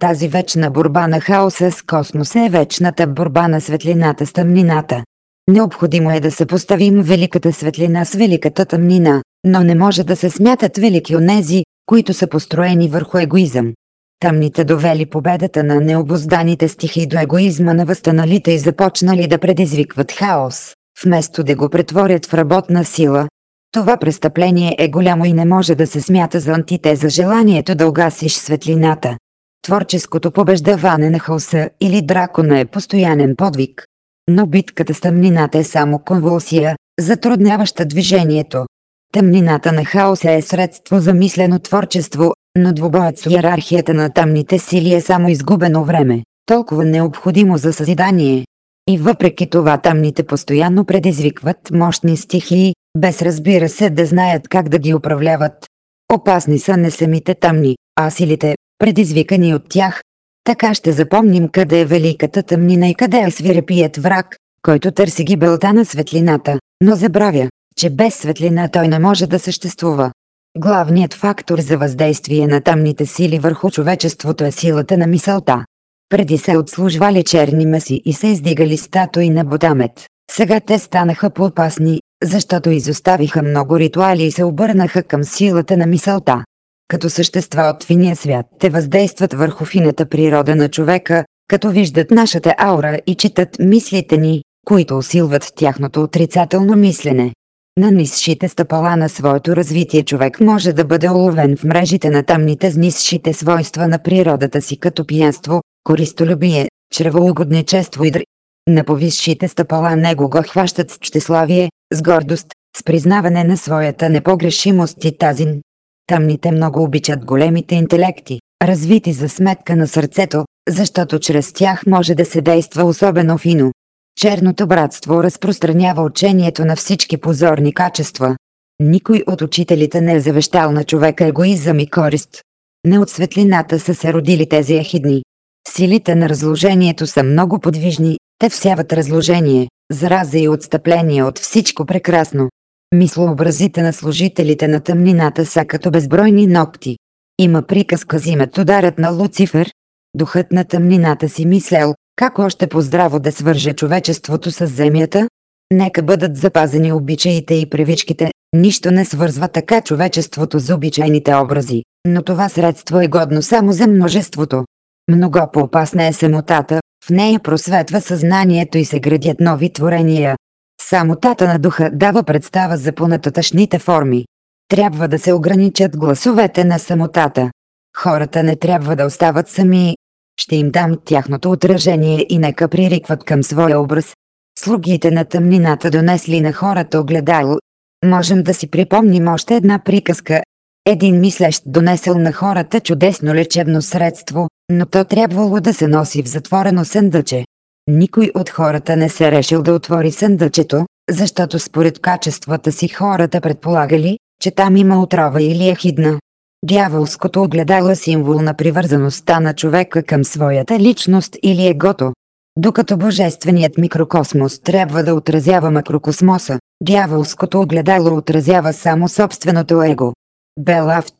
Тази вечна борба на хаоса с космоса е вечната борба на светлината с тъмнината. Необходимо е да съпоставим великата светлина с великата тъмнина, но не може да се смятат велики онези, които са построени върху егоизъм. Тъмните довели победата на необозданите стихи до егоизма на възстаналите и започнали да предизвикват хаос, вместо да го претворят в работна сила. Това престъпление е голямо и не може да се смята за антитеза желанието да угасиш светлината. Творческото побеждаване на хаоса или дракона е постоянен подвиг. Но битката с тъмнината е само конвулсия, затрудняваща движението. Тъмнината на хаоса е средство за мислено творчество, но двубоят с иерархията на тъмните сили е само изгубено време, толкова необходимо за съзидание. И въпреки това тъмните постоянно предизвикват мощни стихии, без разбира се да знаят как да ги управляват. Опасни са не самите тъмни, а силите, предизвикани от тях. Така ще запомним къде е великата тъмнина и къде е свирепият враг, който търси гибелта на светлината, но забравя, че без светлина той не може да съществува. Главният фактор за въздействие на тъмните сили върху човечеството е силата на мисълта. Преди се отслужвали черни меси и се издигали статуи на Ботамет. Сега те станаха по-опасни, защото изоставиха много ритуали и се обърнаха към силата на мисълта. Като същества от финия свят, те въздействат върху фината природа на човека, като виждат нашата аура и четат мислите ни, които усилват тяхното отрицателно мислене. На нисшите стъпала на своето развитие човек може да бъде уловен в мрежите на тъмните с нисшите свойства на природата си като пиянство, користолюбие, чревоугодничество и др. На повисшите стъпала него го хващат с щеславие, с гордост, с признаване на своята непогрешимост и тазин. Тъмните много обичат големите интелекти, развити за сметка на сърцето, защото чрез тях може да се действа особено фино. Черното братство разпространява учението на всички позорни качества. Никой от учителите не е завещал на човека егоизъм и корист. Не от светлината са се родили тези ехидни. Силите на разложението са много подвижни, те всяват разложение, зараза и отстъпление от всичко прекрасно. Мислообразите на служителите на тъмнината са като безбройни ногти. Има приказка зимът ударът на Луцифер. Духът на тъмнината си мислял, как още по-здраво да свърже човечеството с земята? Нека бъдат запазени обичаите и привичките, нищо не свързва така човечеството с обичайните образи, но това средство е годно само за множеството. Много по-опасна е самотата, в нея просветва съзнанието и се градят нови творения. Самотата на духа дава представа за понататъчните форми. Трябва да се ограничат гласовете на самотата. Хората не трябва да остават сами. Ще им дам тяхното отражение и нека пририкват към своя образ. Слугите на тъмнината донесли на хората огледало. Можем да си припомним още една приказка. Един мислещ донесъл на хората чудесно лечебно средство, но то трябвало да се носи в затворено съндъче. Никой от хората не се решил да отвори съндъчето, защото според качествата си хората предполагали, че там има отрова или е хидна. Дяволското огледало е символ на привързаността на човека към своята личност или егото. Докато божественият микрокосмос трябва да отразява макрокосмоса, дяволското огледало отразява само собственото его. Белафт.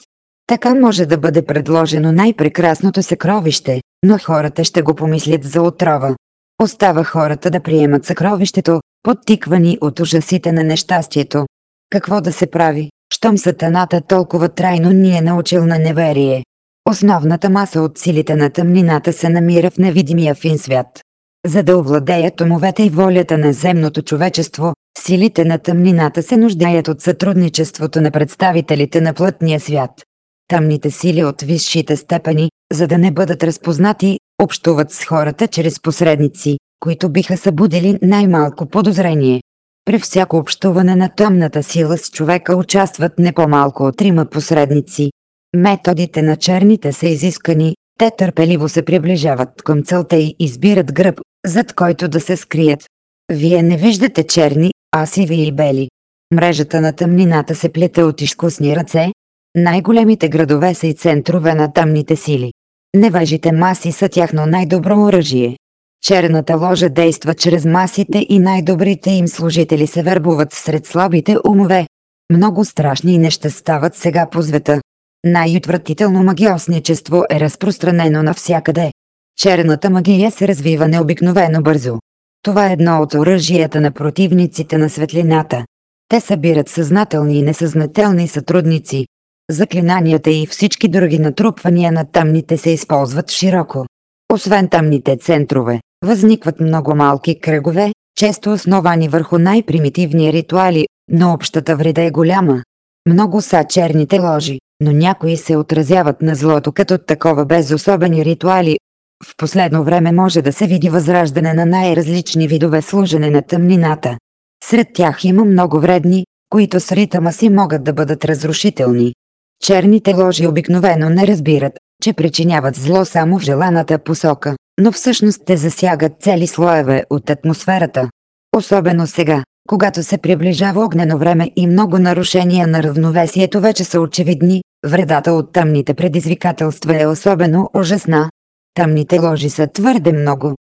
Така може да бъде предложено най-прекрасното съкровище, но хората ще го помислят за отрова. Остава хората да приемат съкровището, подтиквани от ужасите на нещастието. Какво да се прави, щом сатаната толкова трайно ни е научил на неверие? Основната маса от силите на тъмнината се намира в невидимия фин свят. За да овладеят умовете и волята на земното човечество, силите на тъмнината се нуждаят от сътрудничеството на представителите на плътния свят. Тъмните сили от висшите степени, за да не бъдат разпознати, общуват с хората чрез посредници, които биха събудили най-малко подозрение. При всяко общуване на тъмната сила с човека участват не по-малко от трима посредници. Методите на черните са изискани, те търпеливо се приближават към целта и избират гръб, зад който да се скрият. Вие не виждате черни, а сиви и бели. Мрежата на тъмнината се плете от изкусни ръце. Най-големите градове са и центрове на тъмните сили. Невежите маси са тяхно най-добро оръжие. Черната ложа действа чрез масите и най-добрите им служители се вербуват сред слабите умове. Много страшни неща стават сега по света. Най-отвратително магиосничество е разпространено навсякъде. Черната магия се развива необикновено бързо. Това е едно от оръжията на противниците на светлината. Те събират съзнателни и несъзнателни сътрудници. Заклинанията и всички други натрупвания на тъмните се използват широко. Освен тъмните центрове, възникват много малки кръгове, често основани върху най-примитивни ритуали, но общата вреда е голяма. Много са черните ложи, но някои се отразяват на злото като такова без особени ритуали. В последно време може да се види възраждане на най-различни видове служене на тъмнината. Сред тях има много вредни, които с ритъма си могат да бъдат разрушителни. Черните ложи обикновено не разбират, че причиняват зло само в желаната посока, но всъщност те засягат цели слоеве от атмосферата. Особено сега, когато се приближава огнено време и много нарушения на равновесието вече са очевидни, вредата от тъмните предизвикателства е особено ужасна. Тъмните ложи са твърде много.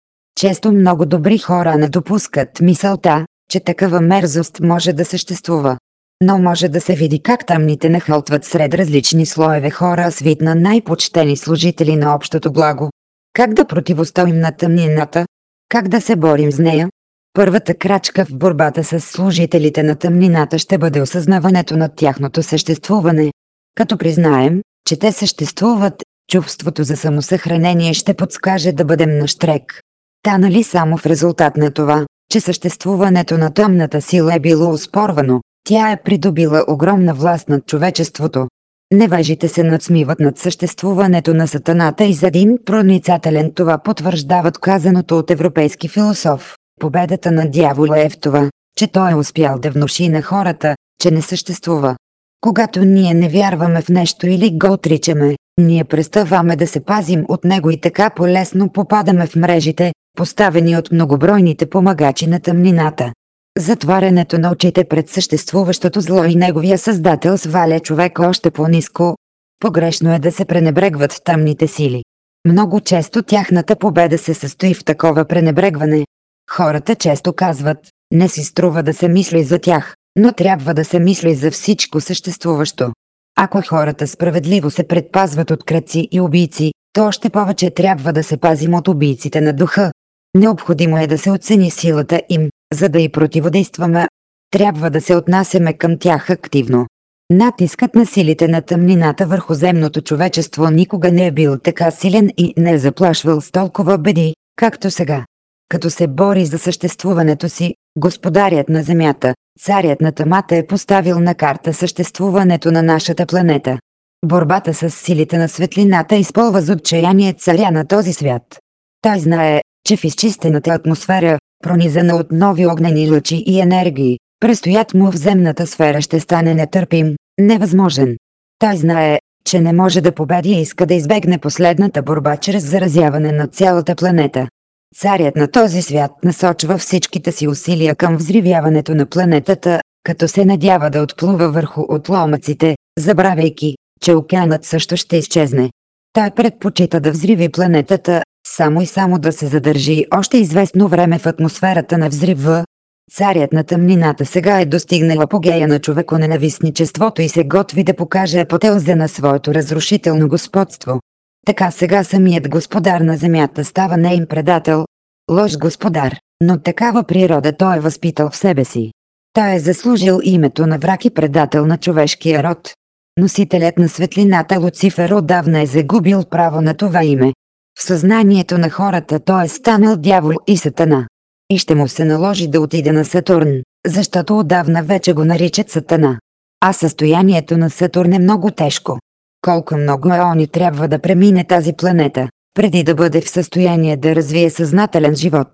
Често много добри хора не допускат мисълта, че такава мерзост може да съществува. Но може да се види как тъмните нахълтват сред различни слоеве хора с вид на най-почтени служители на общото благо. Как да противостоим на тъмнината? Как да се борим с нея? Първата крачка в борбата с служителите на тъмнината ще бъде осъзнаването на тяхното съществуване. Като признаем, че те съществуват, чувството за самосъхранение ще подскаже да бъдем на штрек. Та нали само в резултат на това, че съществуването на тъмната сила е било успорвано, тя е придобила огромна власт над човечеството. Невежите се надсмиват над съществуването на сатаната и за един проницателен това потвърждават казаното от европейски философ. Победата на дявола е в това, че той е успял да внуши на хората, че не съществува. Когато ние не вярваме в нещо или го отричаме, ние преставаме да се пазим от него и така полесно попадаме в мрежите, поставени от многобройните помагачи на тъмнината. Затварянето на очите пред съществуващото зло и неговия създател сваля човек още по-низко. Погрешно е да се пренебрегват тъмните сили. Много често тяхната победа се състои в такова пренебрегване. Хората често казват, не си струва да се мисли за тях, но трябва да се мисли за всичко съществуващо. Ако хората справедливо се предпазват от кръци и убийци, то още повече трябва да се пазим от убийците на духа. Необходимо е да се оцени силата им, за да й противодействаме. Трябва да се отнасяме към тях активно. Натискът на силите на тъмнината върху земното човечество никога не е бил така силен и не е заплашвал с толкова беди, както сега. Като се бори за съществуването си, господарят на Земята, царят на тъмата е поставил на карта съществуването на нашата планета. Борбата с силите на светлината използва за отчаяние царя на този свят. Той знае, че в изчистената атмосфера, пронизана от нови огнени лъчи и енергии, престоят му в земната сфера ще стане нетърпим, невъзможен. Той знае, че не може да победи и иска да избегне последната борба чрез заразяване на цялата планета. Царят на този свят насочва всичките си усилия към взривяването на планетата, като се надява да отплува върху отломъците, забравяйки, че океанът също ще изчезне. Той предпочита да взриви планетата, само и само да се задържи още известно време в атмосферата на взрива. Царят на тъмнината сега е достигнал апогея на човеконенавистничеството и се готви да покаже апотелза на своето разрушително господство. Така сега самият господар на земята става нейн предател, лош господар, но такава природа той е възпитал в себе си. Той е заслужил името на враг и предател на човешкия род. Носителят на светлината Луцифер отдавна е загубил право на това име. В съзнанието на хората той е станал дявол и сатана. И ще му се наложи да отиде на Сатурн, защото отдавна вече го наричат сатана. А състоянието на Сатурн е много тежко. Колко много еони трябва да премине тази планета, преди да бъде в състояние да развие съзнателен живот.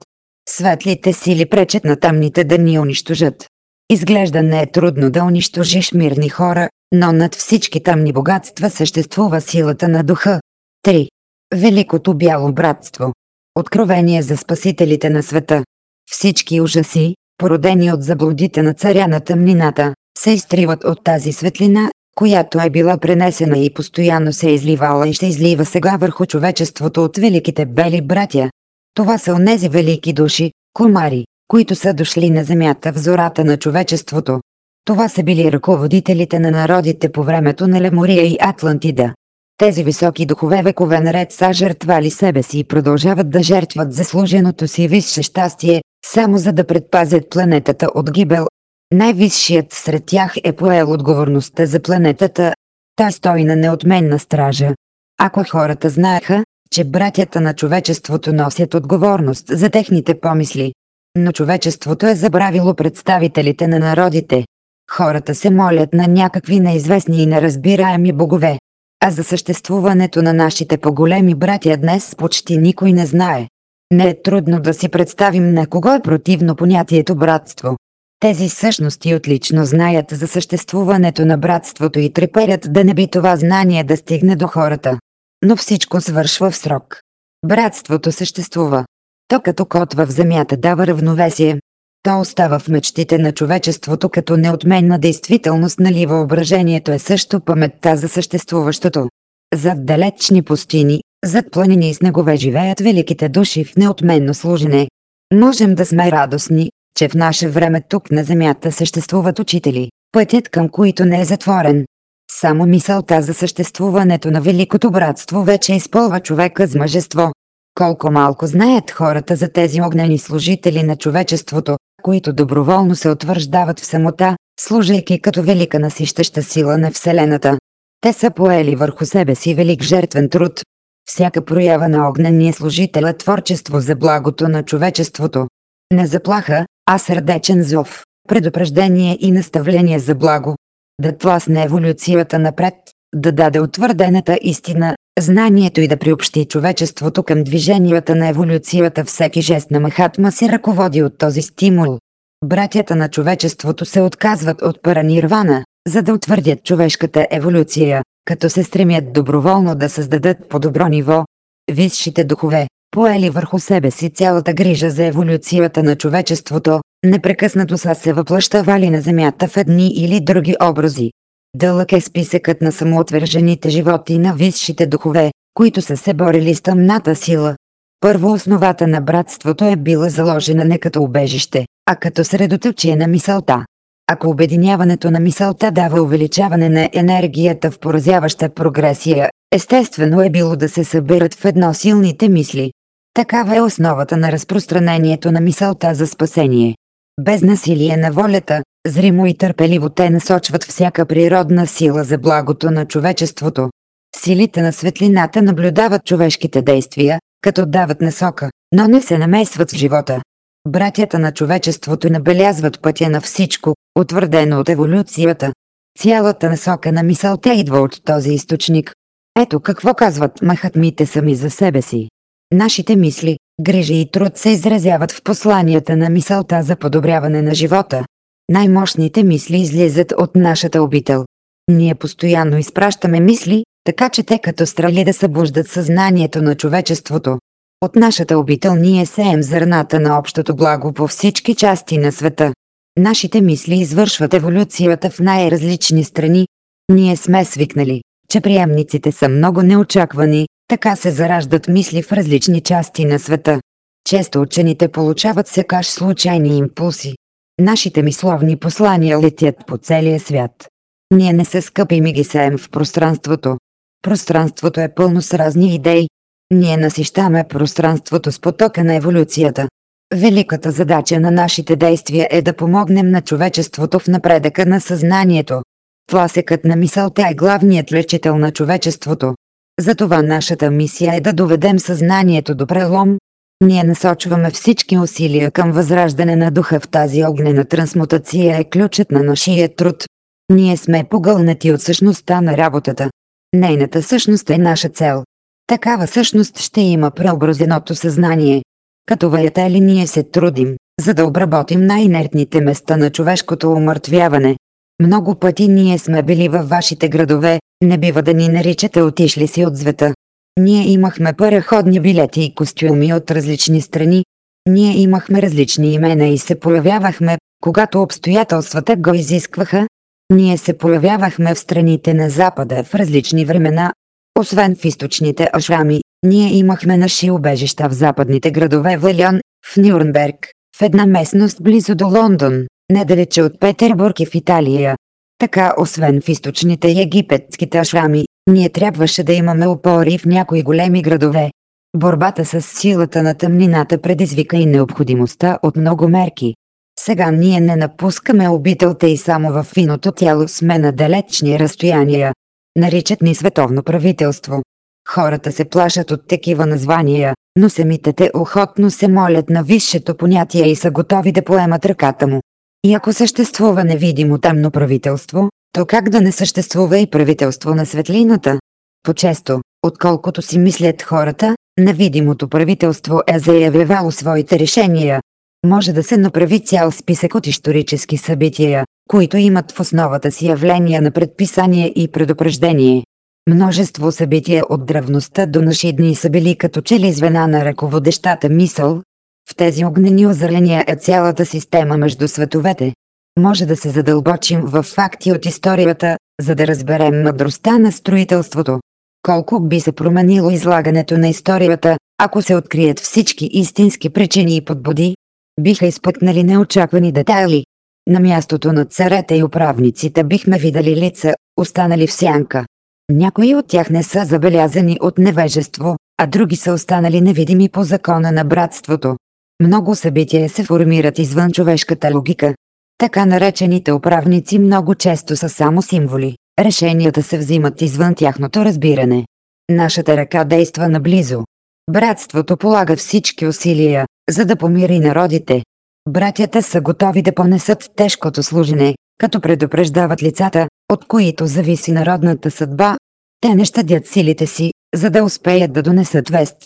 Светлите сили пречат на тъмните да ни унищожат. Изглежда не е трудно да унищожиш мирни хора, но над всички тъмни богатства съществува силата на духа. 3. Великото бяло братство. Откровение за спасителите на света. Всички ужаси, породени от заблудите на царя на тъмнината, се изтриват от тази светлина, която е била пренесена и постоянно се изливала и ще излива сега върху човечеството от великите бели братя. Това са онези велики души, комари, които са дошли на земята в зората на човечеството. Това са били ръководителите на народите по времето на Лемория и Атлантида. Тези високи духове векове наред са жертвали себе си и продължават да жертват заслуженото си висше щастие, само за да предпазят планетата от гибел. Най-висшият сред тях е поел отговорността за планетата. Та стои на неотменна стража. Ако хората знаеха, че братята на човечеството носят отговорност за техните помисли, но човечеството е забравило представителите на народите. Хората се молят на някакви неизвестни и неразбираеми богове. А за съществуването на нашите по-големи братя днес почти никой не знае. Не е трудно да си представим на кого е противно понятието братство. Тези същности отлично знаят за съществуването на братството и треперят да не би това знание да стигне до хората. Но всичко свършва в срок. Братството съществува. То като кот в земята дава равновесие. То остава в мечтите на човечеството като неотменна действителност нали въображението е също паметта за съществуващото. Зад далечни пустини, зад планини и снегове живеят великите души в неотменно служене. Можем да сме радостни, че в наше време тук на земята съществуват учители, пътят към които не е затворен. Само мисълта за съществуването на Великото братство вече изпълва човека с мъжество. Колко малко знаят хората за тези огнени служители на човечеството, които доброволно се утвърждават в самота, служейки като велика насищаща сила на Вселената. Те са поели върху себе си велик жертвен труд. Всяка проява на огнения служител е творчество за благото на човечеството. Не заплаха, а сърдечен зов, предупреждение и наставление за благо. Да тласне еволюцията напред, да даде утвърдената истина, знанието и да приобщи човечеството към движенията на еволюцията всеки жест на Махатма се ръководи от този стимул. Братята на човечеството се отказват от паранирвана, за да утвърдят човешката еволюция, като се стремят доброволно да създадат по-добро ниво. Висшите духове, поели върху себе си цялата грижа за еволюцията на човечеството, непрекъснато са се въплъщавали на земята в едни или други образи. Дълъг е списъкът на самоотвържените животи на висшите духове, които са се борили с тъмната сила. Първо основата на братството е била заложена не като убежище, а като средоточие на мисълта. Ако обединяването на мисълта дава увеличаване на енергията в поразяваща прогресия, естествено е било да се съберат в едно силните мисли. Такава е основата на разпространението на мисълта за спасение. Без насилие на волята, зримо и търпеливо те насочват всяка природна сила за благото на човечеството. Силите на светлината наблюдават човешките действия, като дават насока, но не се намесват в живота. Братята на човечеството набелязват пътя на всичко, утвърдено от еволюцията. Цялата насока на мисълта идва от този източник. Ето какво казват махатмите сами за себе си. Нашите мисли, грижи и труд се изразяват в посланията на мисълта за подобряване на живота. Най-мощните мисли излизат от нашата обител. Ние постоянно изпращаме мисли, така че те като страли да събуждат съзнанието на човечеството. От нашата обител ние сеем зърната на общото благо по всички части на света. Нашите мисли извършват еволюцията в най-различни страни. Ние сме свикнали, че приемниците са много неочаквани, така се зараждат мисли в различни части на света. Често учените получават секаш случайни импулси. Нашите мисловни послания летят по целия свят. Ние не се скъпим и ги сеем в пространството. Пространството е пълно с разни идеи. Ние насищаме пространството с потока на еволюцията. Великата задача на нашите действия е да помогнем на човечеството в напредъка на съзнанието. Тласъкът на мисълта е главният лечител на човечеството. Затова нашата мисия е да доведем съзнанието до прелом. Ние насочваме всички усилия към възраждане на духа в тази огнена трансмутация е ключът на нашия труд. Ние сме погълнати от същността на работата. Нейната същност е наша цел. Такава същност ще има преобразеното съзнание. Като ваятели ние се трудим, за да обработим най-инертните места на човешкото умъртвяване. Много пъти ние сме били във вашите градове, не бива да ни наричате отишли си от звета. Ние имахме параходни билети и костюми от различни страни. Ние имахме различни имена и се появявахме, когато обстоятелствата го изискваха. Ние се появявахме в страните на Запада в различни времена. Освен в източните ашрами, ние имахме наши убежища в западните градове в Елион, в Нюрнберг, в една местност близо до Лондон, недалече от Петербург и в Италия. Така, освен в източните египетските ашрами, ние трябваше да имаме опори в някои големи градове. Борбата с силата на тъмнината предизвика и необходимостта от много мерки. Сега ние не напускаме обителта и само в финото тяло сме на далечни разстояния. Наричат ни световно правителство. Хората се плашат от такива названия, но самите те охотно се молят на висшето понятие и са готови да поемат ръката му. И ако съществува невидимо темно правителство, то как да не съществува и правителство на светлината? По-често, отколкото си мислят хората, невидимото правителство е заявявало своите решения. Може да се направи цял списък от исторически събития, които имат в основата си явления на предписание и предупреждение. Множество събития от древността до наши дни са били като че ли звена на ръководещата мисъл. В тези огнени озрения е цялата система между световете. Може да се задълбочим в факти от историята, за да разберем мъдростта на строителството. Колко би се променило излагането на историята, ако се открият всички истински причини и подбуди? Биха изпъкнали неочаквани детайли. На мястото на царете и управниците бихме видели лица, останали в сянка. Някои от тях не са забелязани от невежество, а други са останали невидими по закона на братството. Много събития се формират извън човешката логика. Така наречените управници много често са само символи. Решенията се взимат извън тяхното разбиране. Нашата ръка действа наблизо. Братството полага всички усилия, за да помири народите. Братята са готови да понесат тежкото служене, като предупреждават лицата, от които зависи народната съдба. Те не щадят силите си, за да успеят да донесат вест.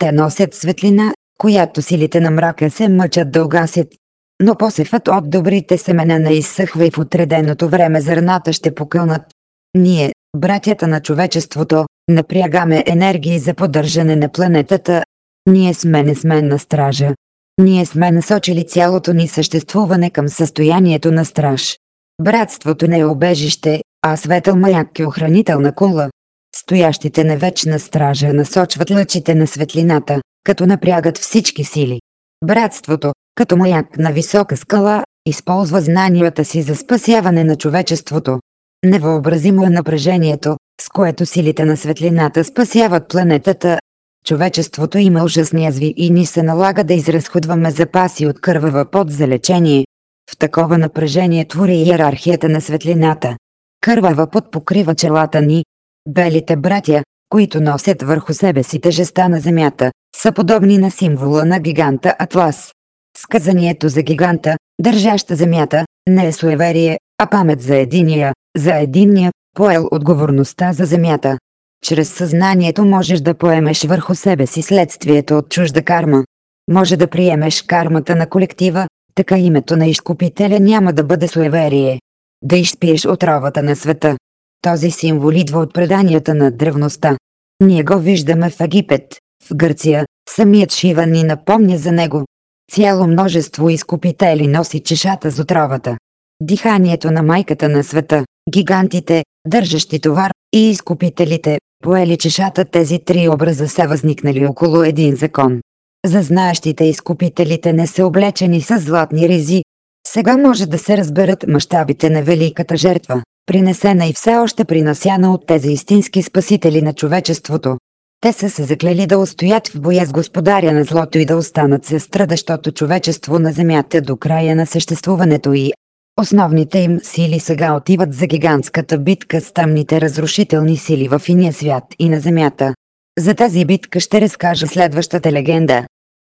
Те носят светлина, която силите на мрака се мъчат да угасят. Но посевът от добрите семена не изсъхва и в отреденото време зърната ще покълнат. Ние, братята на човечеството, напрягаме енергии за поддържане на планетата. Ние сме несменна стража. Ние сме насочили цялото ни съществуване към състоянието на страж. Братството не е обежище, а светъл маяк и охранителна кула. Стоящите на вечна стража насочват лъчите на светлината, като напрягат всички сили. Братството, като маяк на висока скала, използва знанията си за спасяване на човечеството. Невъобразимо е напрежението, с което силите на светлината спасяват планетата. Човечеството има ужасни язви и ни се налага да изразходваме запаси от кървава под за лечение. В такова напрежение твори иерархията на светлината. Кървава под покрива челата ни. Белите братя, които носят върху себе си тежеста на земята, са подобни на символа на гиганта Атлас. Сказанието за гиганта, държаща земята, не е суеверие, а памет за единия, за единния, поел отговорността за земята. Чрез съзнанието можеш да поемеш върху себе си следствието от чужда карма. Може да приемеш кармата на колектива, така името на изкупителя няма да бъде суеверие. Да изпиеш отровата на света. Този символ идва от преданията на древността. Ние го виждаме в Египет, в Гърция, самият Шива ни напомня за него. Цяло множество изкупители носи чешата с отровата. Диханието на майката на света, гигантите, държащи товар, и изкупителите, поели чешата тези три образа са възникнали около един закон. За знаещите изкупителите не са облечени с златни ризи. Сега може да се разберат мащабите на великата жертва, принесена и все още принасяна от тези истински спасители на човечеството. Те са се заклели да устоят в боя с господаря на злото и да останат се страдащото човечество на земята до края на съществуването и Основните им сили сега отиват за гигантската битка с тъмните разрушителни сили в иния свят и на Земята. За тази битка ще разкажа следващата легенда.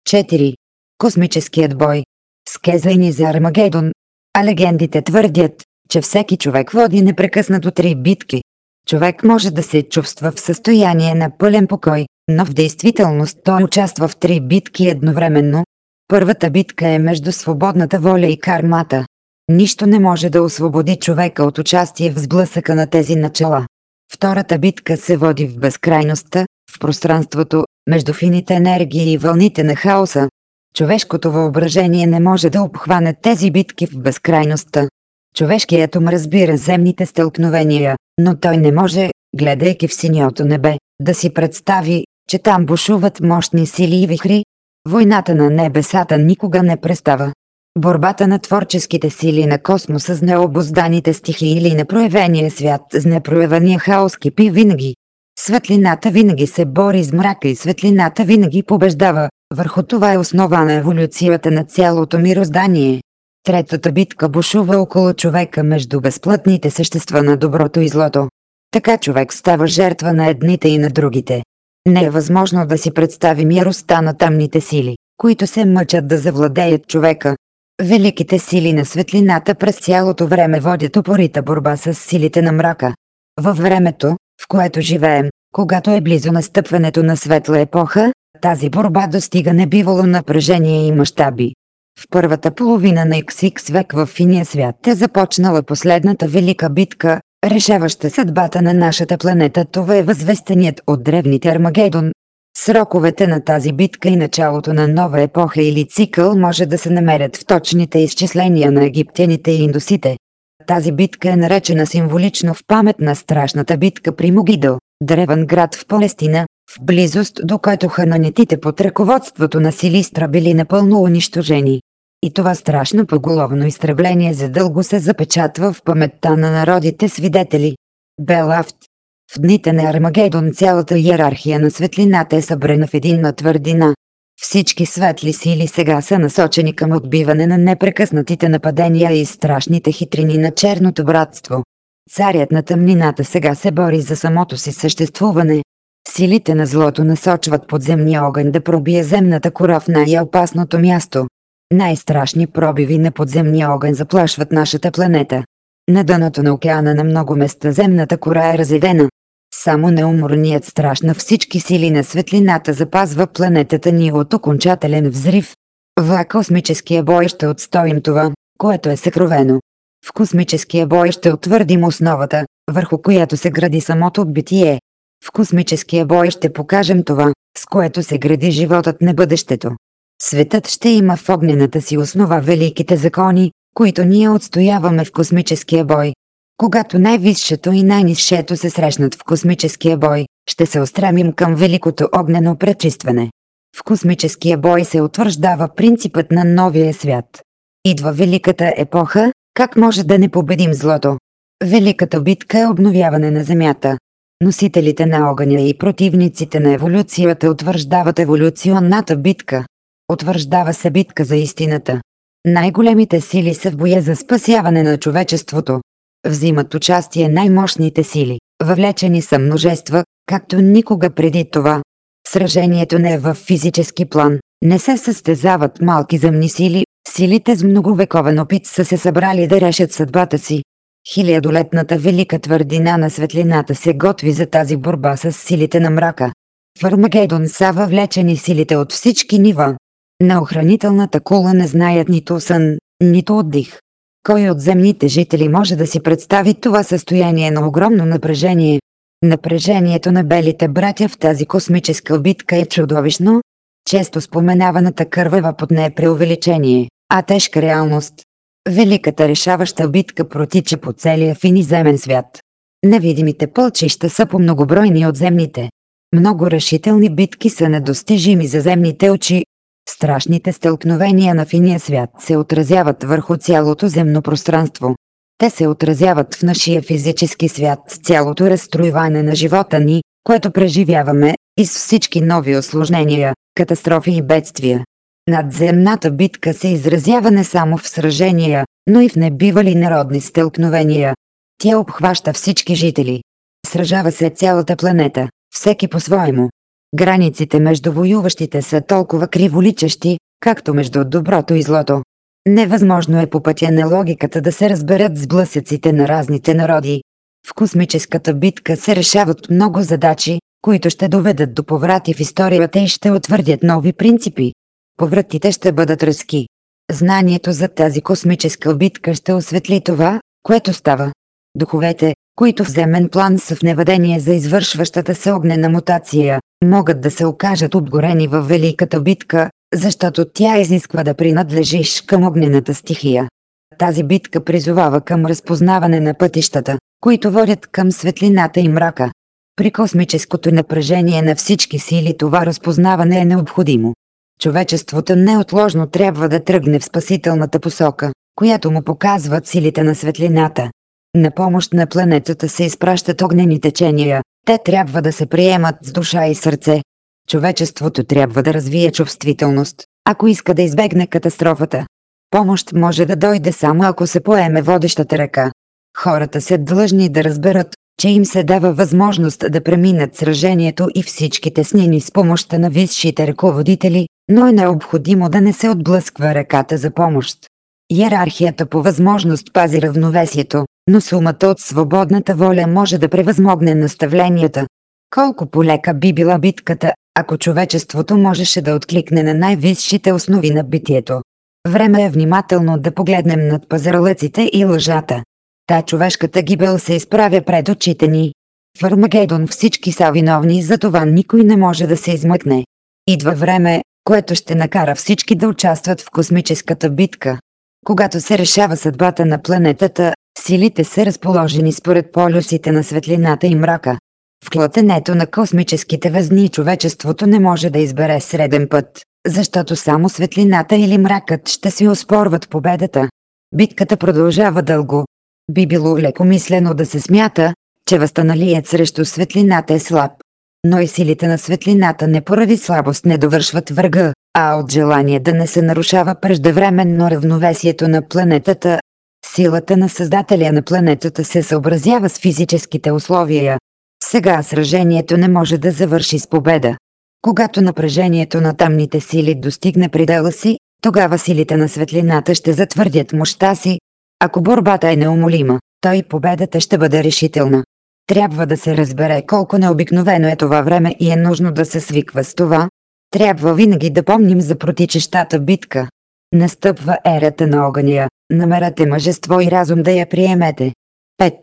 4. Космическият бой. Скезайни за Армагедон. А легендите твърдят, че всеки човек води непрекъснато три битки. Човек може да се чувства в състояние на пълен покой, но в действителност той участва в три битки едновременно. Първата битка е между свободната воля и кармата. Нищо не може да освободи човека от участие в сблъсъка на тези начала. Втората битка се води в безкрайността, в пространството, между фините енергии и вълните на хаоса. Човешкото въображение не може да обхване тези битки в безкрайността. Човешкият ум разбира земните стълкновения, но той не може, гледайки в синьото небе, да си представи, че там бушуват мощни сили и вихри. Войната на небесата никога не престава. Борбата на творческите сили на космоса с необозданите стихии или непроявения свят с непроявения хаос кипи винаги. Светлината винаги се бори с мрака и светлината винаги побеждава. Върху това е основа на еволюцията на цялото мироздание. Третата битка бушува около човека между безплътните същества на доброто и злото. Така човек става жертва на едните и на другите. Не е възможно да си представим яростта на тъмните сили, които се мъчат да завладеят човека, Великите сили на светлината през цялото време водят упорита борба с силите на мрака. Във времето, в което живеем, когато е близо настъпването на светла епоха, тази борба достига небивало напрежение и мащаби. В първата половина на XX век в финия свят е започнала последната велика битка, решаваща съдбата на нашата планета. Това е възвестеният от древните Армагедон, Сроковете на тази битка и началото на нова епоха или цикъл може да се намерят в точните изчисления на египтяните и индусите. Тази битка е наречена символично в памет на страшната битка при Могидо, древен град в Палестина, в близост до който хананетите под ръководството на Силистра били напълно унищожени. И това страшно поголовно изтребление задълго се запечатва в паметта на народите свидетели. Белафт, в дните на Армагедон цялата иерархия на светлината е събрана в единна твърдина. Всички светли сили сега са насочени към отбиване на непрекъснатите нападения и страшните хитрини на черното братство. Царят на тъмнината сега се бори за самото си съществуване. Силите на злото насочват подземния огън да пробие земната кора в най-опасното място. Най-страшни пробиви на подземния огън заплашват нашата планета. На дъното на океана на много места земната кора е разедена. Само неуморният страш на всички сили на светлината запазва планетата ни от окончателен взрив. В космическия бой ще отстоим това, което е съкровено. В космическия бой ще утвърдим основата, върху която се гради самото битие. В космическия бой ще покажем това, с което се гради животът на бъдещето. Светът ще има в огнената си основа великите закони, които ние отстояваме в космическия бой. Когато най-висшето и най-низшето се срещнат в космическия бой, ще се устремим към великото огнено пречистване. В космическия бой се утвърждава принципът на новия свят. Идва великата епоха, как може да не победим злото? Великата битка е обновяване на Земята. Носителите на огъня и противниците на еволюцията утвърждават еволюционната битка. Утвърждава се битка за истината. Най-големите сили са в боя за спасяване на човечеството. Взимат участие най-мощните сили. Въвлечени са множества, както никога преди това. Сражението не е в физически план. Не се състезават малки земни сили, силите с многовековен опит са се събрали да решат съдбата си. Хилядолетната велика твърдина на светлината се готви за тази борба с силите на мрака. В Армагедон са въвлечени силите от всички нива. На охранителната кула не знаят нито сън, нито отдих. Кой от земните жители може да си представи това състояние на огромно напрежение? Напрежението на белите братя в тази космическа битка е чудовищно. Често споменаваната кървава под не е преувеличение, а тежка реалност. Великата решаваща битка протича по целия финиземен свят. Невидимите пълчища са по многобройни от земните. Много решителни битки са недостижими за земните очи. Страшните стълкновения на финия свят се отразяват върху цялото земно пространство. Те се отразяват в нашия физически свят с цялото разстроиване на живота ни, което преживяваме, и с всички нови осложнения, катастрофи и бедствия. Надземната битка се изразява не само в сражения, но и в небивали народни стълкновения. Тя обхваща всички жители. Сражава се цялата планета, всеки по-своему. Границите между воюващите са толкова криволичащи, както между доброто и злото. Невъзможно е по пътя на логиката да се разберат сблъсъците на разните народи. В космическата битка се решават много задачи, които ще доведат до поврати в историята и ще утвърдят нови принципи. Повратите ще бъдат ръски. Знанието за тази космическа битка ще осветли това, което става. Духовете, които в земен план са в невъдение за извършващата се огнена мутация, могат да се окажат обгорени във великата битка, защото тя изисква да принадлежиш към огнената стихия. Тази битка призовава към разпознаване на пътищата, които водят към светлината и мрака. При космическото напрежение на всички сили това разпознаване е необходимо. Човечеството неотложно трябва да тръгне в спасителната посока, която му показват силите на светлината. На помощ на планетата се изпращат огнени течения, те трябва да се приемат с душа и сърце. Човечеството трябва да развие чувствителност, ако иска да избегне катастрофата. Помощ може да дойде само ако се поеме водещата ръка. Хората са длъжни да разберат, че им се дава възможност да преминат сражението и всички теснини с помощта на висшите ръководители, но е необходимо да не се отблъсква ръката за помощ. Иерархията по възможност пази равновесието, но сумата от свободната воля може да превъзмогне наставленията. Колко полека би била битката, ако човечеството можеше да откликне на най-висшите основи на битието. Време е внимателно да погледнем над пазарлъците и лъжата. Та човешката гибел се изправя пред очите ни. В Армагедон всички са виновни, за това никой не може да се измъкне. Идва време, което ще накара всички да участват в космическата битка. Когато се решава съдбата на планетата, силите са разположени според полюсите на светлината и мрака. В клатенето на космическите везни човечеството не може да избере среден път, защото само светлината или мракът ще си оспорват победата. Битката продължава дълго. Би било лекомислено да се смята, че възстаналият срещу светлината е слаб. Но и силите на светлината не поради слабост не довършват врага, а от желание да не се нарушава преждевременно равновесието на планетата. Силата на създателя на планетата се съобразява с физическите условия. Сега сражението не може да завърши с победа. Когато напрежението на тъмните сили достигне предела си, тогава силите на светлината ще затвърдят мощта си. Ако борбата е неумолима, той победата ще бъде решителна. Трябва да се разбере колко необикновено е това време и е нужно да се свиква с това. Трябва винаги да помним за протичещата битка. Настъпва ерата на огъня, намерете мъжество и разум да я приемете. 5.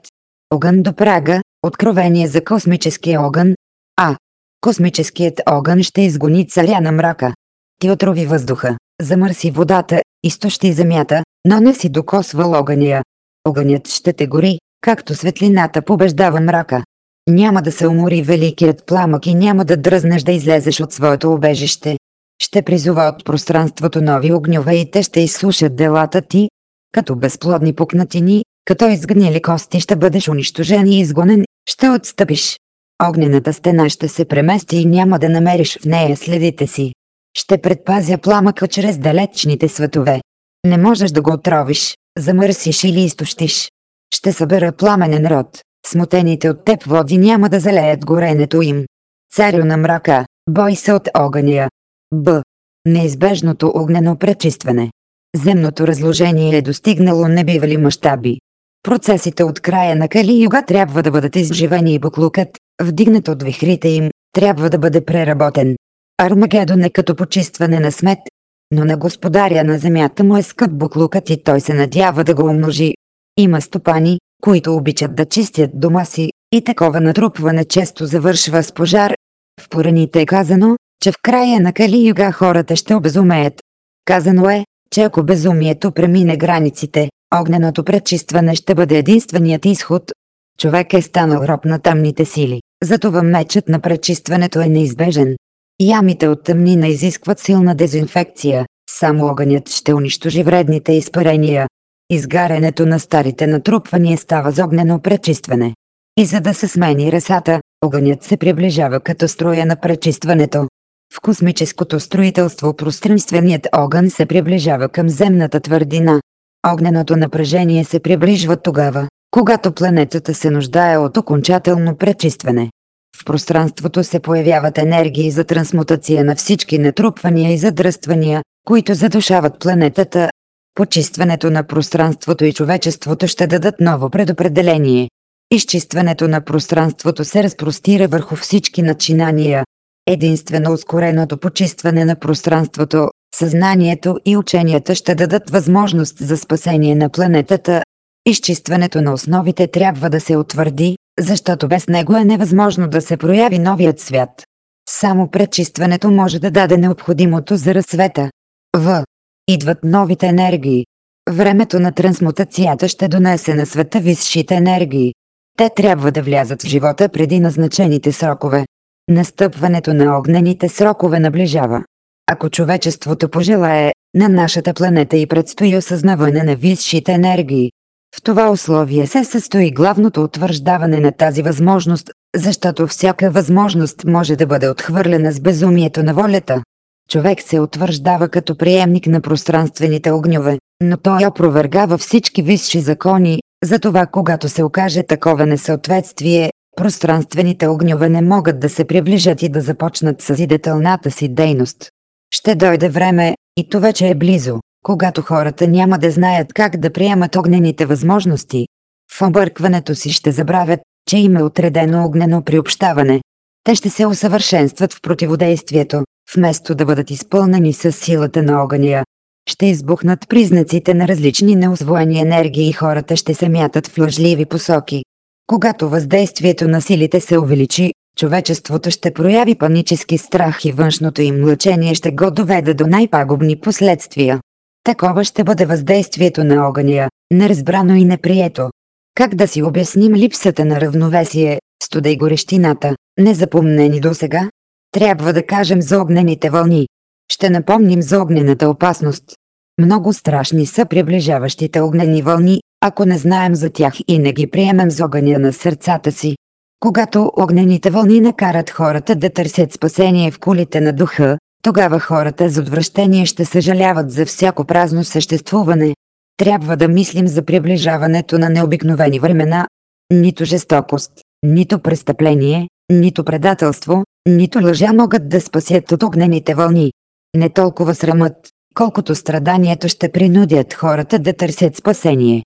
Огън до прага, откровение за космическия огън. А. Космическият огън ще изгони царя на мрака. Ти отрови въздуха, замърси водата, изтощи земята, но не си докосвал огъня. Огънят ще те гори, както светлината побеждава мрака. Няма да се умори великият пламък и няма да дръзнеш да излезеш от своето убежище. Ще призова от пространството нови огньове и те ще изслушат делата ти, като безплодни пукнатини, като изгнили кости ще бъдеш унищожен и изгонен, ще отстъпиш. Огнената стена ще се премести и няма да намериш в нея следите си. Ще предпазя пламъка чрез далечните светове. Не можеш да го отровиш, замърсиш или изтощиш. Ще събера пламенен род. Смутените от теб води няма да залеят горенето им. Царю на мрака, бой се от огъня. Б. Неизбежното огнено пречистване. Земното разложение е достигнало небивали мащаби. Процесите от края на Кали Юга трябва да бъдат изживени и буклукът, вдигнат от вихрите им, трябва да бъде преработен. Армагедон е като почистване на смет, но на господаря на земята му е скъп буклукът и той се надява да го умножи. Има стопани, които обичат да чистят дома си, и такова натрупване често завършва с пожар. В пораните е казано, че в края на Кали Юга хората ще обезумеят. Казано е, че ако безумието премине границите, огненото пречистване ще бъде единственият изход. Човек е станал роб на тъмните сили, затова мечът на пречистването е неизбежен. Ямите от тъмнина изискват силна дезинфекция, само огънят ще унищожи вредните изпарения. Изгарянето на старите натрупвания става за огнено пречистване. И за да се смени ресата, огънят се приближава като строя на пречистването. В космическото строителство пространственият огън се приближава към земната твърдина. Огненото напрежение се приближва тогава, когато планетата се нуждае от окончателно пречистване. В пространството се появяват енергии за трансмутация на всички натрупвания и задръствания, които задушават планетата. Почистването на пространството и човечеството ще дадат ново предопределение. Изчистването на пространството се разпростира върху всички начинания. Единствено ускореното почистване на пространството, съзнанието и ученията ще дадат възможност за спасение на планетата. Изчистването на основите трябва да се утвърди, защото без него е невъзможно да се прояви новият свят. Само пречистването може да даде необходимото за разсвета. В. Идват новите енергии. Времето на трансмутацията ще донесе на света висшите енергии. Те трябва да влязат в живота преди назначените срокове. Настъпването на огнените срокове наближава. Ако човечеството пожелае, на нашата планета и предстои осъзнаване на висшите енергии, в това условие се състои главното утвърждаване на тази възможност, защото всяка възможност може да бъде отхвърлена с безумието на волята. Човек се утвърждава като приемник на пространствените огньове, но той опровергава всички висши закони, затова когато се окаже такова несъответствие, пространствените огньове не могат да се приближат и да започнат съзидателната си дейност. Ще дойде време, и то вече е близо, когато хората няма да знаят как да приемат огнените възможности. В объркването си ще забравят, че им е отредено огнено приобщаване. Те ще се усъвършенстват в противодействието, вместо да бъдат изпълнени с силата на огъня. Ще избухнат признаците на различни неосвоени енергии и хората ще се мятат в лъжливи посоки. Когато въздействието на силите се увеличи, човечеството ще прояви панически страх и външното им лъчение ще го доведе до най-пагубни последствия. Такова ще бъде въздействието на огъня, неразбрано и неприето. Как да си обясним липсата на равновесие, студа и горещината, незапомнени до сега? Трябва да кажем за огнените вълни. Ще напомним за огнената опасност. Много страшни са приближаващите огнени вълни, ако не знаем за тях и не ги приемем за огъня на сърцата си. Когато огнените вълни накарат хората да търсят спасение в кулите на духа, тогава хората за отвращение ще съжаляват за всяко празно съществуване. Трябва да мислим за приближаването на необикновени времена. Нито жестокост, нито престъпление, нито предателство, нито лъжа могат да спасят от огнените вълни. Не толкова срамът, колкото страданието ще принудят хората да търсят спасение.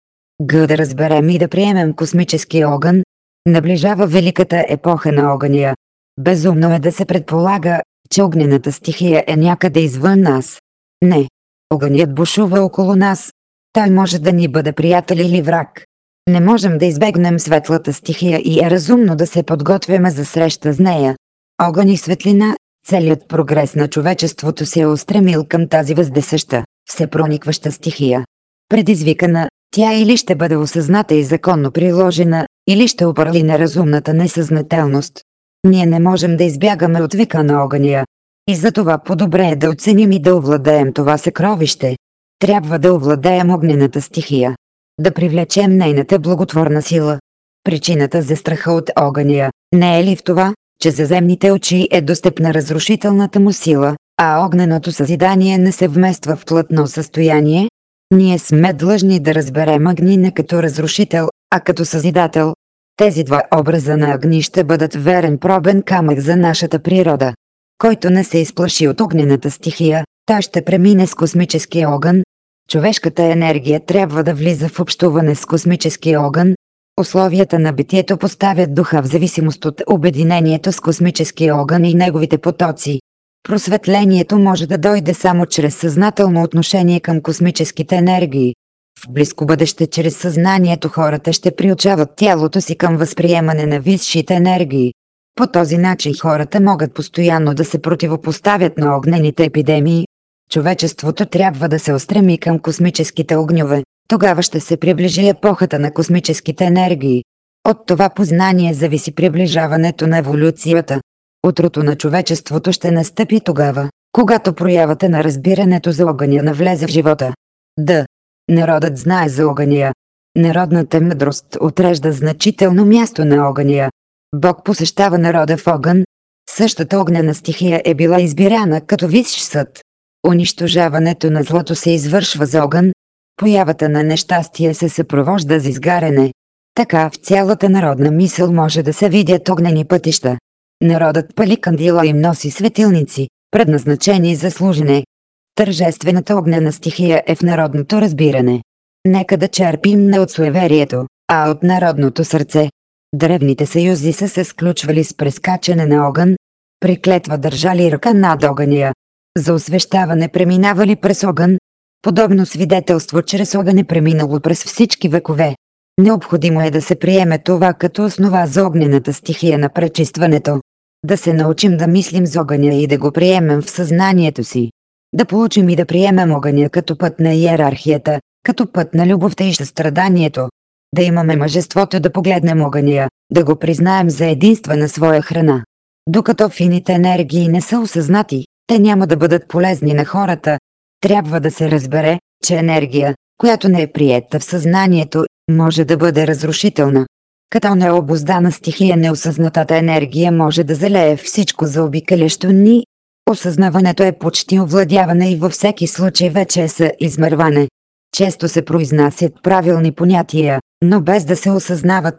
Г да разберем и да приемем космическия огън. Наближава великата епоха на огъня. Безумно е да се предполага, че огнената стихия е някъде извън нас. Не. Огънят бушува около нас. Той може да ни бъде приятел или враг. Не можем да избегнем светлата стихия и е разумно да се подготвяме за среща с нея. Огън и светлина, целият прогрес на човечеството се е устремил към тази въздесъща, всепроникваща стихия. Предизвикана, тя или ще бъде осъзната и законно приложена, или ще опърли неразумната несъзнателност. Ние не можем да избягаме от века на огъня. И за това по-добре е да оценим и да овладеем това съкровище. Трябва да овладеем огнената стихия. Да привлечем нейната благотворна сила. Причината за страха от огъня не е ли в това, че за земните очи е достъпна разрушителната му сила, а огненото съзидание не се вмества в плътно състояние? Ние сме длъжни да разберем Агни не като разрушител, а като съзидател. Тези два образа на Агни ще бъдат верен пробен камък за нашата природа. Който не се изплаши от огнената стихия, та ще премине с космическия огън. Човешката енергия трябва да влиза в общуване с космическия огън. Условията на битието поставят духа в зависимост от обединението с космическия огън и неговите потоци. Просветлението може да дойде само чрез съзнателно отношение към космическите енергии. В близко бъдеще чрез съзнанието хората ще приучават тялото си към възприемане на висшите енергии. По този начин хората могат постоянно да се противопоставят на огнените епидемии. Човечеството трябва да се устреми към космическите огньове. Тогава ще се приближи епохата на космическите енергии. От това познание зависи приближаването на еволюцията. Утрото на човечеството ще настъпи тогава, когато проявата на разбирането за огъня навлезе в живота. Д. Народът знае за огъня. Народната мъдрост отрежда значително място на огъня. Бог посещава народа в огън. Същата огнена стихия е била избирана като висш съд. Унищожаването на злото се извършва за огън. Появата на нещастие се съпровожда за изгаряне. Така в цялата народна мисъл може да се видят огнени пътища. Народът пали кандила им носи светилници, предназначени за служене. Тържествената огнена стихия е в народното разбиране. Нека да черпим не от суеверието, а от народното сърце. Древните съюзи са се сключвали с прескачане на огън, приклетва държали ръка над огъня. За освещаване преминавали през огън. Подобно свидетелство чрез огън е преминало през всички векове. Необходимо е да се приеме това като основа за огнената стихия на пречистването. Да се научим да мислим за огъня и да го приемем в съзнанието си. Да получим и да приемем огъня като път на иерархията, като път на любовта и състраданието. Да имаме мъжеството да погледнем огъня, да го признаем за единствена своя храна. Докато фините енергии не са осъзнати, те няма да бъдат полезни на хората. Трябва да се разбере, че енергия, която не е приета в съзнанието, може да бъде разрушителна. Като необоздана стихия неосъзнатата енергия може да залее всичко за обикалящо ни. Осъзнаването е почти овладяване и във всеки случай вече е са измерване. Често се произнасят правилни понятия, но без да се осъзнават.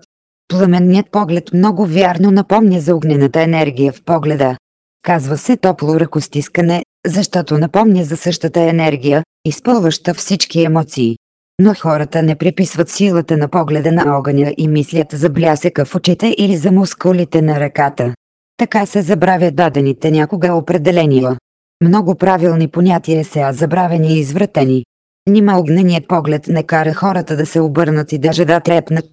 Пламенният поглед много вярно напомня за огнената енергия в погледа. Казва се топло ръкостискане, защото напомня за същата енергия, изпълваща всички емоции. Но хората не приписват силата на погледа на огъня и мислят за блясъка в очите или за мускулите на ръката. Така се забравят дадените някога определения. Много правилни понятия са забравени и извратени. Нима огненият поглед не кара хората да се обърнат и даже да трепнат.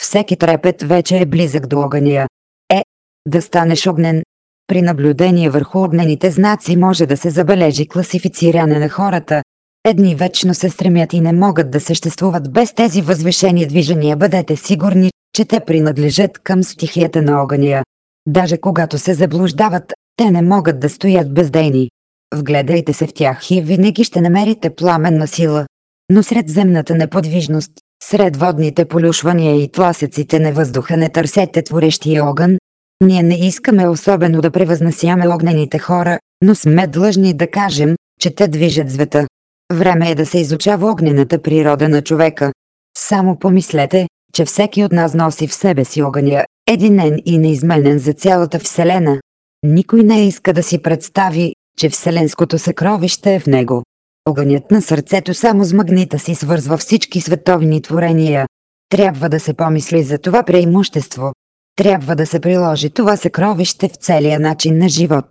Всеки трепет вече е близък до огъня. Е, да станеш огнен. При наблюдение върху огнените знаци може да се забележи класифициране на хората, Едни вечно се стремят и не могат да съществуват без тези възвишени движения. Бъдете сигурни, че те принадлежат към стихията на огъня. Даже когато се заблуждават, те не могат да стоят бездейни. Вгледайте се в тях и винаги ще намерите пламенна сила. Но сред земната неподвижност, сред водните полюшвания и тласъците на въздуха не търсете творещия огън. Ние не искаме особено да превъзнасяме огнените хора, но сме длъжни да кажем, че те движат света. Време е да се изучава огнената природа на човека. Само помислете, че всеки от нас носи в себе си огъня, единен и неизменен за цялата Вселена. Никой не иска да си представи, че Вселенското съкровище е в него. Огънят на сърцето само с магнита си свързва всички световни творения. Трябва да се помисли за това преимущество. Трябва да се приложи това съкровище в целия начин на живот.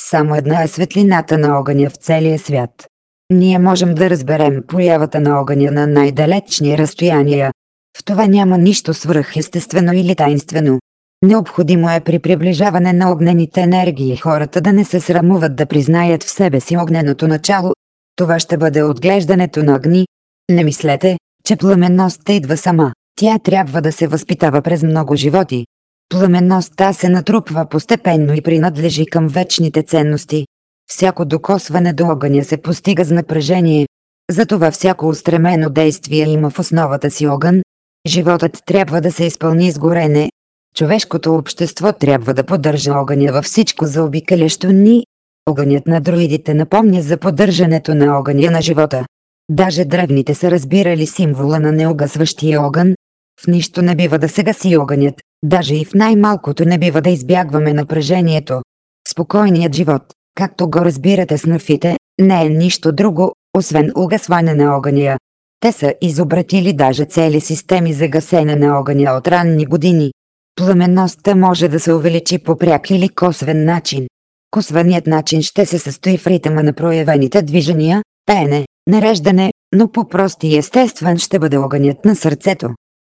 Само една е светлината на огъня в целия свят. Ние можем да разберем появата на огъня на най-далечни разстояния. В това няма нищо свръхестествено или тайнствено. Необходимо е при приближаване на огнените енергии хората да не се срамуват да признаят в себе си огненото начало. Това ще бъде отглеждането на огни. Не мислете, че пламенността идва сама. Тя трябва да се възпитава през много животи. Пламенността се натрупва постепенно и принадлежи към вечните ценности. Всяко докосване до огъня се постига с напрежение. Затова всяко устремено действие има в основата си огън. Животът трябва да се изпълни с горене. Човешкото общество трябва да поддържа огъня във всичко заобикалящо ни. Огънят на друидите напомня за поддържането на огъня на живота. Даже древните са разбирали символа на неугасващия огън. В нищо не бива да се гаси огънят, даже и в най-малкото не бива да избягваме напрежението. Спокойният живот, както го разбирате с нафите, не е нищо друго, освен угасване на огъня. Те са изобретили даже цели системи за гасене на огъня от ранни години. Пламенността може да се увеличи по пряк или косвен начин. Косвеният начин ще се състои в ритъма на проявените движения, пеене, нареждане, но по-прост и естествен ще бъде огънят на сърцето.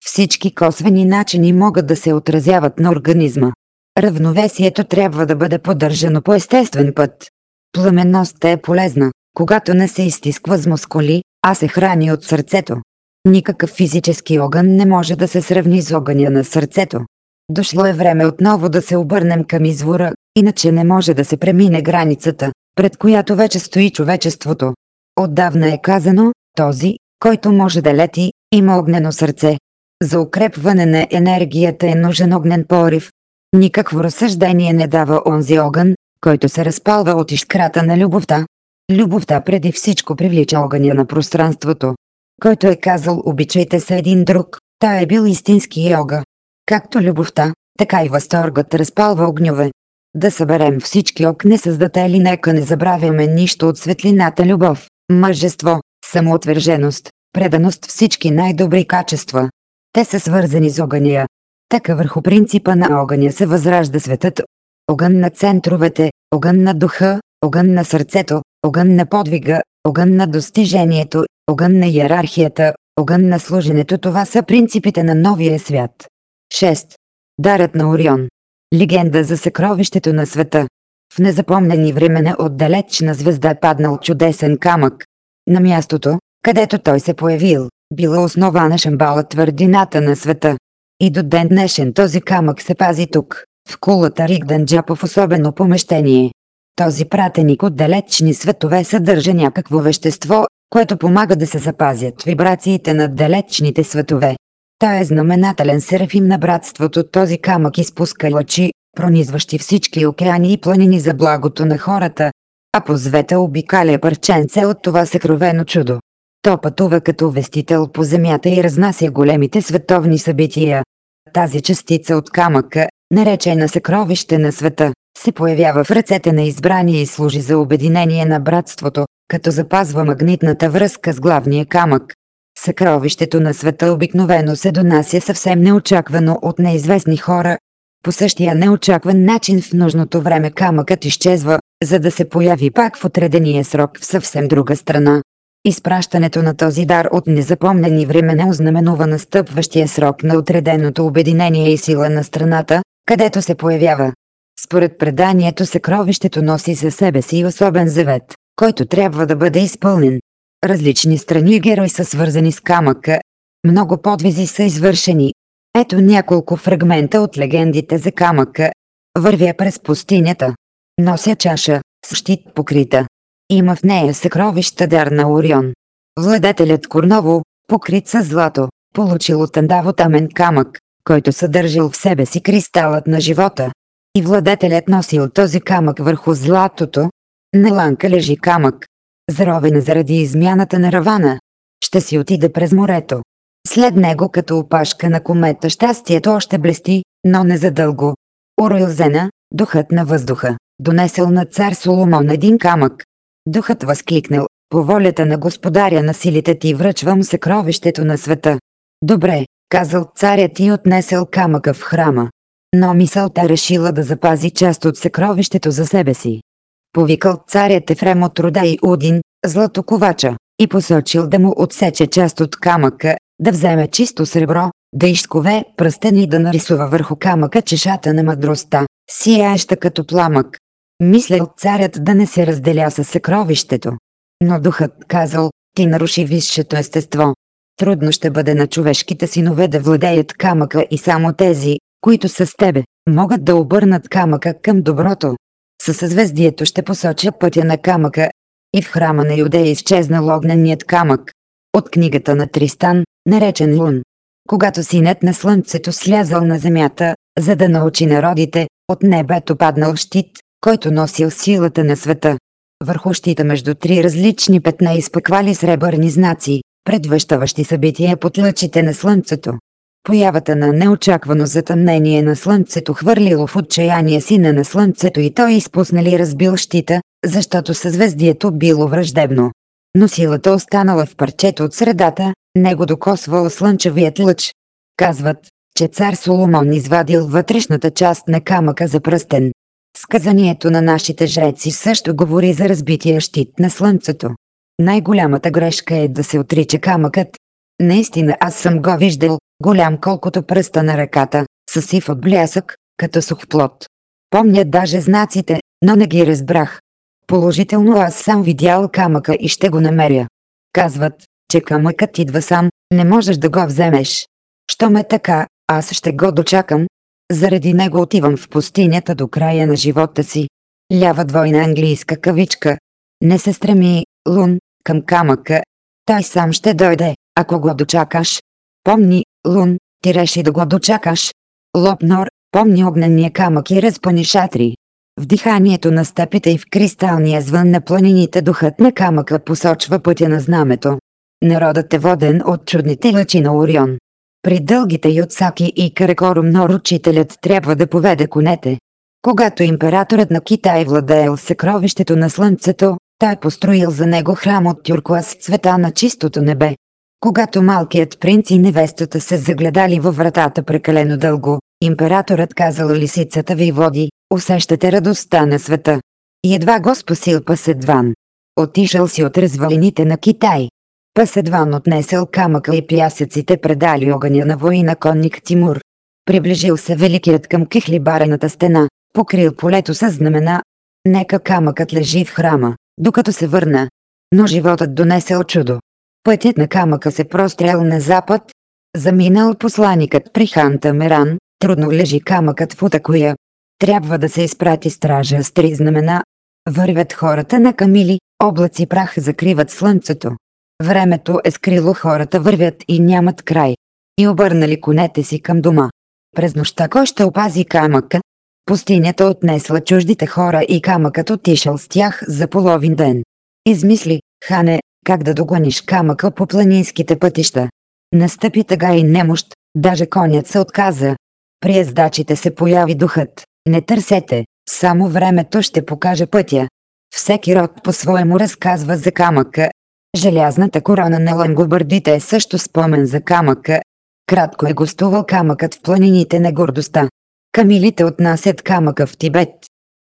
Всички косвени начини могат да се отразяват на организма. Равновесието трябва да бъде поддържано по естествен път. Пламенността е полезна, когато не се изтисква с мускули, а се храни от сърцето. Никакъв физически огън не може да се сравни с огъня на сърцето. Дошло е време отново да се обърнем към извора, иначе не може да се премине границата, пред която вече стои човечеството. Отдавна е казано, този, който може да лети, има огнено сърце. За укрепване на енергията е нужен огнен порив. Никакво разсъждение не дава онзи огън, който се разпалва от искрата на любовта. Любовта преди всичко привлича огъня на пространството. Който е казал обичайте се един друг, той е бил истински йога. Както любовта, така и възторгът разпалва огньове. Да съберем всички окне създатели, нека не забравяме нищо от светлината любов, мъжество, самоотверженост, преданост всички най-добри качества. Те са свързани с огъня. Така върху принципа на огъня се възражда светът. Огън на центровете, огън на духа, огън на сърцето, огън на подвига, огън на достижението, огън на иерархията, огън на служенето това са принципите на новия свят. 6. Дарът на Орион. Легенда за съкровището на света. В незапомнени времена от далечна звезда е паднал чудесен камък. На мястото, където той се появил, била основана Шамбала твърдината на света. И до ден днешен този камък се пази тук, в кулата Ригданджапа в особено помещение. Този пратеник от далечни светове съдържа някакво вещество, което помага да се запазят вибрациите на далечните светове. Той е знаменателен серафим на братството. Този камък изпуска лъчи, пронизващи всички океани и планини за благото на хората, а по звета обикаля парченце от това съкровено чудо. То пътува като вестител по земята и разнася големите световни събития. Тази частица от камъка, наречена съкровище на света, се появява в ръцете на избрания и служи за обединение на братството, като запазва магнитната връзка с главния камък. Съкровището на света обикновено се донася съвсем неочаквано от неизвестни хора. По същия неочакван начин в нужното време камъкът изчезва, за да се появи пак в отредения срок в съвсем друга страна. Изпращането на този дар от незапомнени времена ознаменува настъпващия срок на отреденото обединение и сила на страната, където се появява. Според преданието съкровището носи със себе си особен завет, който трябва да бъде изпълнен. Различни страни и герои са свързани с камъка. Много подвизи са извършени. Ето няколко фрагмента от легендите за камъка. Вървя през пустинята. Нося чаша, с щит покрита. Има в нея съкровища дар на Орион. Владетелят Корново, покрит с злато, получил от Андаво тамен камък, който съдържал в себе си кристалът на живота. И владетелят носил този камък върху златото. На ланка лежи камък, заровена заради измяната на равана. Ще си отиде през морето. След него като опашка на комета щастието още блести, но не задълго. Оройлзена, духът на въздуха, донесъл на цар Соломон един камък. Духът възкликнал, по волята на господаря на силите ти връчвам съкровището на света. Добре, казал царят и отнесел камъка в храма. Но мисълта решила да запази част от съкровището за себе си. Повикал царят Ефрем от рода и Удин, златоковача, и посочил да му отсече част от камъка, да вземе чисто сребро, да изкове пръстен и да нарисува върху камъка чешата на мъдростта, сияеща като пламък. Мислял царят да не се разделя с съкровището. Но духът казал, ти наруши висшето естество. Трудно ще бъде на човешките синове да владеят камъка и само тези, които са с тебе, могат да обърнат камъка към доброто. Със съзвездието ще посоча пътя на камъка. И в храма на Юдея изчезнал огненият камък. От книгата на Тристан, наречен Лун. Когато синът на слънцето слязал на земята, за да научи народите, от небето паднал щит, който носил силата на света. Върху щита между три различни петна изпъквали сребърни знаци, предвъщаващи събития под лъчите на слънцето. Появата на неочаквано затъмнение на слънцето хвърлило в отчаяние сина на слънцето и той изпуснали разбил щита, защото съзвездието било враждебно. Но силата останала в парчето от средата, него докосвал слънчевият лъч. Казват, че цар Соломон извадил вътрешната част на камъка за пръстен. Сказанието на нашите жреци също говори за разбития щит на слънцето. Най-голямата грешка е да се отрича камъкът. Наистина аз съм го виждал, голям колкото пръста на ръката, с сив от блясък, като сух плод. Помня даже знаците, но не ги разбрах. Положително аз съм видял камъка и ще го намеря. Казват, че камъкът идва сам, не можеш да го вземеш. Що ме така, аз ще го дочакам. Заради него отивам в пустинята до края на живота си. Лява двойна английска кавичка. Не се стреми, Лун, към камъка. Той сам ще дойде, ако го дочакаш. Помни, Лун, ти реши да го дочакаш. Лопнор, помни огнения камък и разпани шатри. В диханието на степите и в кристалния звън на планините духът на камъка посочва пътя на знамето. Народът е воден от чудните лъчи на Орион. При дългите Йоцаки и Каракорумнор учителят трябва да поведе конете. Когато императорът на Китай владеел съкровището на слънцето, той построил за него храм от тюркуаз цвета на чистото небе. Когато малкият принц и невестата се загледали във вратата прекалено дълго, императорът казал лисицата ви води, усещате радостта на света. И едва го спасил Паседван. Отишъл си от развалините на Китай. Паседван отнесел камъка и пясъците предали огъня на война конник Тимур. Приближил се великият към кихлибарената стена, покрил полето с знамена. Нека камъкът лежи в храма, докато се върна. Но животът донесел чудо. Пътят на камъка се прострял на запад. Заминал посланикът при ханта Меран, трудно лежи камъкът в Утакоя. Трябва да се изпрати стража с три знамена. Вървят хората на камили, облаци прах закриват слънцето. Времето е скрило хората вървят и нямат край. И обърнали конете си към дома. През нощта кой ще опази камъка? Пустинята отнесла чуждите хора и камъкът отишъл с тях за половин ден. Измисли, хане, как да догониш камъка по планинските пътища. Настъпи тъга и немощ, даже конят се отказа. При ездачите се появи духът. Не търсете, само времето ще покаже пътя. Всеки род по-своему разказва за камъка. Желязната корона на лангобардите е също спомен за камъка. Кратко е гостувал камъкът в планините на гордостта. Камилите отнасят камъка в Тибет.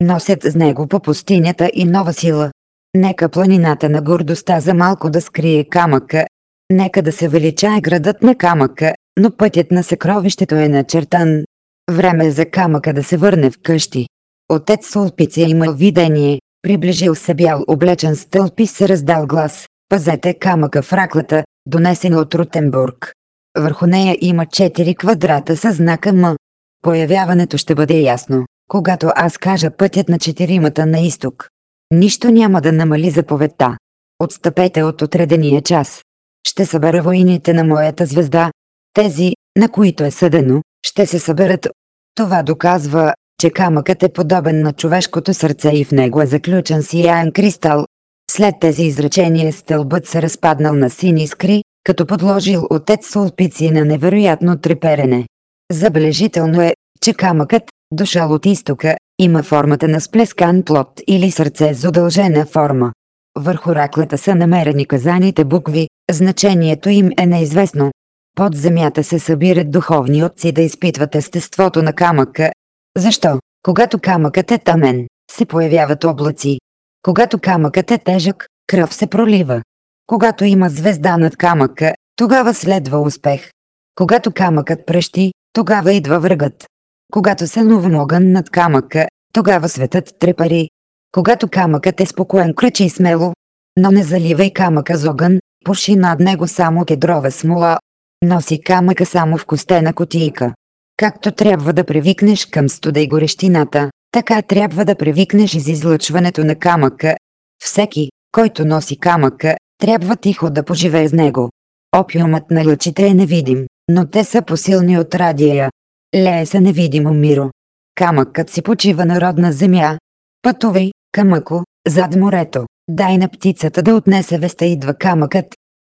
Носят с него по пустинята и нова сила. Нека планината на гордостта за малко да скрие камъка. Нека да се величае градът на камъка, но пътят на съкровището е начертан. Време е за камъка да се върне в къщи. Отец Солпиция имал видение, приближил се бял облечен стълб и се раздал глас. Пазете камъка в раклата, донесен от Рутенбург. Върху нея има четири квадрата с знака М. Появяването ще бъде ясно, когато аз кажа пътят на четиримата на изток. Нищо няма да намали заповедта. Отстъпете от отредения час. Ще събера войните на моята звезда. Тези, на които е съдено, ще се съберат. Това доказва, че камъкът е подобен на човешкото сърце и в него е заключен сияен кристал. След тези изречения стълбът се разпаднал на сини искри, като подложил отец Солпици на невероятно треперене. Забележително е, че камъкът, дошъл от изтока, има формата на сплескан плод или сърце с удължена форма. Върху раклата са намерени казаните букви, значението им е неизвестно. Под земята се събират духовни отци да изпитват естеството на камъка. Защо? Когато камъкът е тамен, се появяват облаци. Когато камъкът е тежък, кръв се пролива. Когато има звезда над камъка, тогава следва успех. Когато камъкът прещи, тогава идва врагът. Когато се нова огън над камъка, тогава светът трепари. Когато камъкът е спокоен, кръчи смело, но не заливай камъка с огън, пуши над него само кедрова смола. Носи камъка само в костена котийка. Както трябва да привикнеш към студа и горещината, Така трябва да привикнеш из излъчването на камъка. Всеки, който носи камъка, трябва тихо да поживее с него. Опиумът на лъчите е невидим, но те са посилни от радия. Лее се невидимо миро. Камъкът си почива на родна земя. Пътувай, камъко, зад морето. Дай на птицата да отнесе веста идва камъкът.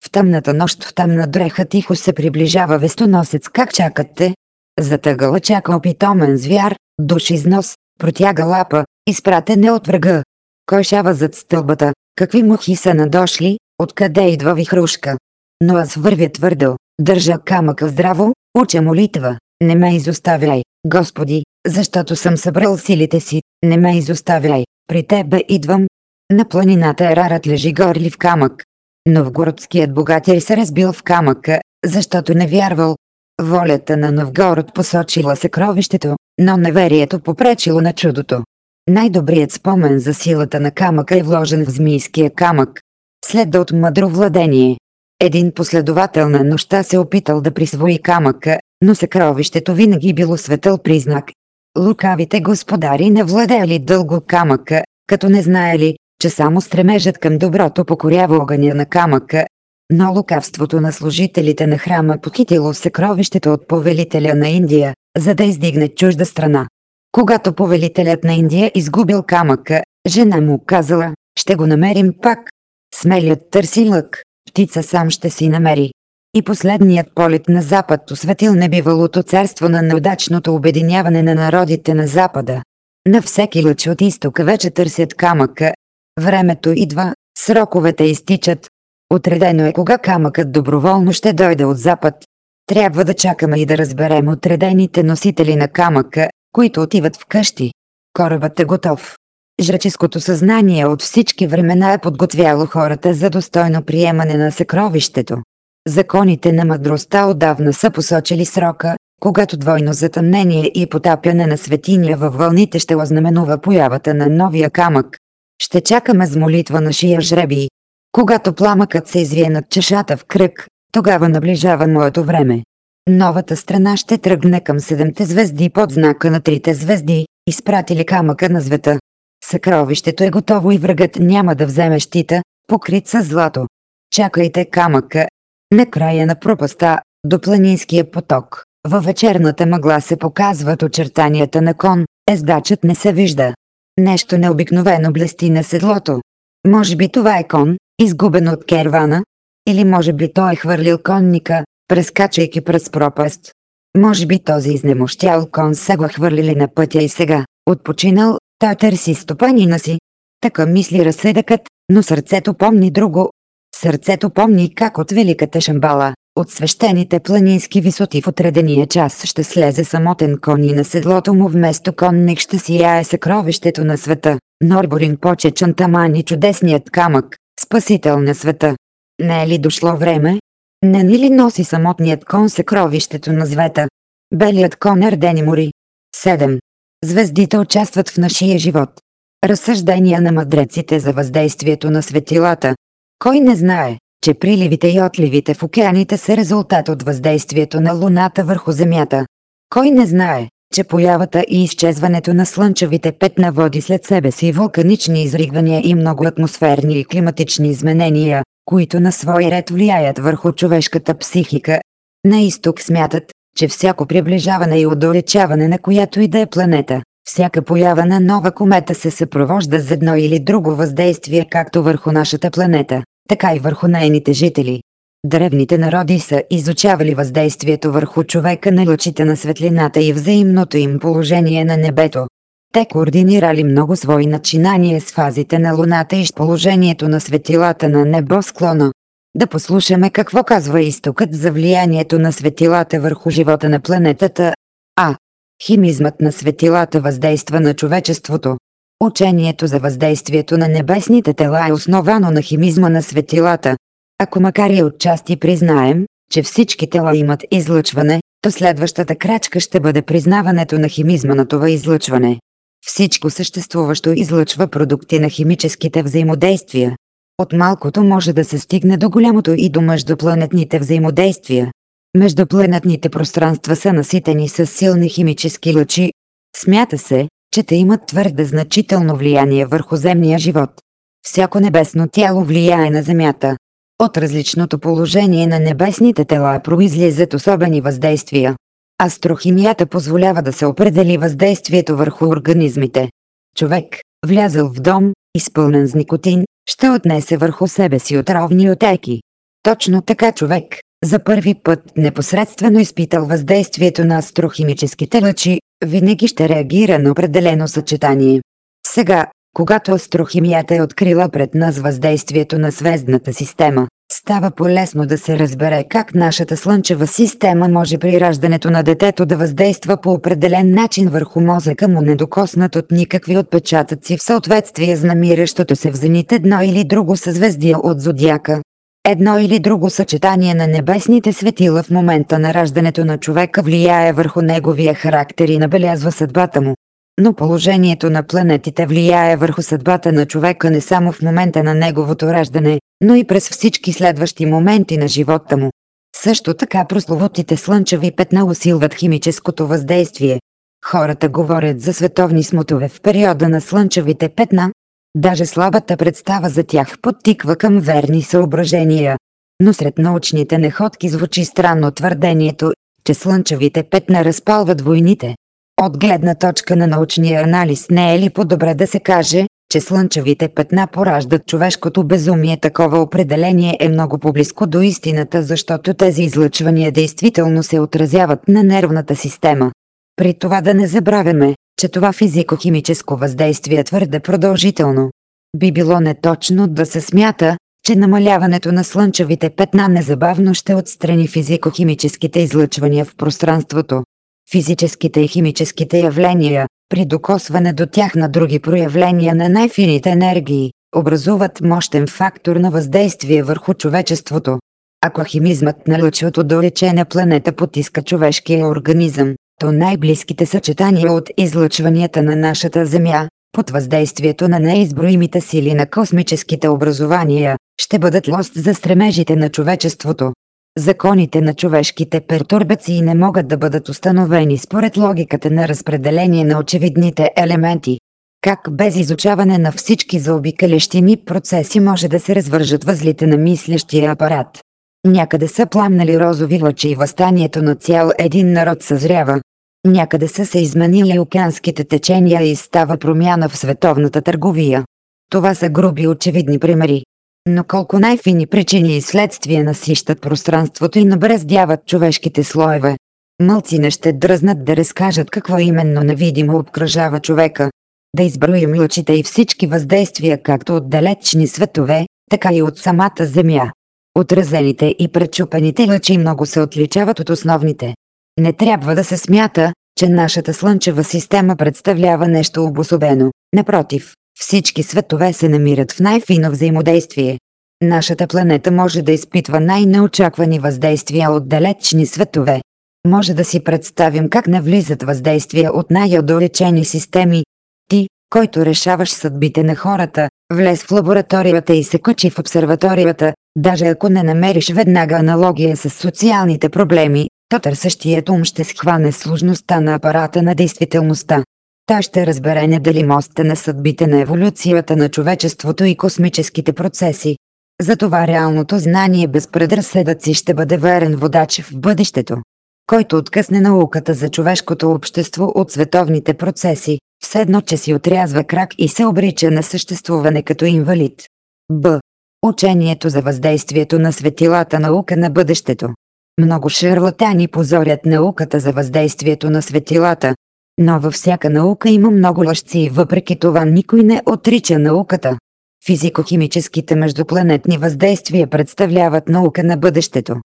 В тъмната нощ в тъмна дреха тихо се приближава вестоносец. Как чакат те? Затъгъла чака опитомен звяр, душ из нос, протяга лапа, изпратен е от врага. Кой шава зад стълбата, какви мухи са надошли, откъде идва вихрушка. Но аз вървя твърдо, държа камъка здраво, уча молитва, не ме изоставяй, Господи, защото съм събрал силите си, не ме изоставяй, при Тебе идвам. На планината Ерарът лежи горлив камък. Новгородският богатир се разбил в камъка, защото не вярвал. Волята на Новгород посочила съкровището, но неверието попречило на чудото. Най-добрият спомен за силата на камъка е вложен в змийския камък. След от мъдро владение. Един последовател на нощта се опитал да присвои камъка, но съкровището винаги било светъл признак. Лукавите господари не владели дълго камъка, като не знаели, че само стремежът към доброто покорява огъня на камъка. Но лукавството на служителите на храма похитило съкровището от повелителя на Индия, за да издигне чужда страна. Когато повелителят на Индия изгубил камъка, жена му казала, ще го намерим пак. Смелият търси лък, птица сам ще си намери. И последният полет на Запад осветил небивалото царство на неудачното обединяване на народите на Запада. На всеки лъч от изтока вече търсят камъка. Времето идва, сроковете изтичат. Отредено е кога камъкът доброволно ще дойде от Запад. Трябва да чакаме и да разберем отредените носители на камъка, които отиват в къщи. Корабът е готов. Жреческото съзнание от всички времена е подготвяло хората за достойно приемане на съкровището. Законите на мъдростта отдавна са посочили срока, когато двойно затъмнение и потапяне на светиня във вълните ще ознаменува появата на новия камък. Ще чакаме с молитва на шия жреби. Когато пламъкът се извие над чешата в кръг, тогава наближава моето време. Новата страна ще тръгне към седемте звезди под знака на трите звезди, изпратили камъка на звета. Съкровището е готово и врагът няма да вземе щита, покрит с злато. Чакайте камъка. На края на пропаста, до планинския поток, във вечерната мъгла се показват очертанията на кон, ездачът не се вижда. Нещо необикновено блести на седлото. Може би това е кон, изгубен от кервана? Или може би той е хвърлил конника, прескачайки през пропаст. Може би този изнемощял кон са го хвърлили на пътя и сега, отпочинал, той търси стопанина си. Така мисли разсъдъкът, но сърцето помни друго. Сърцето помни как от великата шамбала, от свещените планински висоти в отредения час ще слезе самотен кон и на седлото му вместо конник ще сияе съкровището на света. Норборин поче Чантамани чудесният камък, спасител на света. Не е ли дошло време, не ни ли носи самотният кон съкровището на звета? Белият кон Ардени мори. 7. Звездите участват в нашия живот. Разсъждения на мъдреците за въздействието на светилата. Кой не знае, че приливите и отливите в океаните са резултат от въздействието на Луната върху Земята? Кой не знае, че появата и изчезването на слънчевите петна води след себе си вулканични изригвания и много атмосферни и климатични изменения, които на свой ред влияят върху човешката психика. На изток смятат, че всяко приближаване и удалечаване на която и да е планета, всяка поява на нова комета се съпровожда с едно или друго въздействие както върху нашата планета, така и върху нейните жители. Древните народи са изучавали въздействието върху човека на лъчите на светлината и взаимното им положение на небето. Те координирали много свои начинания с фазите на Луната и с положението на светилата на небосклона. Да послушаме какво казва изтокът за влиянието на светилата върху живота на планетата. А. Химизмът на светилата въздейства на човечеството. Учението за въздействието на небесните тела е основано на химизма на светилата. Ако макар и отчасти признаем, че всички тела имат излъчване, то следващата крачка ще бъде признаването на химизма на това излъчване. Всичко съществуващо излъчва продукти на химическите взаимодействия. От малкото може да се стигне до голямото и до междупланетните взаимодействия. Междупланетните пространства са наситени с силни химически лъчи. Смята се, че те имат твърде значително влияние върху земния живот. Всяко небесно тяло влияе на Земята. От различното положение на небесните тела произлизат особени въздействия. Астрохимията позволява да се определи въздействието върху организмите. Човек, влязъл в дом, изпълнен с никотин, ще отнесе върху себе си отровни отеки. Точно така човек, за първи път непосредствено изпитал въздействието на астрохимическите лъчи, винаги ще реагира на определено съчетание. Сега, когато астрохимията е открила пред нас въздействието на звездната система, става по-лесно да се разбере как нашата слънчева система може при раждането на детето да въздейства по определен начин върху мозъка му недокоснат от никакви отпечатъци в съответствие с намиращото се в зенит едно или друго съзвездие от зодиака. Едно или друго съчетание на небесните светила в момента на раждането на човека влияе върху неговия характер и набелязва съдбата му. Но положението на планетите влияе върху съдбата на човека не само в момента на неговото раждане, но и през всички следващи моменти на живота му. Също така прословутите слънчеви петна усилват химическото въздействие. Хората говорят за световни смутове в периода на слънчевите петна, Даже слабата представа за тях подтиква към верни съображения. Но сред научните неходки звучи странно твърдението, че слънчевите петна разпалват войните. От гледна точка на научния анализ не е ли по-добре да се каже, че слънчевите петна пораждат човешкото безумие. Такова определение е много по-близко до истината, защото тези излъчвания действително се отразяват на нервната система. При това да не забравяме, че това физико-химическо въздействие твърде продължително. Би било неточно да се смята, че намаляването на слънчевите петна незабавно ще отстрани физико-химическите излъчвания в пространството. Физическите и химическите явления, при докосване до тях на други проявления на най-фините енергии, образуват мощен фактор на въздействие върху човечеството. Ако химизмът на лъчото долечена планета потиска човешкия организъм, то най-близките съчетания от излъчванията на нашата Земя, под въздействието на неизброимите сили на космическите образования, ще бъдат лост за стремежите на човечеството. Законите на човешките пертурбации не могат да бъдат установени според логиката на разпределение на очевидните елементи. Как без изучаване на всички заобикалящи процеси може да се развържат възлите на мислещия апарат? Някъде са пламнали розови лъчи и възстанието на цял един народ съзрява. Някъде са се изменили океанските течения и става промяна в световната търговия. Това са груби очевидни примери. Но колко най-фини причини и следствия насищат пространството и набрездяват човешките слоеве. Мълци не ще дръзнат да разкажат какво именно невидимо обкръжава човека. Да изброим лъчите и всички въздействия както от далечни светове, така и от самата Земя. Отразените и пречупените лъчи много се отличават от основните. Не трябва да се смята, че нашата слънчева система представлява нещо обособено. Напротив, всички светове се намират в най-фино взаимодействие. Нашата планета може да изпитва най-неочаквани въздействия от далечни светове. Може да си представим как навлизат въздействия от най-отдалечени системи. Ти, който решаваш съдбите на хората, влез в лабораторията и се качи в обсерваторията, даже ако не намериш веднага аналогия с социалните проблеми, то търсещият ум ще схване сложността на апарата на действителността. Та ще разбере не дали моста на съдбите на еволюцията на човечеството и космическите процеси. Затова реалното знание без предразсъдъци ще бъде верен водач в бъдещето. Който откъсне науката за човешкото общество от световните процеси, все едно, че си отрязва крак и се обрича на съществуване като инвалид. Б. Учението за въздействието на светилата наука на бъдещето. Много шарлатани позорят науката за въздействието на светилата. Но във всяка наука има много лъжци и въпреки това никой не отрича науката. Физико-химическите междупланетни въздействия представляват наука на бъдещето.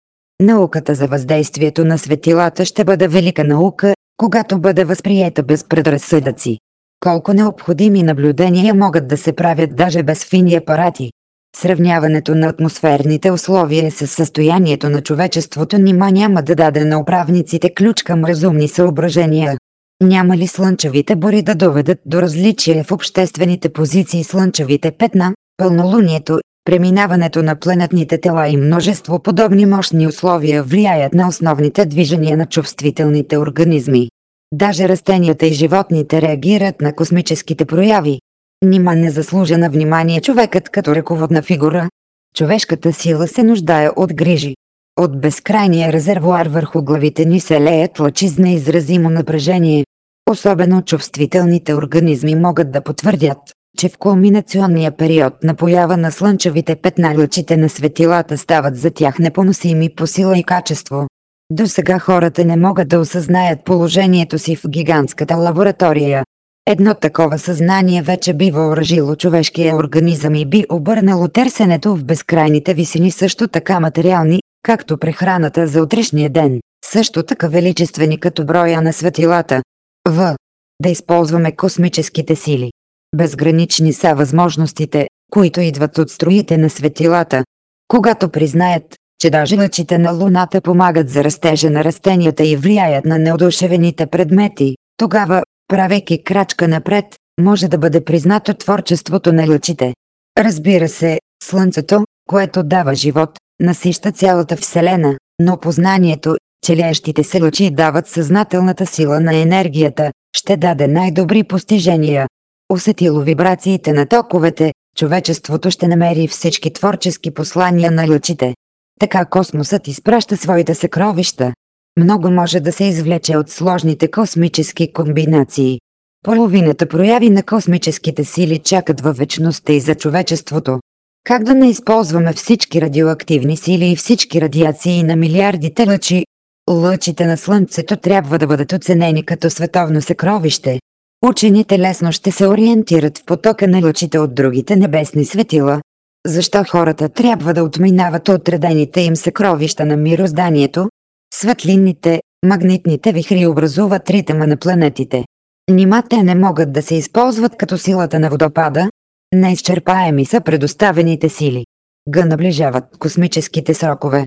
Науката за въздействието на светилата ще бъде велика наука, когато бъде възприета без предразсъдъци. Колко необходими наблюдения могат да се правят даже без фини апарати. Сравняването на атмосферните условия с състоянието на човечеството нима няма да даде на управниците ключ към разумни съображения. Няма ли слънчевите бори да доведат до различие в обществените позиции слънчевите петна, пълнолунието, преминаването на планетните тела и множество подобни мощни условия влияят на основните движения на чувствителните организми. Даже растенията и животните реагират на космическите прояви. Нима не заслужа на внимание човекът като ръководна фигура. Човешката сила се нуждае от грижи. От безкрайния резервуар върху главите ни се леят лъчи с неизразимо напрежение. Особено чувствителните организми могат да потвърдят, че в кулминационния период на поява на слънчевите петна лъчите на светилата стават за тях непоносими по сила и качество. До сега хората не могат да осъзнаят положението си в гигантската лаборатория. Едно такова съзнание вече би въоръжило човешкия организъм и би обърнало търсенето в безкрайните висини също така материални, както прехраната за утрешния ден, също така величествени като броя на светилата. В. Да използваме космическите сили. Безгранични са възможностите, които идват от строите на светилата. Когато признаят, че даже лъчите на Луната помагат за растежа на растенията и влияят на неодушевените предмети, тогава, правейки крачка напред, може да бъде признато творчеството на лъчите. Разбира се, Слънцето, което дава живот, насища цялата Вселена, но познанието, че лещите се лъчи дават съзнателната сила на енергията, ще даде най-добри постижения. Усетило вибрациите на токовете, човечеството ще намери всички творчески послания на лъчите. Така космосът изпраща своите съкровища. Много може да се извлече от сложните космически комбинации. Половината прояви на космическите сили чакат във вечността и за човечеството. Как да не използваме всички радиоактивни сили и всички радиации на милиардите лъчи? Лъчите на Слънцето трябва да бъдат оценени като световно съкровище. Учените лесно ще се ориентират в потока на лъчите от другите небесни светила. Защо хората трябва да отминават отредените им съкровища на мирозданието? Светлинните, магнитните вихри образуват ритъма на планетите. Нима те не могат да се използват като силата на водопада? Неизчерпаеми са предоставените сили. Г наближават космическите срокове.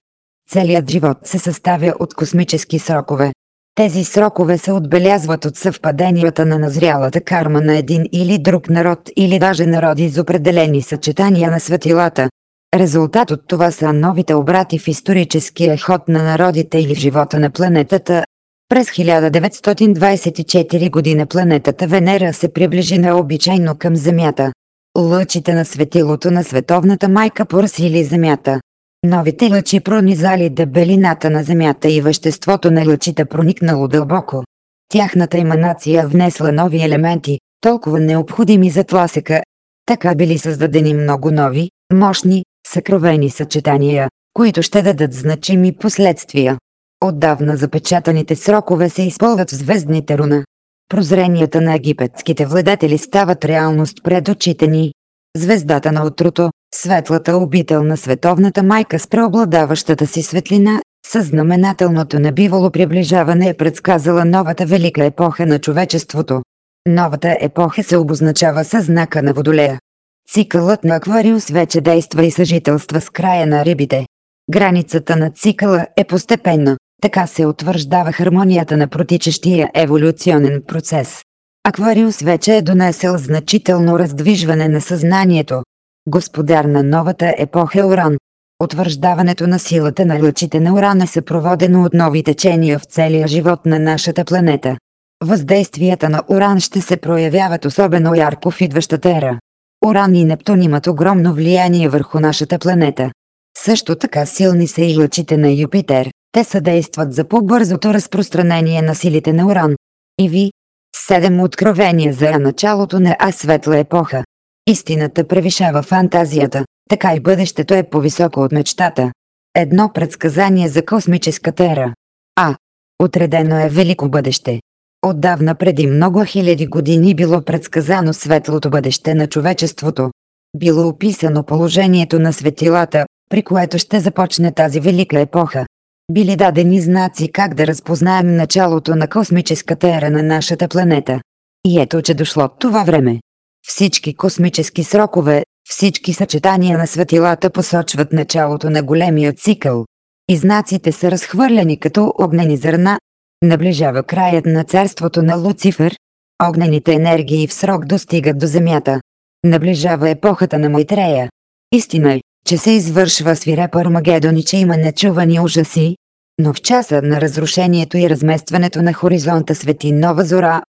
Целият живот се съставя от космически срокове. Тези срокове се отбелязват от съвпаденията на назрялата карма на един или друг народ или даже народи с определени съчетания на светилата. Резултат от това са новите обрати в историческия ход на народите или в живота на планетата. През 1924 година планетата Венера се приближи необичайно към Земята. Лъчите на светилото на световната майка порсили Земята. Новите лъчи пронизали дебелината на Земята и веществото на лъчите проникнало дълбоко. Тяхната еманация внесла нови елементи, толкова необходими за тласъка. Така били създадени много нови, мощни, съкровени съчетания, които ще дадат значими последствия. Отдавна запечатаните срокове се изпълват в звездните руна. Прозренията на египетските владетели стават реалност пред очите ни. Звездата на утрото, светлата обител на световната майка с преобладаващата си светлина, със знаменателното набивало приближаване е предсказала новата велика епоха на човечеството. Новата епоха се обозначава със знака на водолея. Цикълът на Аквариус вече действа и съжителства с края на рибите. Границата на цикъла е постепенна, така се утвърждава хармонията на протичащия еволюционен процес. Аквариус вече е донесъл значително раздвижване на съзнанието. Господар на новата епоха е Уран. Утвърждаването на силата на лъчите на Уран е съпроводено от нови течения в целия живот на нашата планета. Въздействията на Уран ще се проявяват особено ярко в идващата ера. Уран и Нептун имат огромно влияние върху нашата планета. Също така силни са и лъчите на Юпитер. Те съдействат за по-бързото разпространение на силите на Уран. И ви, Седем откровения за началото на А светла епоха. Истината превишава фантазията, така и бъдещето е по-високо от мечтата. Едно предсказание за космическата ера. А. Отредено е велико бъдеще. Отдавна преди много хиляди години било предсказано светлото бъдеще на човечеството. Било описано положението на светилата, при което ще започне тази велика епоха били дадени знаци как да разпознаем началото на космическата ера на нашата планета. И ето че дошло това време. Всички космически срокове, всички съчетания на светилата посочват началото на големия цикъл. И знаците са разхвърляни като огнени зърна. Наближава краят на царството на Луцифер. Огнените енергии в срок достигат до Земята. Наближава епохата на Мойтрея. Истина е, че се извършва свиреп Армагедон и че има нечувани ужаси, Но в часа на разрушението и разместването на хоризонта свети нова зора.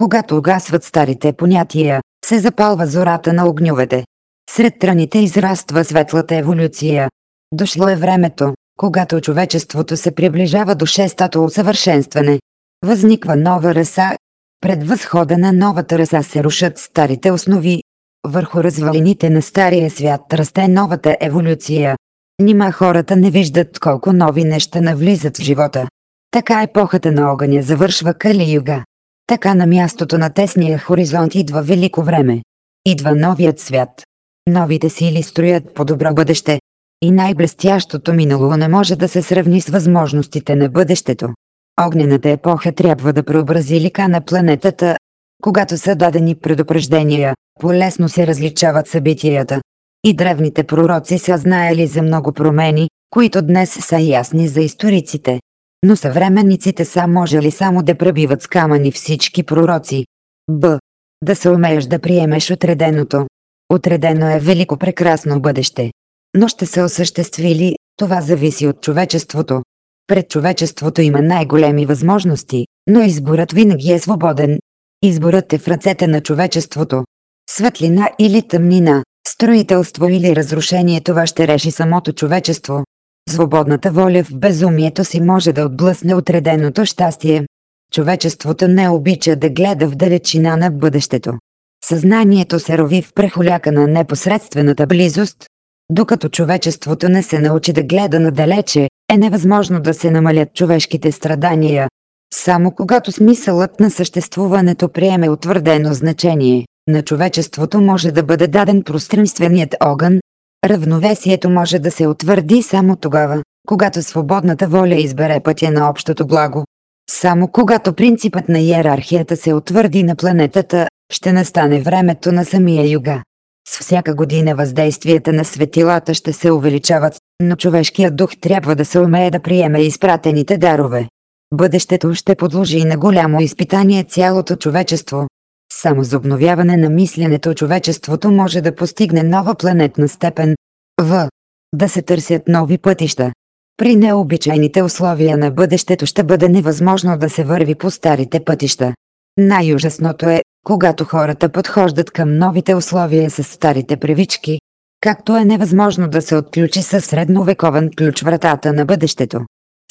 Когато угасват старите понятия, се запалва зората на огньовете. Сред траните израства светлата еволюция. Дошло е времето, когато човечеството се приближава до шестото усъвършенстване. Възниква нова раса. Пред възхода на новата раса се рушат старите основи. Върху развалините на стария свят расте новата еволюция. Нима хората не виждат колко нови неща навлизат в живота. Така епохата на огъня завършва Кали Юга. Така на мястото на тесния хоризонт идва велико време. Идва новият свят. Новите сили строят по-добро бъдеще. И най-блестящото минало не може да се сравни с възможностите на бъдещето. Огнената епоха трябва да преобрази лика на планетата. Когато са дадени предупреждения, полесно се различават събитията. И древните пророци са знаели за много промени, които днес са ясни за историците. Но съвременниците са можели само да пребиват с камъни всички пророци. Б. Да се умееш да приемеш отреденото. Отредено е велико прекрасно бъдеще. Но ще се осъществи ли, това зависи от човечеството. Пред човечеството има най-големи възможности, но изборът винаги е свободен. Изборът е в ръцете на човечеството. Светлина или тъмнина, строителство или разрушение това ще реши самото човечество. Свободната воля в безумието си може да отблъсне отреденото щастие. Човечеството не обича да гледа в далечина на бъдещето. Съзнанието се рови в прехоляка на непосредствената близост. Докато човечеството не се научи да гледа надалече, е невъзможно да се намалят човешките страдания. Само когато смисълът на съществуването приеме утвърдено значение, на човечеството може да бъде даден пространственият огън, равновесието може да се утвърди само тогава, когато свободната воля избере пътя на общото благо. Само когато принципът на иерархията се утвърди на планетата, ще настане времето на самия юга. С всяка година въздействията на светилата ще се увеличават, но човешкият дух трябва да се умее да приеме изпратените дарове. Бъдещето ще подложи на голямо изпитание цялото човечество. Само за обновяване на мисленето човечеството може да постигне нова планетна степен. В. Да се търсят нови пътища. При необичайните условия на бъдещето ще бъде невъзможно да се върви по старите пътища. Най-ужасното е, когато хората подхождат към новите условия с старите привички, както е невъзможно да се отключи със средновековен ключ вратата на бъдещето.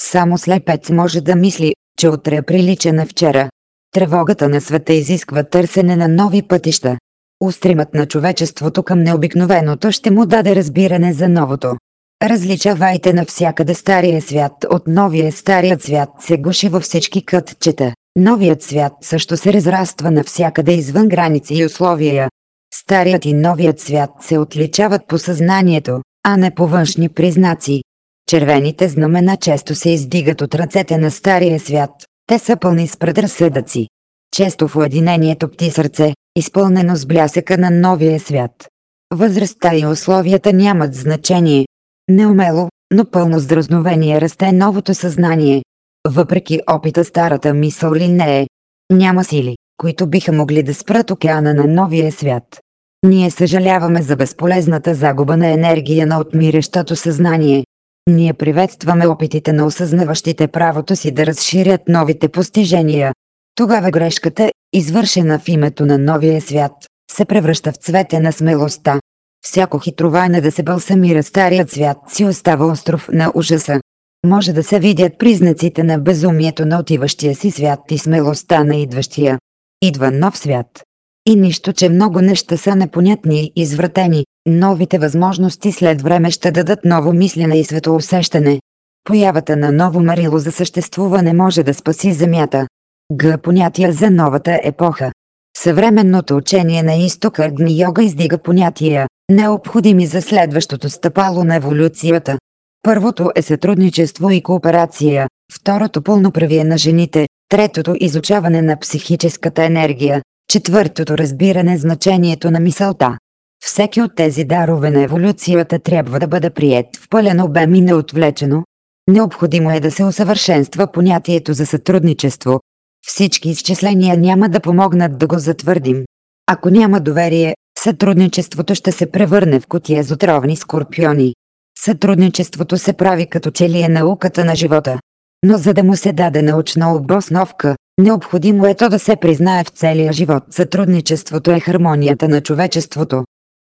Само слепец може да мисли, че утре прилича на вчера. Тревогата на света изисква търсене на нови пътища. Устримът на човечеството към необикновеното ще му даде разбиране за новото. Различавайте навсякъде стария свят от новия старият свят се гуши във всички кътчета. Новият свят също се разраства навсякъде извън граници и условия. Старият и новият свят се отличават по съзнанието, а не по външни признаци. Червените знамена често се издигат от ръцете на стария свят. Те са пълни с предразсъдъци. Често в уединението пти сърце, изпълнено с блясъка на новия свят. Възрастта и условията нямат значение. Неумело, но пълно с дразновение расте новото съзнание. Въпреки опита старата мисъл ли не е. Няма сили, които биха могли да спрат океана на новия свят. Ние съжаляваме за безполезната загуба на енергия на отмирещото съзнание. Ние приветстваме опитите на осъзнаващите правото си да разширят новите постижения. Тогава грешката, извършена в името на новия свят, се превръща в цвете на смелостта. Всяко хитроване да се балсамира старият свят си остава остров на ужаса може да се видят признаците на безумието на отиващия си свят и смелостта на идващия. Идва нов свят. И нищо, че много неща са непонятни и извратени, новите възможности след време ще дадат ново мислене и светоусещане. Появата на ново марило за съществуване може да спаси Земята. Г. Понятия за новата епоха. Съвременното учение на изтока Агни Йога издига понятия, необходими за следващото стъпало на еволюцията. Първото е сътрудничество и кооперация, второто пълноправие на жените, третото изучаване на психическата енергия, четвъртото разбиране значението на мисълта. Всеки от тези дарове на еволюцията трябва да бъде прият в пълен обем и неотвлечено. Необходимо е да се усъвършенства понятието за сътрудничество. Всички изчисления няма да помогнат да го затвърдим. Ако няма доверие, сътрудничеството ще се превърне в котия с отровни скорпиони. Сътрудничеството се прави като че ли е науката на живота. Но за да му се даде научна обосновка, необходимо е то да се признае в целия живот. Сътрудничеството е хармонията на човечеството.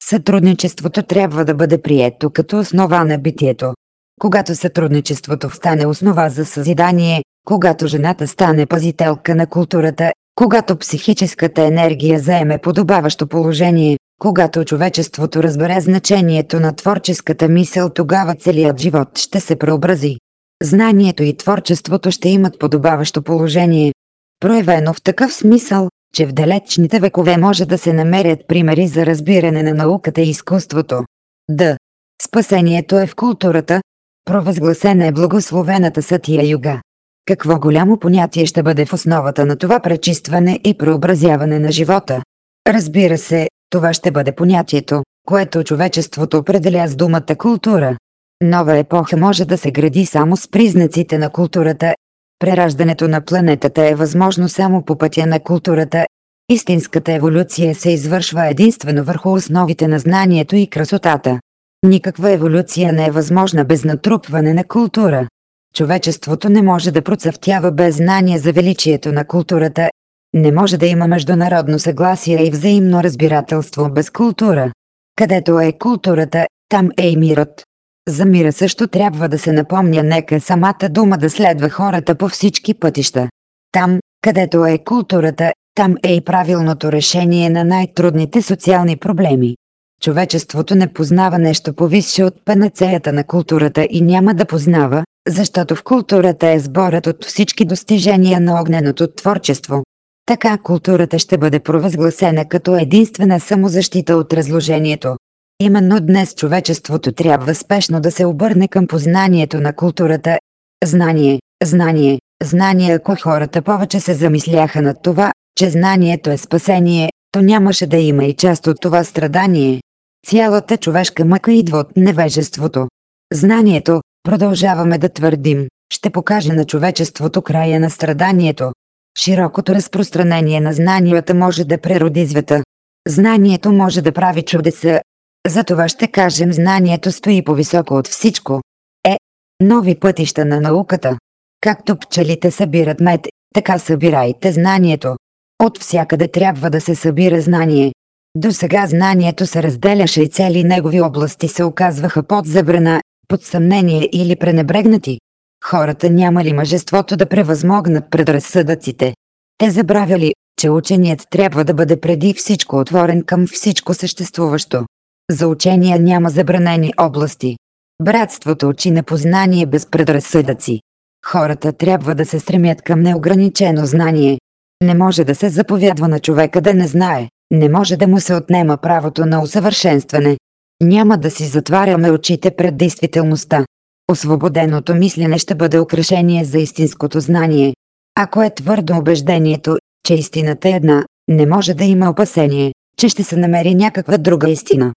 Сътрудничеството трябва да бъде прието като основа на битието. Когато сътрудничеството стане основа за съзидание, когато жената стане пазителка на културата, когато психическата енергия заеме подобаващо положение, когато човечеството разбере значението на творческата мисъл, тогава целият живот ще се преобрази. Знанието и творчеството ще имат подобаващо положение. Проявено в такъв смисъл, че в далечните векове може да се намерят примери за разбиране на науката и изкуството. Д. Спасението е в културата. Провъзгласена е благословената Сатия Юга. Какво голямо понятие ще бъде в основата на това пречистване и преобразяване на живота? Разбира се, това ще бъде понятието, което човечеството определя с думата култура. Нова епоха може да се гради само с признаците на културата. Прераждането на планетата е възможно само по пътя на културата. Истинската еволюция се извършва единствено върху основите на знанието и красотата. Никаква еволюция не е възможна без натрупване на култура. Човечеството не може да процъфтява без знание за величието на културата. Не може да има международно съгласие и взаимно разбирателство без култура. Където е културата, там е и мирът. За мира също трябва да се напомня нека самата дума да следва хората по всички пътища. Там, където е културата, там е и правилното решение на най-трудните социални проблеми. Човечеството не познава нещо повисше от панацеята на културата и няма да познава, защото в културата е сборът от всички достижения на огненото творчество. Така културата ще бъде провъзгласена като единствена самозащита от разложението. Именно днес човечеството трябва спешно да се обърне към познанието на културата. Знание, знание, знание ако хората повече се замисляха над това, че знанието е спасение, то нямаше да има и част от това страдание. Цялата човешка мъка идва от невежеството. Знанието, продължаваме да твърдим, ще покаже на човечеството края на страданието. Широкото разпространение на знанията може да прероди света. Знанието може да прави чудеса. Затова ще кажем знанието стои по-високо от всичко. Е, нови пътища на науката. Както пчелите събират мед, така събирайте знанието. От всякъде трябва да се събира знание. До сега знанието се разделяше и цели негови области се оказваха под забрана, под съмнение или пренебрегнати. Хората нямали мъжеството да превъзмогнат предразсъдъците. Те забравяли, че ученият трябва да бъде преди всичко отворен към всичко съществуващо. За учения няма забранени области. Братството учи на познание без предразсъдъци. Хората трябва да се стремят към неограничено знание. Не може да се заповядва на човека да не знае, не може да му се отнема правото на усъвършенстване. Няма да си затваряме очите пред действителността. Освободеното мислене ще бъде украшение за истинското знание. Ако е твърдо убеждението, че истината е една, не може да има опасение, че ще се намери някаква друга истина.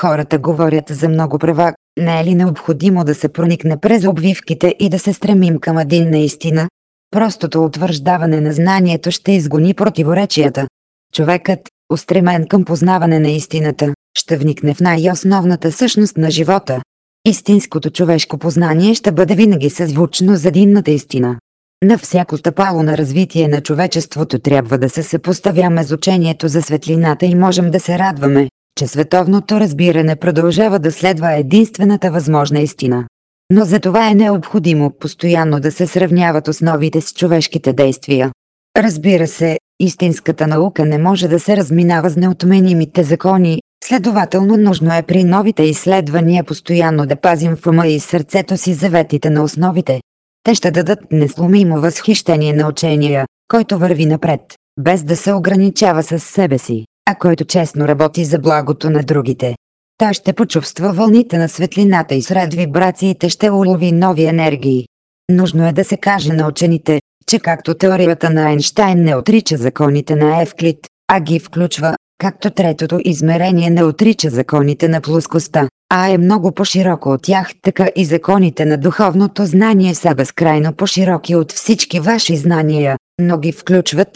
Хората говорят за много права, не е ли необходимо да се проникне през обвивките и да се стремим към един наистина? Простото утвърждаване на знанието ще изгони противоречията. Човекът, устремен към познаване на истината, ще вникне в най-основната същност на живота. Истинското човешко познание ще бъде винаги съзвучно за единната истина. На всяко стъпало на развитие на човечеството трябва да се съпоставяме с учението за светлината и можем да се радваме, че световното разбиране продължава да следва единствената възможна истина. Но за това е необходимо постоянно да се сравняват основите с човешките действия. Разбира се, истинската наука не може да се разминава с неотменимите закони, следователно нужно е при новите изследвания постоянно да пазим в ума и сърцето си заветите на основите. Те ще дадат несломимо възхищение на учения, който върви напред, без да се ограничава с себе си, а който честно работи за благото на другите. Та ще почувства вълните на светлината и сред вибрациите ще улови нови енергии. Нужно е да се каже на учените, че както теорията на Айнштайн не отрича законите на Евклид, а ги включва, както третото измерение не отрича законите на плоскостта, а е много по-широко от тях, така и законите на духовното знание са безкрайно по-широки от всички ваши знания, но ги включват.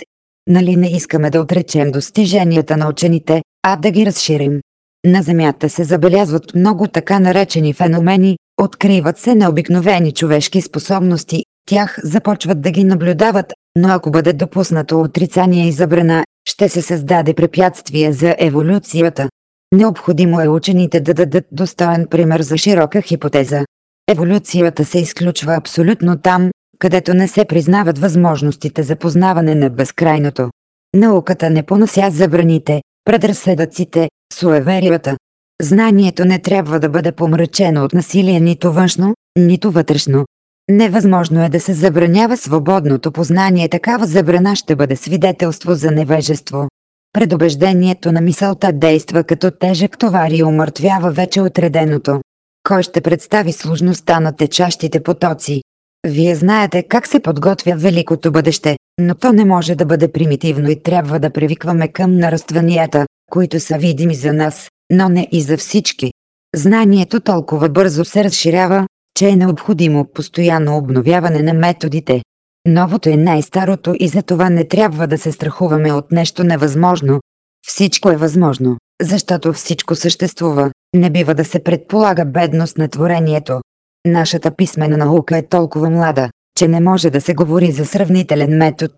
Нали не искаме да отречем достиженията на учените, а да ги разширим? На Земята се забелязват много така наречени феномени, откриват се необикновени човешки способности, Тях започват да ги наблюдават, но ако бъде допуснато отрицание и забрана, ще се създаде препятствие за еволюцията. Необходимо е учените да дадат достоен пример за широка хипотеза. Еволюцията се изключва абсолютно там, където не се признават възможностите за познаване на безкрайното. Науката не понася забраните, предразсъдъците, суеверията. Знанието не трябва да бъде помрачено от насилие нито външно, нито вътрешно. Невъзможно е да се забранява свободното познание, такава забрана ще бъде свидетелство за невежество. Предубеждението на мисълта действа като тежък товар и умъртвява вече отреденото. Кой ще представи сложността на течащите потоци? Вие знаете как се подготвя великото бъдеще, но то не може да бъде примитивно и трябва да привикваме към нарастванията, които са видими за нас, но не и за всички. Знанието толкова бързо се разширява, че е необходимо постоянно обновяване на методите. Новото е най-старото и за това не трябва да се страхуваме от нещо невъзможно. Всичко е възможно, защото всичко съществува. Не бива да се предполага бедност на творението. Нашата писмена наука е толкова млада, че не може да се говори за сравнителен метод.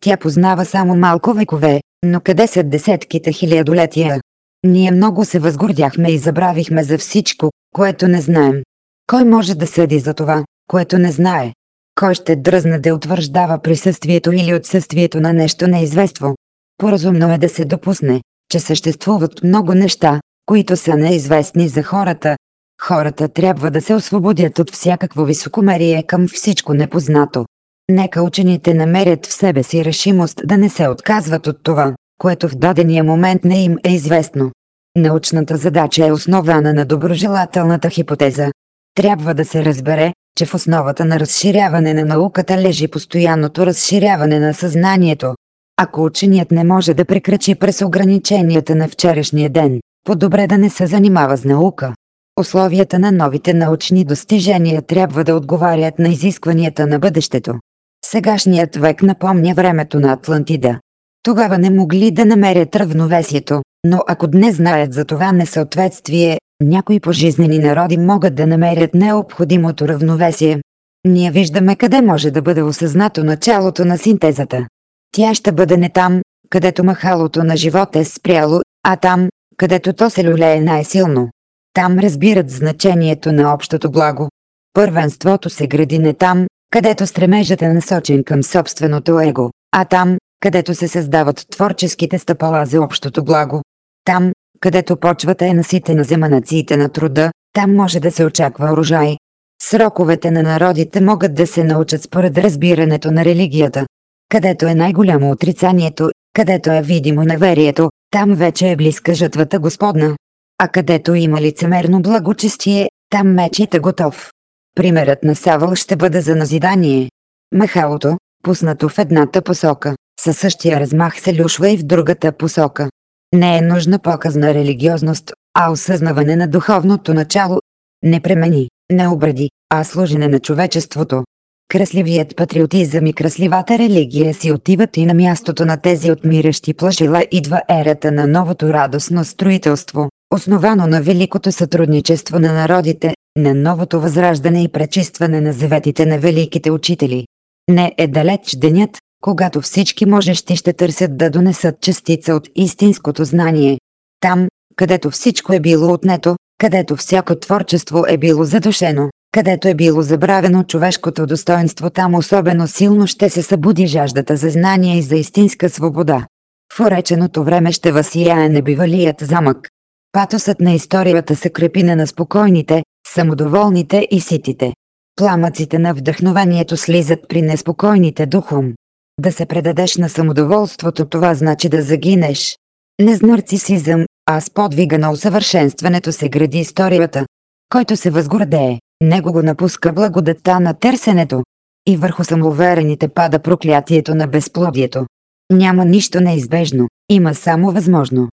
Тя познава само малко векове, но къде са десетките хилядолетия? Ние много се възгордяхме и забравихме за всичко, което не знаем. Кой може да съди за това, което не знае? Кой ще дръзне да утвърждава присъствието или отсъствието на нещо неизвестно? Поразумно е да се допусне, че съществуват много неща, които са неизвестни за хората. Хората трябва да се освободят от всякакво високомерие към всичко непознато. Нека учените намерят в себе си решимост да не се отказват от това, което в дадения момент не им е известно. Научната задача е основана на доброжелателната хипотеза, трябва да се разбере, че в основата на разширяване на науката лежи постоянното разширяване на съзнанието. Ако ученият не може да прекрачи през ограниченията на вчерашния ден, по-добре да не се занимава с наука. Условията на новите научни достижения трябва да отговарят на изискванията на бъдещето. Сегашният век напомня времето на Атлантида. Тогава не могли да намерят равновесието, но ако днес знаят за това несъответствие, някои пожизнени народи могат да намерят необходимото равновесие. Ние виждаме къде може да бъде осъзнато началото на синтезата. Тя ще бъде не там, където махалото на живота е спряло, а там, където то се люлее най-силно. Там разбират значението на общото благо. Първенството се гради не там, където стремежът е насочен към собственото его, а там, където се създават творческите стъпала за общото благо. Там, където почвата е наситена земанациите на труда, там може да се очаква урожай. Сроковете на народите могат да се научат според разбирането на религията. Където е най-голямо отрицанието, където е видимо неверието, там вече е близка жътвата Господна. А където има лицемерно благочестие, там мечът е готов. Примерът на Савъл ще бъде за назидание. Махалото, пуснато в едната посока, със същия размах се люшва и в другата посока. Не е нужна показна религиозност, а осъзнаване на духовното начало. Не премени, не обради, а служене на човечеството. Красливият патриотизъм и красливата религия си отиват и на мястото на тези отмиращи плашила идва ерата на новото радостно строителство, основано на великото сътрудничество на народите, на новото възраждане и пречистване на заветите на великите учители. Не е далеч денят, когато всички можещи ще търсят да донесат частица от истинското знание. Там, където всичко е било отнето, където всяко творчество е било задушено, където е било забравено човешкото достоинство, там особено силно ще се събуди жаждата за знание и за истинска свобода. В уреченото време ще възсияе небивалият замък. Патосът на историята се крепи на спокойните, самодоволните и ситите. Пламъците на вдъхновението слизат при неспокойните духом. Да се предадеш на самодоволството това значи да загинеш. Не с нарцисизъм, а с подвига на усъвършенстването се гради историята. Който се възгордее, него го напуска благодата на търсенето. И върху самоуверените пада проклятието на безплодието. Няма нищо неизбежно, има само възможно.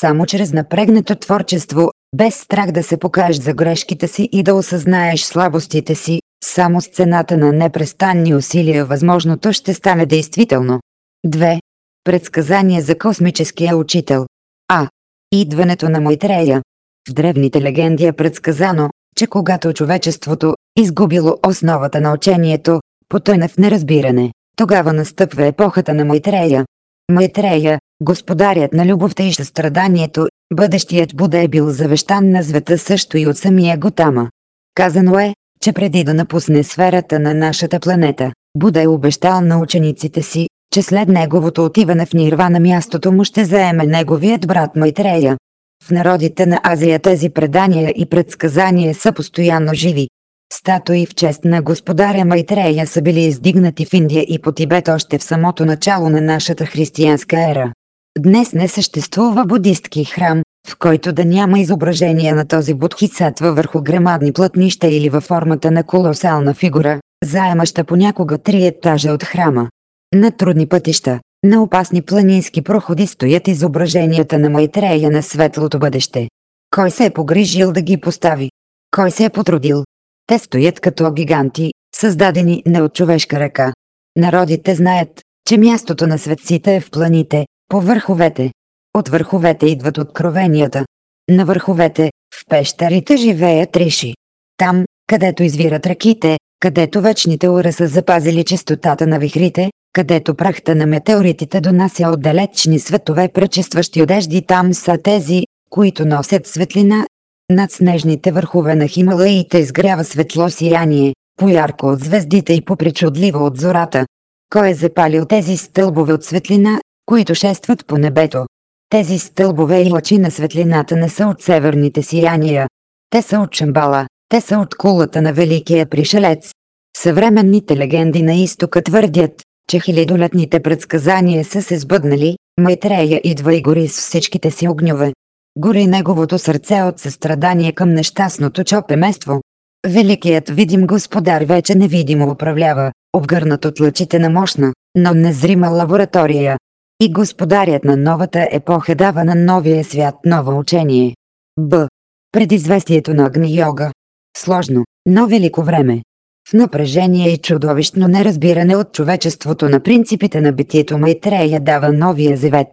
Само чрез напрегнато творчество, без страх да се покажеш за грешките си и да осъзнаеш слабостите си, само с цената на непрестанни усилия възможното ще стане действително. 2. Предсказание за космическия учител. А. Идването на Мойтрея. В древните легенди е предсказано, че когато човечеството, изгубило основата на учението, потъна в неразбиране. Тогава настъпва епохата на Майтрея. Майтрея, господарят на любовта и състраданието, бъдещият Буда е бил завещан на света също и от самия Готама. Казано е, че преди да напусне сферата на нашата планета, Буда е обещал на учениците си, че след неговото отиване в Нирвана мястото му ще заеме неговият брат Майтрея. В народите на Азия тези предания и предсказания са постоянно живи. Статуи в чест на господаря Майтрея са били издигнати в Индия и по Тибет още в самото начало на нашата християнска ера. Днес не съществува будистки храм, в който да няма изображение на този будхисатва върху грамадни плътнища или във формата на колосална фигура, заемаща понякога три етажа от храма. На трудни пътища, на опасни планински проходи стоят изображенията на Майтрея на светлото бъдеще. Кой се е погрижил да ги постави? Кой се е потрудил? Те стоят като гиганти, създадени не от човешка ръка. Народите знаят, че мястото на светците е в планите, по върховете. От върховете идват откровенията. На върховете, в пещерите живеят риши. Там, където извират ръките, където вечните ура са запазили чистотата на вихрите, където прахта на метеоритите донася от далечни светове пречистващи одежди, там са тези, които носят светлина. Над снежните върхове на Хималаите изгрява светло сияние, поярко от звездите и попричудливо от зората. Кой е запалил тези стълбове от светлина, които шестват по небето? Тези стълбове и лъчи на светлината не са от северните сияния. Те са от Шамбала, те са от кулата на Великия пришелец. Съвременните легенди на изтока твърдят, че хилядолетните предсказания са се сбъднали, Майтрея идва и гори с всичките си огньове. Гори неговото сърце от състрадание към нещастното чопемество. Великият видим господар вече невидимо управлява, обгърнат от лъчите на мощна, но незрима лаборатория. И господарят на новата епоха дава на новия свят ново учение. Б. Предизвестието на Агни-йога. Сложно, но велико време. В напрежение и чудовищно неразбиране от човечеството на принципите на битието Майтрея дава новия завет.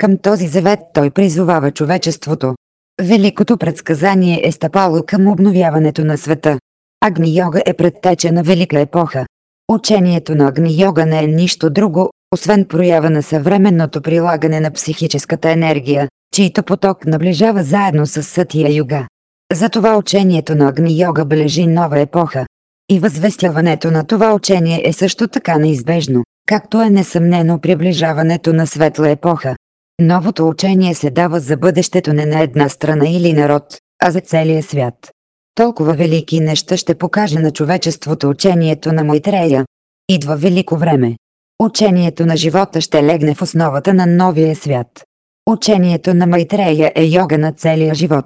Към този завет той призовава човечеството. Великото предсказание е стъпало към обновяването на света. Агни-йога е предтеча на велика епоха. Учението на Агни-йога не е нищо друго, освен проява на съвременното прилагане на психическата енергия, чийто поток наближава заедно с Сътия юга. Затова учението на Агни-йога бележи нова епоха. И възвестяването на това учение е също така неизбежно, както е несъмнено приближаването на светла епоха. Новото учение се дава за бъдещето не на една страна или народ, а за целия свят. Толкова велики неща ще покаже на човечеството учението на Мойтрея. Идва велико време. Учението на живота ще легне в основата на новия свят. Учението на Майтрея е йога на целия живот.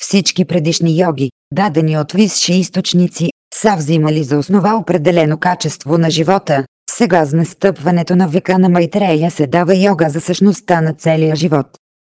Всички предишни йоги, дадени от висши източници, са взимали за основа определено качество на живота. Сега с настъпването на века на Майтрея се дава йога за същността на целия живот.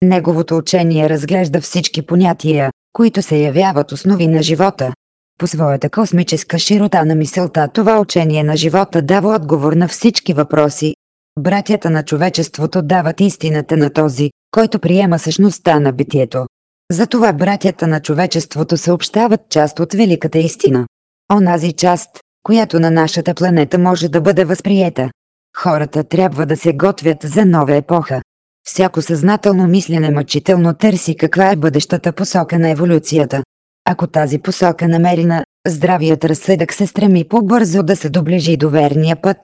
Неговото учение разглежда всички понятия, които се явяват основи на живота. По своята космическа широта на мисълта това учение на живота дава отговор на всички въпроси. Братята на човечеството дават истината на този, който приема същността на битието. Затова братята на човечеството съобщават част от великата истина. Онази част, която на нашата планета може да бъде възприета. Хората трябва да се готвят за нова епоха. Всяко съзнателно мислене мъчително търси каква е бъдещата посока на еволюцията. Ако тази посока намерена, здравият разсъдък се стреми по-бързо да се доближи до верния път.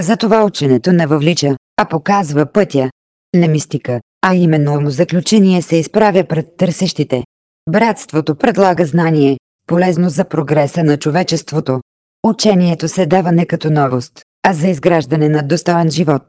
Затова ученето не въвлича, а показва пътя. Не мистика, а именно заключение се изправя пред търсещите. Братството предлага знание, полезно за прогреса на човечеството. Учението се дава не като новост, а за изграждане на достоен живот.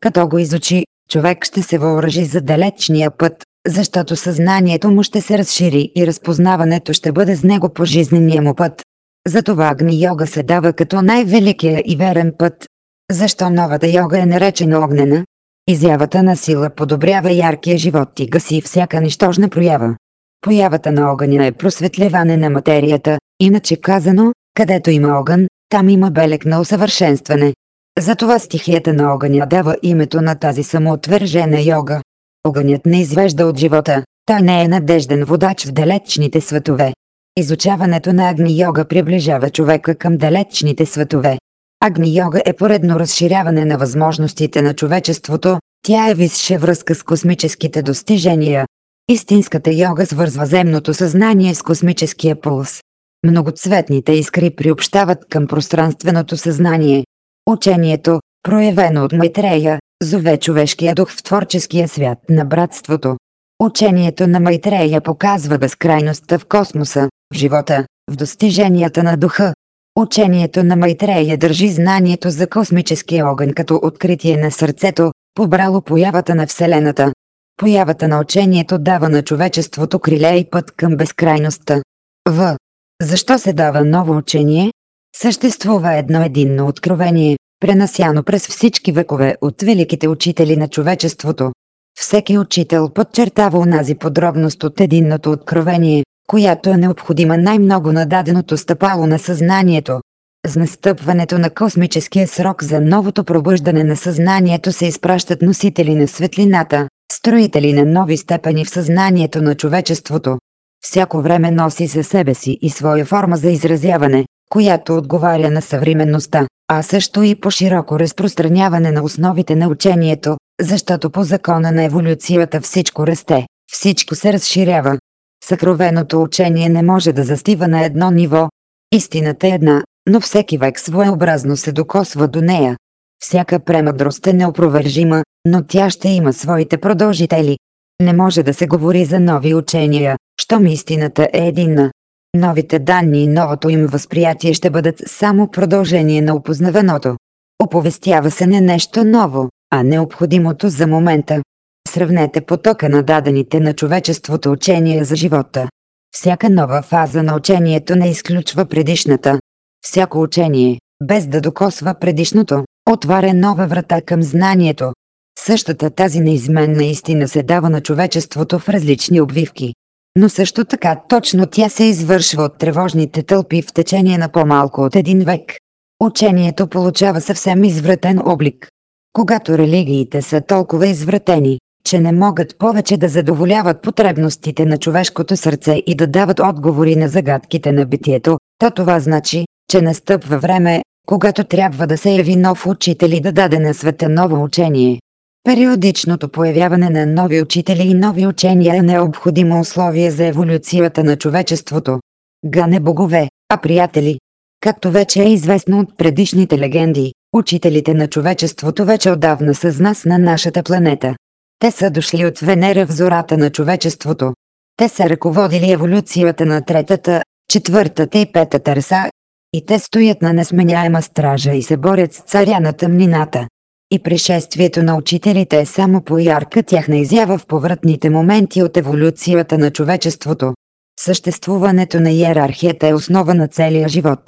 Като го изучи, човек ще се въоръжи за далечния път, защото съзнанието му ще се разшири и разпознаването ще бъде с него по жизнения му път. Затова Агни йога се дава като най-великия и верен път. Защо новата йога е наречена огнена? Изявата на сила подобрява яркия живот и гаси всяка нищожна проява. Появата на огъня е просветляване на материята, иначе казано, където има огън, там има белег на усъвършенстване. Затова стихията на огъня дава името на тази самоотвържена йога. Огънят не извежда от живота, той не е надежден водач в далечните светове. Изучаването на Агни йога приближава човека към далечните светове. Агни йога е поредно разширяване на възможностите на човечеството, тя е висша връзка с космическите достижения. Истинската йога свързва земното съзнание с космическия пулс. Многоцветните искри приобщават към пространственото съзнание. Учението, проявено от Майтрея, зове човешкия дух в творческия свят на братството. Учението на Майтрея показва безкрайността в космоса, в живота, в достиженията на духа. Учението на Майтрея държи знанието за космическия огън като откритие на сърцето, побрало появата на Вселената. Появата на учението дава на човечеството криле и път към безкрайността. В. Защо се дава ново учение? Съществува едно единно откровение, пренасяно през всички векове от великите учители на човечеството. Всеки учител подчертава унази подробност от единното откровение, която е необходима най-много на даденото стъпало на съзнанието. С настъпването на космическия срок за новото пробуждане на съзнанието се изпращат носители на светлината, строители на нови степени в съзнанието на човечеството. Всяко време носи със себе си и своя форма за изразяване, която отговаря на съвременността, а също и по широко разпространяване на основите на учението, защото по закона на еволюцията всичко расте, всичко се разширява. Съкровеното учение не може да застива на едно ниво. Истината е една, но всеки век своеобразно се докосва до нея. Всяка премъдрост е неопровержима, но тя ще има своите продължители. Не може да се говори за нови учения, щом истината е единна. Новите данни и новото им възприятие ще бъдат само продължение на опознаваното. Оповестява се не нещо ново, а необходимото за момента. Сравнете потока на дадените на човечеството учения за живота. Всяка нова фаза на учението не изключва предишната. Всяко учение, без да докосва предишното, отваря нова врата към знанието. Същата тази неизменна истина се дава на човечеството в различни обвивки. Но също така точно тя се извършва от тревожните тълпи в течение на по-малко от един век. Учението получава съвсем извратен облик. Когато религиите са толкова извратени, че не могат повече да задоволяват потребностите на човешкото сърце и да дават отговори на загадките на битието, то това значи, че настъпва време, когато трябва да се яви нов учител и да даде на света ново учение. Периодичното появяване на нови учители и нови учения е необходимо условие за еволюцията на човечеството. Га не богове, а приятели. Както вече е известно от предишните легенди, учителите на човечеството вече отдавна са с нас на нашата планета. Те са дошли от Венера в зората на човечеството. Те са ръководили еволюцията на третата, четвъртата и петата раса, и те стоят на несменяема стража и се борят с царя на тъмнината. И пришествието на учителите е само по ярка тяхна изява в повратните моменти от еволюцията на човечеството. Съществуването на иерархията е основа на целия живот.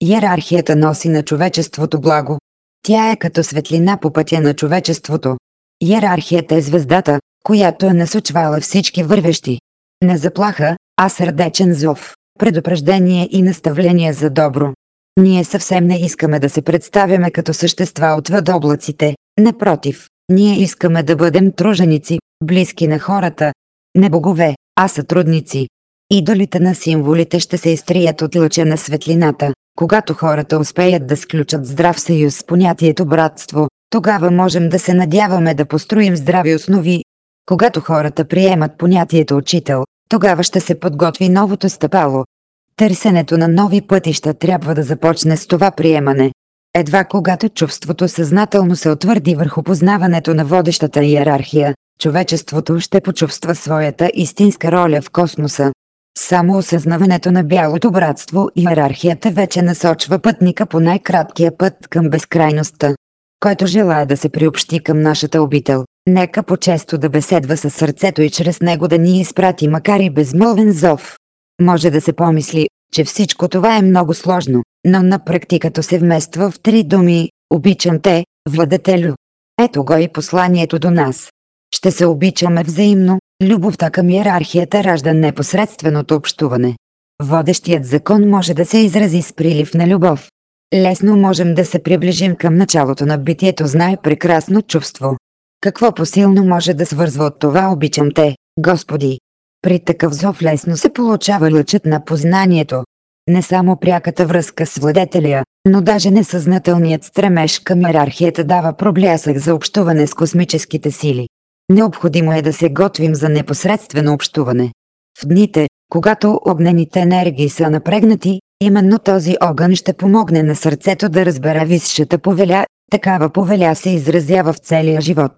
Иерархията носи на човечеството благо. Тя е като светлина по пътя на човечеството. Иерархията е звездата, която е насочвала всички вървещи. Не заплаха, а сърдечен зов, предупреждение и наставление за добро. Ние съвсем не искаме да се представяме като същества отвъд облаците, напротив, ние искаме да бъдем труженици, близки на хората, не богове, а сътрудници. Идолите на символите ще се изтрият от лъча на светлината, когато хората успеят да сключат здрав съюз с понятието братство, тогава можем да се надяваме да построим здрави основи. Когато хората приемат понятието учител, тогава ще се подготви новото стъпало. Търсенето на нови пътища трябва да започне с това приемане. Едва когато чувството съзнателно се утвърди върху познаването на водещата иерархия, човечеството ще почувства своята истинска роля в космоса. Само осъзнаването на бялото братство и иерархията вече насочва пътника по най-краткия път към безкрайността който желая да се приобщи към нашата обител. Нека по-често да беседва със сърцето и чрез него да ни изпрати макар и безмълвен зов. Може да се помисли, че всичко това е много сложно, но на практиката се вмества в три думи «Обичам те, владетелю». Ето го и посланието до нас. Ще се обичаме взаимно, любовта към иерархията ражда непосредственото общуване. Водещият закон може да се изрази с прилив на любов, Лесно можем да се приближим към началото на битието с най-прекрасно чувство. Какво посилно може да свързва от това обичам те, Господи? При такъв зов лесно се получава лъчът на познанието. Не само пряката връзка с владетеля, но даже несъзнателният стремеж към иерархията дава проблясък за общуване с космическите сили. Необходимо е да се готвим за непосредствено общуване. В дните, когато огнените енергии са напрегнати, именно този огън ще помогне на сърцето да разбере висшата повеля, такава повеля се изразява в целия живот.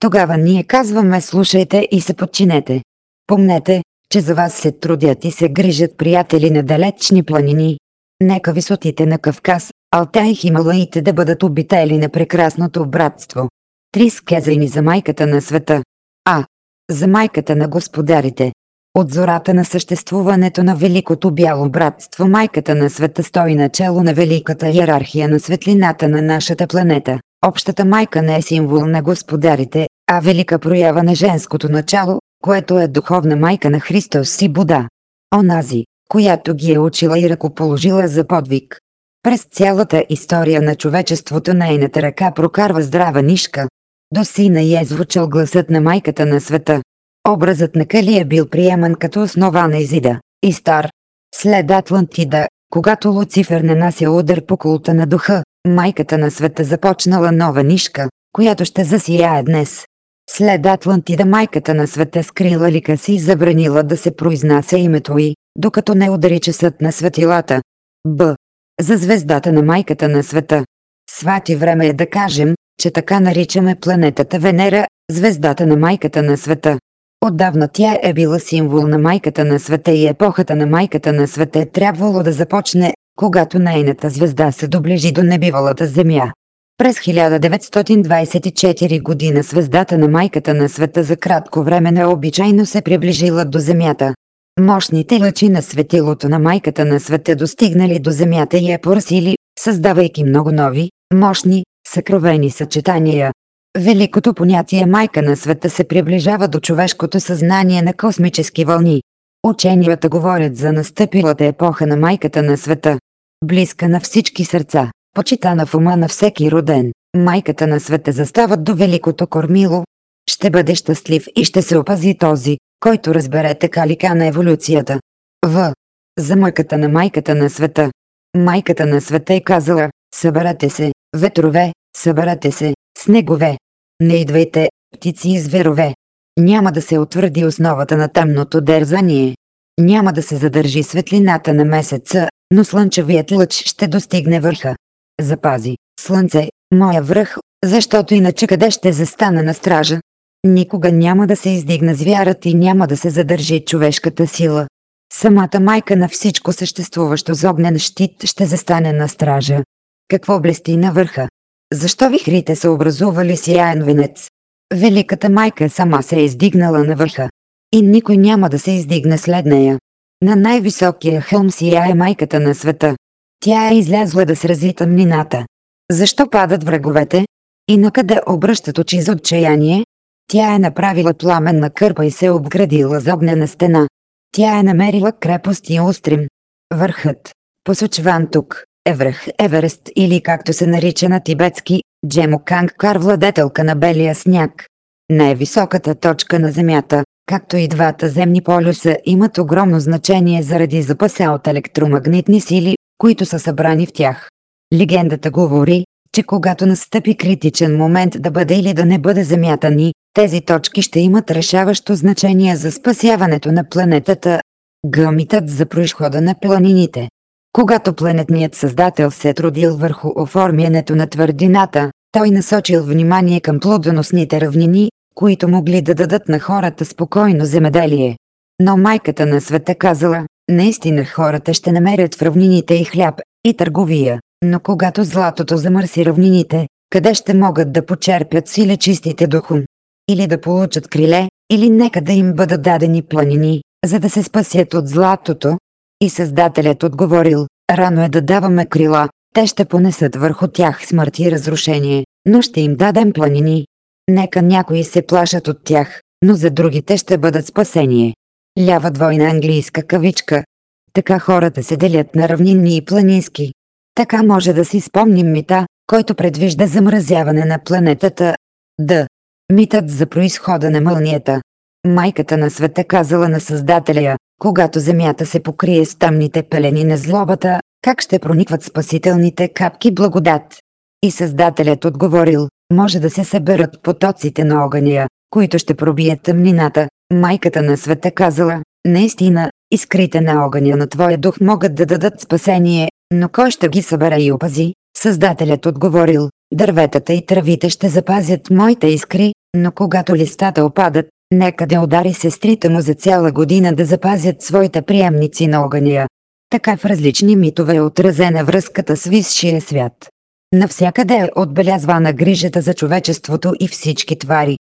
Тогава ние казваме слушайте и се подчинете. Помнете, че за вас се трудят и се грижат приятели на далечни планини. Нека висотите на Кавказ, Алтай Хималаите да бъдат обители на прекрасното братство. Три скезайни за майката на света. А. За майката на господарите. От зората на съществуването на Великото Бяло Братство майката на света стои начало на великата иерархия на светлината на нашата планета. Общата майка не е символ на господарите, а велика проява на женското начало, което е духовна майка на Христос и Буда. Онази, която ги е учила и ръкоположила за подвиг. През цялата история на човечеството нейната ръка прокарва здрава нишка. До сина й е звучал гласът на майката на света. Образът на Кали е бил приеман като основа на Изида и Стар. След Атлантида, когато Луцифер нанася удар по култа на духа, майката на света започнала нова нишка, която ще засияе днес. След Атлантида майката на света скрила лика си и забранила да се произнася името й, докато не удари часът на светилата. Б. За звездата на майката на света. Свати време е да кажем, че така наричаме планетата Венера, звездата на майката на света. Отдавна тя е била символ на майката на света и епохата на майката на света е трябвало да започне, когато нейната звезда се доближи до небивалата Земя. През 1924 година звездата на майката на света за кратко време необичайно се приближила до Земята. Мощните лъчи на светилото на майката на света достигнали до Земята и я поръсили, създавайки много нови, мощни, съкровени съчетания. Великото понятие майка на света се приближава до човешкото съзнание на космически вълни. Ученията говорят за настъпилата епоха на майката на света. Близка на всички сърца, почитана в ума на всеки роден, майката на света застават до великото кормило. Ще бъде щастлив и ще се опази този, който разбере така лика на еволюцията. В. За мъката на майката на света. Майката на света е казала, съберете се, ветрове, съберете се, снегове. Не идвайте, птици и зверове. Няма да се утвърди основата на тъмното дързание. Няма да се задържи светлината на месеца, но слънчевият лъч ще достигне върха. Запази, слънце, моя връх, защото иначе къде ще застана на стража? Никога няма да се издигна звярат и няма да се задържи човешката сила. Самата майка на всичко съществуващо с огнен щит ще застане на стража. Какво блести на върха? Защо вихрите са образували сияен венец? Великата майка сама се е издигнала на върха. И никой няма да се издигне след нея. На най-високия хълм сияе майката на света. Тя е излязла да срази тъмнината. Защо падат враговете? И на къде обръщат очи за отчаяние? Тя е направила пламенна кърпа и се обградила за огнена стена. Тя е намерила крепост и устрим. Върхът, посочван тук, е връх Еверест или както се нарича на тибетски, Джемоканг Кар владетелка на белия сняг. Най-високата точка на Земята, както и двата земни полюса имат огромно значение заради запаса от електромагнитни сили, които са събрани в тях. Легендата говори, че когато настъпи критичен момент да бъде или да не бъде Земята ни, тези точки ще имат решаващо значение за спасяването на планетата. Гъмитът за происхода на планините. Когато планетният създател се е трудил върху оформянето на твърдината, той насочил внимание към плодоносните равнини, които могли да дадат на хората спокойно земеделие. Но майката на света казала, наистина хората ще намерят в равнините и хляб, и търговия, но когато златото замърси равнините, къде ще могат да почерпят силе чистите духом? Или да получат криле, или нека да им бъдат дадени планини, за да се спасят от златото? И Създателят отговорил, рано е да даваме крила, те ще понесат върху тях смърт и разрушение, но ще им дадем планини. Нека някои се плашат от тях, но за другите ще бъдат спасение. Лява двойна английска кавичка. Така хората се делят на равнинни и планински. Така може да си спомним мита, който предвижда замразяване на планетата. Д. Митът за происхода на мълнията. майката на света казала на Създателя, когато земята се покрие с тъмните пелени на злобата, как ще проникват спасителните капки благодат. И Създателят отговорил, може да се съберат потоците на огъня, които ще пробият тъмнината. Майката на света казала, наистина, искрите на огъня на твоя дух могат да дадат спасение, но кой ще ги събере и опази? Създателят отговорил, дърветата и травите ще запазят моите искри, но когато листата опадат, нека да удари сестрите му за цяла година да запазят своите приемници на огъня. Така в различни митове е отразена връзката с висшия свят. Навсякъде е отбелязвана грижата за човечеството и всички твари.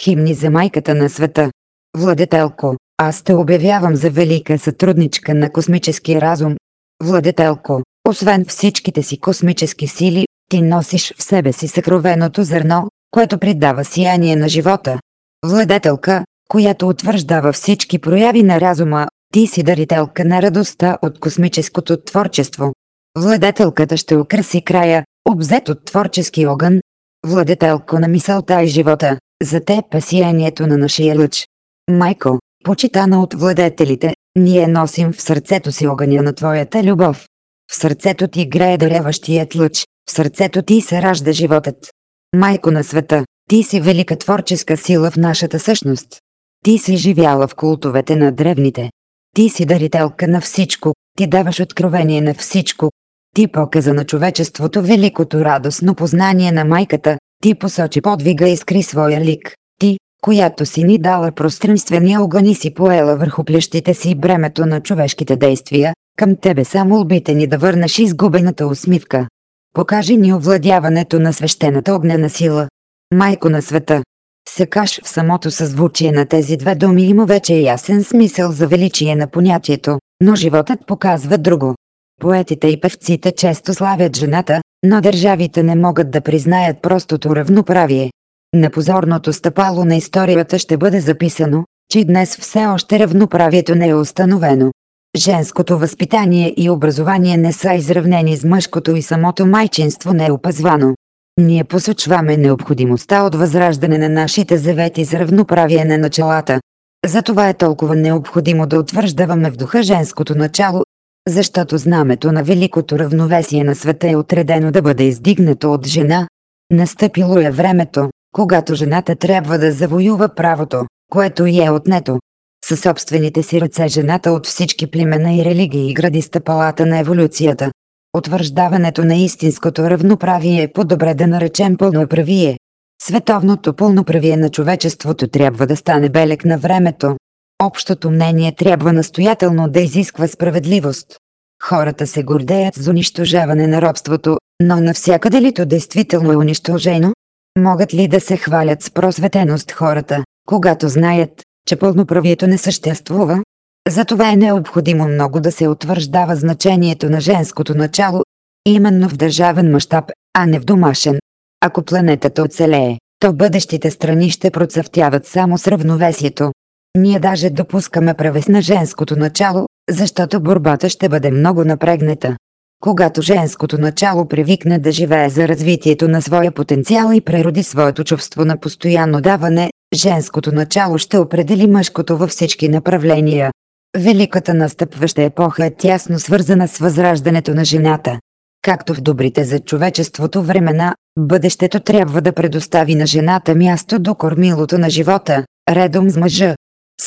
Химни за майката на света. Владетелко, аз те обявявам за велика сътрудничка на космическия разум. Владетелко, освен всичките си космически сили, ти носиш в себе си съкровеното зърно, което придава сияние на живота. Владетелка, която утвърждава всички прояви на разума, ти си дарителка на радостта от космическото творчество. Владетелката ще украси края, обзет от творчески огън. Владетелко на мисълта и живота, за теб е сиянието на нашия лъч. Майко, почитана от владетелите, ние носим в сърцето си огъня на твоята любов. В сърцето ти грее даряващият лъч, в сърцето ти се ражда животът. Майко на света, ти си велика творческа сила в нашата същност. Ти си живяла в култовете на древните. Ти си дарителка на всичко, ти даваш откровение на всичко. Ти показа на човечеството великото радостно познание на майката, ти посочи подвига и скри своя лик. Ти, която си ни дала пространствения огън и си поела върху плещите си бремето на човешките действия, към тебе само молбите ни да върнеш изгубената усмивка. Покажи ни овладяването на свещената огнена сила. Майко на света. Секаш в самото съзвучие на тези две думи има вече ясен смисъл за величие на понятието, но животът показва друго. Поетите и певците често славят жената, но държавите не могат да признаят простото равноправие. На позорното стъпало на историята ще бъде записано, че днес все още равноправието не е установено. Женското възпитание и образование не са изравнени с мъжкото и самото майчинство не е опазвано. Ние посочваме необходимостта от възраждане на нашите завети за равноправие на началата. Затова е толкова необходимо да утвърждаваме в духа женското начало, защото знамето на великото равновесие на света е отредено да бъде издигнато от жена. Настъпило е времето, когато жената трябва да завоюва правото, което й е отнето. Със собствените си ръце жената от всички племена и религии гради стъпалата на еволюцията. Утвърждаването на истинското равноправие е по-добре да наречем пълноправие. Световното пълноправие на човечеството трябва да стане белек на времето. Общото мнение трябва настоятелно да изисква справедливост. Хората се гордеят за унищожаване на робството, но навсякъде ли то действително е унищожено? Могат ли да се хвалят с просветеност хората, когато знаят, че пълноправието не съществува? Затова е необходимо много да се утвърждава значението на женското начало, именно в държавен мащаб, а не в домашен. Ако планетата оцелее, то бъдещите страни ще процъфтяват само с равновесието. Ние даже допускаме превес на женското начало, защото борбата ще бъде много напрегната. Когато женското начало привикне да живее за развитието на своя потенциал и прероди своето чувство на постоянно даване, женското начало ще определи мъжкото във всички направления. Великата настъпваща епоха е тясно свързана с възраждането на жената. Както в добрите за човечеството времена, бъдещето трябва да предостави на жената място до кормилото на живота, редом с мъжа.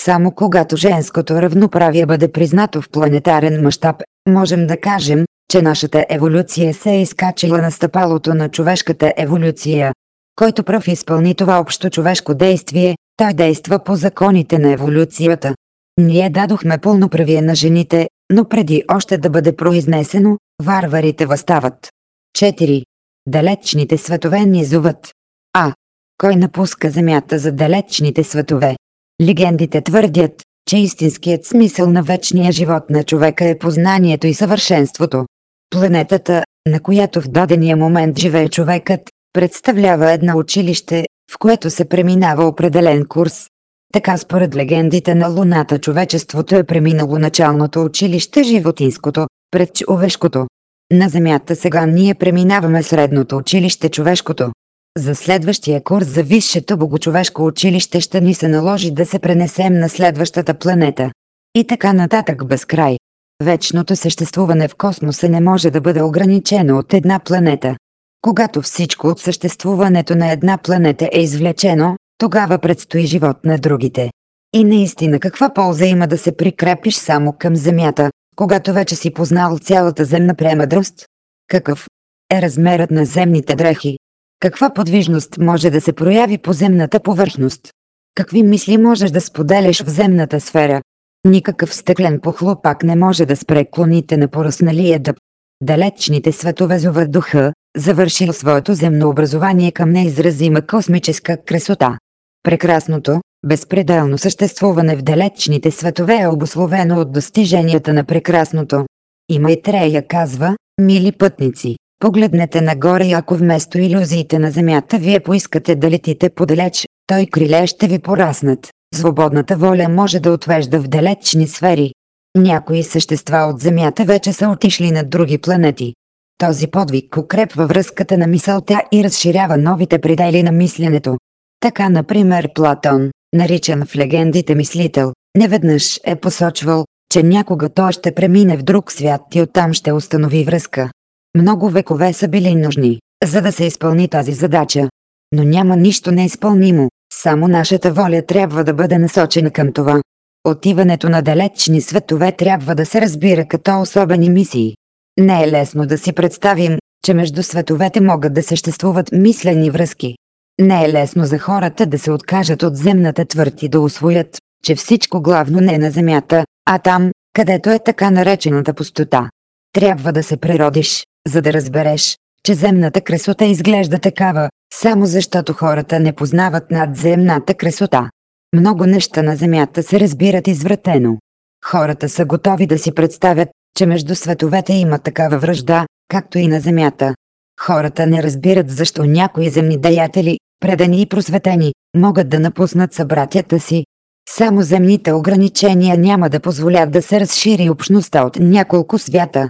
Само когато женското равноправие бъде признато в планетарен мащаб, можем да кажем, че нашата еволюция се е изкачила на стъпалото на човешката еволюция. Който пръв изпълни това общо човешко действие, той действа по законите на еволюцията. Ние дадохме пълно правие на жените, но преди още да бъде произнесено, варварите възстават. 4. Далечните светове ни зоват. А. Кой напуска земята за далечните светове? Легендите твърдят, че истинският смисъл на вечния живот на човека е познанието и съвършенството. Планетата, на която в дадения момент живее човекът, представлява едно училище, в което се преминава определен курс, така според легендите на Луната човечеството е преминало началното училище животинското, пред човешкото. На Земята сега ние преминаваме средното училище човешкото. За следващия курс за Висшето богочовешко училище ще ни се наложи да се пренесем на следващата планета. И така нататък без край. Вечното съществуване в космоса не може да бъде ограничено от една планета. Когато всичко от съществуването на една планета е извлечено, тогава предстои живот на другите. И наистина каква полза има да се прикрепиш само към Земята, когато вече си познал цялата земна премъдрост? Какъв е размерът на земните дрехи? Каква подвижност може да се прояви по земната повърхност? Какви мисли можеш да споделяш в земната сфера? Никакъв стъклен похлопак не може да спре клоните на поръсналия дъб. Далечните светове зоват духа, завършил своето земно образование към неизразима космическа красота. Прекрасното, безпределно съществуване в далечните светове е обословено от достиженията на прекрасното. И Майтрея казва, мили пътници, погледнете нагоре и ако вместо иллюзиите на Земята вие поискате да летите подалеч, той криле ще ви пораснат. Свободната воля може да отвежда в далечни сфери. Някои същества от Земята вече са отишли на други планети. Този подвиг укрепва връзката на мисълта и разширява новите предели на мисленето. Така, например, Платон, наричан в легендите мислител, неведнъж е посочвал, че някога той ще премине в друг свят и оттам ще установи връзка. Много векове са били нужни, за да се изпълни тази задача. Но няма нищо неизпълнимо, само нашата воля трябва да бъде насочена към това. Отиването на далечни светове трябва да се разбира като особени мисии. Не е лесно да си представим, че между световете могат да съществуват мислени връзки. Не е лесно за хората да се откажат от земната твърд и да усвоят, че всичко главно не е на земята, а там, където е така наречената пустота. Трябва да се природиш, за да разбереш, че земната красота изглежда такава, само защото хората не познават надземната красота. Много неща на земята се разбират извратено. Хората са готови да си представят, че между световете има такава връжда, както и на земята. Хората не разбират защо някои земни деятели, предани и просветени, могат да напуснат събратята си. Само земните ограничения няма да позволят да се разшири общността от няколко свята.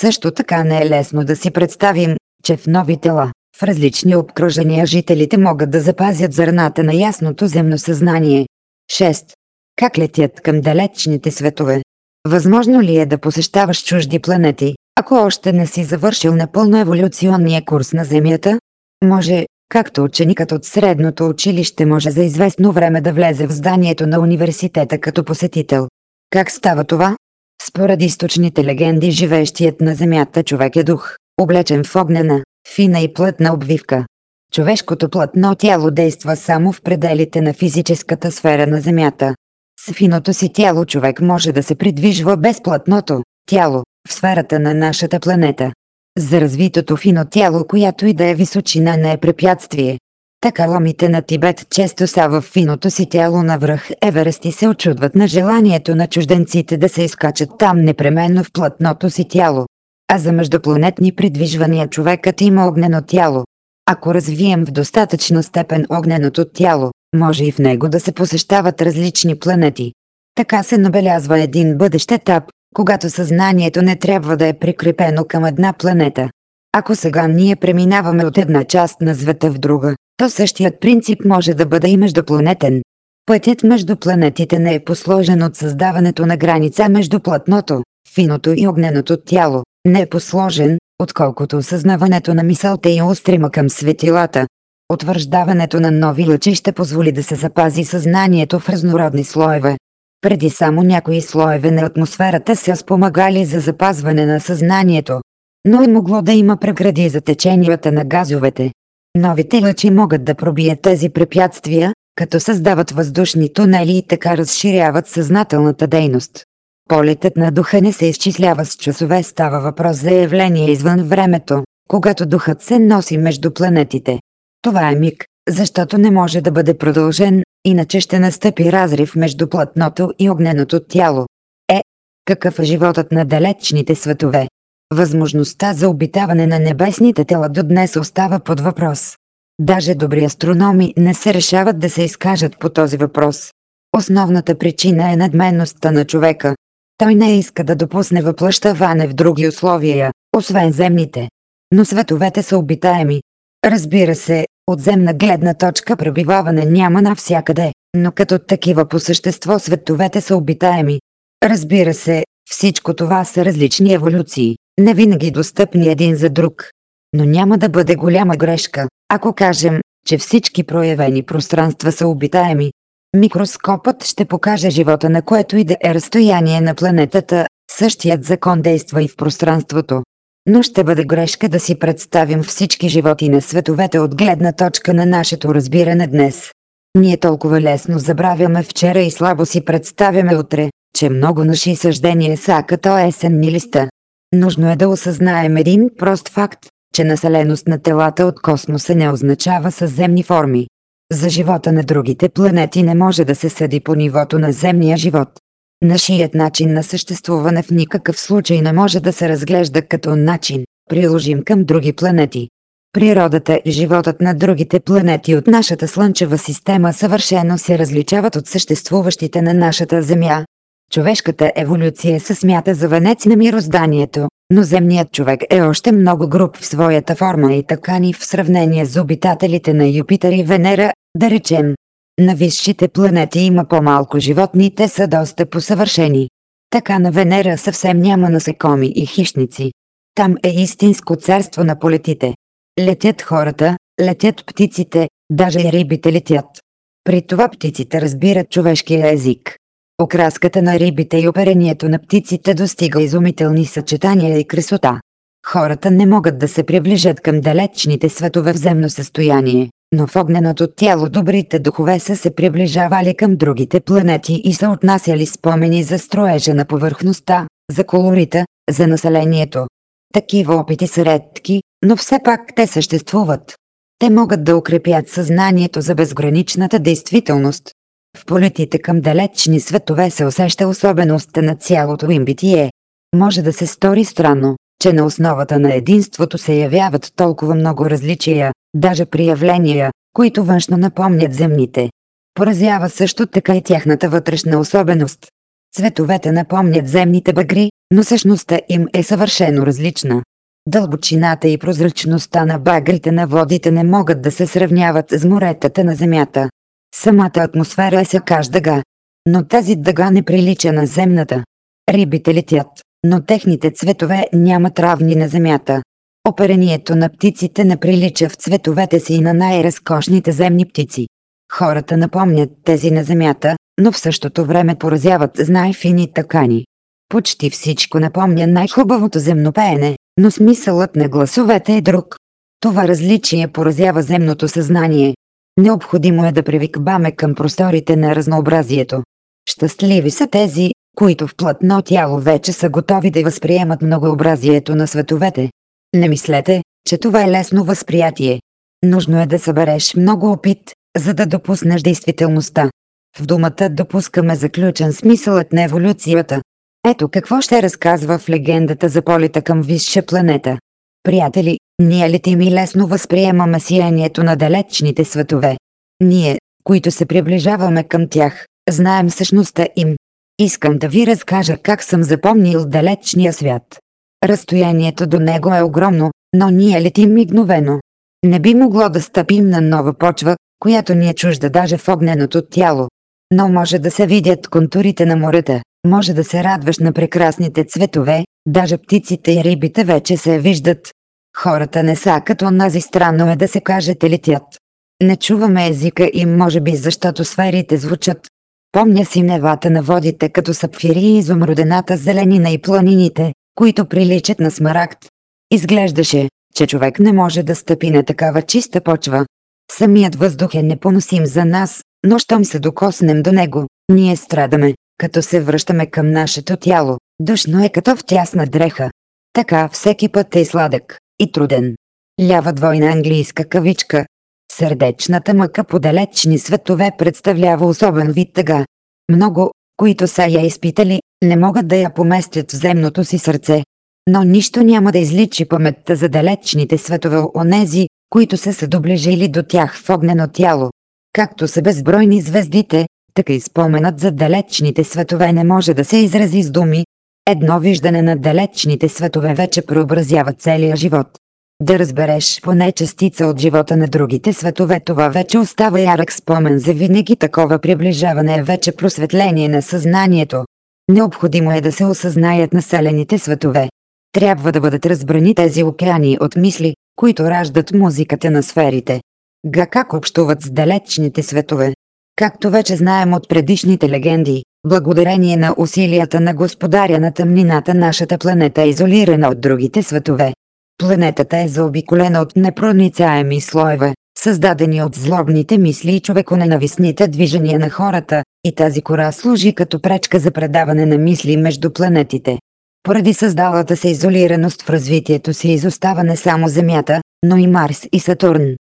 Също така не е лесно да си представим, че в нови тела, в различни обкръжения жителите могат да запазят зърната на ясното земно съзнание. 6. Как летят към далечните светове? Възможно ли е да посещаваш чужди планети, ако още не си завършил напълно еволюционния курс на Земята? Може, както ученикът от средното училище може за известно време да влезе в зданието на университета като посетител. Как става това? Според източните легенди живеещият на Земята човек е дух, облечен в огнена, фина и плътна обвивка. Човешкото плътно тяло действа само в пределите на физическата сфера на Земята. С финото си тяло човек може да се придвижва без плътното тяло в сферата на нашата планета. За развитото фино тяло, която и да е височина не е препятствие. Така ломите на Тибет често са в финото си тяло на връх Еверест и се очудват на желанието на чужденците да се изкачат там непременно в плътното си тяло. А за междупланетни придвижвания човекът има огнено тяло. Ако развием в достатъчна степен огненото тяло, може и в него да се посещават различни планети. Така се набелязва един бъдещ етап, когато съзнанието не трябва да е прикрепено към една планета. Ако сега ние преминаваме от една част на света в друга, то същият принцип може да бъде и междупланетен. Пътят между планетите не е посложен от създаването на граница между плътното, финото и огненото тяло, не е посложен, отколкото осъзнаването на мисълта и устрима към светилата. Утвърждаването на нови лъчи ще позволи да се запази съзнанието в разнородни слоеве. Преди само някои слоеве на атмосферата са спомагали за запазване на съзнанието, но е могло да има прегради за теченията на газовете. Новите лъчи могат да пробият тези препятствия, като създават въздушни тунели и така разширяват съзнателната дейност. Полетът на духа не се изчислява с часове, става въпрос за явление извън времето, когато духът се носи между планетите. Това е миг, защото не може да бъде продължен, иначе ще настъпи разрив между плътното и огненото тяло. Е, какъв е животът на далечните светове? Възможността за обитаване на небесните тела до днес остава под въпрос. Даже добри астрономи не се решават да се изкажат по този въпрос. Основната причина е надменността на човека. Той не иска да допусне въплъщаване в други условия, освен земните. Но световете са обитаеми. Разбира се, От земна гледна точка пребиваване няма навсякъде, но като такива по същество световете са обитаеми. Разбира се, всичко това са различни еволюции, не винаги достъпни един за друг. Но няма да бъде голяма грешка, ако кажем, че всички проявени пространства са обитаеми. Микроскопът ще покаже живота на което и да е разстояние на планетата, същият закон действа и в пространството. Но ще бъде грешка да си представим всички животи на световете от гледна точка на нашето разбиране днес. Ние толкова лесно забравяме вчера и слабо си представяме утре, че много наши съждения са като есенни листа. Нужно е да осъзнаем един прост факт, че населеност на телата от космоса не означава съземни форми. За живота на другите планети не може да се съди по нивото на земния живот. Нашият начин на съществуване в никакъв случай не може да се разглежда като начин, приложим към други планети. Природата и животът на другите планети от нашата Слънчева система съвършено се различават от съществуващите на нашата Земя. Човешката еволюция се смята за венец на мирозданието, но земният човек е още много груб в своята форма и така ни в сравнение с обитателите на Юпитер и Венера, да речем. На висшите планети има по-малко животни, те са доста посъвършени. Така на Венера съвсем няма насекоми и хищници. Там е истинско царство на полетите. Летят хората, летят птиците, даже и рибите летят. При това птиците разбират човешкия език. Окраската на рибите и оперението на птиците достига изумителни съчетания и красота. Хората не могат да се приближат към далечните светове в земно състояние, но в огненото тяло добрите духове са се приближавали към другите планети и са отнасяли спомени за строежа на повърхността, за колорита, за населението. Такива опити са редки, но все пак те съществуват. Те могат да укрепят съзнанието за безграничната действителност, в полетите към далечни светове се усеща особеността на цялото им битие. Може да се стори странно, че на основата на единството се явяват толкова много различия, даже приявления, които външно напомнят земните. Поразява също така и тяхната вътрешна особеност. Цветовете напомнят земните багри, но същността им е съвършено различна. Дълбочината и прозрачността на багрите на водите не могат да се сравняват с моретата на земята. Самата атмосфера е сякаш дъга. Но тази дъга не прилича на земната. Рибите летят, но техните цветове нямат равни на земята. Оперението на птиците не прилича в цветовете си и на най-разкошните земни птици. Хората напомнят тези на земята, но в същото време поразяват с най-фини такани. Почти всичко напомня най-хубавото земно пеене, но смисълът на гласовете е друг. Това различие поразява земното съзнание, Необходимо е да привикваме към просторите на разнообразието. Щастливи са тези, които в плътно тяло вече са готови да възприемат многообразието на световете. Не мислете, че това е лесно възприятие. Нужно е да събереш много опит, за да допуснеш действителността. В думата допускаме заключен смисълът на еволюцията. Ето какво ще разказва в легендата за полета към висша планета. Приятели, ние летим и лесно възприемаме сиянието на далечните светове. Ние, които се приближаваме към тях, знаем същността им. Искам да ви разкажа как съм запомнил далечния свят. Разстоянието до него е огромно, но ние летим мигновено. Не би могло да стъпим на нова почва, която ни е чужда даже в огненото тяло. Но може да се видят контурите на морета, може да се радваш на прекрасните цветове, даже птиците и рибите вече се виждат, Хората не са като нази странно е да се каже те летят. Не чуваме езика им може би защото сферите звучат. Помня си невата на водите като сапфири и изумрудената зеленина и планините, които приличат на смарагд. Изглеждаше, че човек не може да стъпи на такава чиста почва. Самият въздух е непоносим за нас, но щом се докоснем до него, ние страдаме, като се връщаме към нашето тяло. Душно е като в тясна дреха. Така всеки път е сладък и труден. Лява двойна английска кавичка. Сърдечната мъка по далечни светове представлява особен вид тъга. Много, които са я изпитали, не могат да я поместят в земното си сърце. Но нищо няма да изличи паметта за далечните светове онези, които са се доближили до тях в огнено тяло. Както са безбройни звездите, така и споменът за далечните светове не може да се изрази с думи, Едно виждане на далечните светове вече преобразява целия живот. Да разбереш поне частица от живота на другите светове, това вече остава ярък спомен за винаги такова приближаване е вече просветление на съзнанието. Необходимо е да се осъзнаят населените светове. Трябва да бъдат разбрани тези океани от мисли, които раждат музиката на сферите. Га как общуват с далечните светове? Както вече знаем от предишните легенди, благодарение на усилията на господаря на тъмнината нашата планета е изолирана от другите светове. Планетата е заобиколена от непроницаеми слоеве, създадени от злобните мисли и човеконенавистните движения на хората, и тази кора служи като пречка за предаване на мисли между планетите. Поради създалата се изолираност в развитието си изостава не само Земята, но и Марс и Сатурн.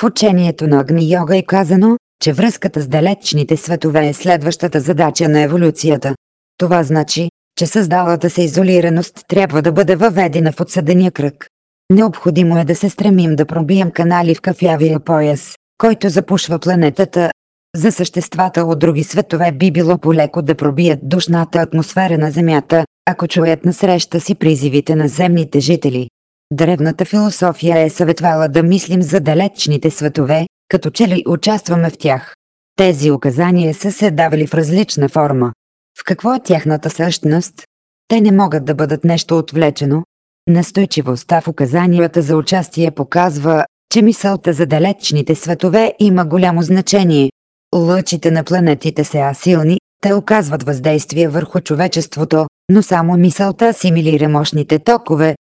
В учението на Агни Йога е казано, че връзката с далечните светове е следващата задача на еволюцията. Това значи, че създалата се изолираност трябва да бъде въведена в отсъдения кръг. Необходимо е да се стремим да пробием канали в кафявия пояс, който запушва планетата. За съществата от други светове би било полеко да пробият душната атмосфера на Земята, ако чуят на среща си призивите на земните жители. Древната философия е съветвала да мислим за далечните светове, като че ли участваме в тях. Тези указания са се давали в различна форма. В какво е тяхната същност? Те не могат да бъдат нещо отвлечено. Настойчивостта в указанията за участие показва, че мисълта за далечните светове има голямо значение. Лъчите на планетите са силни, те оказват въздействие върху човечеството, но само мисълта асимилира мощните токове.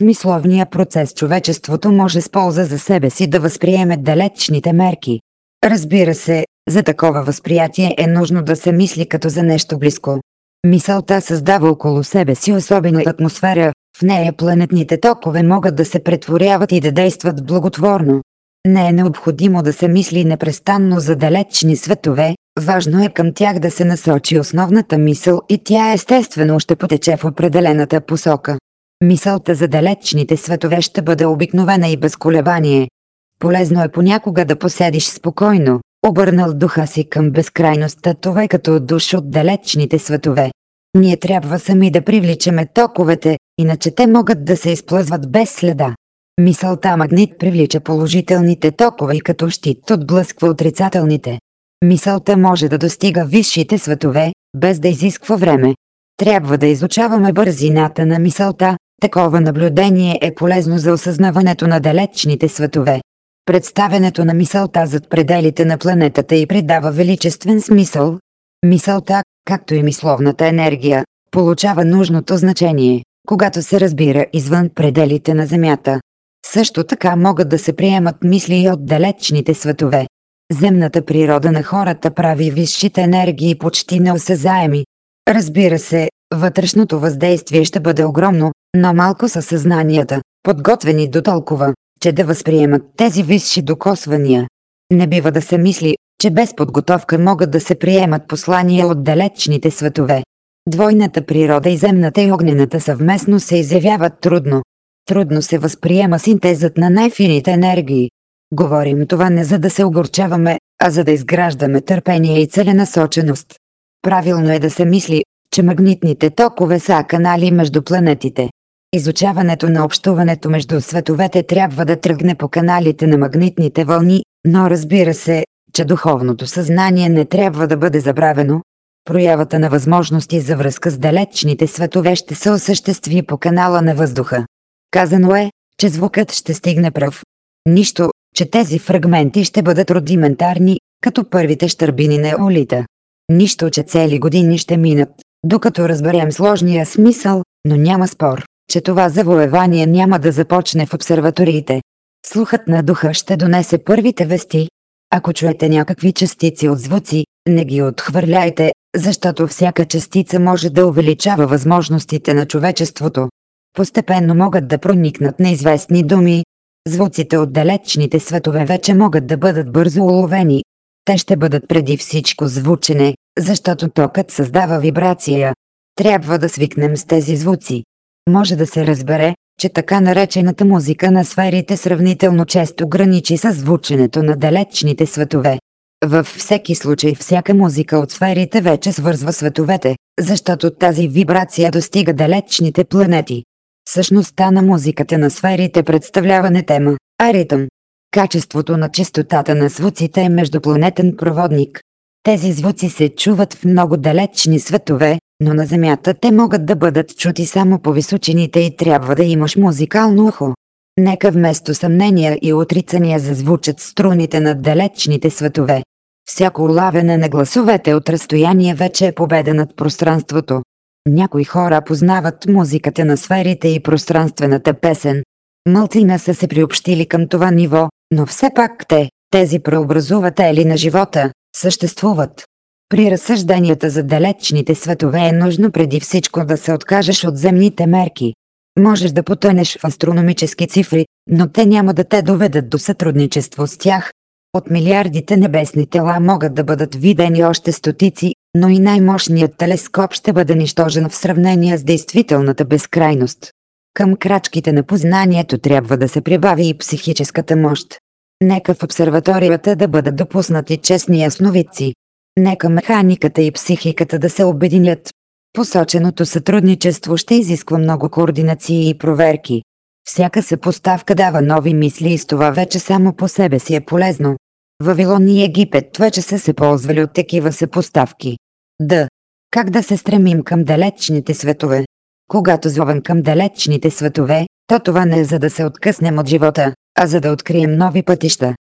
Мисловния процес човечеството може с полза за себе си да възприеме далечните мерки. Разбира се, за такова възприятие е нужно да се мисли като за нещо близко. Мисълта създава около себе си особена атмосфера, в нея планетните токове могат да се претворяват и да действат благотворно. Не е необходимо да се мисли непрестанно за далечни светове, важно е към тях да се насочи основната мисъл и тя естествено ще потече в определената посока. Мисълта за далечните светове ще бъде обикновена и без колебание. Полезно е понякога да поседиш спокойно, обърнал духа си към безкрайността, това е като душ от далечните светове. Ние трябва сами да привличаме токовете, иначе те могат да се изплъзват без следа. Мисълта магнит привлича положителните токове и като щит отблъсква отрицателните. Мисълта може да достига висшите светове, без да изисква време. Трябва да изучаваме бързината на мисълта, такова наблюдение е полезно за осъзнаването на далечните светове. Представенето на мисълта зад пределите на планетата и придава величествен смисъл. Мисълта, както и мисловната енергия, получава нужното значение, когато се разбира извън пределите на Земята. Също така могат да се приемат мисли и от далечните светове. Земната природа на хората прави висшите енергии почти неосезаеми. Разбира се, вътрешното въздействие ще бъде огромно, но малко са съзнанията, подготвени до толкова, че да възприемат тези висши докосвания. Не бива да се мисли, че без подготовка могат да се приемат послания от далечните светове. Двойната природа и земната и огнената съвместно се изявяват трудно. Трудно се възприема синтезът на най-фините енергии. Говорим това не за да се огорчаваме, а за да изграждаме търпение и целенасоченост. Правилно е да се мисли, че магнитните токове са канали между планетите. Изучаването на общуването между световете трябва да тръгне по каналите на магнитните вълни, но разбира се, че духовното съзнание не трябва да бъде забравено. Проявата на възможности за връзка с далечните светове ще се осъществи по канала на въздуха. Казано е, че звукът ще стигне прав. Нищо, че тези фрагменти ще бъдат рудиментарни, като първите щърбини на улита. Нищо, че цели години ще минат, докато разберем сложния смисъл, но няма спор, че това завоевание няма да започне в обсерваториите. Слухът на духа ще донесе първите вести. Ако чуете някакви частици от звуци, не ги отхвърляйте, защото всяка частица може да увеличава възможностите на човечеството. Постепенно могат да проникнат неизвестни думи. Звуците от далечните светове вече могат да бъдат бързо уловени. Те ще бъдат преди всичко звучене, защото токът създава вибрация. Трябва да свикнем с тези звуци. Може да се разбере, че така наречената музика на сферите сравнително често граничи с звученето на далечните светове. Във всеки случай всяка музика от сферите вече свързва световете, защото тази вибрация достига далечните планети. Същността на музиката на сферите представлява не тема, а ритъм. Качеството на чистотата на звуците е междупланетен проводник. Тези звуци се чуват в много далечни светове, но на Земята те могат да бъдат чути само по височините и трябва да имаш музикално ухо. Нека вместо съмнения и отрицания зазвучат струните на далечните светове. Всяко улавяне на гласовете от разстояние вече е победа над пространството. Някои хора познават музиката на сферите и пространствената песен. Мълцина са се приобщили към това ниво, но все пак те, тези преобразуватели на живота, съществуват. При разсъжденията за далечните светове е нужно преди всичко да се откажеш от земните мерки. Можеш да потънеш в астрономически цифри, но те няма да те доведат до сътрудничество с тях. От милиардите небесни тела могат да бъдат видени още стотици, но и най-мощният телескоп ще бъде нищожен в сравнение с действителната безкрайност. Към крачките на познанието трябва да се прибави и психическата мощ. Нека в обсерваторията да бъдат допуснати честни ясновидци. Нека механиката и психиката да се обединят. Посоченото сътрудничество ще изисква много координации и проверки. Всяка съпоставка дава нови мисли и с това вече само по себе си е полезно. Вавилон и Египет вече са се ползвали от такива съпоставки. Д. Как да се стремим към далечните светове? Когато зовем към далечните светове, то това не е за да се откъснем от живота, а за да открием нови пътища.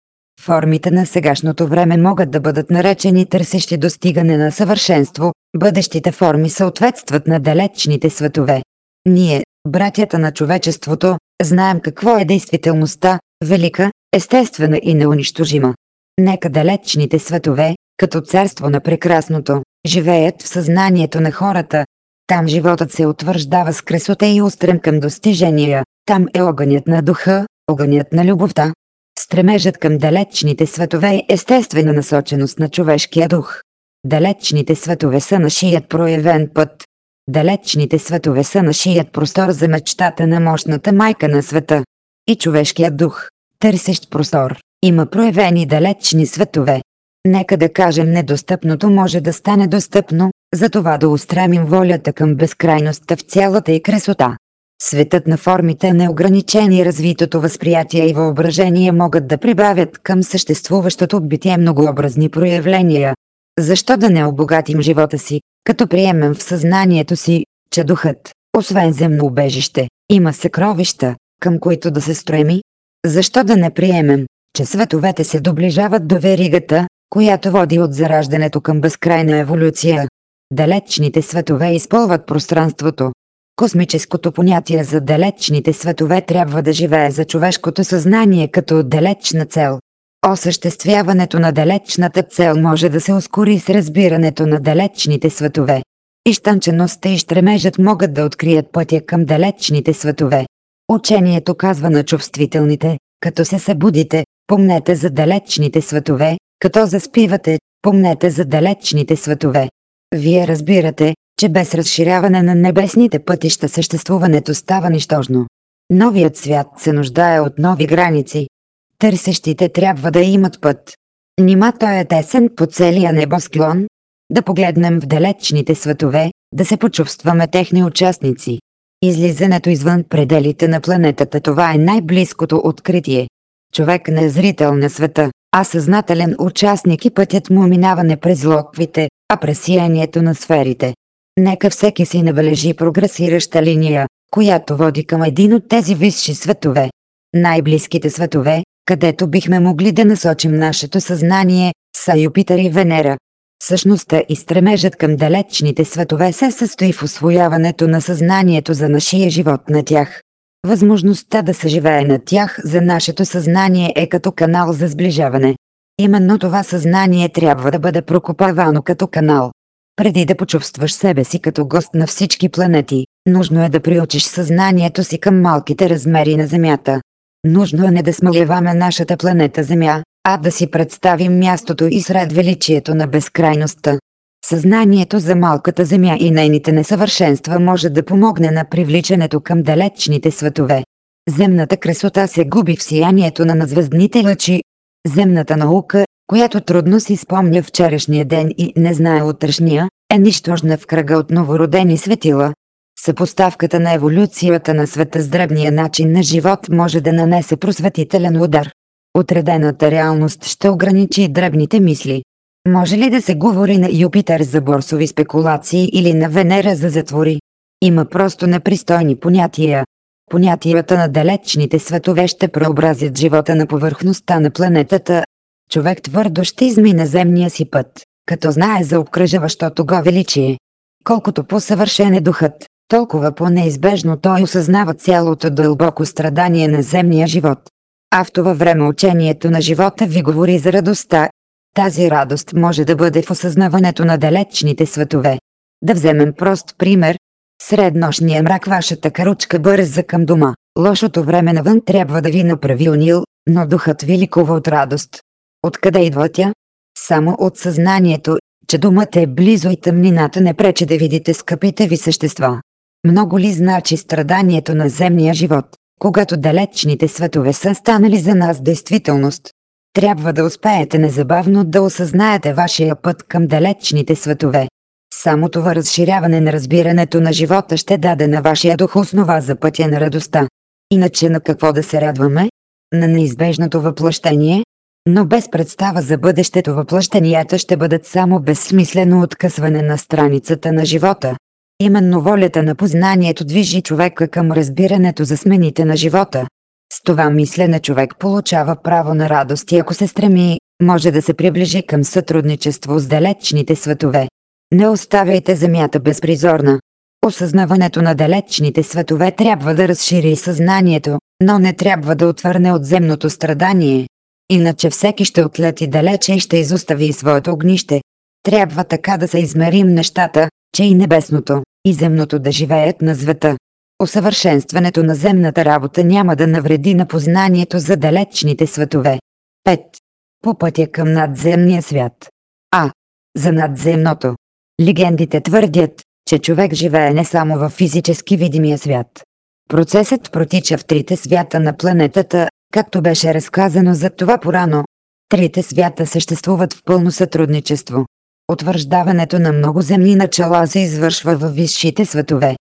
Формите на сегашното време могат да бъдат наречени търсещи достигане на съвършенство, бъдещите форми съответстват на далечните светове. Ние, братята на човечеството, знаем какво е действителността, велика, естествена и неунищожима. Нека далечните светове, като царство на прекрасното, живеят в съзнанието на хората. Там животът се утвърждава с красота и устрем към достижения, там е огънят на духа, огънят на любовта. Стремежът към далечните светове е естествена насоченост на човешкия дух. Далечните светове са нашият проявен път. Далечните светове са нашият простор за мечтата на мощната майка на света. И човешкият дух, търсещ простор, има проявени далечни светове. Нека да кажем недостъпното може да стане достъпно, затова да устремим волята към безкрайността в цялата и красота. Светът на формите е неограничен и развитото възприятие и въображение могат да прибавят към съществуващото битие многообразни проявления. Защо да не обогатим живота си, като приемем в съзнанието си, че духът, освен земно убежище, има съкровища, към които да се стреми? Защо да не приемем, че световете се доближават до веригата, която води от зараждането към безкрайна еволюция? Далечните светове изпълват пространството, Космическото понятие за далечните светове трябва да живее за човешкото съзнание като далечна цел. Осъществяването на далечната цел може да се ускори с разбирането на далечните светове. Изтънчеността и стремежът могат да открият пътя към далечните светове. Учението казва на чувствителните, като се събудите, помнете за далечните светове, като заспивате, помнете за далечните светове. Вие разбирате, че без разширяване на небесните пътища съществуването става нищожно. Новият свят се нуждае от нови граници. Търсещите трябва да имат път. Нима той е тесен по целия небосклон? Да погледнем в далечните светове, да се почувстваме техни участници. Излизането извън пределите на планетата това е най-близкото откритие. Човек не е зрител на света, а съзнателен участник и пътят му минаване през локвите, а през сиянието на сферите. Нека всеки си набележи прогресираща линия, която води към един от тези висши светове. Най-близките светове, където бихме могли да насочим нашето съзнание, са Юпитър и Венера. Същността и стремежът към далечните светове се състои в освояването на съзнанието за нашия живот на тях. Възможността да се живее на тях за нашето съзнание е като канал за сближаване. Именно това съзнание трябва да бъде прокопавано като канал. Преди да почувстваш себе си като гост на всички планети, нужно е да приучиш съзнанието си към малките размери на Земята. Нужно е не да смаляваме нашата планета Земя, а да си представим мястото и сред величието на безкрайността. Съзнанието за малката Земя и нейните несъвършенства може да помогне на привличането към далечните светове. Земната красота се губи в сиянието на назвездните лъчи. Земната наука, която трудно си спомня вчерашния ден и не знае утрешния, е нищожна в кръга от новородени светила. Съпоставката на еволюцията на света с дребния начин на живот може да нанесе просветителен удар. Отредената реалност ще ограничи дребните мисли. Може ли да се говори на Юпитер за борсови спекулации или на Венера за затвори? Има просто непристойни понятия. Понятията на далечните светове ще преобразят живота на повърхността на планетата. Човек твърдо ще измине земния си път, като знае за обкръжаващото го величие. Колкото по-съвършен е духът, толкова по-неизбежно той осъзнава цялото дълбоко страдание на земния живот. А в това време учението на живота ви говори за радостта. Тази радост може да бъде в осъзнаването на далечните светове. Да вземем прост пример. Среднощния мрак вашата каручка бърза към дома. Лошото време навън трябва да ви направи унил, но духът ви ликува от радост. Откъде идва тя? Само от съзнанието, че думът е близо и тъмнината не пречи да видите скъпите ви същества. Много ли значи страданието на земния живот, когато далечните светове са станали за нас действителност? Трябва да успеете незабавно да осъзнаете вашия път към далечните светове. Само това разширяване на разбирането на живота ще даде на вашия дух основа за пътя на радостта. Иначе на какво да се радваме? На неизбежното въплъщение? Но без представа за бъдещето въплъщенията ще бъдат само безсмислено откъсване на страницата на живота. Именно волята на познанието движи човека към разбирането за смените на живота. С това мислене човек получава право на радост и ако се стреми, може да се приближи към сътрудничество с далечните светове. Не оставяйте земята безпризорна. Осъзнаването на далечните светове трябва да разшири съзнанието, но не трябва да отвърне от земното страдание. Иначе всеки ще отлети далече и ще изостави своето огнище. Трябва така да се измерим нещата, че и небесното, и земното да живеят на света. Усъвършенстването на земната работа няма да навреди на познанието за далечните светове. 5. По пътя към надземния свят. А. За надземното. Легендите твърдят, че човек живее не само в физически видимия свят. Процесът протича в трите свята на планетата, както беше разказано за това порано. Трите свята съществуват в пълно сътрудничество. Утвърждаването на много земни начала се извършва във висшите светове.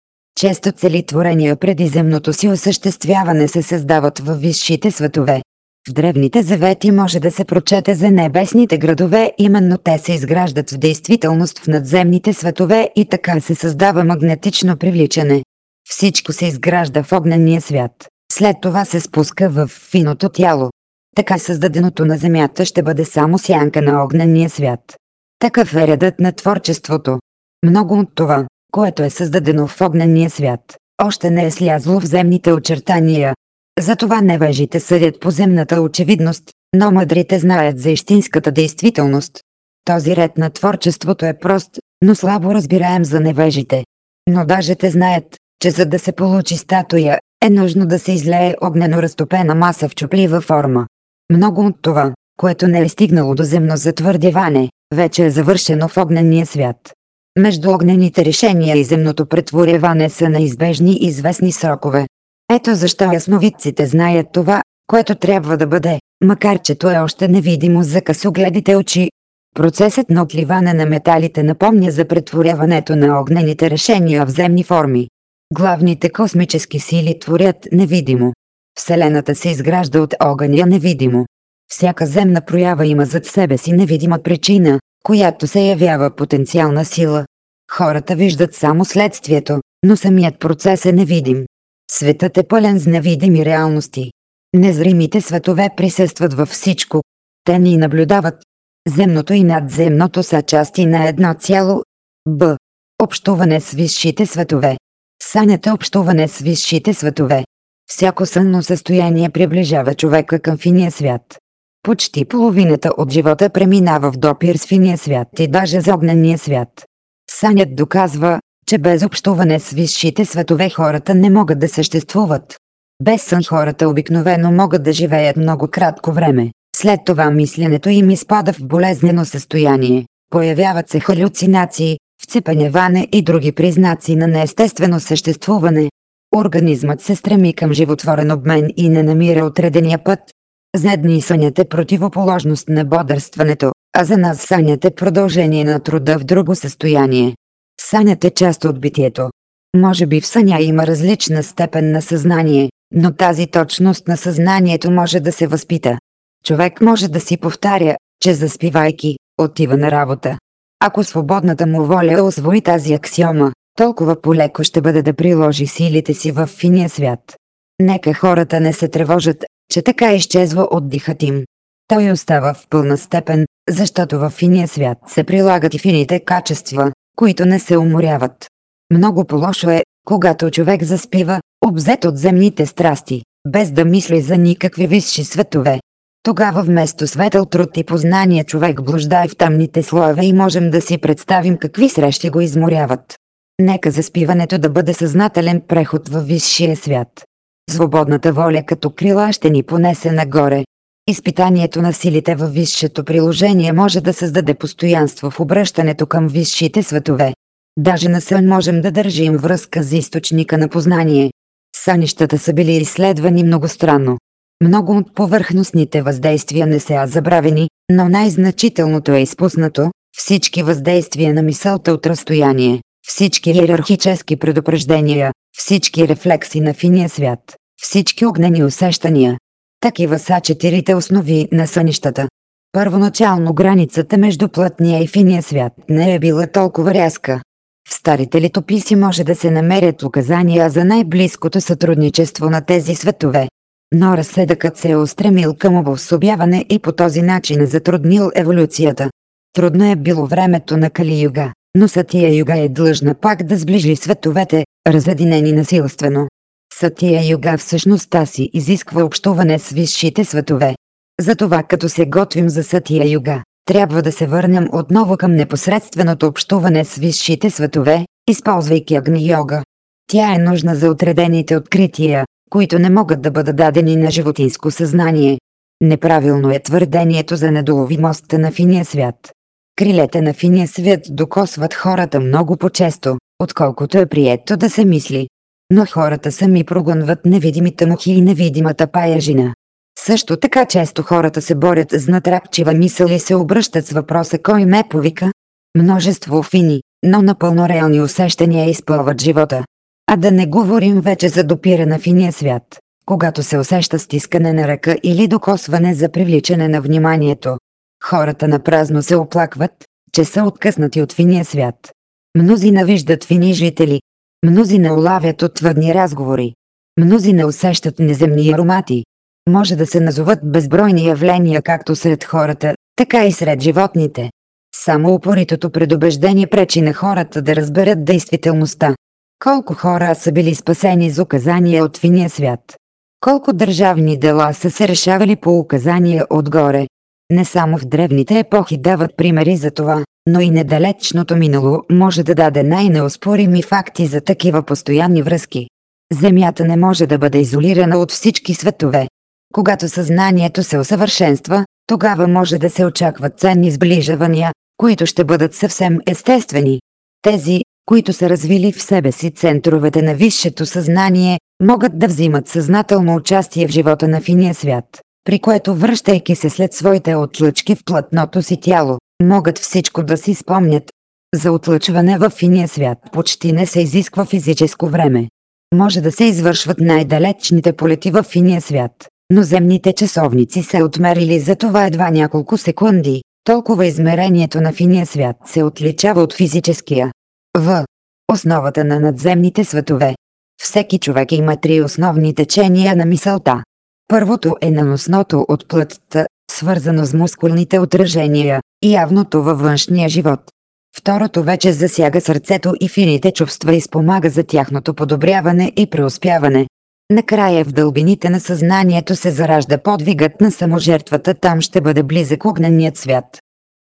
Често цели творения преди земното си осъществяване се създават във висшите светове. В древните завети може да се прочете за небесните градове, именно те се изграждат в действителност в надземните светове и така се създава магнетично привличане. Всичко се изгражда в огнения свят. След това се спуска в финото тяло. Така създаденото на Земята ще бъде само сянка на огнения свят. Такъв е редът на творчеството. Много от това, което е създадено в огнения свят, още не е слязло в земните очертания. Затова невежите съдят по земната очевидност, но мъдрите знаят за истинската действителност. Този ред на творчеството е прост, но слабо разбираем за невежите. Но даже те знаят, че за да се получи статуя, е нужно да се излее огнено разтопена маса в чуплива форма. Много от това, което не е стигнало до земно затвърдяване, вече е завършено в огнения свят. Между огнените решения и земното претворяване са неизбежни известни срокове. Ето защо ясновидците знаят това, което трябва да бъде, макар че то е още невидимо за късогледите очи. Процесът на отливане на металите напомня за претворяването на огнените решения в земни форми. Главните космически сили творят невидимо. Вселената се изгражда от огъня невидимо. Всяка земна проява има зад себе си невидима причина, която се явява потенциална сила. Хората виждат само следствието, но самият процес е невидим. Светът е пълен с невидими реалности. Незримите светове присъстват във всичко. Те ни наблюдават. Земното и надземното са части на едно цяло. Б. Общуване с висшите светове. Сънят е общуване с висшите светове. Всяко сънно състояние приближава човека към финия свят. Почти половината от живота преминава в допир с финия свят и даже за огнения свят. Сънят доказва, че без общуване с висшите светове хората не могат да съществуват. Без сън хората обикновено могат да живеят много кратко време. След това мисленето им изпада в болезнено състояние. Появяват се халюцинации, вцепеневане и други признаци на неестествено съществуване. Организмът се стреми към животворен обмен и не намира отредения път. За едни сънят е противоположност на бодърстването, а за нас сънят е продължение на труда в друго състояние. Сънят е част от битието. Може би в съня има различна степен на съзнание, но тази точност на съзнанието може да се възпита. Човек може да си повтаря, че заспивайки, отива на работа. Ако свободната му воля освои тази аксиома, толкова полеко ще бъде да приложи силите си в финия свят. Нека хората не се тревожат, че така изчезва отдихът им. Той остава в пълна степен, защото в финия свят се прилагат и фините качества, които не се уморяват. Много по-лошо е, когато човек заспива, обзет от земните страсти, без да мисли за никакви висши светове. Тогава вместо светъл труд и познание човек блуждае в тамните слоеве и можем да си представим какви срещи го изморяват. Нека заспиването да бъде съзнателен преход във висшия свят. Свободната воля като крила ще ни понесе нагоре. Изпитанието на силите във висшето приложение може да създаде постоянство в обръщането към висшите светове. Даже на сън можем да държим връзка с източника на познание. Сънищата са били изследвани многостранно. Много от повърхностните въздействия не са забравени, но най-значителното е изпуснато – всички въздействия на мисълта от разстояние, всички иерархически предупреждения, всички рефлекси на финия свят, всички огнени усещания. Такива са четирите основи на сънищата. Първоначално границата между плътния и финия свят не е била толкова рязка. В старите литописи може да се намерят указания за най-близкото сътрудничество на тези светове. Но разсъдъкът се е устремил към обособяване и по този начин е затруднил еволюцията. Трудно е било времето на Кали Юга, но Сатия Юга е длъжна пак да сближи световете, разединени насилствено. Сатия Юга всъщността си изисква общуване с висшите светове. Затова като се готвим за Сатия Юга, трябва да се върнем отново към непосредственото общуване с висшите светове, използвайки агни йога. Тя е нужна за отредените открития, които не могат да бъдат дадени на животинско съзнание. Неправилно е твърдението за недоловимостта на финия свят. Крилете на финия свят докосват хората много по-често, отколкото е прието да се мисли. Но хората сами прогонват невидимите мухи и невидимата паяжина. Също така често хората се борят с натрапчива мисъл и се обръщат с въпроса кой ме повика. Множество фини, но напълно реални усещания изпълват живота. А да не говорим вече за допира на финия свят, когато се усеща стискане на ръка или докосване за привличане на вниманието. Хората на празно се оплакват, че са откъснати от финия свят. Мнози навиждат фини жители. Мнози не улавят отвъдни разговори. Мнози не усещат неземни аромати. Може да се назоват безбройни явления както сред хората, така и сред животните. Само упоритото предубеждение пречи на хората да разберат действителността. Колко хора са били спасени с указания от финия свят? Колко държавни дела са се решавали по указания отгоре? Не само в древните епохи дават примери за това, но и недалечното минало може да даде най-неоспорими факти за такива постоянни връзки. Земята не може да бъде изолирана от всички светове. Когато съзнанието се усъвършенства, тогава може да се очакват ценни сближавания, които ще бъдат съвсем естествени. Тези, които са развили в себе си центровете на висшето съзнание, могат да взимат съзнателно участие в живота на финия свят, при което връщайки се след своите отлъчки в плътното си тяло, могат всичко да си спомнят. За отлъчване в финия свят почти не се изисква физическо време. Може да се извършват най-далечните полети в финия свят, но земните часовници се отмерили за това едва няколко секунди. Толкова измерението на финия свят се отличава от физическия. В. Основата на надземните светове. Всеки човек има три основни течения на мисълта. Първото е наносното от плътта, свързано с мускулните отражения, явното във външния живот. Второто вече засяга сърцето и фините чувства и спомага за тяхното подобряване и преуспяване. Накрая в дълбините на съзнанието се заражда подвигът на саможертвата, там ще бъде близък огненият свят.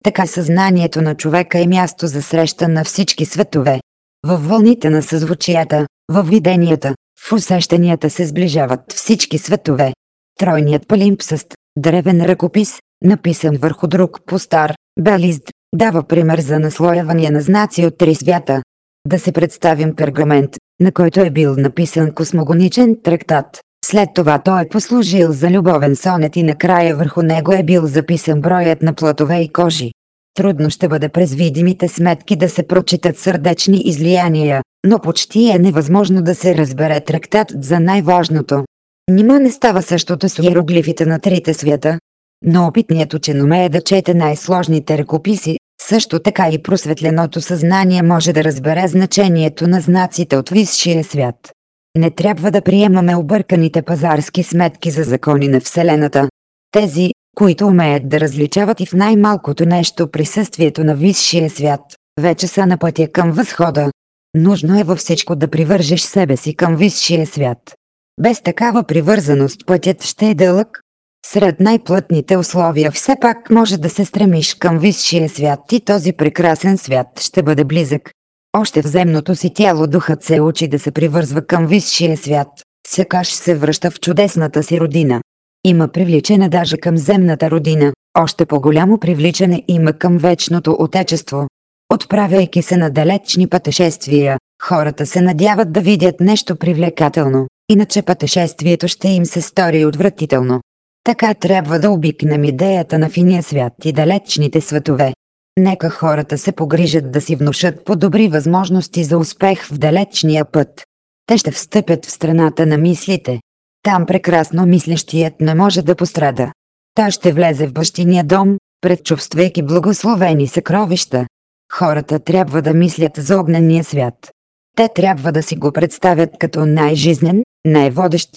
Така съзнанието на човека е място за среща на всички светове. Във вълните на съзвучията, във виденията, в усещанията се сближават всички светове. Тройният палимпсъст, древен ръкопис, написан върху друг постар, белист, дава пример за наслояване на знаци от три свята. Да се представим пергамент, на който е бил написан космогоничен трактат. След това той е послужил за любовен сонет и накрая върху него е бил записан броят на платове и кожи. Трудно ще бъде през видимите сметки да се прочитат сърдечни излияния, но почти е невъзможно да се разбере трактат за най-важното. Нима не става същото с иероглифите на трите свята, но опитният учен умее да чете най-сложните ръкописи, също така и просветленото съзнание може да разбере значението на знаците от висшия свят. Не трябва да приемаме обърканите пазарски сметки за закони на Вселената. Тези, които умеят да различават и в най-малкото нещо присъствието на висшия свят, вече са на пътя към възхода. Нужно е във всичко да привържеш себе си към висшия свят. Без такава привързаност пътят ще е дълъг. Сред най-плътните условия все пак може да се стремиш към висшия свят и този прекрасен свят ще бъде близък. Още в земното си тяло духът се учи да се привързва към висшия свят, сякаш се връща в чудесната си родина. Има привличане даже към земната родина, още по-голямо привличане има към вечното отечество. Отправяйки се на далечни пътешествия, хората се надяват да видят нещо привлекателно, иначе пътешествието ще им се стори отвратително. Така трябва да обикнем идеята на финия свят и далечните светове. Нека хората се погрижат да си внушат по-добри възможности за успех в далечния път. Те ще встъпят в страната на мислите. Там прекрасно мислещият не може да пострада. Та ще влезе в бащиния дом, предчувствайки благословени съкровища. Хората трябва да мислят за огнения свят. Те трябва да си го представят като най-жизнен, най-водещ.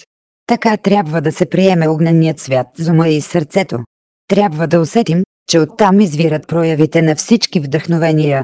Така трябва да се приеме огненият свят за ума и сърцето. Трябва да усетим, че оттам извират проявите на всички вдъхновения.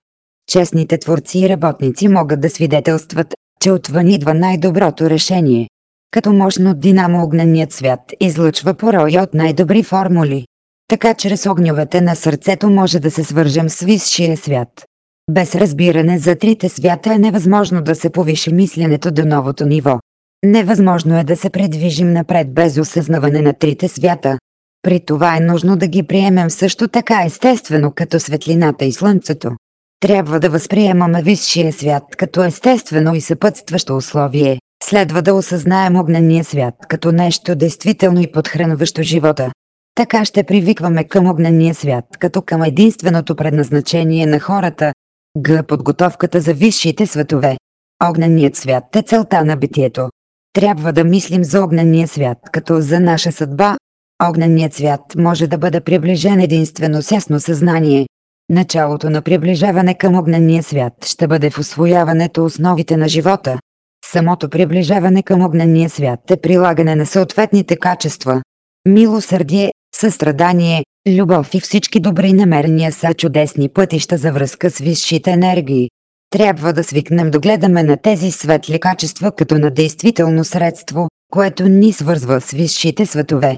Честните творци и работници могат да свидетелстват, че отвън идва най-доброто решение. Като мощно динамо огненият свят излъчва порой от най-добри формули. Така чрез огньовете на сърцето може да се свържем с висшия свят. Без разбиране за трите свята е невъзможно да се повиши мисленето до новото ниво. Невъзможно е да се предвижим напред без осъзнаване на трите свята. При това е нужно да ги приемем също така естествено като светлината и слънцето. Трябва да възприемаме висшия свят като естествено и съпътстващо условие. Следва да осъзнаем огнения свят като нещо действително и подхранващо живота. Така ще привикваме към огнения свят като към единственото предназначение на хората. Г. Подготовката за висшите светове. Огненият свят е целта на битието. Трябва да мислим за огнения свят като за наша съдба. Огненият свят може да бъде приближен единствено с ясно съзнание. Началото на приближаване към огнения свят ще бъде в освояването основите на живота. Самото приближаване към огнения свят е прилагане на съответните качества. Милосърдие, състрадание, любов и всички добри намерения са чудесни пътища за връзка с висшите енергии. Трябва да свикнем да гледаме на тези светли качества като на действително средство, което ни свързва с висшите светове.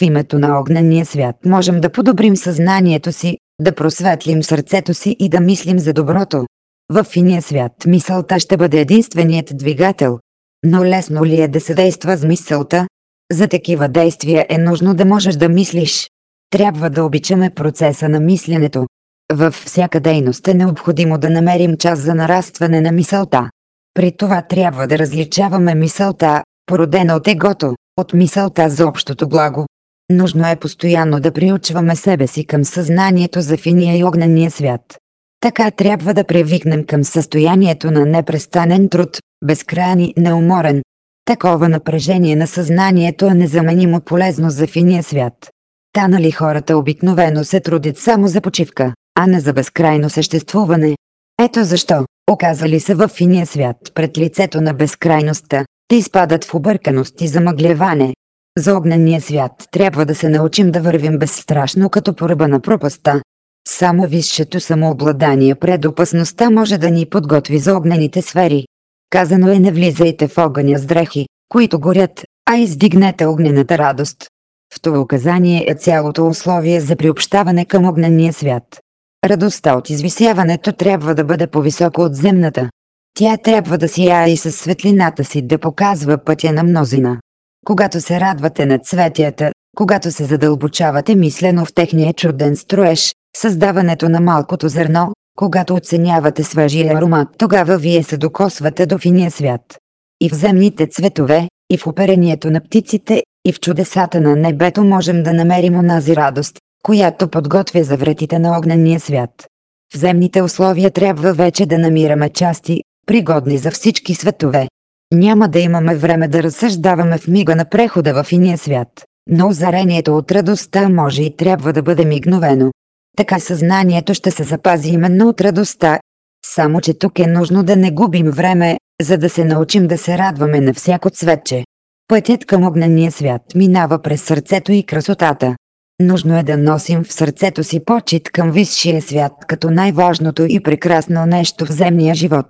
В името на огнения свят можем да подобрим съзнанието си, да просветлим сърцето си и да мислим за доброто. В финия свят мисълта ще бъде единственият двигател. Но лесно ли е да се действа с мисълта? За такива действия е нужно да можеш да мислиш. Трябва да обичаме процеса на мисленето. Във всяка дейност е необходимо да намерим час за нарастване на мисълта. При това трябва да различаваме мисълта, породена от егото, от мисълта за общото благо. Нужно е постоянно да приучваме себе си към съзнанието за финия и огнения свят. Така трябва да привикнем към състоянието на непрестанен труд, безкрайен и неуморен. Такова напрежение на съзнанието е незаменимо полезно за финия свят. Та нали хората обикновено се трудят само за почивка, а не за безкрайно съществуване. Ето защо, оказали се в финия свят пред лицето на безкрайността, те изпадат в обърканост и замъглеване. За огнения свят трябва да се научим да вървим безстрашно като по ръба на пропаста, само висшето самообладание пред опасността може да ни подготви за огнените сфери. Казано е не влизайте в огъня с дрехи, които горят, а издигнете огнената радост. В това указание е цялото условие за приобщаване към огнения свят. Радостта от извисяването трябва да бъде по-високо от земната. Тя трябва да сияе и със светлината си да показва пътя на мнозина. Когато се радвате на цветята, когато се задълбочавате мислено в техния чуден строеж, създаването на малкото зърно, когато оценявате свежия аромат, тогава вие се докосвате до финия свят. И в земните цветове, и в оперението на птиците, и в чудесата на небето можем да намерим онази радост, която подготвя за вратите на огнения свят. В земните условия трябва вече да намираме части, пригодни за всички светове. Няма да имаме време да разсъждаваме в мига на прехода в иния свят, но озарението от радостта може и трябва да бъде мигновено. Така съзнанието ще се запази именно от радостта. Само, че тук е нужно да не губим време, за да се научим да се радваме на всяко цветче. Пътят към огнения свят минава през сърцето и красотата. Нужно е да носим в сърцето си почет към висшия свят като най-важното и прекрасно нещо в земния живот.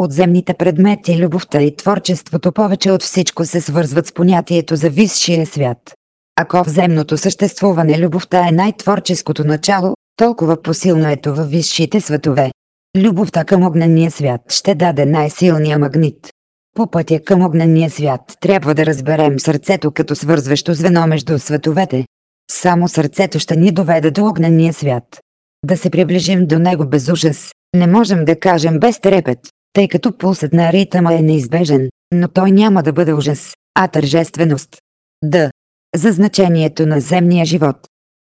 От земните предмети любовта и творчеството повече от всичко се свързват с понятието за висшия свят. Ако в земното съществуване любовта е най-творческото начало, толкова посилно ето във висшите светове. Любовта към огнения свят ще даде най-силния магнит. По пътя към огнения свят трябва да разберем сърцето като свързващо звено между световете. Само сърцето ще ни доведе до огнения свят. Да се приближим до него без ужас, не можем да кажем без трепет, тъй като пулсът на ритъма е неизбежен, но той няма да бъде ужас, а тържественост. Д. За значението на земния живот.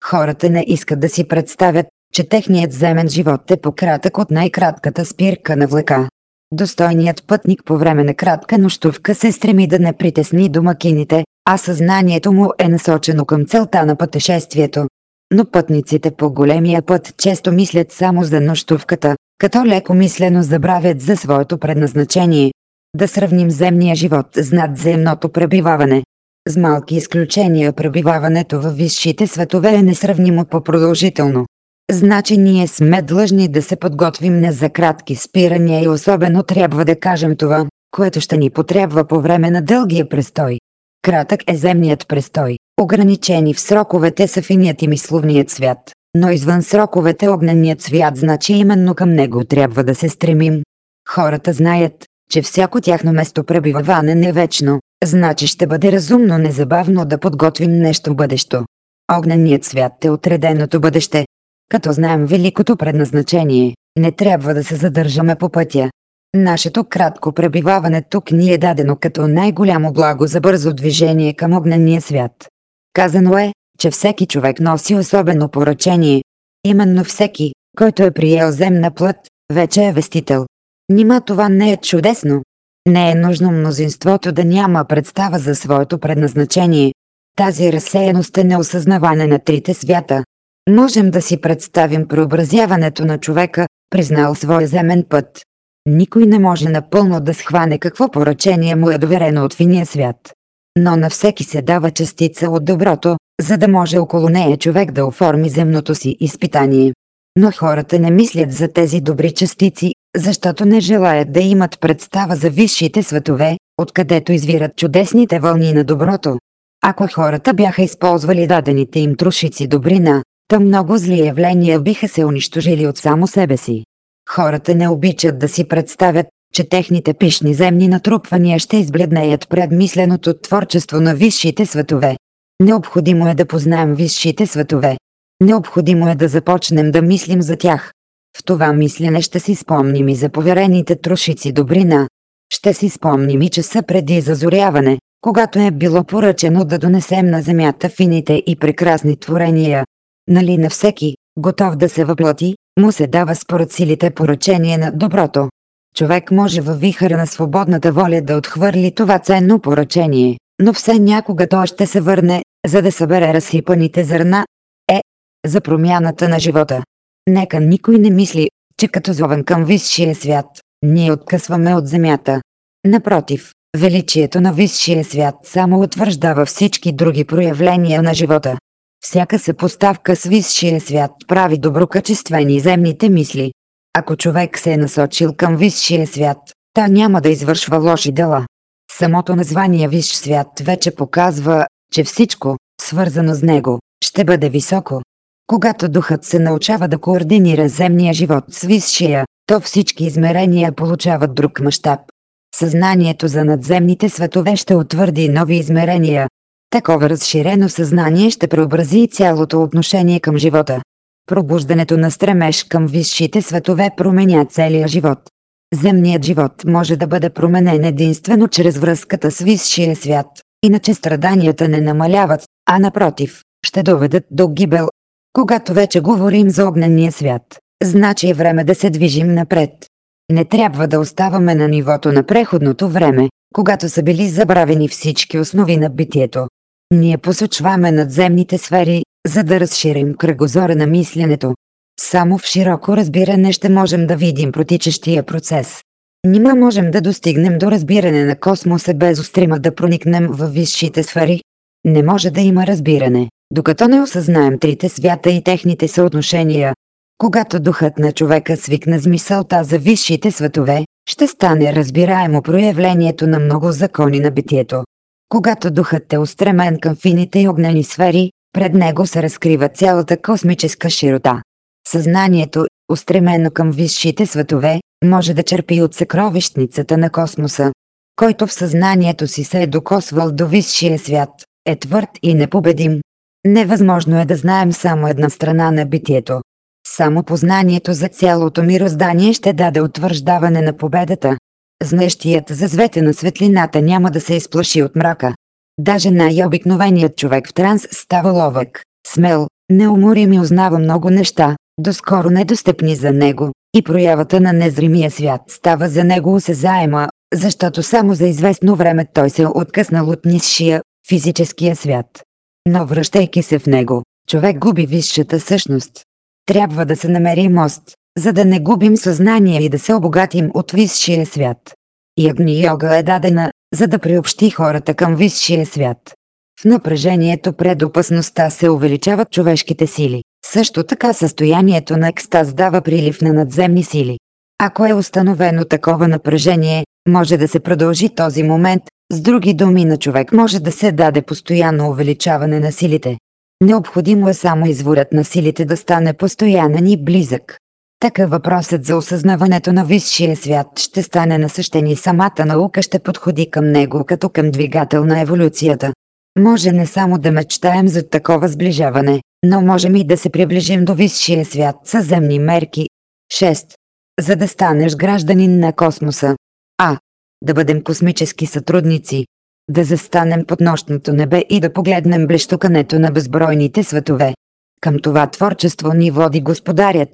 Хората не искат да си представят, че техният земен живот е по-кратък от най-кратката спирка на влака. Достойният пътник по време на кратка нощувка се стреми да не притесни домакините, а съзнанието му е насочено към целта на пътешествието. Но пътниците по големия път често мислят само за нощувката, като леко мислено забравят за своето предназначение. Да сравним земния живот с надземното пребиваване. С малки изключения пребиваването във висшите светове е несравнимо по-продължително. Значи ние сме длъжни да се подготвим не за кратки спирания и особено трябва да кажем това, което ще ни потребва по време на дългия престой. Кратък е земният престой, ограничени в сроковете са финият и мисловният свят, но извън сроковете огненият свят значи именно към него трябва да се стремим. Хората знаят, че всяко тяхно место пребиваване не е вечно, значи ще бъде разумно незабавно да подготвим нещо бъдещо. Огненият свят е отреденото бъдеще, като знаем великото предназначение, не трябва да се задържаме по пътя. Нашето кратко пребиваване тук ни е дадено като най-голямо благо за бързо движение към огнения свят. Казано е, че всеки човек носи особено поръчение. Именно всеки, който е приел земна плът, вече е вестител. Нима това не е чудесно. Не е нужно мнозинството да няма представа за своето предназначение. Тази разсеяност е неосъзнаване на трите свята. Можем да си представим преобразяването на човека, признал своя земен път. Никой не може напълно да схване какво поръчение му е доверено от финия свят. Но на всеки се дава частица от доброто, за да може около нея човек да оформи земното си изпитание. Но хората не мислят за тези добри частици, защото не желаят да имат представа за висшите светове, откъдето извират чудесните вълни на доброто. Ако хората бяха използвали дадените им трушици добрина, то много зли явления биха се унищожили от само себе си. Хората не обичат да си представят, че техните пишни земни натрупвания ще избледнеят пред мисленото творчество на висшите светове. Необходимо е да познаем висшите светове. Необходимо е да започнем да мислим за тях. В това мислене ще си спомним и за поверените трошици добрина. Ще си спомним и часа преди зазоряване, когато е било поръчено да донесем на земята фините и прекрасни творения, Нали на всеки, готов да се въплати, му се дава според силите поръчение на доброто. Човек може във вихъра на свободната воля да отхвърли това ценно поръчение, но все някога той ще се върне, за да събере разсипаните зърна. Е, за промяната на живота. Нека никой не мисли, че като зовен към висшия свят, ние откъсваме от земята. Напротив, величието на висшия свят само утвърждава всички други проявления на живота. Всяка съпоставка с висшия свят прави доброкачествени земните мисли. Ако човек се е насочил към висшия свят, та няма да извършва лоши дела. Самото название Висш свят вече показва, че всичко, свързано с него, ще бъде високо. Когато духът се научава да координира земния живот с висшия, то всички измерения получават друг мащаб. Съзнанието за надземните светове ще утвърди нови измерения, Такова разширено съзнание ще преобрази цялото отношение към живота. Пробуждането на стремеж към висшите светове променя целия живот. Земният живот може да бъде променен единствено чрез връзката с висшия свят, иначе страданията не намаляват, а напротив, ще доведат до гибел. Когато вече говорим за огнения свят, значи е време да се движим напред. Не трябва да оставаме на нивото на преходното време, когато са били забравени всички основи на битието. Ние посочваме надземните сфери, за да разширим кръгозора на мисленето. Само в широко разбиране ще можем да видим протичащия процес. Нима можем да достигнем до разбиране на космоса без устрима да проникнем в висшите сфери. Не може да има разбиране, докато не осъзнаем трите свята и техните съотношения. Когато духът на човека свикне с мисълта за висшите светове, ще стане разбираемо проявлението на много закони на битието. Когато духът е устремен към фините и огнени сфери, пред него се разкрива цялата космическа широта. Съзнанието, устремено към висшите светове, може да черпи от съкровищницата на космоса. Който в съзнанието си се е докосвал до висшия свят, е твърд и непобедим. Невъзможно е да знаем само една страна на битието. Само познанието за цялото мироздание ще даде утвърждаване на победата. Знещият за звете на светлината няма да се изплаши от мрака. Даже най-обикновеният човек в транс става ловък, смел, неуморим и узнава много неща, доскоро недостъпни за него, и проявата на незримия свят става за него осезаема, защото само за известно време той се е откъснал от нисшия, физическия свят. Но връщайки се в него, човек губи висшата същност. Трябва да се намери мост, за да не губим съзнание и да се обогатим от висшия свят. Ягни йога е дадена, за да приобщи хората към висшия свят. В напрежението пред опасността се увеличават човешките сили. Също така състоянието на екстаз дава прилив на надземни сили. Ако е установено такова напрежение, може да се продължи този момент, с други думи на човек може да се даде постоянно увеличаване на силите. Необходимо е само изворът на силите да стане постоянен и близък. Така въпросът за осъзнаването на висшия свят ще стане насъщен и самата наука ще подходи към него като към двигател на еволюцията. Може не само да мечтаем за такова сближаване, но можем и да се приближим до висшия свят с земни мерки. 6. За да станеш гражданин на космоса. А. Да бъдем космически сътрудници. Да застанем под нощното небе и да погледнем блещукането на безбройните светове. Към това творчество ни води Господарят.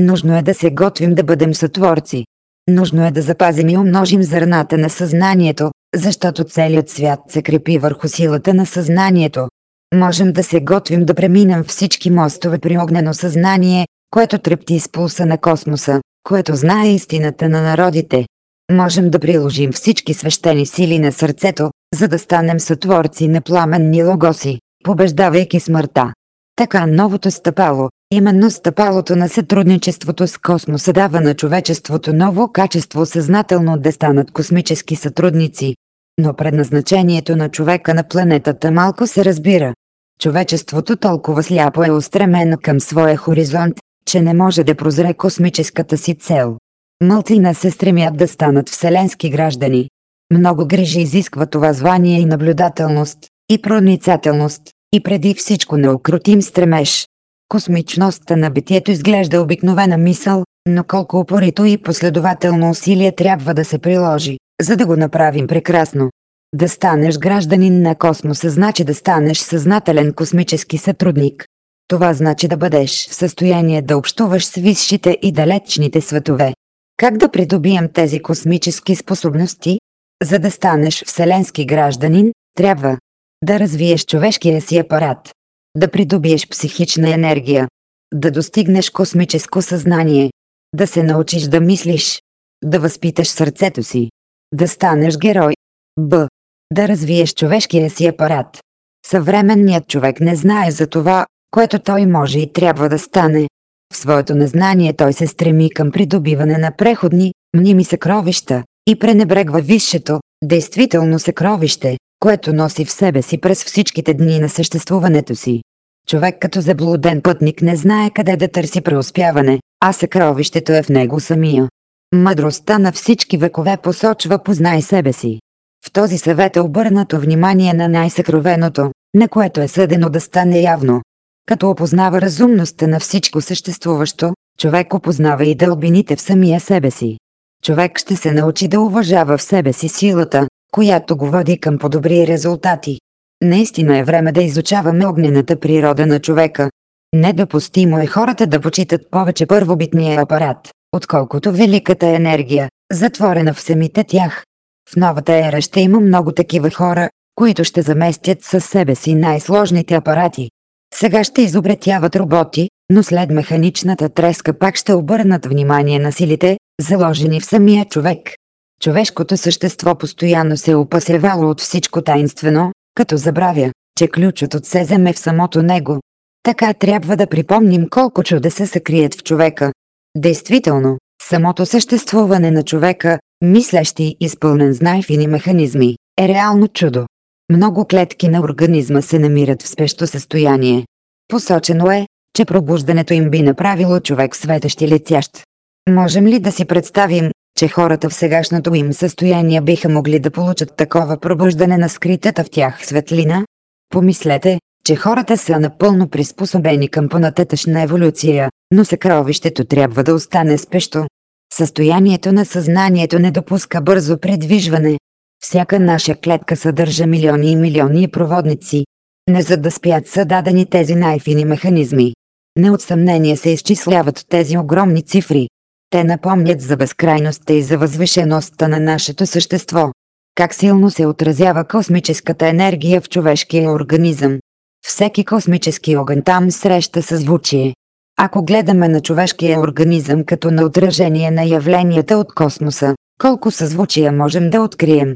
Нужно е да се готвим да бъдем сътворци. Нужно е да запазим и умножим зърната на съзнанието, защото целият свят се крепи върху силата на съзнанието. Можем да се готвим да преминем всички мостове при огнено съзнание, което трепти с пулса на космоса, което знае истината на народите. Можем да приложим всички свещени сили на сърцето, за да станем сътворци на пламенни логоси, побеждавайки смъртта. Така новото стъпало, именно стъпалото на сътрудничеството с космоса дава на човечеството ново качество съзнателно да станат космически сътрудници. Но предназначението на човека на планетата малко се разбира. Човечеството толкова сляпо е устремено към своя хоризонт, че не може да прозре космическата си цел. Мълтина се стремят да станат вселенски граждани. Много грижи изисква това звание и наблюдателност, и проницателност, и преди всичко неукротим стремеж. Космичността на битието изглежда обикновена мисъл, но колко упорито и последователно усилие трябва да се приложи, за да го направим прекрасно. Да станеш гражданин на космоса значи да станеш съзнателен космически сътрудник. Това значи да бъдеш в състояние да общуваш с висшите и далечните светове. Как да придобием тези космически способности? За да станеш вселенски гражданин, трябва да развиеш човешкия си апарат, да придобиеш психична енергия, да достигнеш космическо съзнание, да се научиш да мислиш, да възпиташ сърцето си, да станеш герой. Б. Да развиеш човешкия си апарат. Съвременният човек не знае за това, което той може и трябва да стане. В своето незнание той се стреми към придобиване на преходни, мними съкровища и пренебрегва висшето, действително съкровище, което носи в себе си през всичките дни на съществуването си. Човек като заблуден пътник не знае къде да търси преуспяване, а съкровището е в него самия. Мъдростта на всички векове посочва познай себе си. В този съвет е обърнато внимание на най-съкровеното, на което е съдено да стане явно. Като опознава разумността на всичко съществуващо, човек опознава и дълбините в самия себе си. Човек ще се научи да уважава в себе си силата, която го води към по-добри резултати. Наистина е време да изучаваме огнената природа на човека. Недопустимо е хората да почитат повече първобитния апарат, отколкото великата енергия, затворена в самите тях. В новата ера ще има много такива хора, които ще заместят със себе си най-сложните апарати. Сега ще изобретяват роботи, но след механичната треска пак ще обърнат внимание на силите, заложени в самия човек. Човешкото същество постоянно се е опасевало от всичко таинствено, като забравя, че ключът от се вземе в самото него. Така трябва да припомним колко чудеса се крият в човека. Действително, самото съществуване на човека, мислещи изпълнен с най-фини механизми, е реално чудо. Много клетки на организма се намират в спещо състояние. Посочено е, че пробуждането им би направило човек светещ и летящ. Можем ли да си представим, че хората в сегашното им състояние биха могли да получат такова пробуждане на скритата в тях светлина? Помислете, че хората са напълно приспособени към понататъчна еволюция, но съкровището трябва да остане спещо. Състоянието на съзнанието не допуска бързо предвижване. Всяка наша клетка съдържа милиони и милиони проводници. Не за да спят са дадени тези най-фини механизми. Не от съмнение се изчисляват тези огромни цифри. Те напомнят за безкрайността и за възвишеността на нашето същество. Как силно се отразява космическата енергия в човешкия организъм. Всеки космически огън там среща съзвучие. Ако гледаме на човешкия организъм като на отражение на явленията от космоса, колко съзвучия можем да открием?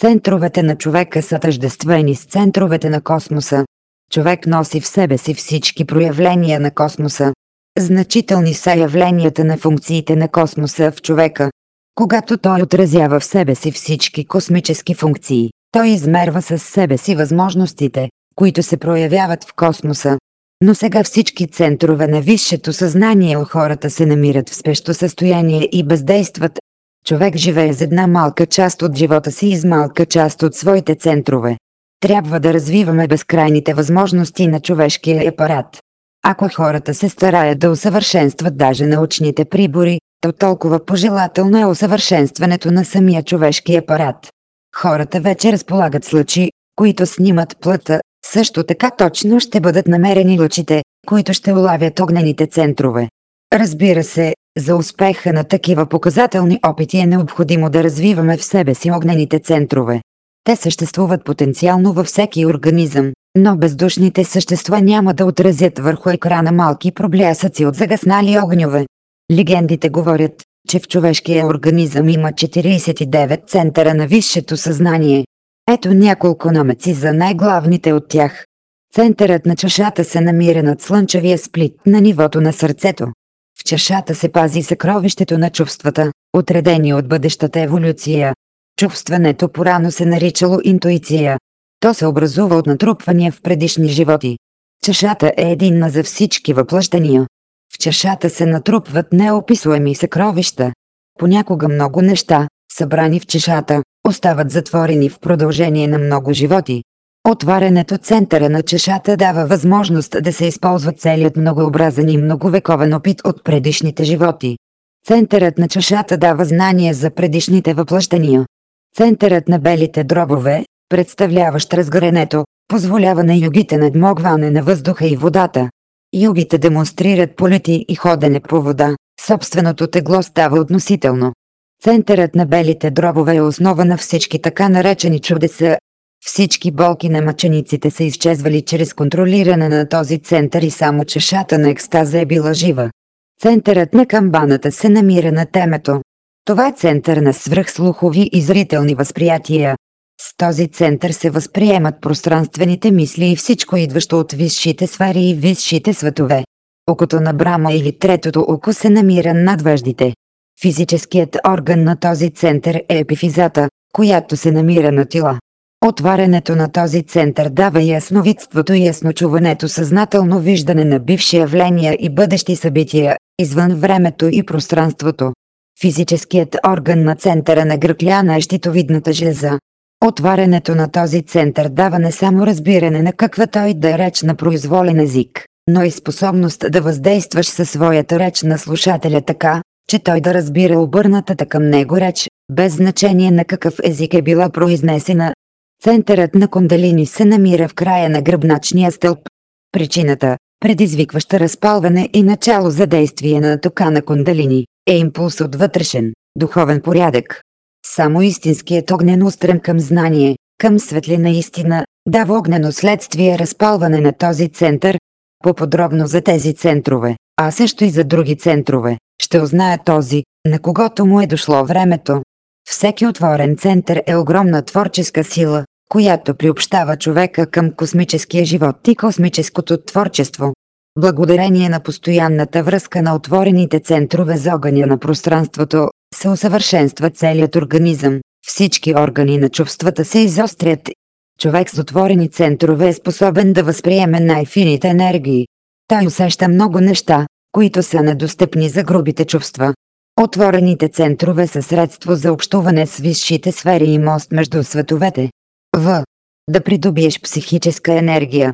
Центровете на човека са тъждествени с центровете на космоса. Човек носи в себе си всички проявления на космоса. Значителни са явленията на функциите на космоса в човека. Когато той отразява в себе си всички космически функции, той измерва със себе си възможностите, които се проявяват в космоса. Но сега всички центрове на висшето съзнание у хората се намират в спещо състояние и бездействат. Човек живее за една малка част от живота си и с малка част от своите центрове. Трябва да развиваме безкрайните възможности на човешкия апарат. Ако хората се стараят да усъвършенстват даже научните прибори, то толкова пожелателно е усъвършенстването на самия човешки апарат. Хората вече разполагат с лъчи, които снимат плъта, също така точно ще бъдат намерени лъчите, които ще улавят огнените центрове. Разбира се, за успеха на такива показателни опити е необходимо да развиваме в себе си огнените центрове. Те съществуват потенциално във всеки организъм, но бездушните същества няма да отразят върху екрана малки проблясъци от загаснали огньове. Легендите говорят, че в човешкия организъм има 49 центъра на висшето съзнание. Ето няколко намеци за най-главните от тях. Центърът на чашата се намира над слънчевия сплит на нивото на сърцето. В чашата се пази съкровището на чувствата, отредени от бъдещата еволюция. Чувстването порано се наричало интуиция. То се образува от натрупвания в предишни животи. Чашата е единна за всички въплъщания. В чашата се натрупват неописуеми съкровища. Понякога много неща, събрани в чашата, остават затворени в продължение на много животи. Отварянето центъра на чашата дава възможност да се използва целият многообразен и многовековен опит от предишните животи. Центърът на чашата дава знание за предишните въплъщания. Центърът на белите дробове, представляващ разгоренето, позволява на югите надмогване на въздуха и водата. Югите демонстрират полети и ходене по вода, собственото тегло става относително. Центърът на белите дробове е основа на всички така наречени чудеса. Всички болки на мъчениците са изчезвали чрез контролиране на този център и само чешата на екстаза е била жива. Центърът на камбаната се намира на темето. Това е център на свръхслухови и зрителни възприятия. Този център се възприемат пространствените мисли и всичко идващо от висшите сфери и висшите светове. Окото на Брама или третото око се намира над въждите. Физическият орган на този център е епифизата, която се намира на тила. Отварянето на този център дава ясновидството и ясночуването съзнателно виждане на бивши явления и бъдещи събития, извън времето и пространството. Физическият орган на центъра на гръкляна е щитовидната жлеза. Отварянето на този център дава не само разбиране на каква той да е реч на произволен език, но и способност да въздействаш със своята реч на слушателя така, че той да разбира обърнатата към него реч, без значение на какъв език е била произнесена. Центърът на Кондалини се намира в края на гръбначния стълб. Причината, предизвикваща разпалване и начало за действие на тока на кундалини, е импулс от вътрешен, духовен порядък. Само истинският огнен устрем към знание, към светлина истина, дава огнено следствие разпалване на този център. По-подробно за тези центрове, а също и за други центрове, ще узнае този, на когото му е дошло времето. Всеки отворен център е огромна творческа сила, която приобщава човека към космическия живот и космическото творчество. Благодарение на постоянната връзка на отворените центрове за огъня на пространството, се усъвършенства целият организъм, всички органи на чувствата се изострят. Човек с отворени центрове е способен да възприеме най-фините енергии. Той усеща много неща, които са недостъпни за грубите чувства. Отворените центрове са средство за общуване с висшите сфери и мост между световете. В. Да придобиеш психическа енергия.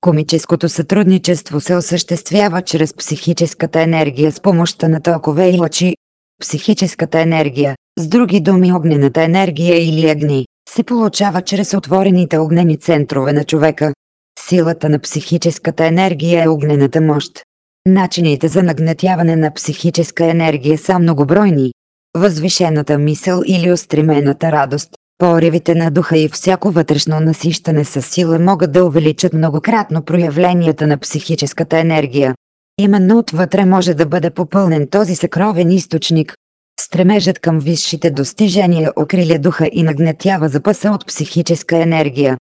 Комическото сътрудничество се осъществява чрез психическата енергия с помощта на токове и лъчи. Психическата енергия, с други думи огнената енергия или агни, се получава чрез отворените огнени центрове на човека. Силата на психическата енергия е огнената мощ. Начините за нагнетяване на психическа енергия са многобройни. Възвишената мисъл или устремената радост, Поривите на духа и всяко вътрешно насищане с сила могат да увеличат многократно проявленията на психическата енергия. Именно отвътре може да бъде попълнен този съкровен източник. Стремежът към висшите достижения окриля духа и нагнетява запаса от психическа енергия.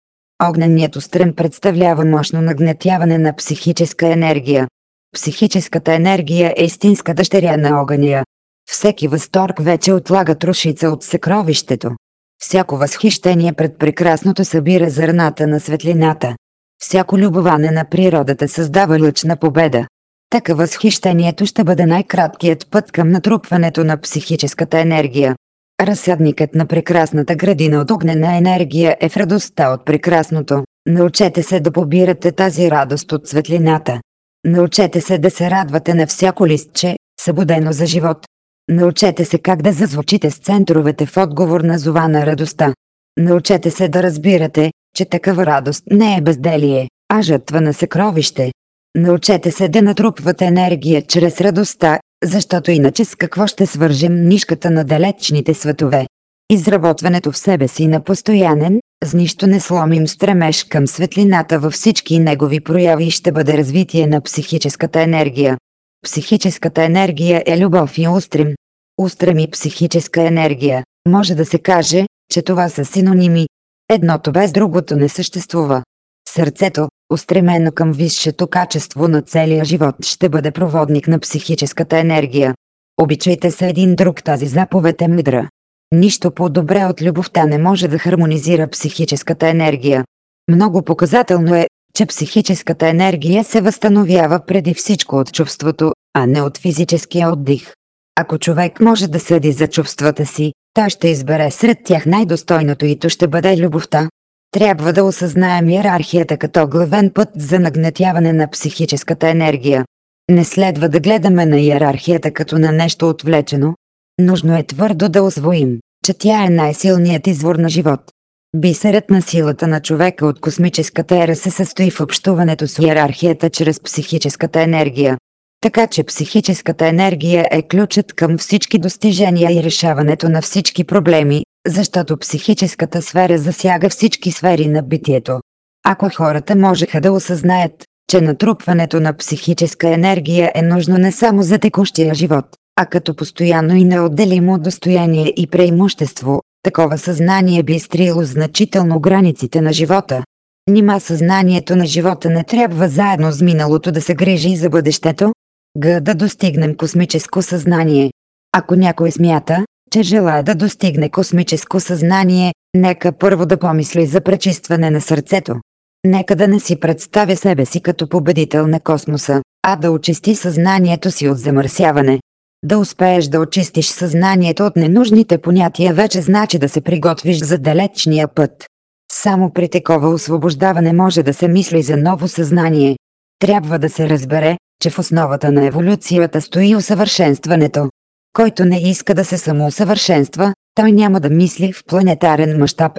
Огненият устрем представлява мощно нагнетяване на психическа енергия. Психическата енергия е истинска дъщеря на огъня. Всеки възторг вече отлага трошица от съкровището. Всяко възхищение пред прекрасното събира зърната на светлината. Всяко любоване на природата създава лъч на победа. Така възхищението ще бъде най-краткият път към натрупването на психическата енергия. Разсъдникът на прекрасната градина от огнена енергия е в радостта от прекрасното. Научете се да побирате тази радост от светлината. Научете се да се радвате на всяко листче, събудено за живот. Научете се как да зазвучите с центровете в отговор на зова на радостта. Научете се да разбирате, че такава радост не е безделие, а жътва на съкровище. Научете се да натрупвате енергия чрез радостта, защото иначе с какво ще свържем нишката на далечните светове. Изработването в себе си на постоянен, с нищо не сломим стремеж към светлината във всички негови прояви ще бъде развитие на психическата енергия. Психическата енергия е любов и устрем. Устрем и психическа енергия. Може да се каже, че това са синоними. Едното без другото не съществува. Сърцето, устремено към висшето качество на целия живот, ще бъде проводник на психическата енергия. Обичайте се един друг, тази заповед е мъдра. Нищо по-добре от любовта не може да хармонизира психическата енергия. Много показателно е, че психическата енергия се възстановява преди всичко от чувството, а не от физическия отдих. Ако човек може да съди за чувствата си, той ще избере сред тях най-достойното и то ще бъде любовта. Трябва да осъзнаем иерархията като главен път за нагнетяване на психическата енергия. Не следва да гледаме на иерархията като на нещо отвлечено. Нужно е твърдо да освоим, че тя е най-силният извор на живот. Бисерът на силата на човека от космическата ера се състои в общуването с иерархията чрез психическата енергия. Така че психическата енергия е ключът към всички достижения и решаването на всички проблеми, защото психическата сфера засяга всички сфери на битието. Ако хората можеха да осъзнаят, че натрупването на психическа енергия е нужно не само за текущия живот, а като постоянно и неотделимо достояние и преимущество, Такова съзнание би стрило значително границите на живота. Нима съзнанието на живота не трябва заедно с миналото да се грижи и за бъдещето? Г да достигнем космическо съзнание. Ако някой смята, че желая да достигне космическо съзнание, нека първо да помисли за пречистване на сърцето. Нека да не си представя себе си като победител на космоса, а да очисти съзнанието си от замърсяване. Да успееш да очистиш съзнанието от ненужните понятия вече значи да се приготвиш за далечния път. Само при такова освобождаване може да се мисли за ново съзнание. Трябва да се разбере, че в основата на еволюцията стои усъвършенстването. Който не иска да се самоусъвършенства, той няма да мисли в планетарен мащаб.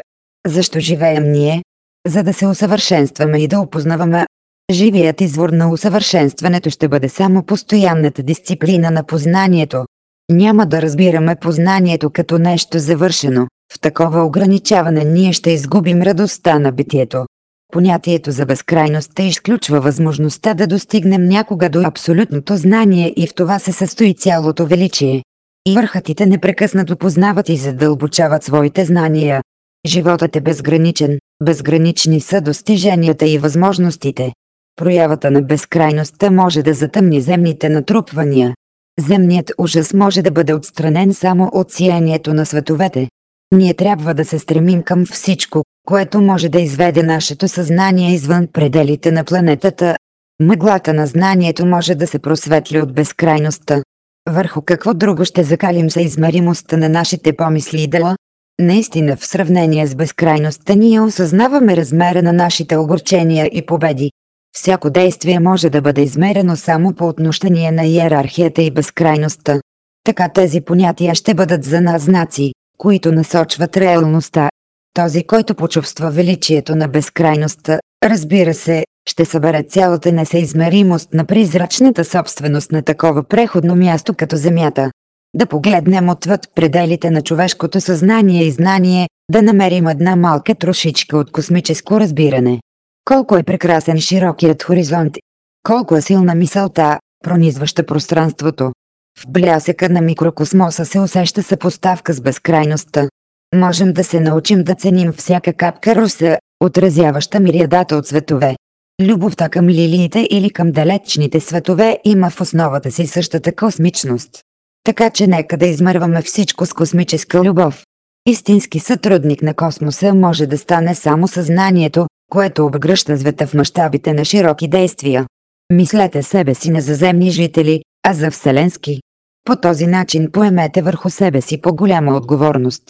Защо живеем ние? За да се усъвършенстваме и да опознаваме. Живият извор на усъвършенстването ще бъде само постоянната дисциплина на познанието. Няма да разбираме познанието като нещо завършено. В такова ограничаване ние ще изгубим радостта на битието. Понятието за безкрайността изключва възможността да достигнем някога до абсолютното знание и в това се състои цялото величие. И върхатите непрекъснато познават и задълбочават своите знания. Животът е безграничен, безгранични са достиженията и възможностите. Проявата на безкрайността може да затъмни земните натрупвания. Земният ужас може да бъде отстранен само от сиянието на световете. Ние трябва да се стремим към всичко, което може да изведе нашето съзнание извън пределите на планетата. Мъглата на знанието може да се просветли от безкрайността. Върху какво друго ще закалим за измеримостта на нашите помисли и дела? Наистина в сравнение с безкрайността ние осъзнаваме размера на нашите огорчения и победи. Всяко действие може да бъде измерено само по отношение на иерархията и безкрайността. Така тези понятия ще бъдат за нас знаци, които насочват реалността. Този, който почувства величието на безкрайността, разбира се, ще събере цялата несъизмеримост на призрачната собственост на такова преходно място като Земята. Да погледнем отвъд пределите на човешкото съзнание и знание, да намерим една малка трошичка от космическо разбиране. Колко е прекрасен широкият хоризонт, колко е силна мисълта, пронизваща пространството. В блясъка на микрокосмоса се усеща съпоставка с безкрайността. Можем да се научим да ценим всяка капка руса, отразяваща мириадата от светове. Любовта към лилиите или към далечните светове има в основата си същата космичност. Така че нека да измерваме всичко с космическа любов. Истински сътрудник на космоса може да стане само съзнанието, което обгръща света в мащабите на широки действия. Мислете себе си не за земни жители, а за вселенски. По този начин поемете върху себе си по-голяма отговорност.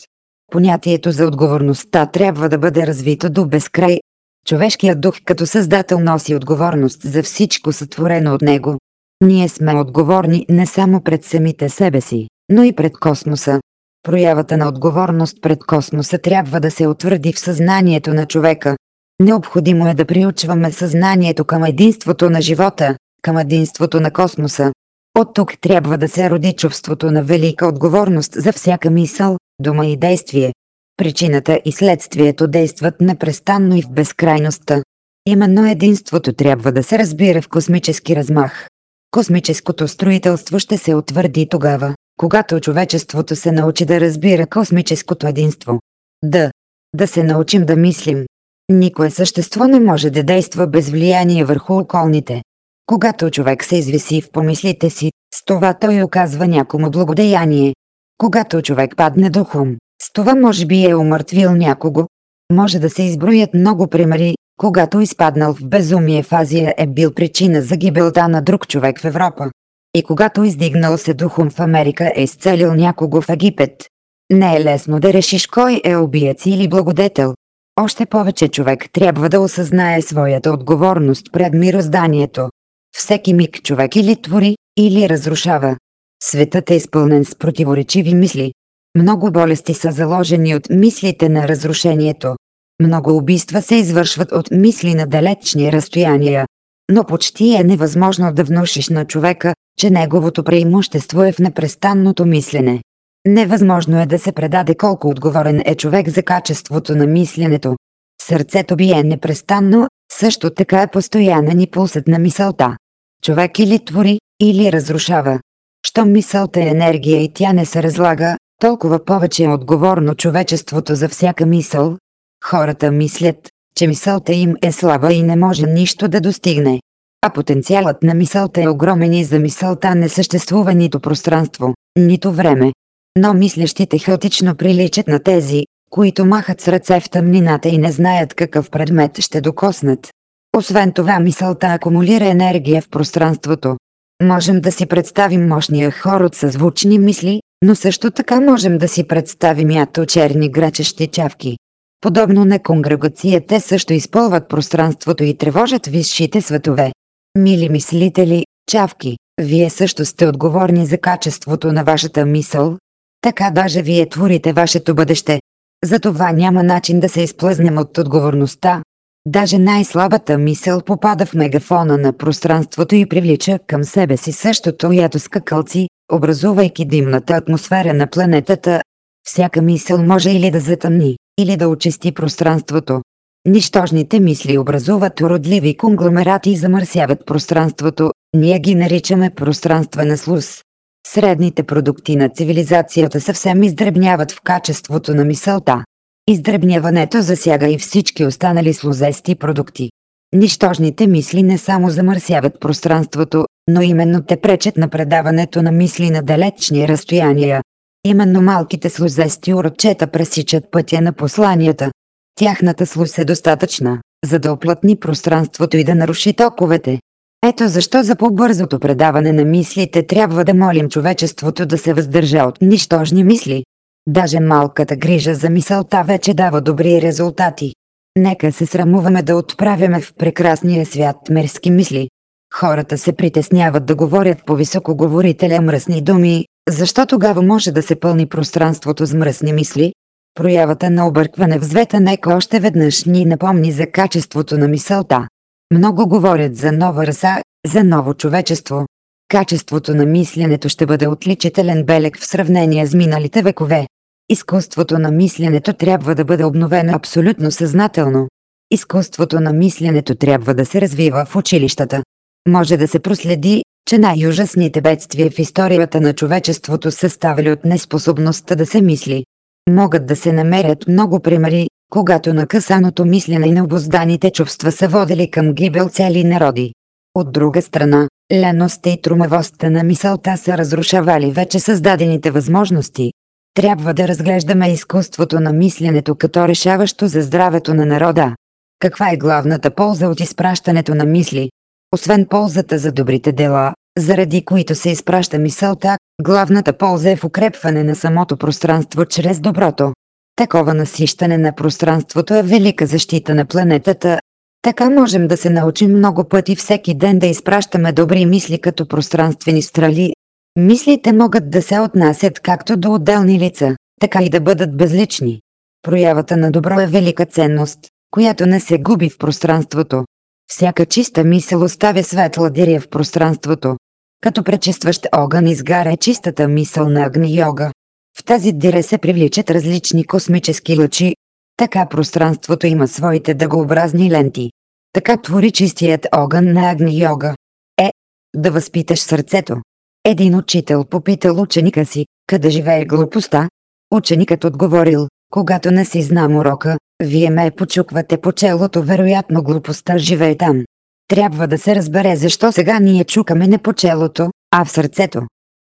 Понятието за отговорността трябва да бъде развито до безкрай. Човешкият дух като създател носи отговорност за всичко сътворено от него. Ние сме отговорни не само пред самите себе си, но и пред космоса. Проявата на отговорност пред космоса трябва да се утвърди в съзнанието на човека. Необходимо е да приучваме съзнанието към единството на живота, към единството на космоса. От тук трябва да се роди чувството на велика отговорност за всяка мисъл, дума и действие. Причината и следствието действат непрестанно и в безкрайността. Именно единството трябва да се разбира в космически размах. Космическото строителство ще се утвърди тогава, когато човечеството се научи да разбира космическото единство. Да. Да се научим да мислим. Никое същество не може да действа без влияние върху околните. Когато човек се извиси в помислите си, с това той оказва някому благодеяние. Когато човек падне духом, с това може би е умъртвил някого. Може да се изброят много примери, когато изпаднал в безумие в Азия е бил причина за гибелта на друг човек в Европа. И когато издигнал се духом в Америка е изцелил някого в Египет. Не е лесно да решиш кой е убиец или благодетел. Още повече човек трябва да осъзнае своята отговорност пред мирозданието. Всеки миг човек или твори, или разрушава. Светът е изпълнен с противоречиви мисли. Много болести са заложени от мислите на разрушението. Много убийства се извършват от мисли на далечни разстояния. Но почти е невъзможно да внушиш на човека, че неговото преимущество е в непрестанното мислене. Невъзможно е да се предаде колко отговорен е човек за качеството на мисленето. Сърцето бие непрестанно, също така е постоянен и пулсът на мисълта. Човек или твори, или разрушава. Щом мисълта е енергия и тя не се разлага, толкова повече е отговорно човечеството за всяка мисъл. Хората мислят, че мисълта им е слаба и не може нищо да достигне. А потенциалът на мисълта е огромен и за мисълта не съществува нито пространство, нито време. Но мислещите хаотично приличат на тези, които махат с ръце в тъмнината и не знаят какъв предмет ще докоснат. Освен това мисълта акумулира енергия в пространството. Можем да си представим мощния хор от съзвучни мисли, но също така можем да си представим ято черни грачещи чавки. Подобно на конгрегация те също изпълват пространството и тревожат висшите светове. Мили мислители, чавки, вие също сте отговорни за качеството на вашата мисъл. Така даже вие творите вашето бъдеще. Затова няма начин да се изплъзнем от отговорността, Даже най-слабата мисъл попада в мегафона на пространството и привлича към себе си същото ято скакалци, образувайки димната атмосфера на планетата. Всяка мисъл може или да затъмни, или да очисти пространството. Нищожните мисли образуват уродливи конгломерати и замърсяват пространството, ние ги наричаме пространствена слуз. Средните продукти на цивилизацията съвсем издребняват в качеството на мисълта. Издребняването засяга и всички останали слузести продукти. Нищожните мисли не само замърсяват пространството, но именно те пречат на предаването на мисли на далечни разстояния. Именно малките слузести урочета пресичат пътя на посланията. Тяхната слуз е достатъчна, за да оплътни пространството и да наруши токовете. Ето защо за по-бързото предаване на мислите трябва да молим човечеството да се въздържа от нищожни мисли. Даже малката грижа за мисълта вече дава добри резултати. Нека се срамуваме да отправяме в прекрасния свят мерски мисли. Хората се притесняват да говорят по високоговорителя мръсни думи, защо тогава може да се пълни пространството с мръсни мисли? Проявата на объркване в звета нека още веднъж ни напомни за качеството на мисълта. Много говорят за нова раса, за ново човечество. Качеството на мисленето ще бъде отличителен белег в сравнение с миналите векове. Изкуството на мисленето трябва да бъде обновено абсолютно съзнателно. Изкуството на мисленето трябва да се развива в училищата. Може да се проследи, че най-ужасните бедствия в историята на човечеството са ставали от неспособността да се мисли. Могат да се намерят много примери, когато накъсаното мислене и необозданите чувства са водили към гибел цели народи. От друга страна, леността и трумавостта на мисълта са разрушавали вече създадените възможности. Трябва да разглеждаме изкуството на мисленето като решаващо за здравето на народа. Каква е главната полза от изпращането на мисли? Освен ползата за добрите дела, заради които се изпраща мисълта, главната полза е в укрепване на самото пространство чрез доброто. Такова насищане на пространството е велика защита на планетата. Така можем да се научим много пъти всеки ден да изпращаме добри мисли като пространствени страли. Мислите могат да се отнасят както до отделни лица, така и да бъдат безлични. Проявата на добро е велика ценност, която не се губи в пространството. Всяка чиста мисъл оставя светла дирия в пространството. Като пречистващ огън изгаря чистата мисъл на Агни Йога. В тази дире се привличат различни космически лъчи. Така пространството има своите дъгообразни ленти. Така твори чистият огън на Агни Йога. Е, да възпиташ сърцето. Един учител попитал ученика си, къде живее глупостта. Ученикът отговорил, когато не си знам урока, вие ме почуквате по челото, вероятно глупостта живее там. Трябва да се разбере защо сега ние чукаме не по челото, а в сърцето.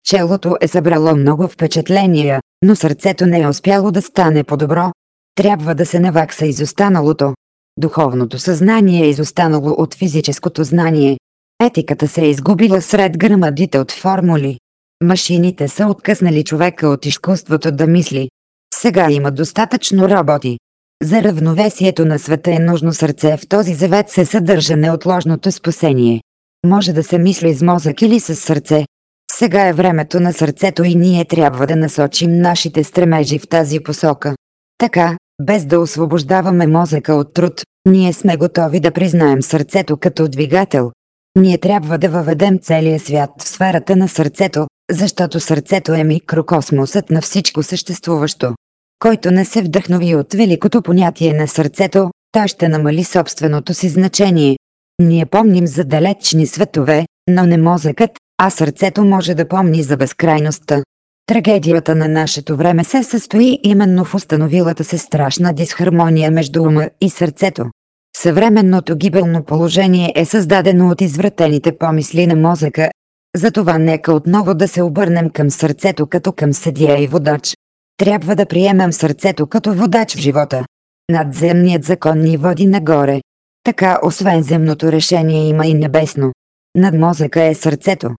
Челото е събрало много впечатления, но сърцето не е успяло да стане по-добро. Трябва да се навакса изостаналото. Духовното съзнание е изостанало от физическото знание. Етиката се е изгубила сред грамадите от формули. Машините са откъснали човека от изкуството да мисли. Сега има достатъчно роботи. За равновесието на света е нужно сърце. В този завет се съдържа неотложното спасение. Може да се мисли с мозък или с сърце. Сега е времето на сърцето и ние трябва да насочим нашите стремежи в тази посока. Така, без да освобождаваме мозъка от труд, ние сме готови да признаем сърцето като двигател. Ние трябва да въведем целия свят в сферата на сърцето, защото сърцето е микрокосмосът на всичко съществуващо. Който не се вдъхнови от великото понятие на сърцето, той ще намали собственото си значение. Ние помним за далечни светове, но не мозъкът, а сърцето може да помни за безкрайността. Трагедията на нашето време се състои именно в установилата се страшна дисхармония между ума и сърцето. Съвременното гибелно положение е създадено от извратените помисли на мозъка. Затова нека отново да се обърнем към сърцето като към съдия и водач. Трябва да приемем сърцето като водач в живота. Надземният закон ни води нагоре. Така освен земното решение има и небесно. Над мозъка е сърцето.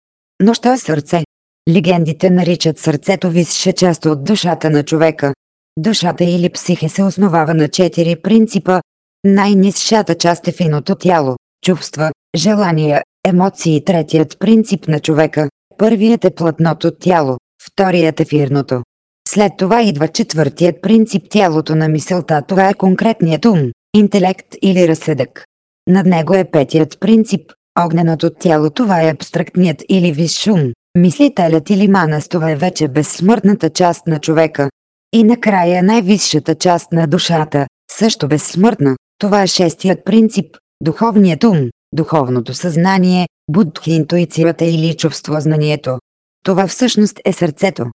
Но що е сърце? Легендите наричат сърцето висша част от душата на човека. Душата или психе се основава на четири принципа. Най-низшата част е финото тяло, чувства, желания, емоции. Третият принцип на човека. Първият е плътното тяло, вторият е фирното. След това идва четвъртият принцип тялото на мисълта. Това е конкретният ум, интелект или разсъдък. Над него е петият принцип, огненото тяло това е абстрактният или висш ум, мислителят или манас това е вече безсмъртната част на човека. И накрая най-висшата част на душата, също безсмъртна, това е шестият принцип, духовният ум, духовното съзнание, будхи интуицията или чувствознанието. Това всъщност е сърцето.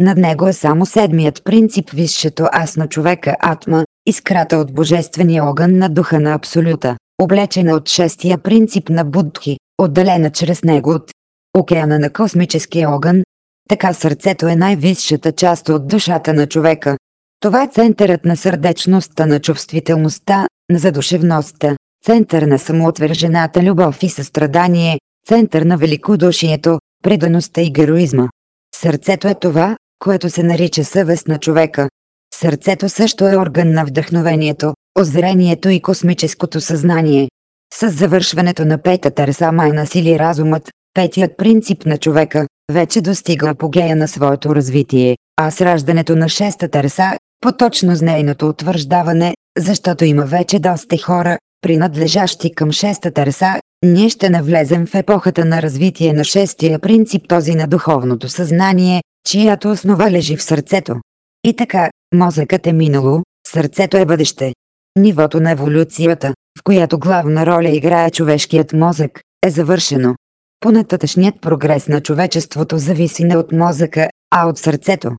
Над него е само седмият принцип висшето аз на човека Атма, искрата от божествения огън на духа на Абсолюта, облечена от шестия принцип на Будхи, отделена чрез него от океана на космическия огън. Така сърцето е най-висшата част от душата на човека. Това е центърът на сърдечността, на чувствителността, на задушевността, център на самоотвържената любов и състрадание, център на великодушието, предаността и героизма. Сърцето е това, което се нарича съвест на човека. Сърцето също е орган на вдъхновението, озрението и космическото съзнание. С завършването на петата раса на сили разумът, петият принцип на човека, вече достига апогея на своето развитие, а с раждането на шестата раса, поточно с нейното утвърждаване, защото има вече доста хора, принадлежащи към шестата раса, ние ще навлезем в епохата на развитие на шестия принцип този на духовното съзнание, чиято основа лежи в сърцето. И така, мозъкът е минало, сърцето е бъдеще. Нивото на еволюцията, в която главна роля играе човешкият мозък, е завършено. Понататъчният прогрес на човечеството зависи не от мозъка, а от сърцето.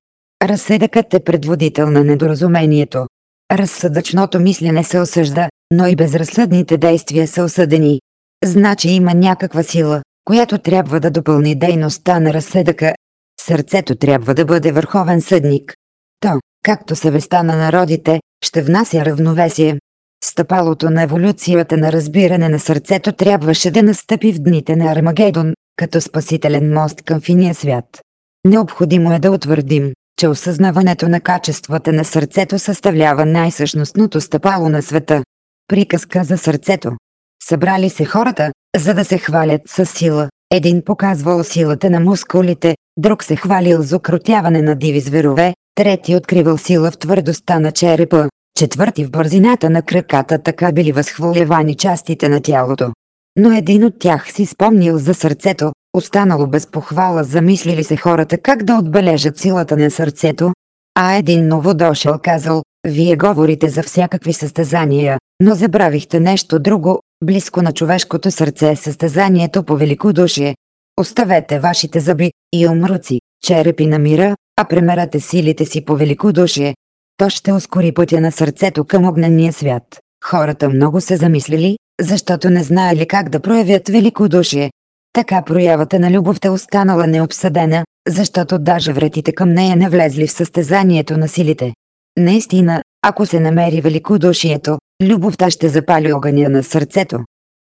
Разсъдъкът е предводител на недоразумението. Разсъдъчното мислене се осъжда, но и безразсъдните действия са осъдени. Значи има някаква сила, която трябва да допълни дейността на разсъдъка. Сърцето трябва да бъде върховен съдник. То, както съвестта на народите, ще внася равновесие. Стъпалото на еволюцията на разбиране на сърцето трябваше да настъпи в дните на Армагедон, като спасителен мост към финия свят. Необходимо е да утвърдим, че осъзнаването на качествата на сърцето съставлява най-същностното стъпало на света. Приказка за сърцето. Събрали се хората, за да се хвалят с сила. Един показвал силата на мускулите, друг се хвалил за окротяване на диви зверове, трети откривал сила в твърдостта на черепа, четвърти в бързината на краката така били възхвалявани частите на тялото. Но един от тях си спомнил за сърцето, останало без похвала замислили се хората как да отбележат силата на сърцето, а един новодошъл казал, вие говорите за всякакви състезания, но забравихте нещо друго, близко на човешкото сърце е състезанието по великодушие. Оставете вашите зъби и умруци, черепи на мира, а премерате силите си по великодушие. То ще ускори пътя на сърцето към огнения свят. Хората много се замислили, защото не знаели как да проявят великодушие. Така проявата на любовта останала необсъдена, защото даже вратите към нея не влезли в състезанието на силите. Наистина, ако се намери великодушието, любовта ще запали огъня на сърцето.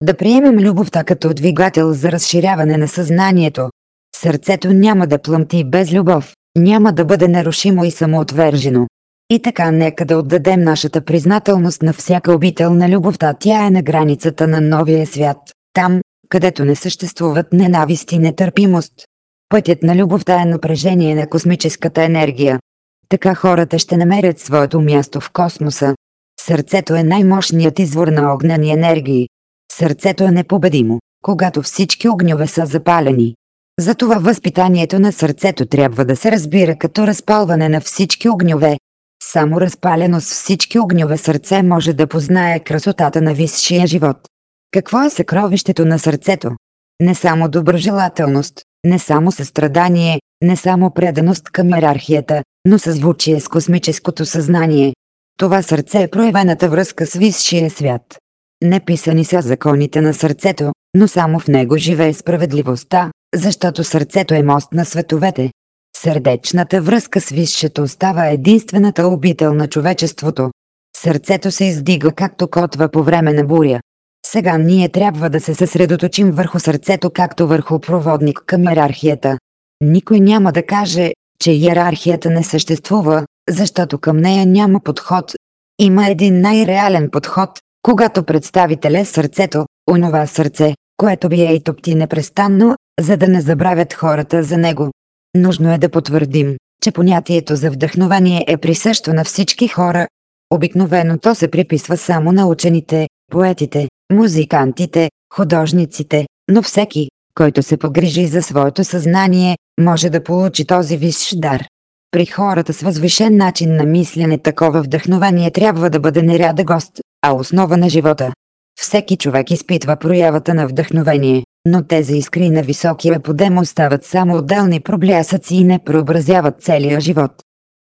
Да приемем любовта като двигател за разширяване на съзнанието. Сърцето няма да плъмти без любов, няма да бъде нарушимо и самоотвержено. И така нека да отдадем нашата признателност на всяка обител на любовта. Тя е на границата на новия свят. Там, където не съществуват ненавист и нетърпимост. Пътят на любовта е напрежение на космическата енергия. Така хората ще намерят своето място в космоса. Сърцето е най-мощният извор на огнени енергии. Сърцето е непобедимо, когато всички огньове са запалени. Затова възпитанието на сърцето трябва да се разбира като разпалване на всички огньове. Само разпалено с всички огньове сърце може да познае красотата на висшия живот. Какво е съкровището на сърцето? Не само доброжелателност, не само състрадание, не само преданост към иерархията, но съзвучие с космическото съзнание. Това сърце е проявената връзка с висшия свят. Не писани са законите на сърцето, но само в него живее справедливостта, защото сърцето е мост на световете. Сърдечната връзка с висшето става единствената обител на човечеството. Сърцето се издига както котва по време на буря. Сега ние трябва да се съсредоточим върху сърцето както върху проводник към иерархията. Никой няма да каже, че иерархията не съществува, защото към нея няма подход. Има един най-реален подход, когато представителя сърцето, онова сърце, което бие и топти непрестанно, за да не забравят хората за него. Нужно е да потвърдим, че понятието за вдъхновение е присъщо на всички хора. Обикновено то се приписва само на учените, поетите, музикантите, художниците, но всеки, който се погрижи за своето съзнание, може да получи този висш дар. При хората с възвишен начин на мислене такова вдъхновение трябва да бъде неряда гост, а основа на живота. Всеки човек изпитва проявата на вдъхновение, но тези искри на високия подем остават само отделни проблясъци и не преобразяват целия живот.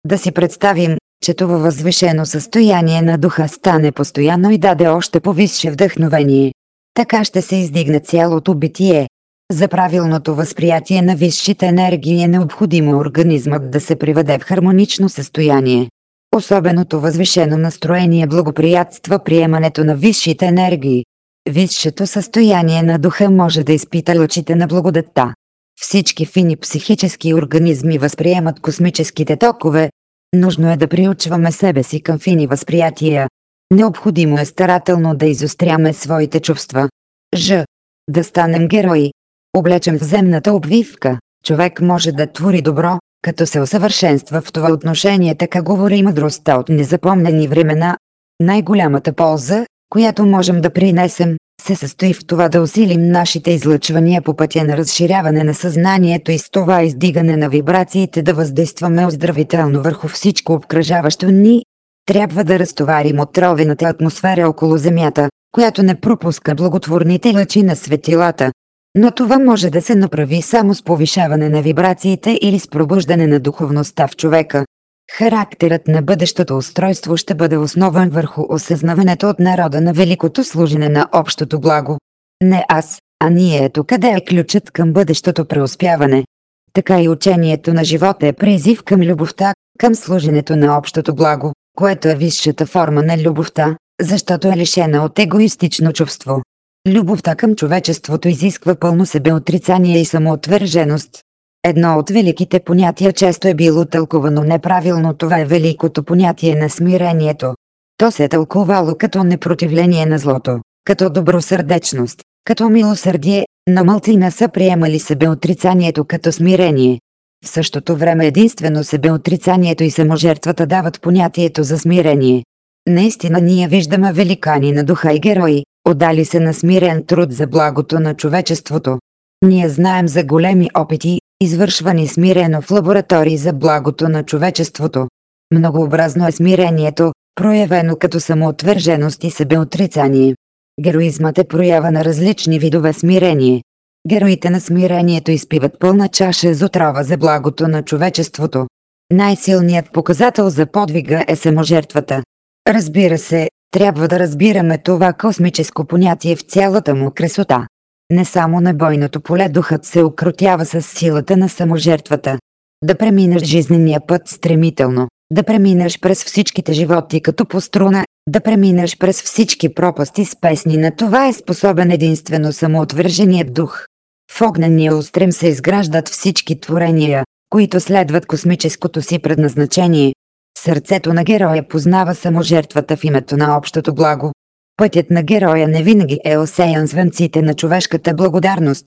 Да си представим, че това възвишено състояние на духа стане постоянно и даде още повисше вдъхновение. Така ще се издигне цялото битие. За правилното възприятие на висшите енергии е необходимо организмът да се приведе в хармонично състояние. Особеното възвишено настроение благоприятства приемането на висшите енергии. Висшето състояние на духа може да изпита лъчите на благодатта. Всички фини психически организми възприемат космическите токове. Нужно е да приучваме себе си към фини възприятия. Необходимо е старателно да изостряме своите чувства. Ж. Да станем герои. Облечем в земната обвивка, човек може да твори добро, като се усъвършенства в това отношение, така говори мъдростта от незапомнени времена. Най-голямата полза, която можем да принесем, се състои в това да усилим нашите излъчвания по пътя на разширяване на съзнанието и с това издигане на вибрациите да въздействаме оздравително върху всичко обкръжаващо ни. Трябва да разтоварим отровената атмосфера около Земята, която не пропуска благотворните лъчи на светилата, но това може да се направи само с повишаване на вибрациите или с пробуждане на духовността в човека. Характерът на бъдещото устройство ще бъде основан върху осъзнаването от народа на великото служене на общото благо. Не аз, а ние ето къде е ключът към бъдещото преуспяване. Така и учението на живота е призив към любовта, към служенето на общото благо, което е висшата форма на любовта, защото е лишена от егоистично чувство. Любовта към човечеството изисква пълно себеотрицание и самоотвърженост. Едно от великите понятия често е било тълкувано неправилно, това е великото понятие на смирението. То се е тълкувало като непротивление на злото, като добросърдечност, като милосърдие, но мълтина са приемали себеотрицанието като смирение. В същото време единствено себеотрицанието и саможертвата дават понятието за смирение. Наистина ние виждаме великани на духа и герои, отдали се на смирен труд за благото на човечеството. Ние знаем за големи опити, извършвани смирено в лаборатории за благото на човечеството. Многообразно е смирението, проявено като самоотвърженост и себеотрицание. Героизмът е проява на различни видове смирение. Героите на смирението изпиват пълна чаша з отрова за благото на човечеството. Най-силният показател за подвига е саможертвата. Разбира се, трябва да разбираме това космическо понятие в цялата му красота. Не само на бойното поле духът се укротява с силата на саможертвата. Да преминеш жизнения път стремително, да преминеш през всичките животи като по струна, да преминеш през всички пропасти с песни на това е способен единствено самоотвърженият дух. В огнения устрем се изграждат всички творения, които следват космическото си предназначение, Сърцето на героя познава само жертвата в името на общото благо. Пътят на героя не винаги е осеян с венците на човешката благодарност.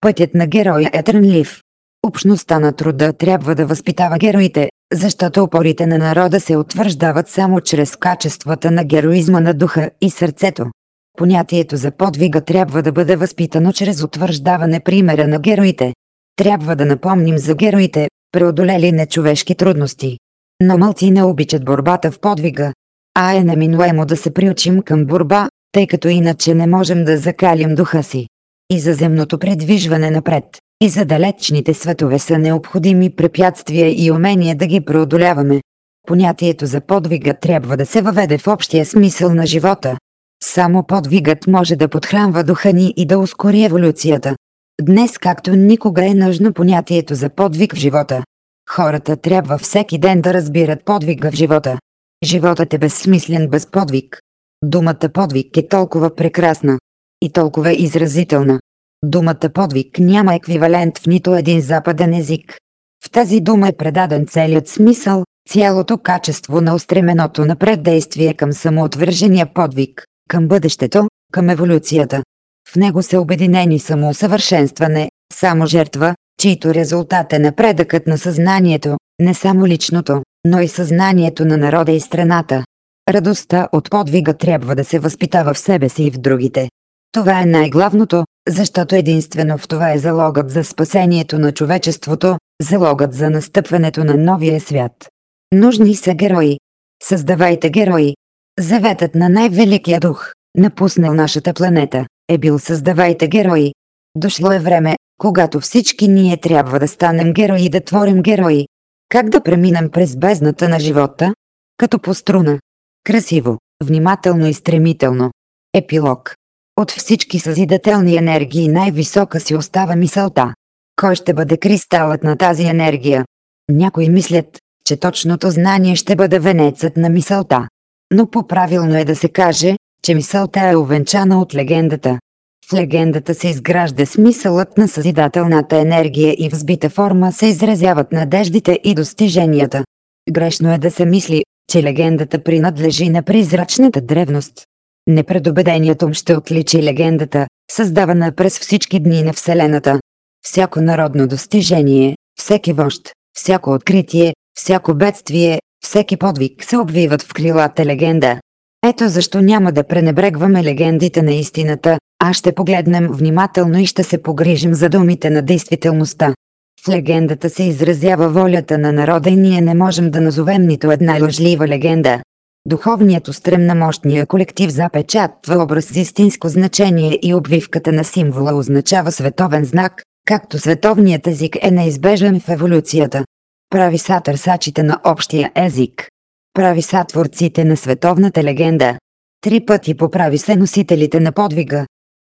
Пътят на героя е трънлив. Общността на труда трябва да възпитава героите, защото опорите на народа се утвърждават само чрез качествата на героизма на духа и сърцето. Понятието за подвига трябва да бъде възпитано чрез утвърждаване примера на героите. Трябва да напомним за героите, преодолели нечовешки трудности. Но мълци не обичат борбата в подвига. А е неминуемо да се приучим към борба, тъй като иначе не можем да закалим духа си. И за земното предвижване напред, и за далечните светове са необходими препятствия и умения да ги преодоляваме. Понятието за подвига трябва да се въведе в общия смисъл на живота. Само подвигът може да подхранва духа ни и да ускори еволюцията. Днес както никога е нужно понятието за подвиг в живота. Хората трябва всеки ден да разбират подвига в живота. Животът е безсмислен без подвиг. Думата подвиг е толкова прекрасна и толкова изразителна. Думата подвиг няма еквивалент в нито един западен език. В тази дума е предаден целият смисъл, цялото качество на устременото напред действие към самоотвържения подвиг, към бъдещето, към еволюцията. В него са обединени самоусъвършенстване, само жертва, чийто резултат е напредъкът на съзнанието, не само личното, но и съзнанието на народа и страната. Радостта от подвига трябва да се възпитава в себе си и в другите. Това е най-главното, защото единствено в това е залогът за спасението на човечеството, залогът за настъпването на новия свят. Нужни са герои. Създавайте герои. Заветът на най-великия дух, напуснал нашата планета, е бил създавайте герои. Дошло е време, когато всички ние трябва да станем герои и да творим герои. Как да преминем през бездната на живота? Като по струна. Красиво, внимателно и стремително. Епилог. От всички съзидателни енергии най-висока си остава мисълта. Кой ще бъде кристалът на тази енергия? Някои мислят, че точното знание ще бъде венецът на мисълта. Но по-правилно е да се каже, че мисълта е увенчана от легендата. В легендата се изгражда смисълът на съзидателната енергия и в сбита форма се изразяват надеждите и достиженията. Грешно е да се мисли, че легендата принадлежи на призрачната древност. Непредобедението ще отличи легендата, създавана през всички дни на Вселената. Всяко народно достижение, всеки вожд, всяко откритие, всяко бедствие, всеки подвиг се обвиват в крилата легенда. Ето защо няма да пренебрегваме легендите на истината, а ще погледнем внимателно и ще се погрижим за думите на действителността. В легендата се изразява волята на народа и ние не можем да назовем нито една лъжлива легенда. Духовният устрем на мощния колектив запечатва образ с истинско значение и обвивката на символа означава световен знак, както световният език е неизбежен в еволюцията. Прави са търсачите на общия език. Прави са творците на световната легенда. Три пъти поправи се носителите на подвига.